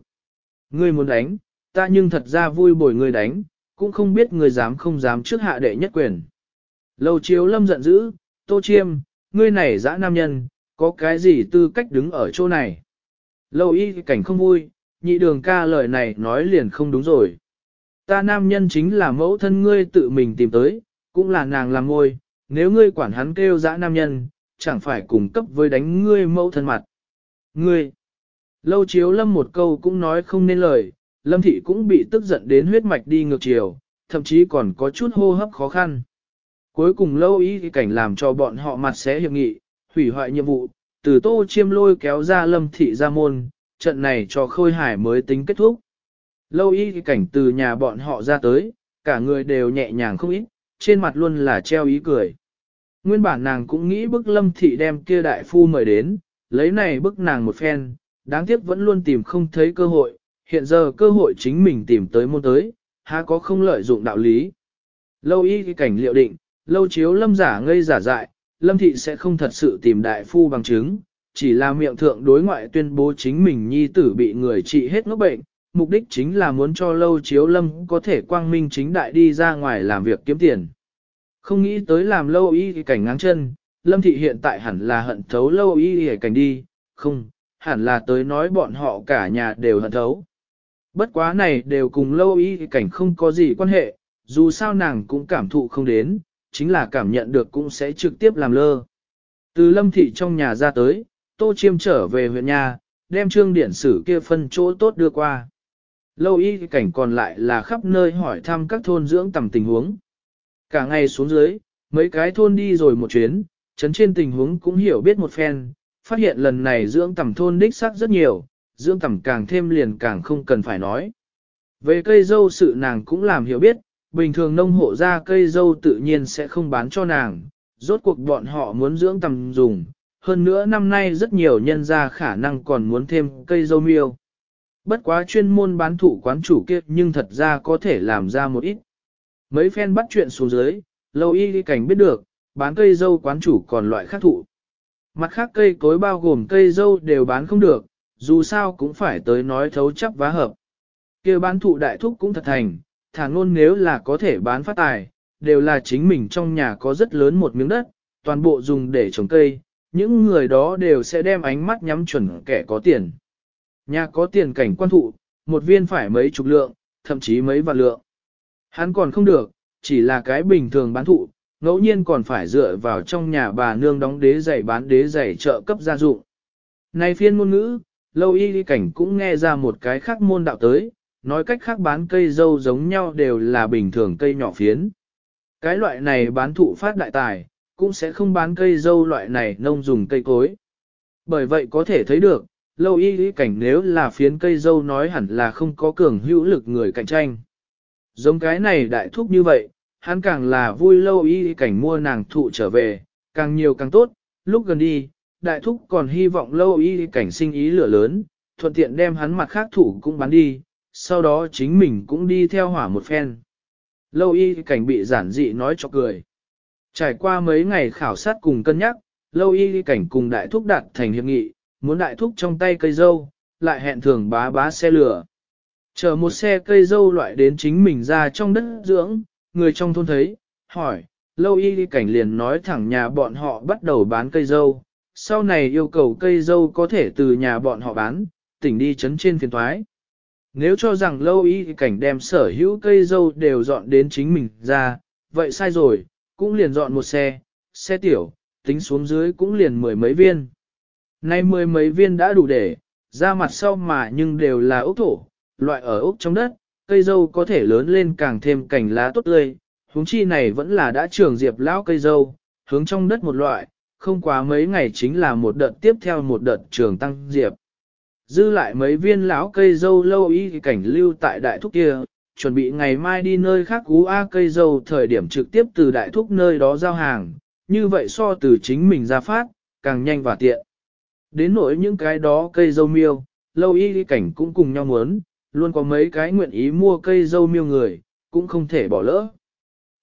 Ngươi muốn đánh, ta nhưng thật ra vui bồi ngươi đánh, cũng không biết ngươi dám không dám trước hạ đệ nhất quyền. Lâu chiếu lâm giận dữ, tô chiêm, ngươi này dã nam nhân, có cái gì tư cách đứng ở chỗ này. Lâu y cảnh không vui, nhị đường ca lời này nói liền không đúng rồi. Ta nam nhân chính là mẫu thân ngươi tự mình tìm tới, cũng là nàng làm ngôi, nếu ngươi quản hắn kêu dã nam nhân, chẳng phải cùng cấp với đánh ngươi mẫu thân mặt. Ngươi, lâu chiếu lâm một câu cũng nói không nên lời, lâm thị cũng bị tức giận đến huyết mạch đi ngược chiều, thậm chí còn có chút hô hấp khó khăn. Cuối cùng lâu ý cảnh làm cho bọn họ mặt sẽ hiệp nghị, hủy hoại nhiệm vụ, từ tô chiêm lôi kéo ra lâm thị ra môn, trận này cho khôi hải mới tính kết thúc. Lâu y cảnh từ nhà bọn họ ra tới, cả người đều nhẹ nhàng không ít, trên mặt luôn là treo ý cười. Nguyên bản nàng cũng nghĩ bức lâm thị đem kia đại phu mời đến, lấy này bức nàng một phen, đáng tiếc vẫn luôn tìm không thấy cơ hội, hiện giờ cơ hội chính mình tìm tới môn tới, há có không lợi dụng đạo lý. Lâu y cảnh liệu định, lâu chiếu lâm giả ngây giả dại, lâm thị sẽ không thật sự tìm đại phu bằng chứng, chỉ là miệng thượng đối ngoại tuyên bố chính mình nhi tử bị người trị hết ngốc bệnh, mục đích chính là muốn cho lâu chiếu lâm có thể quang minh chính đại đi ra ngoài làm việc kiếm tiền. Không nghĩ tới làm lâu y cảnh ngang chân, lâm thị hiện tại hẳn là hận thấu lâu y cảnh đi, không, hẳn là tới nói bọn họ cả nhà đều hận thấu. Bất quá này đều cùng lâu y cảnh không có gì quan hệ, dù sao nàng cũng cảm thụ không đến, chính là cảm nhận được cũng sẽ trực tiếp làm lơ. Từ lâm thị trong nhà ra tới, tô chiêm trở về huyện nhà, đem trương điển sử kia phân chỗ tốt đưa qua. Lâu y cảnh còn lại là khắp nơi hỏi thăm các thôn dưỡng tầm tình huống. Cả ngày xuống dưới, mấy cái thôn đi rồi một chuyến, chấn trên tình huống cũng hiểu biết một phen, phát hiện lần này dưỡng tầm thôn đích sắc rất nhiều, dưỡng tầm càng thêm liền càng không cần phải nói. Về cây dâu sự nàng cũng làm hiểu biết, bình thường nông hộ ra cây dâu tự nhiên sẽ không bán cho nàng, rốt cuộc bọn họ muốn dưỡng tầm dùng, hơn nữa năm nay rất nhiều nhân ra khả năng còn muốn thêm cây dâu miêu. Bất quá chuyên môn bán thủ quán chủ kia nhưng thật ra có thể làm ra một ít. Mấy phen bắt chuyện xuống dưới, lâu y đi cảnh biết được, bán cây dâu quán chủ còn loại khác thụ. Mặt khác cây cối bao gồm cây dâu đều bán không được, dù sao cũng phải tới nói thấu chấp vá hợp. kia bán thụ đại thúc cũng thật thành, thả ngôn nếu là có thể bán phát tài, đều là chính mình trong nhà có rất lớn một miếng đất, toàn bộ dùng để trồng cây, những người đó đều sẽ đem ánh mắt nhắm chuẩn kẻ có tiền. Nhà có tiền cảnh quan thụ, một viên phải mấy chục lượng, thậm chí mấy vạn lượng. Hắn còn không được, chỉ là cái bình thường bán thụ, ngẫu nhiên còn phải dựa vào trong nhà bà nương đóng đế giày bán đế giày trợ cấp gia dụng. Này phiên ngôn ngữ, lâu y đi cảnh cũng nghe ra một cái khác môn đạo tới, nói cách khác bán cây dâu giống nhau đều là bình thường cây nhỏ phiến. Cái loại này bán thụ phát đại tài, cũng sẽ không bán cây dâu loại này nông dùng cây cối. Bởi vậy có thể thấy được, lâu y ý cảnh nếu là phiến cây dâu nói hẳn là không có cường hữu lực người cạnh tranh. Giống cái này đại thúc như vậy, hắn càng là vui lâu y ý cảnh mua nàng thụ trở về, càng nhiều càng tốt, lúc gần đi, đại thúc còn hy vọng lâu y ý cảnh sinh ý lửa lớn, thuận tiện đem hắn mặt khác thủ cũng bán đi, sau đó chính mình cũng đi theo hỏa một phen. Lâu y cảnh bị giản dị nói cho cười. Trải qua mấy ngày khảo sát cùng cân nhắc, lâu y cảnh cùng đại thúc đạt thành hiệp nghị, muốn đại thúc trong tay cây dâu, lại hẹn thường bá bá xe lửa. Chờ một xe cây dâu loại đến chính mình ra trong đất dưỡng, người trong thôn thấy, hỏi, lâu y cảnh liền nói thẳng nhà bọn họ bắt đầu bán cây dâu, sau này yêu cầu cây dâu có thể từ nhà bọn họ bán, tỉnh đi chấn trên phiền thoái. Nếu cho rằng lâu y cảnh đem sở hữu cây dâu đều dọn đến chính mình ra, vậy sai rồi, cũng liền dọn một xe, xe tiểu, tính xuống dưới cũng liền mười mấy viên. Nay mười mấy viên đã đủ để, ra mặt sau mà nhưng đều là ốc thổ, loại ở ốc trong đất, cây dâu có thể lớn lên càng thêm cảnh lá tốt tươi, huống chi này vẫn là đã trường diệp lão cây dâu, hướng trong đất một loại, không quá mấy ngày chính là một đợt tiếp theo một đợt trường tăng diệp. Dư lại mấy viên lão cây dâu lâu y cảnh lưu tại đại thúc kia, chuẩn bị ngày mai đi nơi khác cú A cây dâu thời điểm trực tiếp từ đại thúc nơi đó giao hàng, như vậy so từ chính mình ra phát, càng nhanh và tiện. Đến nỗi những cái đó cây dâu miêu, lâu y cảnh cũng cùng nhau muốn, luôn có mấy cái nguyện ý mua cây dâu miêu người, cũng không thể bỏ lỡ.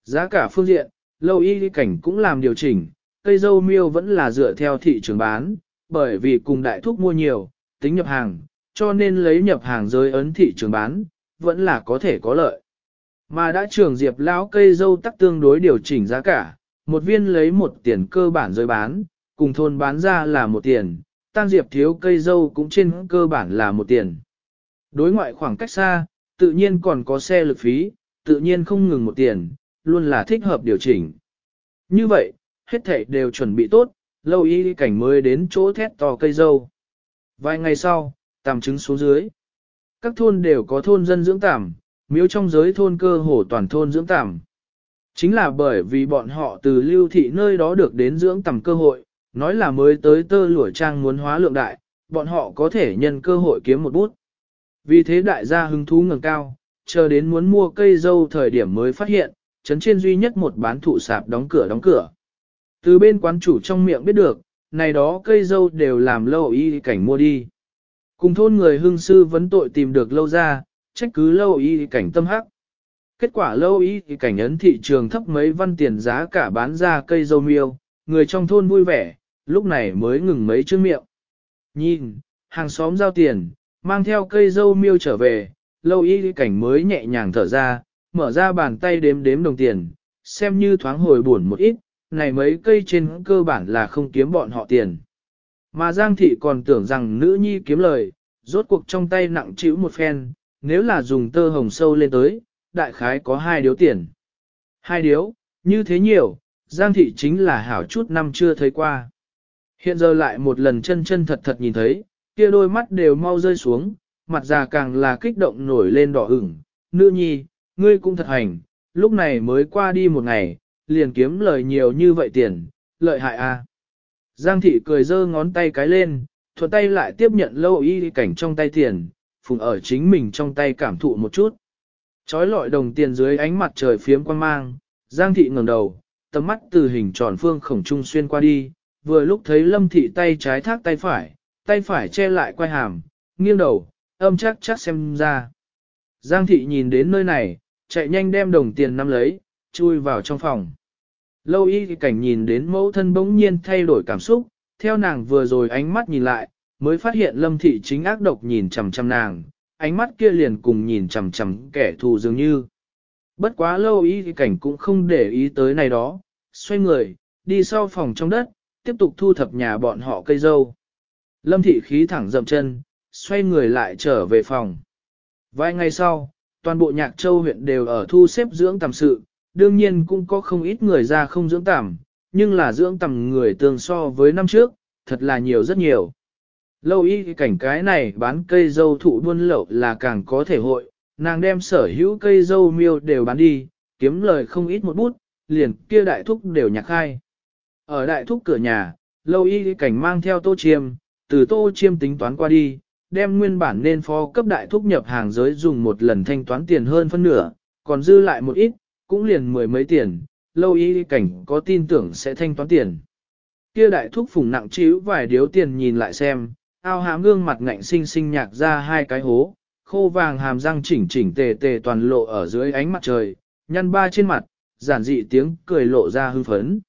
Giá cả phương diện, lâu y cảnh cũng làm điều chỉnh, cây dâu miêu vẫn là dựa theo thị trường bán, bởi vì cùng đại thúc mua nhiều, tính nhập hàng, cho nên lấy nhập hàng giới ấn thị trường bán, vẫn là có thể có lợi. Mà đã trường diệp lão cây dâu tắc tương đối điều chỉnh giá cả, một viên lấy một tiền cơ bản giới bán, cùng thôn bán ra là một tiền, tăng diệp thiếu cây dâu cũng trên cơ bản là một tiền. Đối ngoại khoảng cách xa, tự nhiên còn có xe lực phí, tự nhiên không ngừng một tiền, luôn là thích hợp điều chỉnh. Như vậy, hết thảy đều chuẩn bị tốt, lâu y cảnh mới đến chỗ thét to cây dâu. Vài ngày sau, tàm trứng xuống dưới. Các thôn đều có thôn dân dưỡng tàm, miếu trong giới thôn cơ hồ toàn thôn dưỡng tàm. Chính là bởi vì bọn họ từ lưu thị nơi đó được đến dưỡng tầm cơ hội, nói là mới tới tơ lụa trang muốn hóa lượng đại, bọn họ có thể nhân cơ hội kiếm một bút. Vì thế đại gia hứng thú ngẩng cao, chờ đến muốn mua cây dâu thời điểm mới phát hiện, chấn trên duy nhất một bán thụ sạp đóng cửa đóng cửa. Từ bên quán chủ trong miệng biết được, này đó cây dâu đều làm lâu y cảnh mua đi. Cùng thôn người hương sư vấn tội tìm được lâu ra, trách cứ lâu y cảnh tâm hắc. Kết quả lâu y cảnh ấn thị trường thấp mấy văn tiền giá cả bán ra cây dâu miêu, người trong thôn vui vẻ, lúc này mới ngừng mấy chữ miệng. Nhìn, hàng xóm giao tiền, mang theo cây dâu miêu trở về, lâu y cảnh mới nhẹ nhàng thở ra, mở ra bàn tay đếm đếm đồng tiền, xem như thoáng hồi buồn một ít, này mấy cây trên cơ bản là không kiếm bọn họ tiền. Mà Giang Thị còn tưởng rằng nữ nhi kiếm lời, rốt cuộc trong tay nặng chịu một phen, nếu là dùng tơ hồng sâu lên tới, đại khái có hai điếu tiền. Hai điếu, như thế nhiều, Giang Thị chính là hảo chút năm chưa thấy qua. Hiện giờ lại một lần chân chân thật thật nhìn thấy, kia đôi mắt đều mau rơi xuống, mặt già càng là kích động nổi lên đỏ ửng. Nữ nhi, ngươi cũng thật hành, lúc này mới qua đi một ngày, liền kiếm lời nhiều như vậy tiền, lợi hại a. À. Giang thị cười giơ ngón tay cái lên, thuận tay lại tiếp nhận lâu y cảnh trong tay tiền, phùng ở chính mình trong tay cảm thụ một chút. Chói lọi đồng tiền dưới ánh mặt trời phiếm quan mang, Giang thị ngẩng đầu, tầm mắt từ hình tròn phương khổng trung xuyên qua đi, vừa lúc thấy lâm thị tay trái thác tay phải, tay phải che lại quai hàm, nghiêng đầu, âm chắc chắc xem ra. Giang thị nhìn đến nơi này, chạy nhanh đem đồng tiền nắm lấy, chui vào trong phòng. Lâu y cảnh nhìn đến mẫu thân bỗng nhiên thay đổi cảm xúc, theo nàng vừa rồi ánh mắt nhìn lại, mới phát hiện lâm thị chính ác độc nhìn chằm chằm nàng, ánh mắt kia liền cùng nhìn chằm chằm kẻ thù dường như. Bất quá lâu y cảnh cũng không để ý tới này đó, xoay người, đi sau phòng trong đất, tiếp tục thu thập nhà bọn họ cây dâu. Lâm thị khí thẳng dậm chân, xoay người lại trở về phòng. Vài ngày sau, toàn bộ nhạc châu huyện đều ở thu xếp dưỡng tầm sự, đương nhiên cũng có không ít người ra không dưỡng tằm, nhưng là dưỡng tằm người tương so với năm trước, thật là nhiều rất nhiều. Lâu y cảnh cái này bán cây dâu thụ buôn lậu là càng có thể hội, nàng đem sở hữu cây dâu miêu đều bán đi, kiếm lời không ít một bút, liền kia đại thúc đều nhạc khai. Ở đại thúc cửa nhà, lâu y cảnh mang theo tô chiêm, từ tô chiêm tính toán qua đi, đem nguyên bản nên phó cấp đại thúc nhập hàng giới dùng một lần thanh toán tiền hơn phân nửa, còn dư lại một ít, cũng liền mười mấy tiền, lâu y cảnh có tin tưởng sẽ thanh toán tiền. Kia đại thúc phùng nặng chiếu vài điếu tiền nhìn lại xem, ao hám gương mặt ngạnh sinh sinh nhạc ra hai cái hố, khô vàng hàm răng chỉnh chỉnh tề tề toàn lộ ở dưới ánh mặt trời, nhăn ba trên mặt, giản dị tiếng cười lộ ra hư phấn.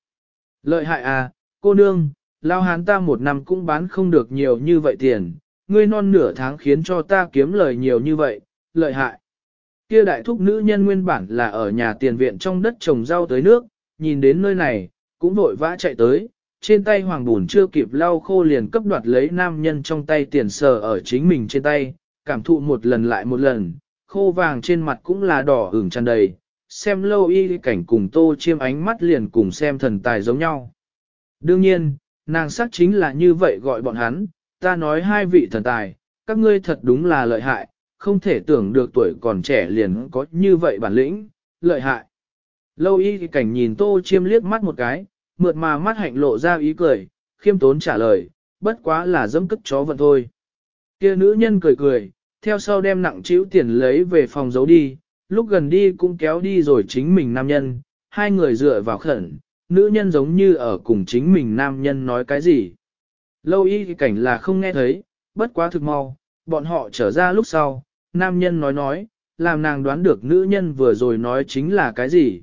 Lợi hại à, cô nương, lao hán ta một năm cũng bán không được nhiều như vậy tiền, ngươi non nửa tháng khiến cho ta kiếm lời nhiều như vậy, lợi hại. Kia đại thúc nữ nhân nguyên bản là ở nhà tiền viện trong đất trồng rau tới nước, nhìn đến nơi này, cũng vội vã chạy tới, trên tay hoàng bùn chưa kịp lau khô liền cấp đoạt lấy nam nhân trong tay tiền sờ ở chính mình trên tay, cảm thụ một lần lại một lần, khô vàng trên mặt cũng là đỏ ửng tràn đầy, xem lâu y cảnh cùng tô chiêm ánh mắt liền cùng xem thần tài giống nhau. Đương nhiên, nàng sắc chính là như vậy gọi bọn hắn, ta nói hai vị thần tài, các ngươi thật đúng là lợi hại, không thể tưởng được tuổi còn trẻ liền có như vậy bản lĩnh, lợi hại. Lâu y cảnh nhìn tô chiêm liếc mắt một cái, mượt mà mắt hạnh lộ ra ý cười, khiêm tốn trả lời, bất quá là dâm cất chó vận thôi. Kia nữ nhân cười cười, theo sau đem nặng chịu tiền lấy về phòng giấu đi, lúc gần đi cũng kéo đi rồi chính mình nam nhân, hai người dựa vào khẩn, nữ nhân giống như ở cùng chính mình nam nhân nói cái gì. Lâu y cảnh là không nghe thấy, bất quá thực mau, bọn họ trở ra lúc sau, nam nhân nói nói, làm nàng đoán được nữ nhân vừa rồi nói chính là cái gì.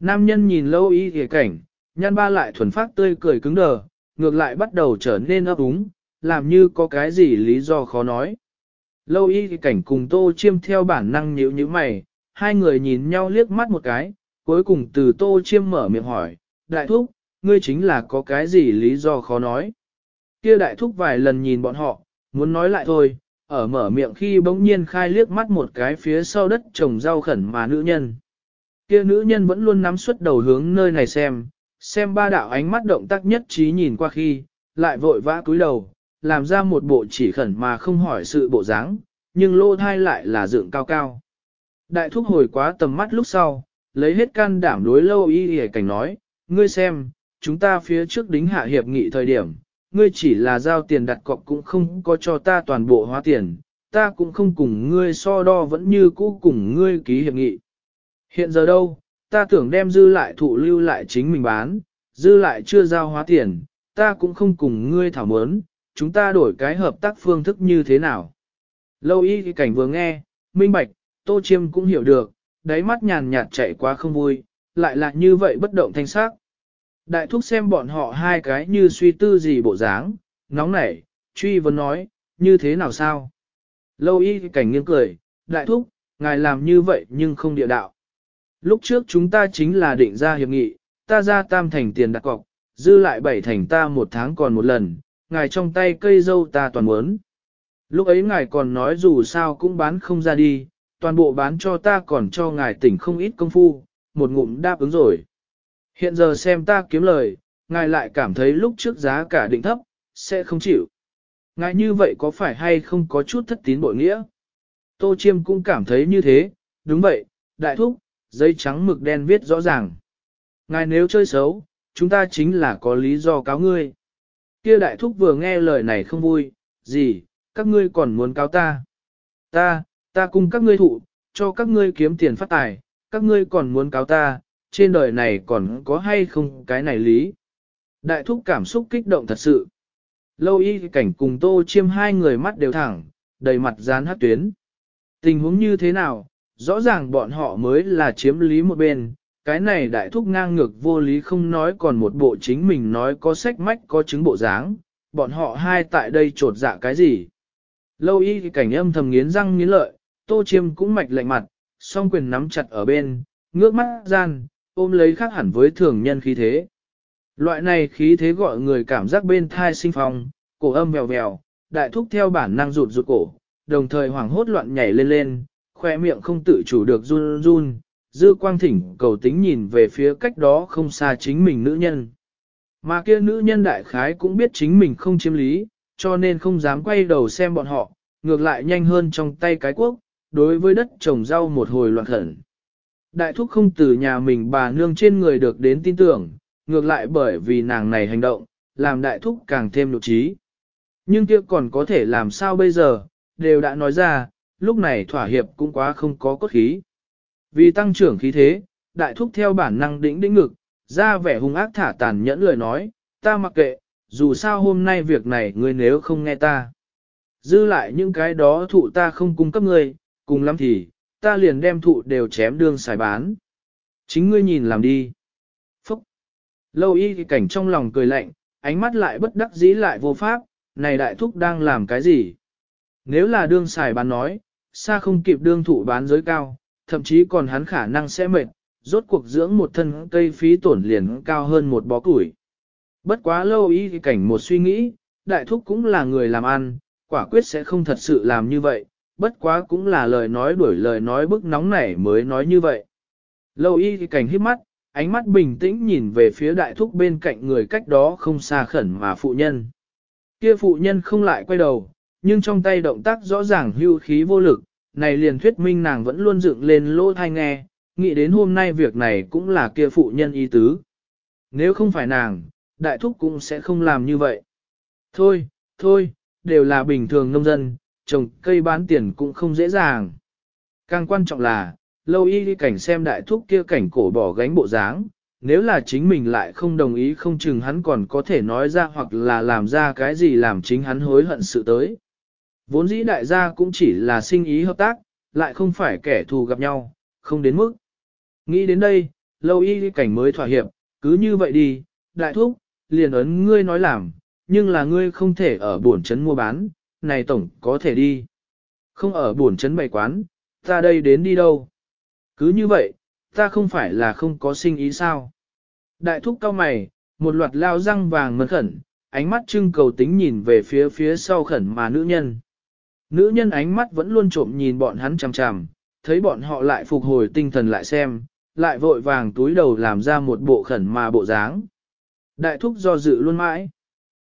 Nam nhân nhìn lâu y cảnh, nhăn ba lại thuần phát tươi cười cứng đờ, ngược lại bắt đầu trở nên ấp úng, làm như có cái gì lý do khó nói. Lâu y cảnh cùng tô chiêm theo bản năng nhíu như mày, hai người nhìn nhau liếc mắt một cái, cuối cùng từ tô chiêm mở miệng hỏi, đại thúc, ngươi chính là có cái gì lý do khó nói. Kia đại thúc vài lần nhìn bọn họ, muốn nói lại thôi, ở mở miệng khi bỗng nhiên khai liếc mắt một cái phía sau đất trồng rau khẩn mà nữ nhân. Kia nữ nhân vẫn luôn nắm suất đầu hướng nơi này xem, xem ba đạo ánh mắt động tác nhất trí nhìn qua khi, lại vội vã cúi đầu, làm ra một bộ chỉ khẩn mà không hỏi sự bộ dáng, nhưng lô thai lại là dựng cao cao. Đại thúc hồi quá tầm mắt lúc sau, lấy hết can đảm đối lâu y hề cảnh nói, ngươi xem, chúng ta phía trước đính hạ hiệp nghị thời điểm, ngươi chỉ là giao tiền đặt cọc cũng không có cho ta toàn bộ hóa tiền, ta cũng không cùng ngươi so đo vẫn như cũ cùng ngươi ký hiệp nghị. Hiện giờ đâu, ta tưởng đem dư lại thụ lưu lại chính mình bán, dư lại chưa giao hóa tiền, ta cũng không cùng ngươi thảo mớn, chúng ta đổi cái hợp tác phương thức như thế nào. Lâu y cảnh vừa nghe, minh bạch, tô chiêm cũng hiểu được, đáy mắt nhàn nhạt chạy quá không vui, lại là như vậy bất động thanh sắc. Đại thúc xem bọn họ hai cái như suy tư gì bộ dáng, nóng nảy, truy vấn nói, như thế nào sao? Lâu y cảnh nghiêng cười, đại thúc, ngài làm như vậy nhưng không địa đạo. Lúc trước chúng ta chính là định ra hiệp nghị, ta ra tam thành tiền đặt cọc, dư lại bảy thành ta một tháng còn một lần, ngài trong tay cây dâu ta toàn muốn. Lúc ấy ngài còn nói dù sao cũng bán không ra đi, toàn bộ bán cho ta còn cho ngài tỉnh không ít công phu, một ngụm đáp ứng rồi. Hiện giờ xem ta kiếm lời, ngài lại cảm thấy lúc trước giá cả định thấp, sẽ không chịu. Ngài như vậy có phải hay không có chút thất tín bội nghĩa? Tô Chiêm cũng cảm thấy như thế, đúng vậy, đại thúc, giấy trắng mực đen viết rõ ràng. Ngài nếu chơi xấu, chúng ta chính là có lý do cáo ngươi. Kia đại thúc vừa nghe lời này không vui, gì, các ngươi còn muốn cáo ta. Ta, ta cùng các ngươi thụ, cho các ngươi kiếm tiền phát tài, các ngươi còn muốn cáo ta, trên đời này còn có hay không cái này lý. Đại thúc cảm xúc kích động thật sự. Lâu y cảnh cùng tô chiêm hai người mắt đều thẳng, đầy mặt dán hát tuyến. Tình huống như thế nào, rõ ràng bọn họ mới là chiếm lý một bên, cái này đại thúc ngang ngược vô lý không nói còn một bộ chính mình nói có sách mách có chứng bộ dáng, bọn họ hai tại đây trột dạ cái gì. Lâu y cảnh âm thầm nghiến răng nghiến lợi, tô chiêm cũng mạch lạnh mặt, song quyền nắm chặt ở bên, ngước mắt gian, ôm lấy khác hẳn với thường nhân khí thế. Loại này khí thế gọi người cảm giác bên thai sinh phong, cổ âm vèo vèo, đại thúc theo bản năng rụt rụt cổ, đồng thời hoảng hốt loạn nhảy lên lên, khoe miệng không tự chủ được run run, dư quang thỉnh cầu tính nhìn về phía cách đó không xa chính mình nữ nhân. Mà kia nữ nhân đại khái cũng biết chính mình không chiếm lý, cho nên không dám quay đầu xem bọn họ, ngược lại nhanh hơn trong tay cái quốc, đối với đất trồng rau một hồi loạn khẩn. Đại thúc không từ nhà mình bà nương trên người được đến tin tưởng, ngược lại bởi vì nàng này hành động, làm đại thúc càng thêm nụ trí. Nhưng kia còn có thể làm sao bây giờ, đều đã nói ra, lúc này thỏa hiệp cũng quá không có cốt khí. Vì tăng trưởng khí thế, đại thúc theo bản năng đĩnh đĩnh ngực, ra vẻ hung ác thả tàn nhẫn lời nói, ta mặc kệ, dù sao hôm nay việc này ngươi nếu không nghe ta. Dư lại những cái đó thụ ta không cung cấp ngươi, cùng lắm thì, ta liền đem thụ đều chém đương xài bán. Chính ngươi nhìn làm đi. Phúc. Lâu y thì cảnh trong lòng cười lạnh, ánh mắt lại bất đắc dĩ lại vô pháp, này đại thúc đang làm cái gì? Nếu là đương xài bán nói, xa không kịp đương thụ bán giới cao, thậm chí còn hắn khả năng sẽ mệt, rốt cuộc dưỡng một thân cây phí tổn liền cao hơn một bó củi. Bất quá lâu y thì cảnh một suy nghĩ, đại thúc cũng là người làm ăn, quả quyết sẽ không thật sự làm như vậy, bất quá cũng là lời nói đuổi lời nói bức nóng nảy mới nói như vậy. Lâu y thì cảnh hít mắt, ánh mắt bình tĩnh nhìn về phía đại thúc bên cạnh người cách đó không xa khẩn mà phụ nhân. Kia phụ nhân không lại quay đầu, nhưng trong tay động tác rõ ràng hưu khí vô lực, này liền thuyết minh nàng vẫn luôn dựng lên lỗ thai nghe, nghĩ đến hôm nay việc này cũng là kia phụ nhân y tứ. Nếu không phải nàng, đại thúc cũng sẽ không làm như vậy. Thôi, thôi, đều là bình thường nông dân, trồng cây bán tiền cũng không dễ dàng. Càng quan trọng là, lâu y đi cảnh xem đại thúc kia cảnh cổ bỏ gánh bộ dáng, nếu là chính mình lại không đồng ý không chừng hắn còn có thể nói ra hoặc là làm ra cái gì làm chính hắn hối hận sự tới. Vốn dĩ đại gia cũng chỉ là sinh ý hợp tác, lại không phải kẻ thù gặp nhau, không đến mức. Nghĩ đến đây, lâu y đi cảnh mới thỏa hiệp, cứ như vậy đi, đại thúc, liền ấn ngươi nói làm, nhưng là ngươi không thể ở buồn chấn mua bán, này tổng có thể đi. Không ở buồn chấn bày quán, ta đây đến đi đâu? Cứ như vậy, ta không phải là không có sinh ý sao? Đại thúc cao mày, một loạt lao răng vàng mật khẩn, ánh mắt trưng cầu tính nhìn về phía phía sau khẩn mà nữ nhân. Nữ nhân ánh mắt vẫn luôn trộm nhìn bọn hắn chằm chằm, thấy bọn họ lại phục hồi tinh thần lại xem, lại vội vàng túi đầu làm ra một bộ khẩn mà bộ dáng. Đại thúc do dự luôn mãi.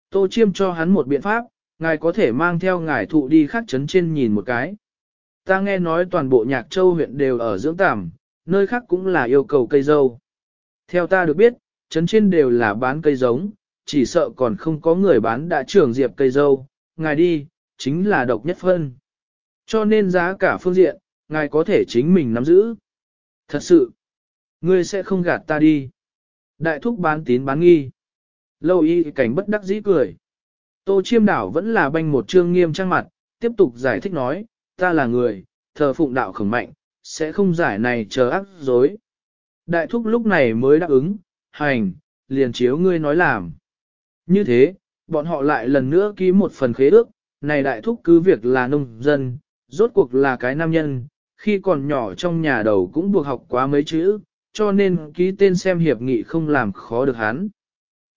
Tô chiêm cho hắn một biện pháp, ngài có thể mang theo ngài thụ đi khắc chấn trên nhìn một cái. Ta nghe nói toàn bộ nhạc châu huyện đều ở dưỡng tạm, nơi khác cũng là yêu cầu cây dâu. Theo ta được biết, chấn trên đều là bán cây giống, chỉ sợ còn không có người bán đã trưởng diệp cây dâu, ngài đi, chính là độc nhất phân. Cho nên giá cả phương diện, ngài có thể chính mình nắm giữ. Thật sự, ngươi sẽ không gạt ta đi. Đại thúc bán tín bán nghi. Lâu y cảnh bất đắc dĩ cười. Tô chiêm đảo vẫn là banh một trương nghiêm trang mặt, tiếp tục giải thích nói, ta là người, thờ phụng đạo khẩn mạnh, sẽ không giải này chờ ác dối. Đại thúc lúc này mới đáp ứng, hành, liền chiếu ngươi nói làm. Như thế, bọn họ lại lần nữa ký một phần khế ước, này đại thúc cứ việc là nông dân, rốt cuộc là cái nam nhân, khi còn nhỏ trong nhà đầu cũng buộc học quá mấy chữ, cho nên ký tên xem hiệp nghị không làm khó được hắn.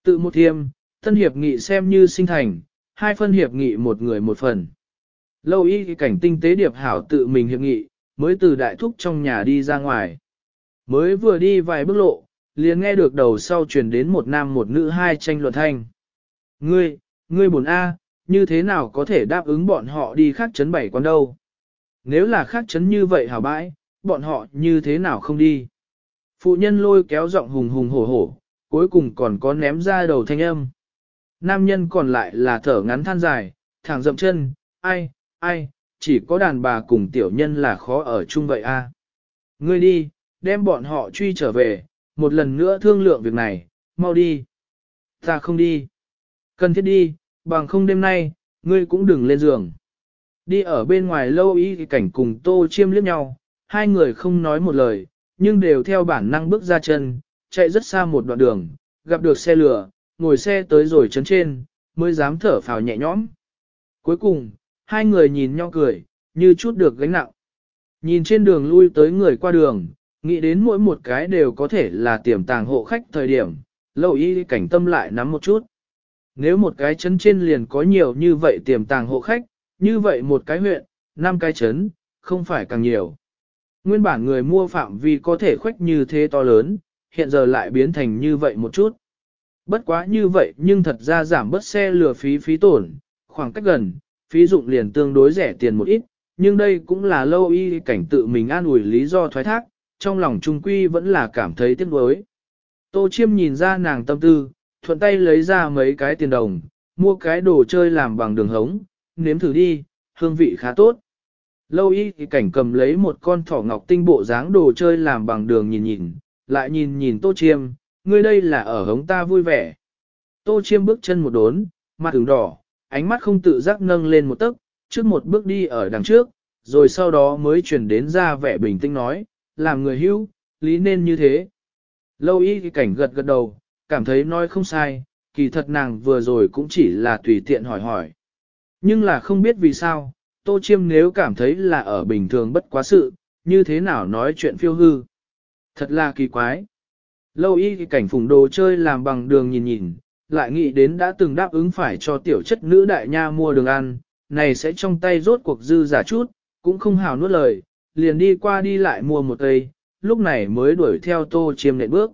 Tự một thiêm, tân hiệp nghị xem như sinh thành, hai phân hiệp nghị một người một phần. Lâu y cảnh tinh tế điệp hảo tự mình hiệp nghị, mới từ đại thúc trong nhà đi ra ngoài. Mới vừa đi vài bước lộ, liền nghe được đầu sau truyền đến một nam một nữ hai tranh luận thanh. Ngươi, ngươi buồn A, như thế nào có thể đáp ứng bọn họ đi khác chấn bảy quán đâu? Nếu là khác chấn như vậy hảo bãi, bọn họ như thế nào không đi? Phụ nhân lôi kéo giọng hùng hùng hổ hổ, cuối cùng còn có ném ra đầu thanh âm. Nam nhân còn lại là thở ngắn than dài, thẳng dậm chân, ai, ai, chỉ có đàn bà cùng tiểu nhân là khó ở chung vậy a. Ngươi đi, đem bọn họ truy trở về, một lần nữa thương lượng việc này, mau đi. Ta không đi. Cần thiết đi, bằng không đêm nay, ngươi cũng đừng lên giường. Đi ở bên ngoài lâu ý cảnh cùng tô chiêm liếc nhau, hai người không nói một lời, nhưng đều theo bản năng bước ra chân, chạy rất xa một đoạn đường, gặp được xe lửa, ngồi xe tới rồi chấn trên, mới dám thở phào nhẹ nhõm. Cuối cùng, hai người nhìn nhau cười, như chút được gánh nặng. Nhìn trên đường lui tới người qua đường, nghĩ đến mỗi một cái đều có thể là tiềm tàng hộ khách thời điểm, lâu y cảnh tâm lại nắm một chút. Nếu một cái chấn trên liền có nhiều như vậy tiềm tàng hộ khách, như vậy một cái huyện, năm cái chấn, không phải càng nhiều. Nguyên bản người mua phạm vi có thể khoách như thế to lớn, hiện giờ lại biến thành như vậy một chút. Bất quá như vậy nhưng thật ra giảm bớt xe lừa phí phí tổn, khoảng cách gần, phí dụng liền tương đối rẻ tiền một ít, nhưng đây cũng là lâu y cảnh tự mình an ủi lý do thoái thác, trong lòng trung quy vẫn là cảm thấy tiếc nuối. Tô chiêm nhìn ra nàng tâm tư, thuận tay lấy ra mấy cái tiền đồng, mua cái đồ chơi làm bằng đường hống, nếm thử đi, hương vị khá tốt. Lâu y thì cảnh cầm lấy một con thỏ ngọc tinh bộ dáng đồ chơi làm bằng đường nhìn nhìn, lại nhìn nhìn tô chiêm, ngươi đây là ở hống ta vui vẻ. Tô chiêm bước chân một đốn, mặt ứng đỏ, ánh mắt không tự giác nâng lên một tấc, trước một bước đi ở đằng trước, rồi sau đó mới chuyển đến ra vẻ bình tĩnh nói, làm người hưu, lý nên như thế. Lâu y thì cảnh gật gật đầu, cảm thấy nói không sai, kỳ thật nàng vừa rồi cũng chỉ là tùy tiện hỏi hỏi. Nhưng là không biết vì sao, Tô Chiêm nếu cảm thấy là ở bình thường bất quá sự, như thế nào nói chuyện phiêu hư. Thật là kỳ quái. Lâu y thì cảnh phùng đồ chơi làm bằng đường nhìn nhìn, lại nghĩ đến đã từng đáp ứng phải cho tiểu chất nữ đại nha mua đường ăn, này sẽ trong tay rốt cuộc dư giả chút, cũng không hào nuốt lời, liền đi qua đi lại mua một cây, lúc này mới đuổi theo tô chiêm nện bước.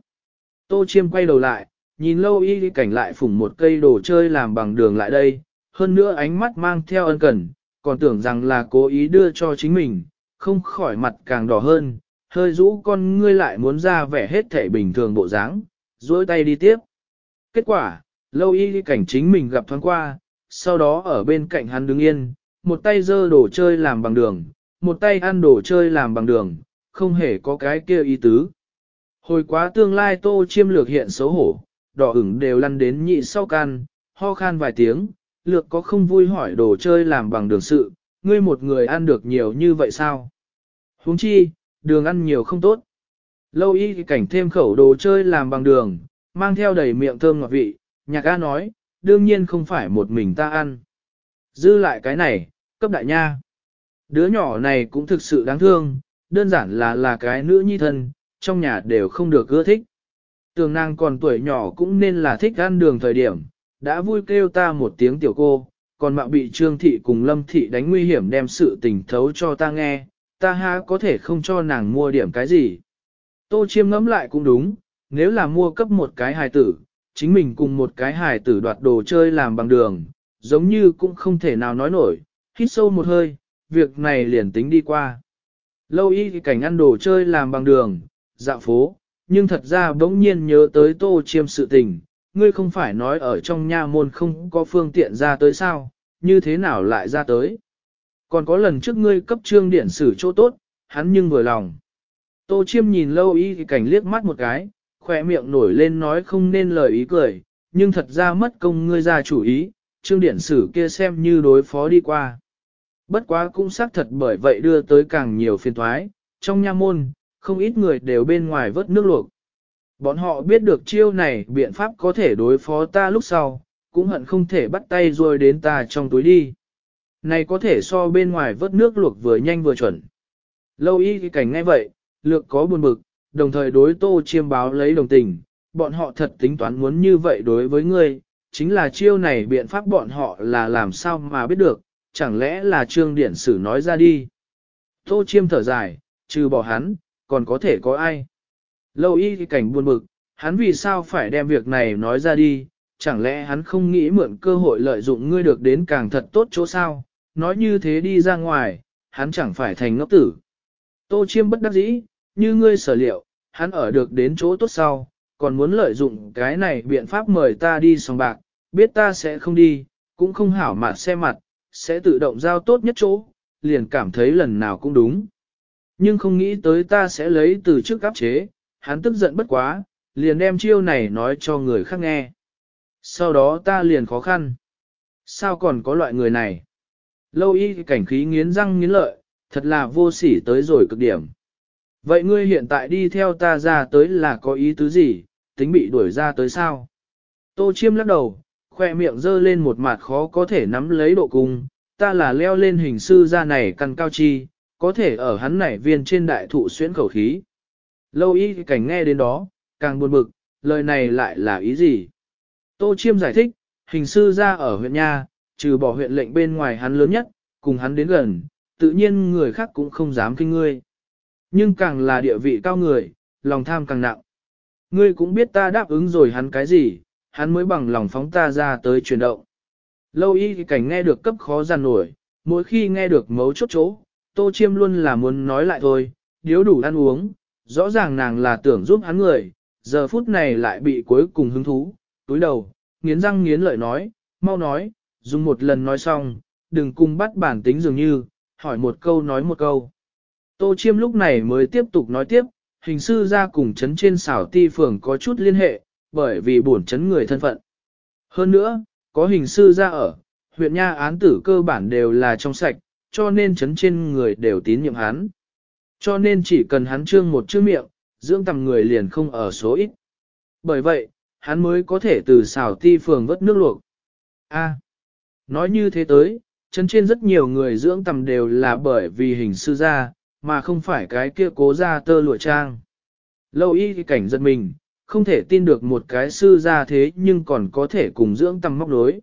Tô chiêm quay đầu lại, nhìn lâu y đi cảnh lại phủng một cây đồ chơi làm bằng đường lại đây, hơn nữa ánh mắt mang theo ân cần, còn tưởng rằng là cố ý đưa cho chính mình, không khỏi mặt càng đỏ hơn, hơi rũ con ngươi lại muốn ra vẻ hết thể bình thường bộ dáng, duỗi tay đi tiếp. Kết quả, lâu y cảnh chính mình gặp thoáng qua, sau đó ở bên cạnh hắn đứng yên, một tay dơ đồ chơi làm bằng đường, một tay ăn đồ chơi làm bằng đường, không hề có cái kia ý tứ. Hồi quá tương lai tô chiêm lược hiện xấu hổ, đỏ ửng đều lăn đến nhị sau can, ho khan vài tiếng, lược có không vui hỏi đồ chơi làm bằng đường sự, ngươi một người ăn được nhiều như vậy sao? huống chi, đường ăn nhiều không tốt. Lâu y cảnh thêm khẩu đồ chơi làm bằng đường, mang theo đầy miệng thơm ngọt vị, nhạc A nói, đương nhiên không phải một mình ta ăn. Dư lại cái này, cấp đại nha. Đứa nhỏ này cũng thực sự đáng thương, đơn giản là là cái nữ nhi thân, trong nhà đều không được ưa thích. Tường nàng còn tuổi nhỏ cũng nên là thích ăn đường thời điểm, đã vui kêu ta một tiếng tiểu cô, còn mạo bị trương thị cùng lâm thị đánh nguy hiểm đem sự tình thấu cho ta nghe, ta ha có thể không cho nàng mua điểm cái gì. Tô chiêm ngẫm lại cũng đúng, nếu là mua cấp một cái hài tử, chính mình cùng một cái hài tử đoạt đồ chơi làm bằng đường, giống như cũng không thể nào nói nổi, hít sâu một hơi, việc này liền tính đi qua. Lâu y thì cảnh ăn đồ chơi làm bằng đường, dạo phố, nhưng thật ra bỗng nhiên nhớ tới tô chiêm sự tình, ngươi không phải nói ở trong nha môn không có phương tiện ra tới sao, như thế nào lại ra tới. Còn có lần trước ngươi cấp trương điển sử chỗ tốt, hắn nhưng vừa lòng. Tô chiêm nhìn lâu y thì cảnh liếc mắt một cái, khỏe miệng nổi lên nói không nên lời ý cười, nhưng thật ra mất công ngươi ra chủ ý, trương điển sử kia xem như đối phó đi qua. Bất quá cũng xác thật bởi vậy đưa tới càng nhiều phiền thoái, trong nha môn, không ít người đều bên ngoài vớt nước luộc. Bọn họ biết được chiêu này biện pháp có thể đối phó ta lúc sau, cũng hận không thể bắt tay rồi đến ta trong túi đi. Này có thể so bên ngoài vớt nước luộc vừa nhanh vừa chuẩn. Lâu y cái cảnh ngay vậy, lược có buồn bực, đồng thời đối tô chiêm báo lấy đồng tình, bọn họ thật tính toán muốn như vậy đối với ngươi, chính là chiêu này biện pháp bọn họ là làm sao mà biết được, chẳng lẽ là trương điển sử nói ra đi. Tô chiêm thở dài, trừ bỏ hắn, còn có thể có ai. Lâu y cảnh buồn bực, hắn vì sao phải đem việc này nói ra đi, chẳng lẽ hắn không nghĩ mượn cơ hội lợi dụng ngươi được đến càng thật tốt chỗ sao, nói như thế đi ra ngoài, hắn chẳng phải thành ngốc tử. Tô chiêm bất đắc dĩ, như ngươi sở liệu, hắn ở được đến chỗ tốt sau, còn muốn lợi dụng cái này biện pháp mời ta đi sòng bạc, biết ta sẽ không đi, cũng không hảo mà xe mặt, sẽ tự động giao tốt nhất chỗ, liền cảm thấy lần nào cũng đúng. Nhưng không nghĩ tới ta sẽ lấy từ trước áp chế, hắn tức giận bất quá, liền đem chiêu này nói cho người khác nghe. Sau đó ta liền khó khăn. Sao còn có loại người này? Lâu y cảnh khí nghiến răng nghiến lợi, thật là vô sỉ tới rồi cực điểm. Vậy ngươi hiện tại đi theo ta ra tới là có ý tứ gì, tính bị đuổi ra tới sao? Tô chiêm lắc đầu, khoe miệng dơ lên một mặt khó có thể nắm lấy độ cung, ta là leo lên hình sư ra này căn cao chi, có thể ở hắn nảy viên trên đại thụ xuyến khẩu khí. Lâu y cảnh nghe đến đó, càng buồn bực, lời này lại là ý gì? Tô Chiêm giải thích, hình sư ra ở huyện Nha, trừ bỏ huyện lệnh bên ngoài hắn lớn nhất, cùng hắn đến gần, tự nhiên người khác cũng không dám kinh ngươi. Nhưng càng là địa vị cao người, lòng tham càng nặng. Ngươi cũng biết ta đáp ứng rồi hắn cái gì, hắn mới bằng lòng phóng ta ra tới chuyển động. Lâu y cảnh nghe được cấp khó giàn nổi, mỗi khi nghe được mấu chốt chỗ, Tô Chiêm luôn là muốn nói lại thôi, điếu đủ ăn uống, rõ ràng nàng là tưởng giúp hắn người, giờ phút này lại bị cuối cùng hứng thú, túi đầu, nghiến răng nghiến lợi nói, mau nói, dùng một lần nói xong, đừng cùng bắt bản tính dường như, hỏi một câu nói một câu. Tô Chiêm lúc này mới tiếp tục nói tiếp, hình sư ra cùng chấn trên xảo ti phường có chút liên hệ, bởi vì bổn chấn người thân phận. Hơn nữa, có hình sư ra ở, huyện nha án tử cơ bản đều là trong sạch, cho nên chấn trên người đều tín nhiệm hắn. Cho nên chỉ cần hắn trương một chữ miệng, dưỡng tầm người liền không ở số ít. Bởi vậy, hắn mới có thể từ xảo ti phường vớt nước luộc. A nói như thế tới, chân trên rất nhiều người dưỡng tầm đều là bởi vì hình sư gia, mà không phải cái kia cố gia tơ lụa trang. Lâu y thì cảnh giật mình, không thể tin được một cái sư gia thế nhưng còn có thể cùng dưỡng tầm móc đối.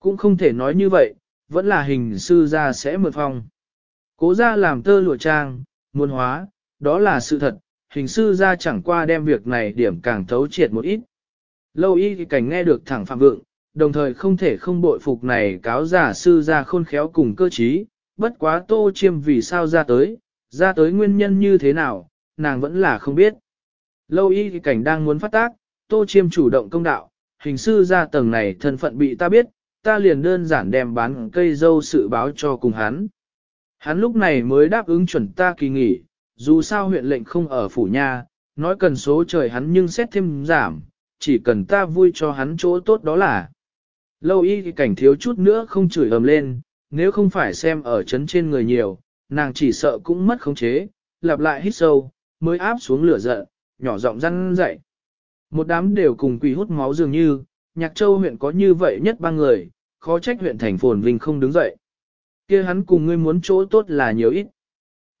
Cũng không thể nói như vậy, vẫn là hình sư gia sẽ mượn phong. Cố gia làm tơ lụa trang, muôn hóa, đó là sự thật, hình sư gia chẳng qua đem việc này điểm càng thấu triệt một ít. Lâu y thì cảnh nghe được thẳng phạm vượng, đồng thời không thể không bội phục này cáo giả sư gia khôn khéo cùng cơ trí, bất quá tô chiêm vì sao ra tới, ra tới nguyên nhân như thế nào, nàng vẫn là không biết. Lâu y thì cảnh đang muốn phát tác, tô chiêm chủ động công đạo, hình sư gia tầng này thân phận bị ta biết, ta liền đơn giản đem bán cây dâu sự báo cho cùng hắn. Hắn lúc này mới đáp ứng chuẩn ta kỳ nghỉ, dù sao huyện lệnh không ở phủ nha, nói cần số trời hắn nhưng xét thêm giảm, chỉ cần ta vui cho hắn chỗ tốt đó là. Lâu y thì cảnh thiếu chút nữa không chửi ầm lên, nếu không phải xem ở chấn trên người nhiều, nàng chỉ sợ cũng mất khống chế, lặp lại hít sâu, mới áp xuống lửa giận, nhỏ giọng răn dậy. Một đám đều cùng quỷ hút máu dường như, nhạc châu huyện có như vậy nhất ba người, khó trách huyện thành phồn vinh không đứng dậy. kia hắn cùng ngươi muốn chỗ tốt là nhiều ít.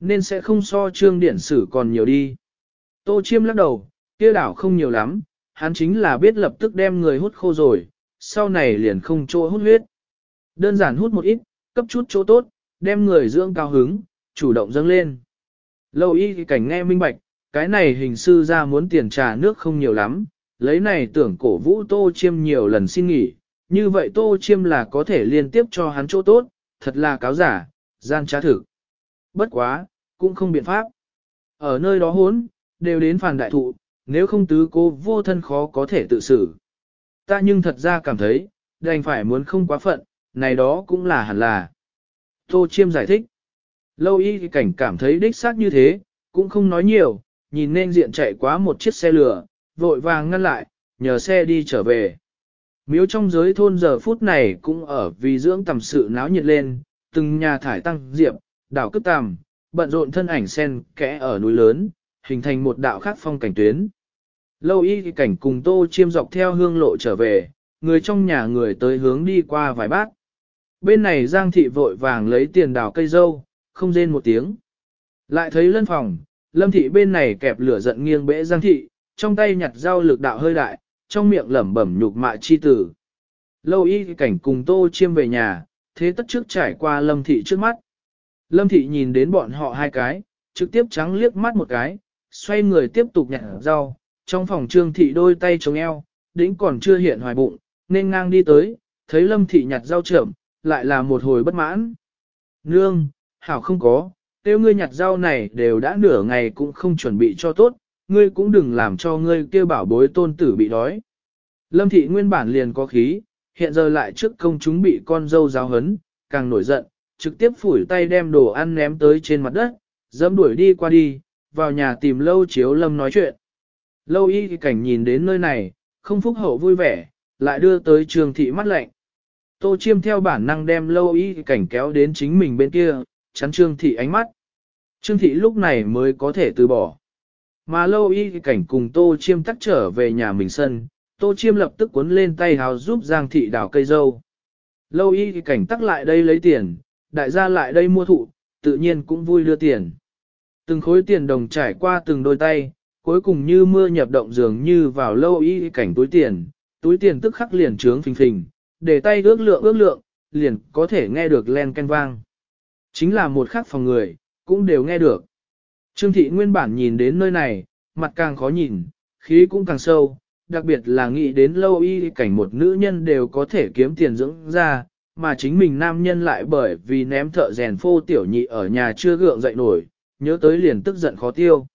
Nên sẽ không so trương điển sử còn nhiều đi. Tô chiêm lắc đầu, kia đảo không nhiều lắm, hắn chính là biết lập tức đem người hút khô rồi, sau này liền không chỗ hút huyết. Đơn giản hút một ít, cấp chút chỗ tốt, đem người dưỡng cao hứng, chủ động dâng lên. Lâu y cảnh nghe minh bạch, cái này hình sư ra muốn tiền trà nước không nhiều lắm, lấy này tưởng cổ vũ tô chiêm nhiều lần xin nghỉ, như vậy tô chiêm là có thể liên tiếp cho hắn chỗ tốt, thật là cáo giả, gian trá thực. Bất quá, cũng không biện pháp. Ở nơi đó hốn, đều đến phản đại thụ, nếu không tứ cô vô thân khó có thể tự xử. Ta nhưng thật ra cảm thấy, đành phải muốn không quá phận, này đó cũng là hẳn là. Tô Chiêm giải thích. Lâu y cảnh cảm thấy đích xác như thế, cũng không nói nhiều, nhìn nên diện chạy quá một chiếc xe lửa, vội vàng ngăn lại, nhờ xe đi trở về. Miếu trong giới thôn giờ phút này cũng ở vì dưỡng tầm sự náo nhiệt lên, từng nhà thải tăng diệp, đảo cướp tàm, bận rộn thân ảnh sen kẽ ở núi lớn, hình thành một đạo khác phong cảnh tuyến. Lâu y cảnh cùng tô chiêm dọc theo hương lộ trở về, người trong nhà người tới hướng đi qua vài bát. Bên này Giang thị vội vàng lấy tiền đào cây dâu, không rên một tiếng. Lại thấy lân phòng, lâm thị bên này kẹp lửa giận nghiêng bẽ Giang thị, trong tay nhặt dao lực đạo hơi đại, trong miệng lẩm bẩm nhục mạ chi tử. Lâu y cảnh cùng tô chiêm về nhà, thế tất trước trải qua lâm thị trước mắt. Lâm thị nhìn đến bọn họ hai cái, trực tiếp trắng liếc mắt một cái, xoay người tiếp tục nhặt rau, trong phòng trương thị đôi tay chống eo, đĩnh còn chưa hiện hoài bụng, nên ngang đi tới, thấy lâm thị nhặt rau trưởng, lại là một hồi bất mãn. Nương, hảo không có, tiêu ngươi nhặt rau này đều đã nửa ngày cũng không chuẩn bị cho tốt, ngươi cũng đừng làm cho ngươi kêu bảo bối tôn tử bị đói. Lâm thị nguyên bản liền có khí, hiện giờ lại trước công chúng bị con dâu giáo hấn, càng nổi giận, trực tiếp phủi tay đem đồ ăn ném tới trên mặt đất, dẫm đuổi đi qua đi, vào nhà tìm lâu chiếu lâm nói chuyện. Lâu y cảnh nhìn đến nơi này, không phúc hậu vui vẻ, lại đưa tới trường thị mắt lạnh. Tô chiêm theo bản năng đem lâu y cảnh kéo đến chính mình bên kia, chắn trương thị ánh mắt. Trương thị lúc này mới có thể từ bỏ. Mà lâu y cảnh cùng tô chiêm tắt trở về nhà mình sân, tô chiêm lập tức cuốn lên tay hào giúp giang thị đào cây dâu. Lâu y cảnh tắc lại đây lấy tiền, đại gia lại đây mua thụ, tự nhiên cũng vui đưa tiền. Từng khối tiền đồng trải qua từng đôi tay, cuối cùng như mưa nhập động dường như vào lâu y cảnh túi tiền, túi tiền tức khắc liền trướng phình phình, để tay ước lượng ước lượng, liền có thể nghe được len canh vang. Chính là một khắc phòng người, cũng đều nghe được. Trương thị nguyên bản nhìn đến nơi này, mặt càng khó nhìn, khí cũng càng sâu, đặc biệt là nghĩ đến lâu y cảnh một nữ nhân đều có thể kiếm tiền dưỡng ra, mà chính mình nam nhân lại bởi vì ném thợ rèn phô tiểu nhị ở nhà chưa gượng dậy nổi, nhớ tới liền tức giận khó tiêu.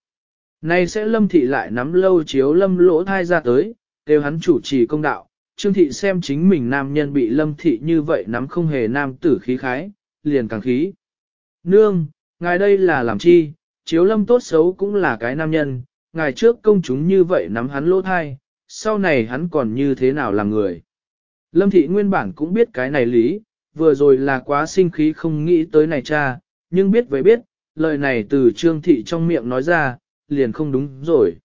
Nay sẽ lâm thị lại nắm lâu chiếu lâm lỗ thai ra tới, kêu hắn chủ trì công đạo, trương thị xem chính mình nam nhân bị lâm thị như vậy nắm không hề nam tử khí khái, liền càng khí. Nương, ngài đây là làm chi, chiếu lâm tốt xấu cũng là cái nam nhân, ngài trước công chúng như vậy nắm hắn lỗ thai, sau này hắn còn như thế nào làm người. Lâm thị nguyên bản cũng biết cái này lý, vừa rồi là quá sinh khí không nghĩ tới này cha, nhưng biết với biết, lời này từ trương thị trong miệng nói ra, liền không đúng rồi.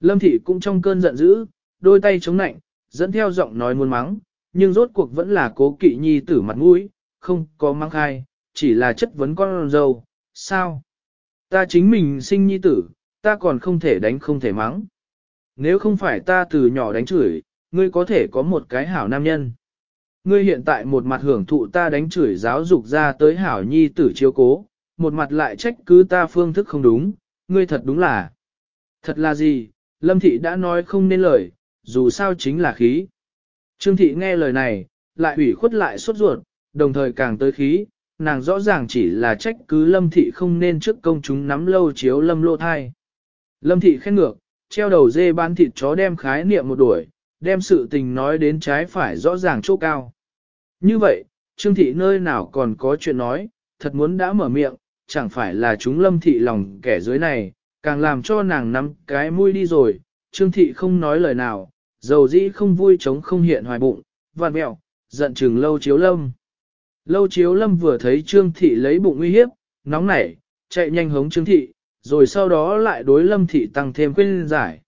Lâm thị cũng trong cơn giận dữ, đôi tay chống nạnh, dẫn theo giọng nói muốn mắng, nhưng rốt cuộc vẫn là cố kỵ nhi tử mặt mũi, không có mắng khai, chỉ là chất vấn con dâu, sao? Ta chính mình sinh nhi tử, ta còn không thể đánh không thể mắng. Nếu không phải ta từ nhỏ đánh chửi, ngươi có thể có một cái hảo nam nhân. Ngươi hiện tại một mặt hưởng thụ ta đánh chửi giáo dục ra tới hảo nhi tử chiếu cố, một mặt lại trách cứ ta phương thức không đúng, ngươi thật đúng là. Thật là gì, Lâm Thị đã nói không nên lời, dù sao chính là khí. Trương Thị nghe lời này, lại ủy khuất lại sốt ruột, đồng thời càng tới khí, nàng rõ ràng chỉ là trách cứ Lâm Thị không nên trước công chúng nắm lâu chiếu Lâm lô thai. Lâm Thị khen ngược, treo đầu dê bán thịt chó đem khái niệm một đuổi, đem sự tình nói đến trái phải rõ ràng chỗ cao. Như vậy, Trương Thị nơi nào còn có chuyện nói, thật muốn đã mở miệng, chẳng phải là chúng lâm thị lòng kẻ dưới này, càng làm cho nàng nắm cái mũi đi rồi, Trương Thị không nói lời nào, dầu dĩ không vui chống không hiện hoài bụng, vạn mẹo, giận chừng lâu chiếu lâm. Lâu chiếu lâm vừa thấy Trương Thị lấy bụng uy hiếp, nóng nảy, chạy nhanh hống Trương Thị, rồi sau đó lại đối lâm thị tăng thêm khuyên giải.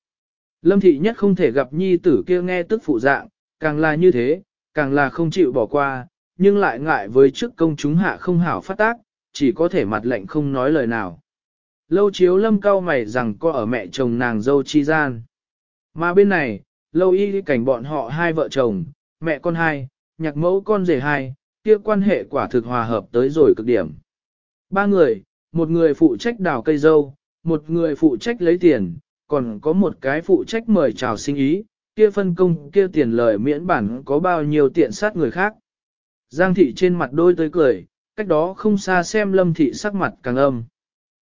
Lâm thị nhất không thể gặp nhi tử kia nghe tức phụ dạng, càng là như thế, càng là không chịu bỏ qua, nhưng lại ngại với trước công chúng hạ không hảo phát tác, chỉ có thể mặt lệnh không nói lời nào. Lâu chiếu lâm cao mày rằng có ở mẹ chồng nàng dâu chi gian. Mà bên này, lâu y cảnh bọn họ hai vợ chồng, mẹ con hai, nhạc mẫu con rể hai, kia quan hệ quả thực hòa hợp tới rồi cực điểm. Ba người, một người phụ trách đào cây dâu, một người phụ trách lấy tiền, còn có một cái phụ trách mời chào sinh ý, kia phân công kia tiền lời miễn bản có bao nhiêu tiện sát người khác. Giang thị trên mặt đôi tới cười, cách đó không xa xem lâm thị sắc mặt càng âm.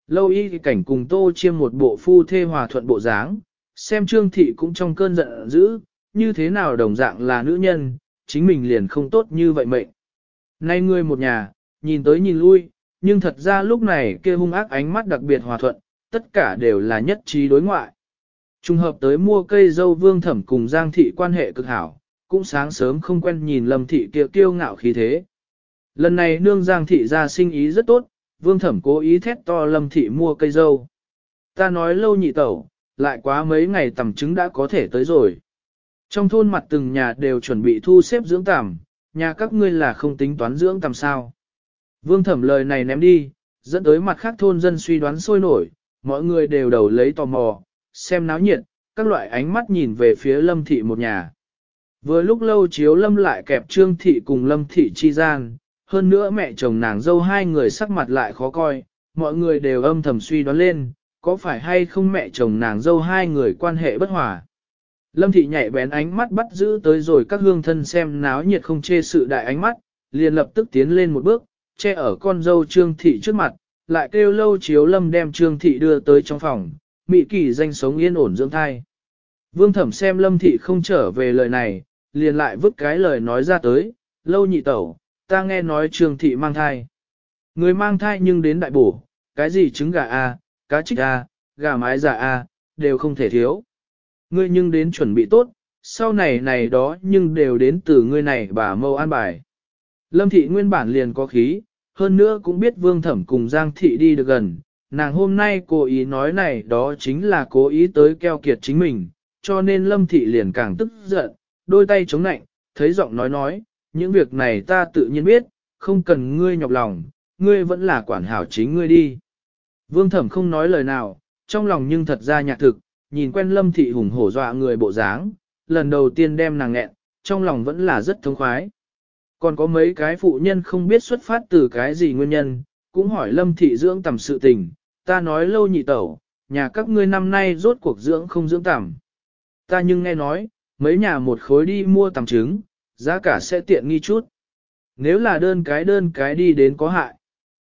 Lâu y cảnh cùng tô chiêm một bộ phu thê hòa thuận bộ dáng, xem trương thị cũng trong cơn giận dữ, như thế nào đồng dạng là nữ nhân, chính mình liền không tốt như vậy mệnh. Nay ngươi một nhà, nhìn tới nhìn lui, nhưng thật ra lúc này kia hung ác ánh mắt đặc biệt hòa thuận, tất cả đều là nhất trí đối ngoại. Trùng hợp tới mua cây dâu vương thẩm cùng Giang thị quan hệ cực hảo, cũng sáng sớm không quen nhìn lâm thị kia kiêu ngạo khí thế. Lần này nương Giang thị ra sinh ý rất tốt, vương thẩm cố ý thét to lâm thị mua cây dâu. Ta nói lâu nhị tẩu, lại quá mấy ngày tầm trứng đã có thể tới rồi. Trong thôn mặt từng nhà đều chuẩn bị thu xếp dưỡng tằm, nhà các ngươi là không tính toán dưỡng tằm sao. Vương thẩm lời này ném đi, dẫn tới mặt khác thôn dân suy đoán sôi nổi, mọi người đều đầu lấy tò mò, xem náo nhiệt, các loại ánh mắt nhìn về phía lâm thị một nhà. Vừa lúc lâu chiếu lâm lại kẹp trương thị cùng lâm thị chi gian, hơn nữa mẹ chồng nàng dâu hai người sắc mặt lại khó coi, mọi người đều âm thầm suy đoán lên, có phải hay không mẹ chồng nàng dâu hai người quan hệ bất hòa. Lâm thị nhảy bén ánh mắt bắt giữ tới rồi các hương thân xem náo nhiệt không chê sự đại ánh mắt, liền lập tức tiến lên một bước, che ở con dâu trương thị trước mặt, lại kêu lâu chiếu lâm đem trương thị đưa tới trong phòng, mị kỳ danh sống yên ổn dưỡng thai. Vương thẩm xem lâm thị không trở về lời này, liền lại vứt cái lời nói ra tới, lâu nhị tẩu, ta nghe nói trương thị mang thai. Người mang thai nhưng đến đại bổ, cái gì trứng gà A, cá trích A, à, gà mái giả A, đều không thể thiếu. Ngươi nhưng đến chuẩn bị tốt, sau này này đó nhưng đều đến từ ngươi này bà mâu an bài. Lâm thị nguyên bản liền có khí, hơn nữa cũng biết vương thẩm cùng Giang thị đi được gần, nàng hôm nay cố ý nói này đó chính là cố ý tới keo kiệt chính mình, cho nên lâm thị liền càng tức giận, đôi tay chống nạnh, thấy giọng nói nói, những việc này ta tự nhiên biết, không cần ngươi nhọc lòng, ngươi vẫn là quản hảo chính ngươi đi. Vương thẩm không nói lời nào, trong lòng nhưng thật ra nhạc thực, nhìn quen lâm thị hùng hổ dọa người bộ dáng, lần đầu tiên đem nàng nghẹn, trong lòng vẫn là rất thông khoái. Còn có mấy cái phụ nhân không biết xuất phát từ cái gì nguyên nhân, cũng hỏi lâm thị dưỡng tầm sự tình, ta nói lâu nhị tẩu, nhà các ngươi năm nay rốt cuộc dưỡng không dưỡng tầm. Ta nhưng nghe nói, mấy nhà một khối đi mua tầm trứng, giá cả sẽ tiện nghi chút. Nếu là đơn cái đơn cái đi đến có hại.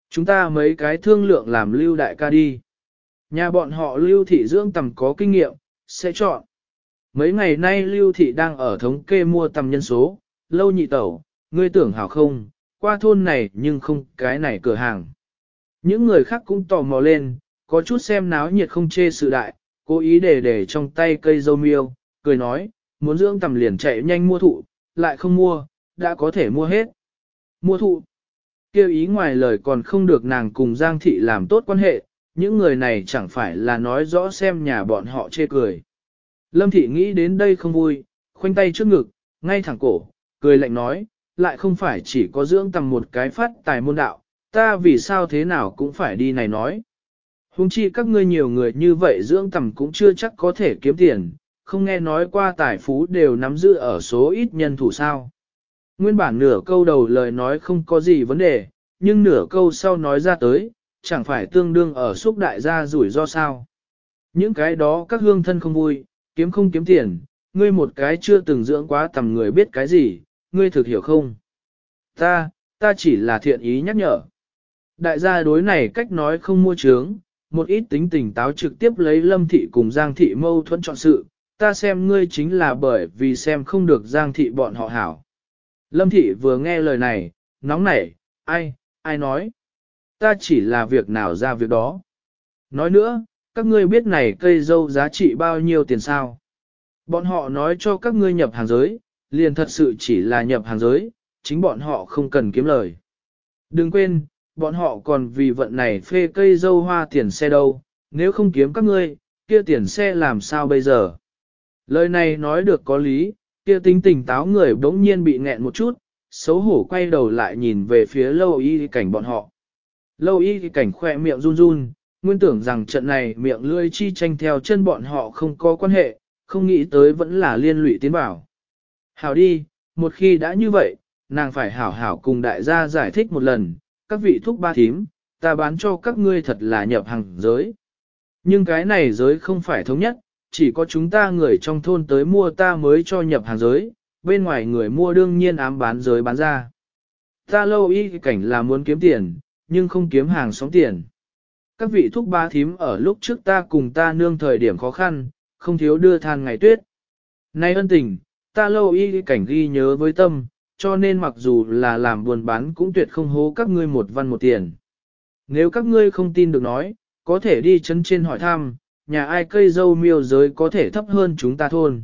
Chúng ta mấy cái thương lượng làm lưu đại ca đi. Nhà bọn họ lưu thị dưỡng tầm có kinh nghiệm, sẽ chọn. Mấy ngày nay lưu thị đang ở thống kê mua tầm nhân số, lâu nhị tẩu, ngươi tưởng hảo không, qua thôn này nhưng không cái này cửa hàng. Những người khác cũng tò mò lên, có chút xem náo nhiệt không chê sự đại, cố ý để để trong tay cây dâu miêu, cười nói, muốn dưỡng tầm liền chạy nhanh mua thụ, lại không mua, đã có thể mua hết. Mua thụ, kêu ý ngoài lời còn không được nàng cùng Giang Thị làm tốt quan hệ, những người này chẳng phải là nói rõ xem nhà bọn họ chê cười. Lâm Thị nghĩ đến đây không vui, khoanh tay trước ngực, ngay thẳng cổ, cười lạnh nói, lại không phải chỉ có dưỡng tầm một cái phát tài môn đạo, ta vì sao thế nào cũng phải đi này nói. Hùng chi các ngươi nhiều người như vậy dưỡng tầm cũng chưa chắc có thể kiếm tiền, không nghe nói qua tài phú đều nắm giữ ở số ít nhân thủ sao. Nguyên bản nửa câu đầu lời nói không có gì vấn đề, nhưng nửa câu sau nói ra tới, chẳng phải tương đương ở xúc đại gia rủi ro sao. Những cái đó các hương thân không vui, kiếm không kiếm tiền, ngươi một cái chưa từng dưỡng quá tầm người biết cái gì, ngươi thực hiểu không? Ta, ta chỉ là thiện ý nhắc nhở. Đại gia đối này cách nói không mua trướng, một ít tính tình táo trực tiếp lấy lâm thị cùng giang thị mâu thuẫn chọn sự, ta xem ngươi chính là bởi vì xem không được giang thị bọn họ hảo. Lâm thị vừa nghe lời này, nóng nảy, ai, ai nói? Ta chỉ là việc nào ra việc đó. Nói nữa, các ngươi biết này cây dâu giá trị bao nhiêu tiền sao? Bọn họ nói cho các ngươi nhập hàng giới, liền thật sự chỉ là nhập hàng giới, chính bọn họ không cần kiếm lời. Đừng quên, bọn họ còn vì vận này phê cây dâu hoa tiền xe đâu, nếu không kiếm các ngươi, kia tiền xe làm sao bây giờ? Lời này nói được có lý, kia tính tỉnh táo người đống nhiên bị nghẹn một chút, xấu hổ quay đầu lại nhìn về phía lâu y cảnh bọn họ. Lâu y cảnh khỏe miệng run run, nguyên tưởng rằng trận này miệng lươi chi tranh theo chân bọn họ không có quan hệ, không nghĩ tới vẫn là liên lụy tiến bảo. Hảo đi, một khi đã như vậy, nàng phải hảo hảo cùng đại gia giải thích một lần, các vị thuốc ba thím, ta bán cho các ngươi thật là nhập hàng giới. Nhưng cái này giới không phải thống nhất, chỉ có chúng ta người trong thôn tới mua ta mới cho nhập hàng giới, bên ngoài người mua đương nhiên ám bán giới bán ra. Ta lâu y cảnh là muốn kiếm tiền, nhưng không kiếm hàng sống tiền. Các vị thúc ba thím ở lúc trước ta cùng ta nương thời điểm khó khăn, không thiếu đưa than ngày tuyết. Nay ân tình, ta lâu y cảnh ghi nhớ với tâm, cho nên mặc dù là làm buồn bán cũng tuyệt không hố các ngươi một văn một tiền. Nếu các ngươi không tin được nói, có thể đi chân trên hỏi thăm, nhà ai cây dâu miêu giới có thể thấp hơn chúng ta thôn.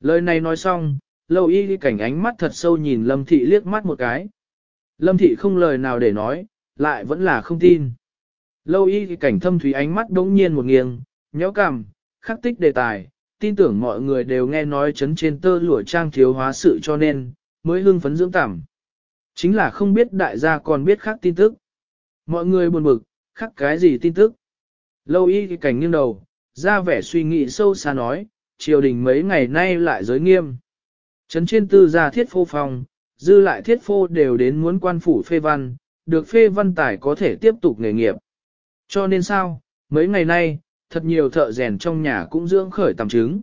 Lời này nói xong, lâu y cảnh ánh mắt thật sâu nhìn lâm thị liếc mắt một cái. Lâm thị không lời nào để nói, lại vẫn là không tin. Lâu y cảnh thâm thủy ánh mắt đống nhiên một nghiêng, nhéo cằm, khắc tích đề tài, tin tưởng mọi người đều nghe nói chấn trên tơ lụa trang thiếu hóa sự cho nên, mới hưng phấn dưỡng tẩm. Chính là không biết đại gia còn biết khác tin tức. Mọi người buồn bực, khắc cái gì tin tức. Lâu y cảnh nghiêng đầu, ra vẻ suy nghĩ sâu xa nói, triều đình mấy ngày nay lại giới nghiêm. Trấn trên tư gia thiết phô phòng, dư lại thiết phô đều đến muốn quan phủ phê văn, được phê văn tài có thể tiếp tục nghề nghiệp. Cho nên sao, mấy ngày nay, thật nhiều thợ rèn trong nhà cũng dưỡng khởi tầm trứng.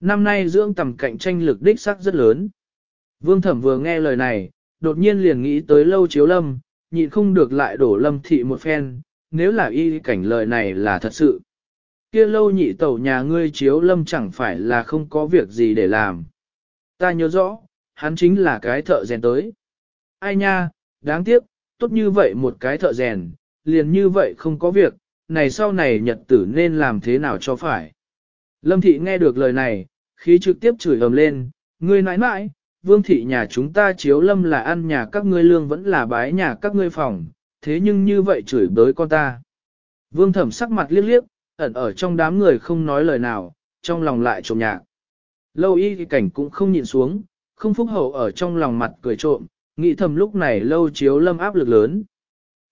Năm nay dưỡng tầm cạnh tranh lực đích sắc rất lớn. Vương thẩm vừa nghe lời này, đột nhiên liền nghĩ tới lâu chiếu lâm, nhịn không được lại đổ lâm thị một phen, nếu là y cảnh lời này là thật sự. kia lâu nhị tẩu nhà ngươi chiếu lâm chẳng phải là không có việc gì để làm. Ta nhớ rõ, hắn chính là cái thợ rèn tới. Ai nha, đáng tiếc, tốt như vậy một cái thợ rèn, liền như vậy không có việc, này sau này nhật tử nên làm thế nào cho phải. Lâm thị nghe được lời này, khí trực tiếp chửi ầm lên, ngươi nãi nãi, vương thị nhà chúng ta chiếu lâm là ăn nhà các ngươi lương vẫn là bái nhà các ngươi phòng, thế nhưng như vậy chửi bới con ta. Vương thẩm sắc mặt liếc liếc, ẩn ở trong đám người không nói lời nào, trong lòng lại trộm nhạc. Lâu y thì cảnh cũng không nhìn xuống, không phúc hậu ở trong lòng mặt cười trộm, nghĩ thầm lúc này lâu chiếu lâm áp lực lớn.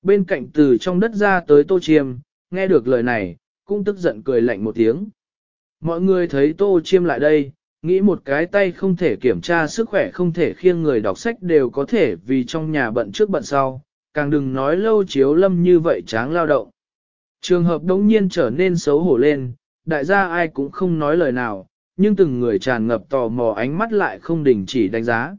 Bên cạnh từ trong đất ra tới tô chiêm, nghe được lời này, cũng tức giận cười lạnh một tiếng. Mọi người thấy tô chiêm lại đây, nghĩ một cái tay không thể kiểm tra sức khỏe không thể khiêng người đọc sách đều có thể vì trong nhà bận trước bận sau, càng đừng nói lâu chiếu lâm như vậy tráng lao động. Trường hợp đống nhiên trở nên xấu hổ lên, đại gia ai cũng không nói lời nào, nhưng từng người tràn ngập tò mò ánh mắt lại không đình chỉ đánh giá.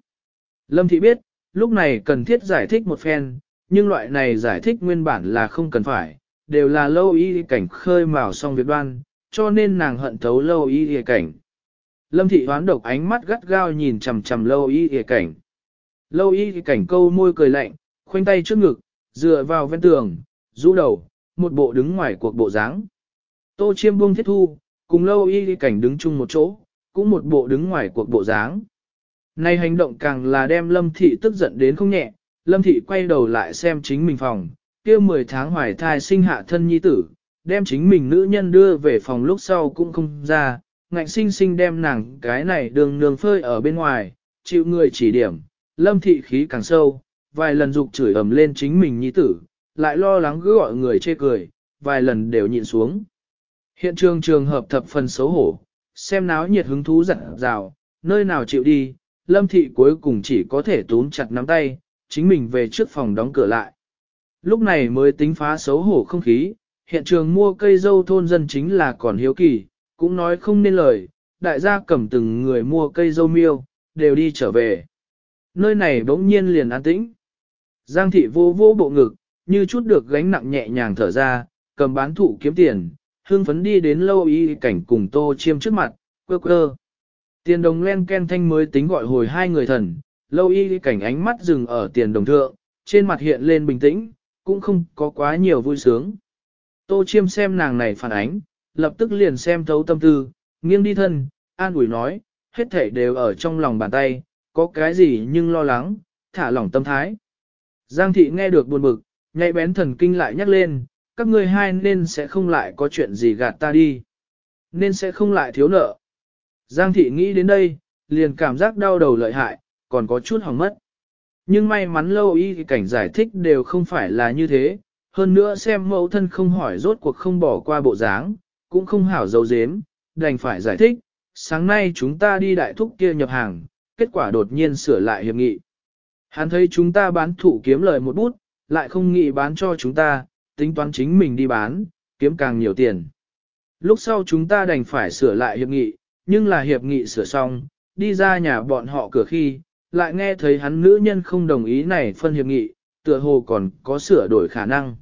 Lâm Thị biết, lúc này cần thiết giải thích một phen, nhưng loại này giải thích nguyên bản là không cần phải, đều là lâu y cảnh khơi mào xong việc đoan, cho nên nàng hận thấu lâu y cảnh. Lâm Thị hoán độc ánh mắt gắt gao nhìn chằm chằm lâu y cảnh. Lâu y cảnh câu môi cười lạnh, khoanh tay trước ngực, dựa vào ven tường, rũ đầu, một bộ đứng ngoài cuộc bộ dáng. Tô chiêm buông thiết thu, cùng lâu y cảnh đứng chung một chỗ, cũng một bộ đứng ngoài cuộc bộ dáng. Này hành động càng là đem lâm thị tức giận đến không nhẹ, lâm thị quay đầu lại xem chính mình phòng, kia 10 tháng hoài thai sinh hạ thân nhi tử, đem chính mình nữ nhân đưa về phòng lúc sau cũng không ra, ngạnh sinh sinh đem nàng cái này đường nương phơi ở bên ngoài, chịu người chỉ điểm, lâm thị khí càng sâu, vài lần dục chửi ầm lên chính mình nhi tử, lại lo lắng cứ gọi người chê cười, vài lần đều nhịn xuống. Hiện trường trường hợp thập phần xấu hổ, xem náo nhiệt hứng thú giật rào, nơi nào chịu đi, lâm thị cuối cùng chỉ có thể túm chặt nắm tay, chính mình về trước phòng đóng cửa lại. Lúc này mới tính phá xấu hổ không khí, hiện trường mua cây dâu thôn dân chính là còn hiếu kỳ, cũng nói không nên lời, đại gia cầm từng người mua cây dâu miêu, đều đi trở về. Nơi này bỗng nhiên liền an tĩnh. Giang thị vô vô bộ ngực, như chút được gánh nặng nhẹ nhàng thở ra, cầm bán thụ kiếm tiền, hương phấn đi đến lâu y cảnh cùng tô chiêm trước mặt, quơ quơ. Tiền đồng len ken thanh mới tính gọi hồi hai người thần, lâu y cảnh ánh mắt dừng ở tiền đồng thượng, trên mặt hiện lên bình tĩnh, cũng không có quá nhiều vui sướng. Tô chiêm xem nàng này phản ánh, lập tức liền xem thấu tâm tư, nghiêng đi thân, an ủi nói, hết thể đều ở trong lòng bàn tay, có cái gì nhưng lo lắng, thả lỏng tâm thái. Giang thị nghe được buồn bực, nhạy bén thần kinh lại nhắc lên, các ngươi hai nên sẽ không lại có chuyện gì gạt ta đi. Nên sẽ không lại thiếu nợ. Giang thị nghĩ đến đây, liền cảm giác đau đầu lợi hại, còn có chút hỏng mất. Nhưng may mắn lâu y cảnh giải thích đều không phải là như thế, hơn nữa xem mẫu thân không hỏi rốt cuộc không bỏ qua bộ dáng, cũng không hảo dấu dếm, đành phải giải thích, sáng nay chúng ta đi đại thúc kia nhập hàng, kết quả đột nhiên sửa lại hiệp nghị. Hắn thấy chúng ta bán thủ kiếm lời một bút, lại không nghĩ bán cho chúng ta, tính toán chính mình đi bán, kiếm càng nhiều tiền. Lúc sau chúng ta đành phải sửa lại hiệp nghị, nhưng là hiệp nghị sửa xong, đi ra nhà bọn họ cửa khi, lại nghe thấy hắn nữ nhân không đồng ý này phân hiệp nghị, tựa hồ còn có sửa đổi khả năng.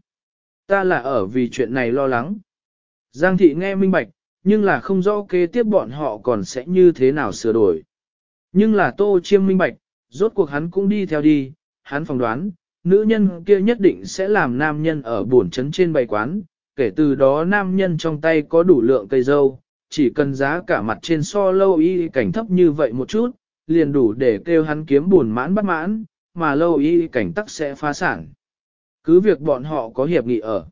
Ta là ở vì chuyện này lo lắng. Giang thị nghe minh bạch, nhưng là không rõ kế tiếp bọn họ còn sẽ như thế nào sửa đổi. Nhưng là tô chiêm minh bạch, rốt cuộc hắn cũng đi theo đi, hắn phỏng đoán, nữ nhân kia nhất định sẽ làm nam nhân ở buồn chấn trên bày quán, kể từ đó nam nhân trong tay có đủ lượng cây dâu, chỉ cần giá cả mặt trên so lâu y cảnh thấp như vậy một chút, liền đủ để kêu hắn kiếm buồn mãn bắt mãn, mà lâu y cảnh tắc sẽ phá sản. Cứ việc bọn họ có hiệp nghị ở.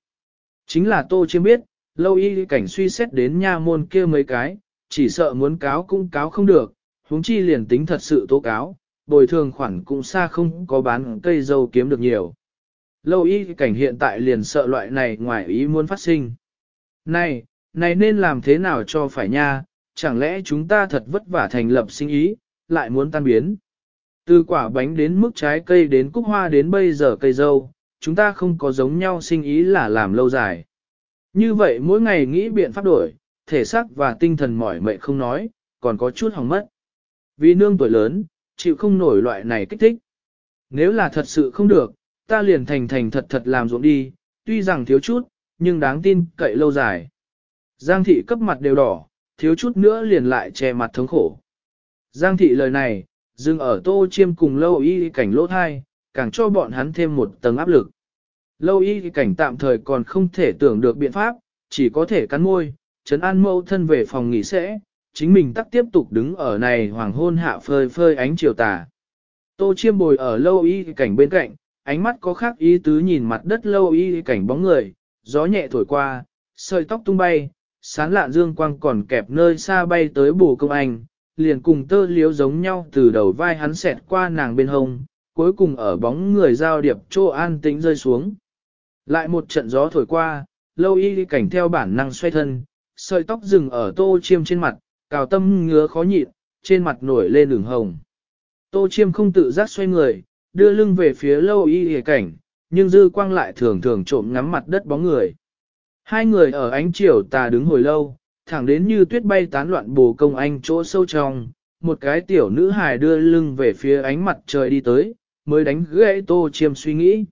Chính là tô chiêm biết, lâu y cảnh suy xét đến nha môn kia mấy cái, chỉ sợ muốn cáo cũng cáo không được, huống chi liền tính thật sự tố cáo, bồi thường khoản cũng xa không có bán cây dâu kiếm được nhiều. Lâu y cảnh hiện tại liền sợ loại này ngoài ý muốn phát sinh. Này, này nên làm thế nào cho phải nha, chẳng lẽ chúng ta thật vất vả thành lập sinh ý, lại muốn tan biến. Từ quả bánh đến mức trái cây đến cúc hoa đến bây giờ cây dâu, chúng ta không có giống nhau sinh ý là làm lâu dài. Như vậy mỗi ngày nghĩ biện pháp đổi, thể xác và tinh thần mỏi mệt không nói, còn có chút hỏng mất. Vì nương tuổi lớn, chịu không nổi loại này kích thích. Nếu là thật sự không được, ta liền thành thành thật thật làm ruộng đi, tuy rằng thiếu chút, nhưng đáng tin cậy lâu dài. Giang thị cấp mặt đều đỏ, thiếu chút nữa liền lại che mặt thống khổ. Giang thị lời này, dừng ở tô chiêm cùng lâu y cảnh lỗ thai, càng cho bọn hắn thêm một tầng áp lực. Lâu y cảnh tạm thời còn không thể tưởng được biện pháp, chỉ có thể cắn môi, chấn an mâu thân về phòng nghỉ sẽ, chính mình tắc tiếp tục đứng ở này hoàng hôn hạ phơi phơi ánh chiều tà. Tô chiêm bồi ở lâu y cảnh bên cạnh, ánh mắt có khác ý tứ nhìn mặt đất lâu y cảnh bóng người, gió nhẹ thổi qua, sợi tóc tung bay, sán lạn dương quang còn kẹp nơi xa bay tới bù công anh, liền cùng tơ liếu giống nhau từ đầu vai hắn xẹt qua nàng bên hông, cuối cùng ở bóng người giao điệp chỗ an tĩnh rơi xuống. Lại một trận gió thổi qua, lâu y cảnh theo bản năng xoay thân, sợi tóc dừng ở tô chiêm trên mặt, cào tâm ngứa khó nhịn, trên mặt nổi lên đường hồng. Tô chiêm không tự giác xoay người, đưa lưng về phía lâu y hề cảnh, nhưng dư quang lại thường thường trộm ngắm mặt đất bóng người. Hai người ở ánh chiều tà đứng hồi lâu, thẳng đến như tuyết bay tán loạn bồ công anh chỗ sâu trong, một cái tiểu nữ hài đưa lưng về phía ánh mặt trời đi tới, mới đánh gãy tô chiêm suy nghĩ.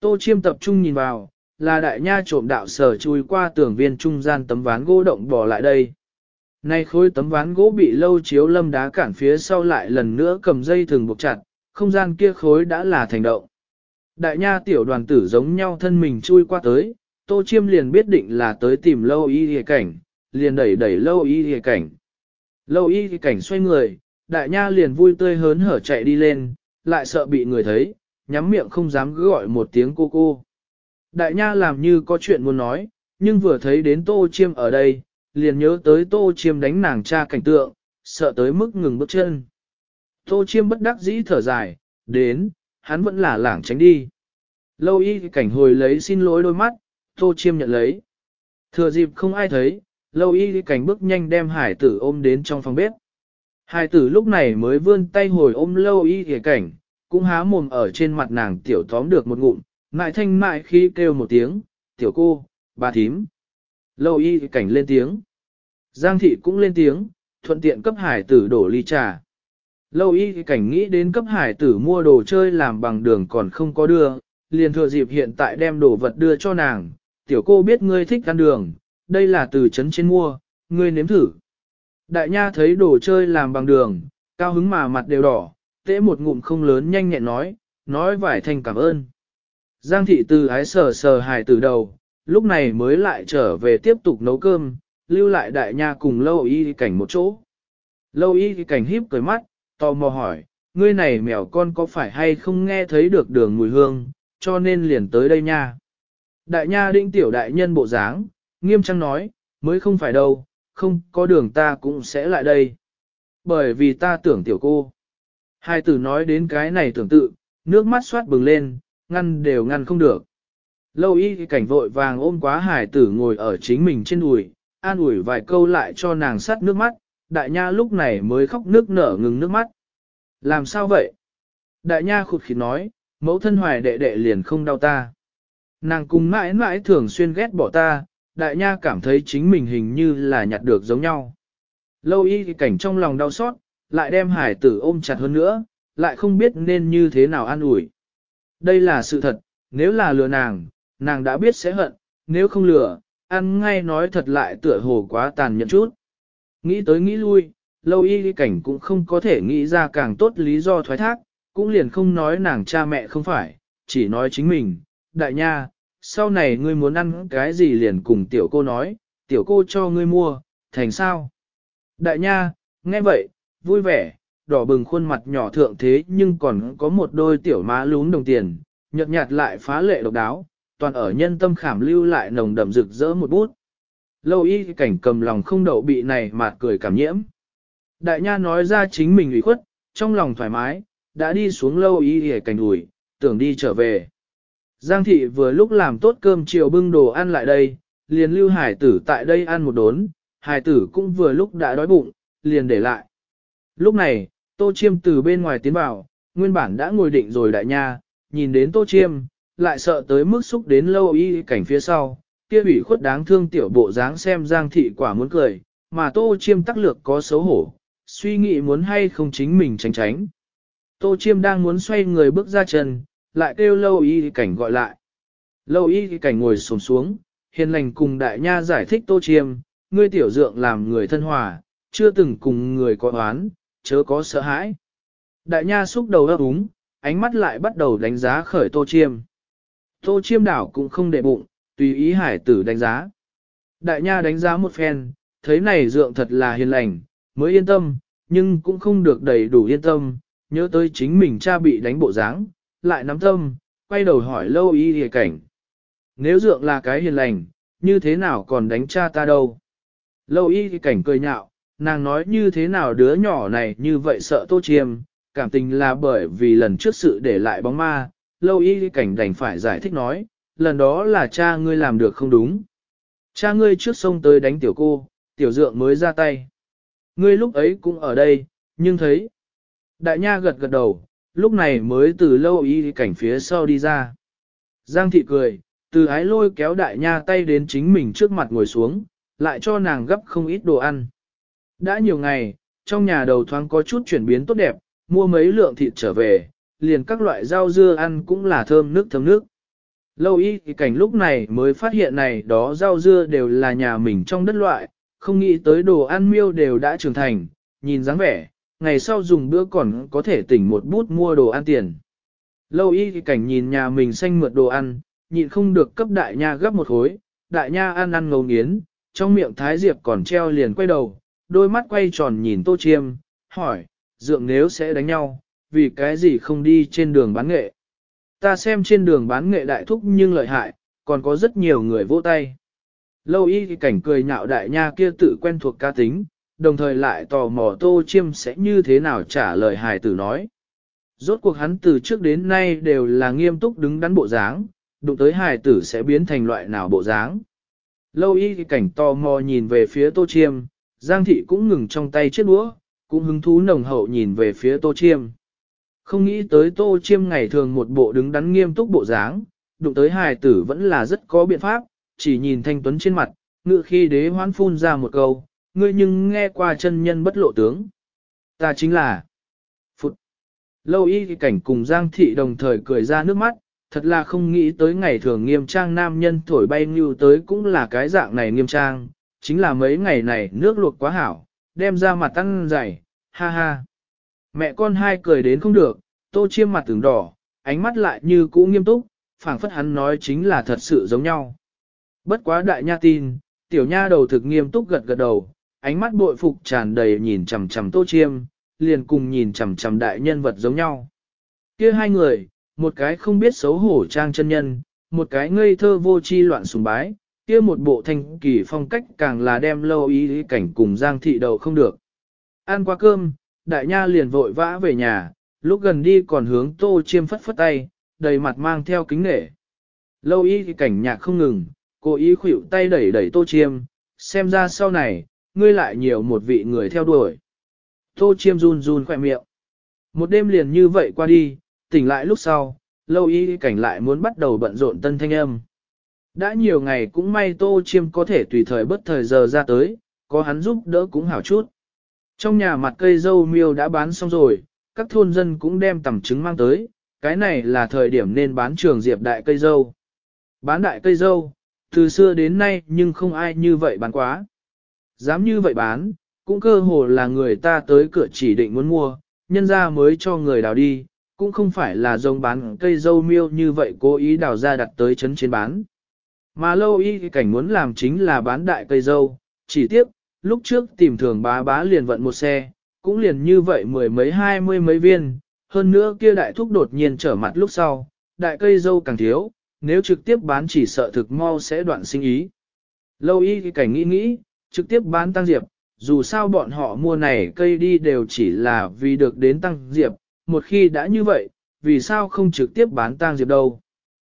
Tô chiêm tập trung nhìn vào, là đại nha trộm đạo sở chui qua tường viên trung gian tấm ván gỗ động bỏ lại đây. Nay khối tấm ván gỗ bị lâu chiếu lâm đá cản phía sau lại lần nữa cầm dây thường buộc chặt, không gian kia khối đã là thành động. Đại nha tiểu đoàn tử giống nhau thân mình chui qua tới, tô chiêm liền biết định là tới tìm lâu y hề cảnh, liền đẩy đẩy lâu y hề cảnh. Lâu y hề cảnh xoay người, đại nha liền vui tươi hớn hở chạy đi lên, lại sợ bị người thấy, nhắm miệng không dám gọi một tiếng cô cô. Đại nha làm như có chuyện muốn nói, nhưng vừa thấy đến tô chiêm ở đây, liền nhớ tới tô chiêm đánh nàng cha cảnh tượng, sợ tới mức ngừng bước chân. Tô chiêm bất đắc dĩ thở dài, đến, hắn vẫn là lảng tránh đi. Lâu y cảnh hồi lấy xin lỗi đôi mắt, tô chiêm nhận lấy. Thừa dịp không ai thấy, lâu y cảnh bước nhanh đem hải tử ôm đến trong phòng bếp. Hải tử lúc này mới vươn tay hồi ôm lâu y cảnh, cũng há mồm ở trên mặt nàng tiểu tóm được một ngụm, mại thanh mại khi kêu một tiếng, tiểu cô, bà thím. Lâu y cảnh lên tiếng. Giang thị cũng lên tiếng, thuận tiện cấp hải tử đổ ly trà. Lâu y cảnh nghĩ đến cấp hải tử mua đồ chơi làm bằng đường còn không có đưa, liền thừa dịp hiện tại đem đồ vật đưa cho nàng. Tiểu cô biết ngươi thích ăn đường, đây là từ trấn trên mua, ngươi nếm thử. Đại nha thấy đồ chơi làm bằng đường, cao hứng mà mặt đều đỏ, tễ một ngụm không lớn nhanh nhẹn nói, nói vải thành cảm ơn. Giang thị từ ái sờ sờ hài từ đầu, lúc này mới lại trở về tiếp tục nấu cơm, lưu lại đại nha cùng lâu y cảnh một chỗ. Lâu y cảnh híp cười mắt, tò mò hỏi, ngươi này mèo con có phải hay không nghe thấy được đường mùi hương, cho nên liền tới đây nha. Đại nha định tiểu đại nhân bộ dáng, nghiêm trang nói, mới không phải đâu, không có đường ta cũng sẽ lại đây. Bởi vì ta tưởng tiểu cô. Hai tử nói đến cái này tưởng tự, nước mắt xoát bừng lên, ngăn đều ngăn không được. Lâu y cảnh vội vàng ôm quá hải tử ngồi ở chính mình trên đùi, an ủi vài câu lại cho nàng sắt nước mắt, đại nha lúc này mới khóc nước nở ngừng nước mắt. Làm sao vậy? Đại nha khụt khịt nói, mẫu thân hoài đệ đệ liền không đau ta. Nàng cùng mãi mãi thường xuyên ghét bỏ ta, đại nha cảm thấy chính mình hình như là nhặt được giống nhau. Lâu y cảnh trong lòng đau xót, lại đem hải tử ôm chặt hơn nữa, lại không biết nên như thế nào an ủi. Đây là sự thật, nếu là lừa nàng, nàng đã biết sẽ hận, nếu không lừa, ăn ngay nói thật lại tựa hồ quá tàn nhẫn chút. Nghĩ tới nghĩ lui, lâu y cảnh cũng không có thể nghĩ ra càng tốt lý do thoái thác, cũng liền không nói nàng cha mẹ không phải, chỉ nói chính mình, đại nha, sau này ngươi muốn ăn cái gì liền cùng tiểu cô nói, tiểu cô cho ngươi mua, thành sao? Đại nha, nghe vậy, vui vẻ, đỏ bừng khuôn mặt nhỏ thượng thế nhưng còn có một đôi tiểu má lún đồng tiền, nhợt nhạt lại phá lệ độc đáo, toàn ở nhân tâm khảm lưu lại nồng đậm rực rỡ một bút. Lâu y cảnh cầm lòng không đậu bị này mà cười cảm nhiễm. Đại nha nói ra chính mình ủy khuất, trong lòng thoải mái, đã đi xuống lâu y hề cảnh ủi, tưởng đi trở về. Giang thị vừa lúc làm tốt cơm chiều bưng đồ ăn lại đây, liền lưu hải tử tại đây ăn một đốn, hải tử cũng vừa lúc đã đói bụng, liền để lại. Lúc này, tô chiêm từ bên ngoài tiến vào, nguyên bản đã ngồi định rồi đại nha, nhìn đến tô chiêm, lại sợ tới mức xúc đến lâu y cảnh phía sau, kia ủy khuất đáng thương tiểu bộ dáng xem giang thị quả muốn cười, mà tô chiêm tắc lược có xấu hổ, suy nghĩ muốn hay không chính mình tránh tránh. Tô chiêm đang muốn xoay người bước ra chân, lại kêu lâu y cảnh gọi lại. Lâu y cảnh ngồi sồm xuống, hiền lành cùng đại nha giải thích tô chiêm, ngươi tiểu dượng làm người thân hòa, chưa từng cùng người có oán, chớ có sợ hãi. Đại nha xúc đầu ấp úng, ánh mắt lại bắt đầu đánh giá khởi tô chiêm. Tô chiêm đảo cũng không để bụng, tùy ý hải tử đánh giá. Đại nha đánh giá một phen, thấy này dượng thật là hiền lành, mới yên tâm, nhưng cũng không được đầy đủ yên tâm, nhớ tới chính mình cha bị đánh bộ dáng, lại nắm tâm, quay đầu hỏi lâu y hề cảnh. Nếu dượng là cái hiền lành, như thế nào còn đánh cha ta đâu? Lâu y thì cảnh cười nhạo, nàng nói như thế nào đứa nhỏ này như vậy sợ tô chiêm, cảm tình là bởi vì lần trước sự để lại bóng ma, lâu y cảnh đành phải giải thích nói, lần đó là cha ngươi làm được không đúng. Cha ngươi trước sông tới đánh tiểu cô, tiểu dượng mới ra tay. Ngươi lúc ấy cũng ở đây, nhưng thấy. Đại nha gật gật đầu, lúc này mới từ lâu y cảnh phía sau đi ra. Giang thị cười, từ ái lôi kéo đại nha tay đến chính mình trước mặt ngồi xuống, lại cho nàng gấp không ít đồ ăn. Đã nhiều ngày, trong nhà đầu thoáng có chút chuyển biến tốt đẹp, mua mấy lượng thịt trở về, liền các loại rau dưa ăn cũng là thơm nước thơm nước. Lâu y thì cảnh lúc này mới phát hiện này đó rau dưa đều là nhà mình trong đất loại, không nghĩ tới đồ ăn miêu đều đã trưởng thành, nhìn dáng vẻ, ngày sau dùng bữa còn có thể tỉnh một bút mua đồ ăn tiền. Lâu y thì cảnh nhìn nhà mình xanh mượt đồ ăn, nhịn không được cấp đại nha gấp một khối, đại nha ăn ăn ngấu nghiến, trong miệng thái diệp còn treo liền quay đầu, đôi mắt quay tròn nhìn tô chiêm, hỏi, dượng nếu sẽ đánh nhau, vì cái gì không đi trên đường bán nghệ. Ta xem trên đường bán nghệ đại thúc nhưng lợi hại, còn có rất nhiều người vỗ tay. Lâu y cảnh cười nhạo đại nha kia tự quen thuộc ca tính, đồng thời lại tò mò tô chiêm sẽ như thế nào trả lời hài tử nói. Rốt cuộc hắn từ trước đến nay đều là nghiêm túc đứng đắn bộ dáng, đụng tới hài tử sẽ biến thành loại nào bộ dáng. Lâu y cảnh tò mò nhìn về phía tô chiêm, Giang thị cũng ngừng trong tay chiếc đũa, cũng hứng thú nồng hậu nhìn về phía tô chiêm. Không nghĩ tới tô chiêm ngày thường một bộ đứng đắn nghiêm túc bộ dáng, đụng tới hài tử vẫn là rất có biện pháp, chỉ nhìn thanh tuấn trên mặt, ngự khi đế hoán phun ra một câu, ngươi nhưng nghe qua chân nhân bất lộ tướng. Ta chính là Phụt. Lâu y cảnh cùng Giang thị đồng thời cười ra nước mắt, thật là không nghĩ tới ngày thường nghiêm trang nam nhân thổi bay như tới cũng là cái dạng này nghiêm trang, chính là mấy ngày này nước luộc quá hảo, đem ra mặt tăng dày, ha ha. Mẹ con hai cười đến không được, tô chiêm mặt tưởng đỏ, ánh mắt lại như cũ nghiêm túc, phảng phất hắn nói chính là thật sự giống nhau. Bất quá đại nha tin, tiểu nha đầu thực nghiêm túc gật gật đầu, ánh mắt bội phục tràn đầy nhìn chằm chằm tô chiêm, liền cùng nhìn chằm chằm đại nhân vật giống nhau. kia hai người, một cái không biết xấu hổ trang chân nhân, một cái ngây thơ vô chi loạn sùng bái, kia một bộ thanh kỳ phong cách càng là đem lâu ý cảnh cùng giang thị đầu không được. Ăn qua cơm, đại nha liền vội vã về nhà, lúc gần đi còn hướng tô chiêm phất phất tay, đầy mặt mang theo kính nể. Lâu y thì cảnh nhạc không ngừng, cố ý khuỵu tay đẩy đẩy tô chiêm, xem ra sau này, ngươi lại nhiều một vị người theo đuổi. Tô chiêm run run khỏe miệng. Một đêm liền như vậy qua đi, tỉnh lại lúc sau, lâu y cảnh lại muốn bắt đầu bận rộn tân thanh âm. Đã nhiều ngày cũng may tô chiêm có thể tùy thời bất thời giờ ra tới, có hắn giúp đỡ cũng hảo chút. Trong nhà mặt cây dâu miêu đã bán xong rồi, các thôn dân cũng đem tầm trứng mang tới, cái này là thời điểm nên bán trường diệp đại cây dâu. Bán đại cây dâu, từ xưa đến nay nhưng không ai như vậy bán quá. Dám như vậy bán, cũng cơ hồ là người ta tới cửa chỉ định muốn mua, nhân ra mới cho người đào đi, cũng không phải là giống bán cây dâu miêu như vậy cố ý đào ra đặt tới chấn trên bán. Mà lâu y cảnh muốn làm chính là bán đại cây dâu, chỉ tiếc, lúc trước tìm thường bá bá liền vận một xe, cũng liền như vậy mười mấy hai mươi mấy viên, hơn nữa kia đại thúc đột nhiên trở mặt lúc sau, đại cây dâu càng thiếu, nếu trực tiếp bán chỉ sợ thực mau sẽ đoạn sinh ý. Lâu y cảnh nghĩ nghĩ, trực tiếp bán tăng diệp, dù sao bọn họ mua này cây đi đều chỉ là vì được đến tăng diệp, một khi đã như vậy, vì sao không trực tiếp bán tăng diệp đâu.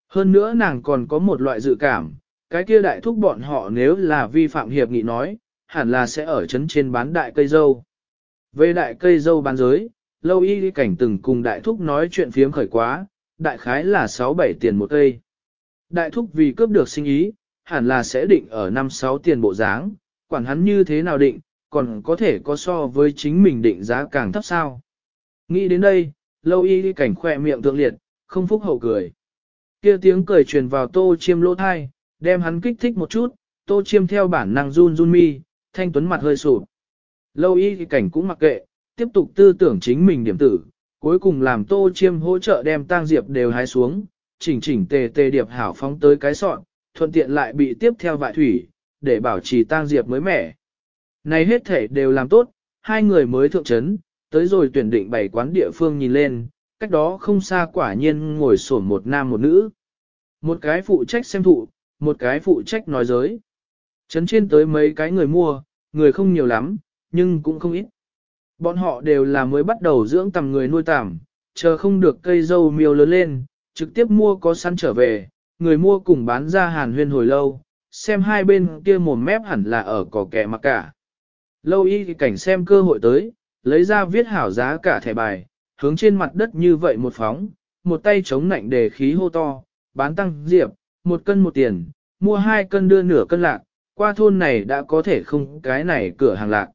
Hơn nữa nàng còn có một loại dự cảm, cái kia đại thúc bọn họ nếu là vi phạm hiệp nghị nói, hẳn là sẽ ở chấn trên bán đại cây dâu. Về đại cây dâu bán giới, lâu y cảnh từng cùng đại thúc nói chuyện phiếm khởi quá, đại khái là 6-7 tiền một cây. Đại thúc vì cướp được sinh ý, hẳn là sẽ định ở 5-6 tiền bộ dáng, quản hắn như thế nào định, còn có thể có so với chính mình định giá càng thấp sao. Nghĩ đến đây, lâu y cảnh khỏe miệng thượng liệt, không phúc hậu cười. kia tiếng cười truyền vào tô chiêm lỗ thai, đem hắn kích thích một chút, tô chiêm theo bản năng run run mi, thanh tuấn mặt hơi sụp. Lâu y cảnh cũng mặc kệ, tiếp tục tư tưởng chính mình điểm tử, cuối cùng làm tô chiêm hỗ trợ đem tang diệp đều hái xuống, chỉnh chỉnh tề tề điệp hảo phóng tới cái sọn, thuận tiện lại bị tiếp theo vại thủy, để bảo trì tang diệp mới mẻ. Này hết thể đều làm tốt, hai người mới thượng chấn, tới rồi tuyển định bảy quán địa phương nhìn lên, cách đó không xa quả nhiên ngồi sổn một nam một nữ. Một cái phụ trách xem thụ, một cái phụ trách nói giới. Chấn trên tới mấy cái người mua, người không nhiều lắm, nhưng cũng không ít. Bọn họ đều là mới bắt đầu dưỡng tầm người nuôi tằm, chờ không được cây dâu miêu lớn lên, trực tiếp mua có săn trở về, người mua cùng bán ra hàn huyên hồi lâu, xem hai bên kia mồm mép hẳn là ở cỏ kẻ mặc cả. Lâu y thì cảnh xem cơ hội tới, lấy ra viết hảo giá cả thẻ bài, hướng trên mặt đất như vậy một phóng, một tay chống nạnh để khí hô to, bán tăng diệp, một cân một tiền, mua hai cân đưa nửa cân lạc, qua thôn này đã có thể không cái này cửa hàng lạc.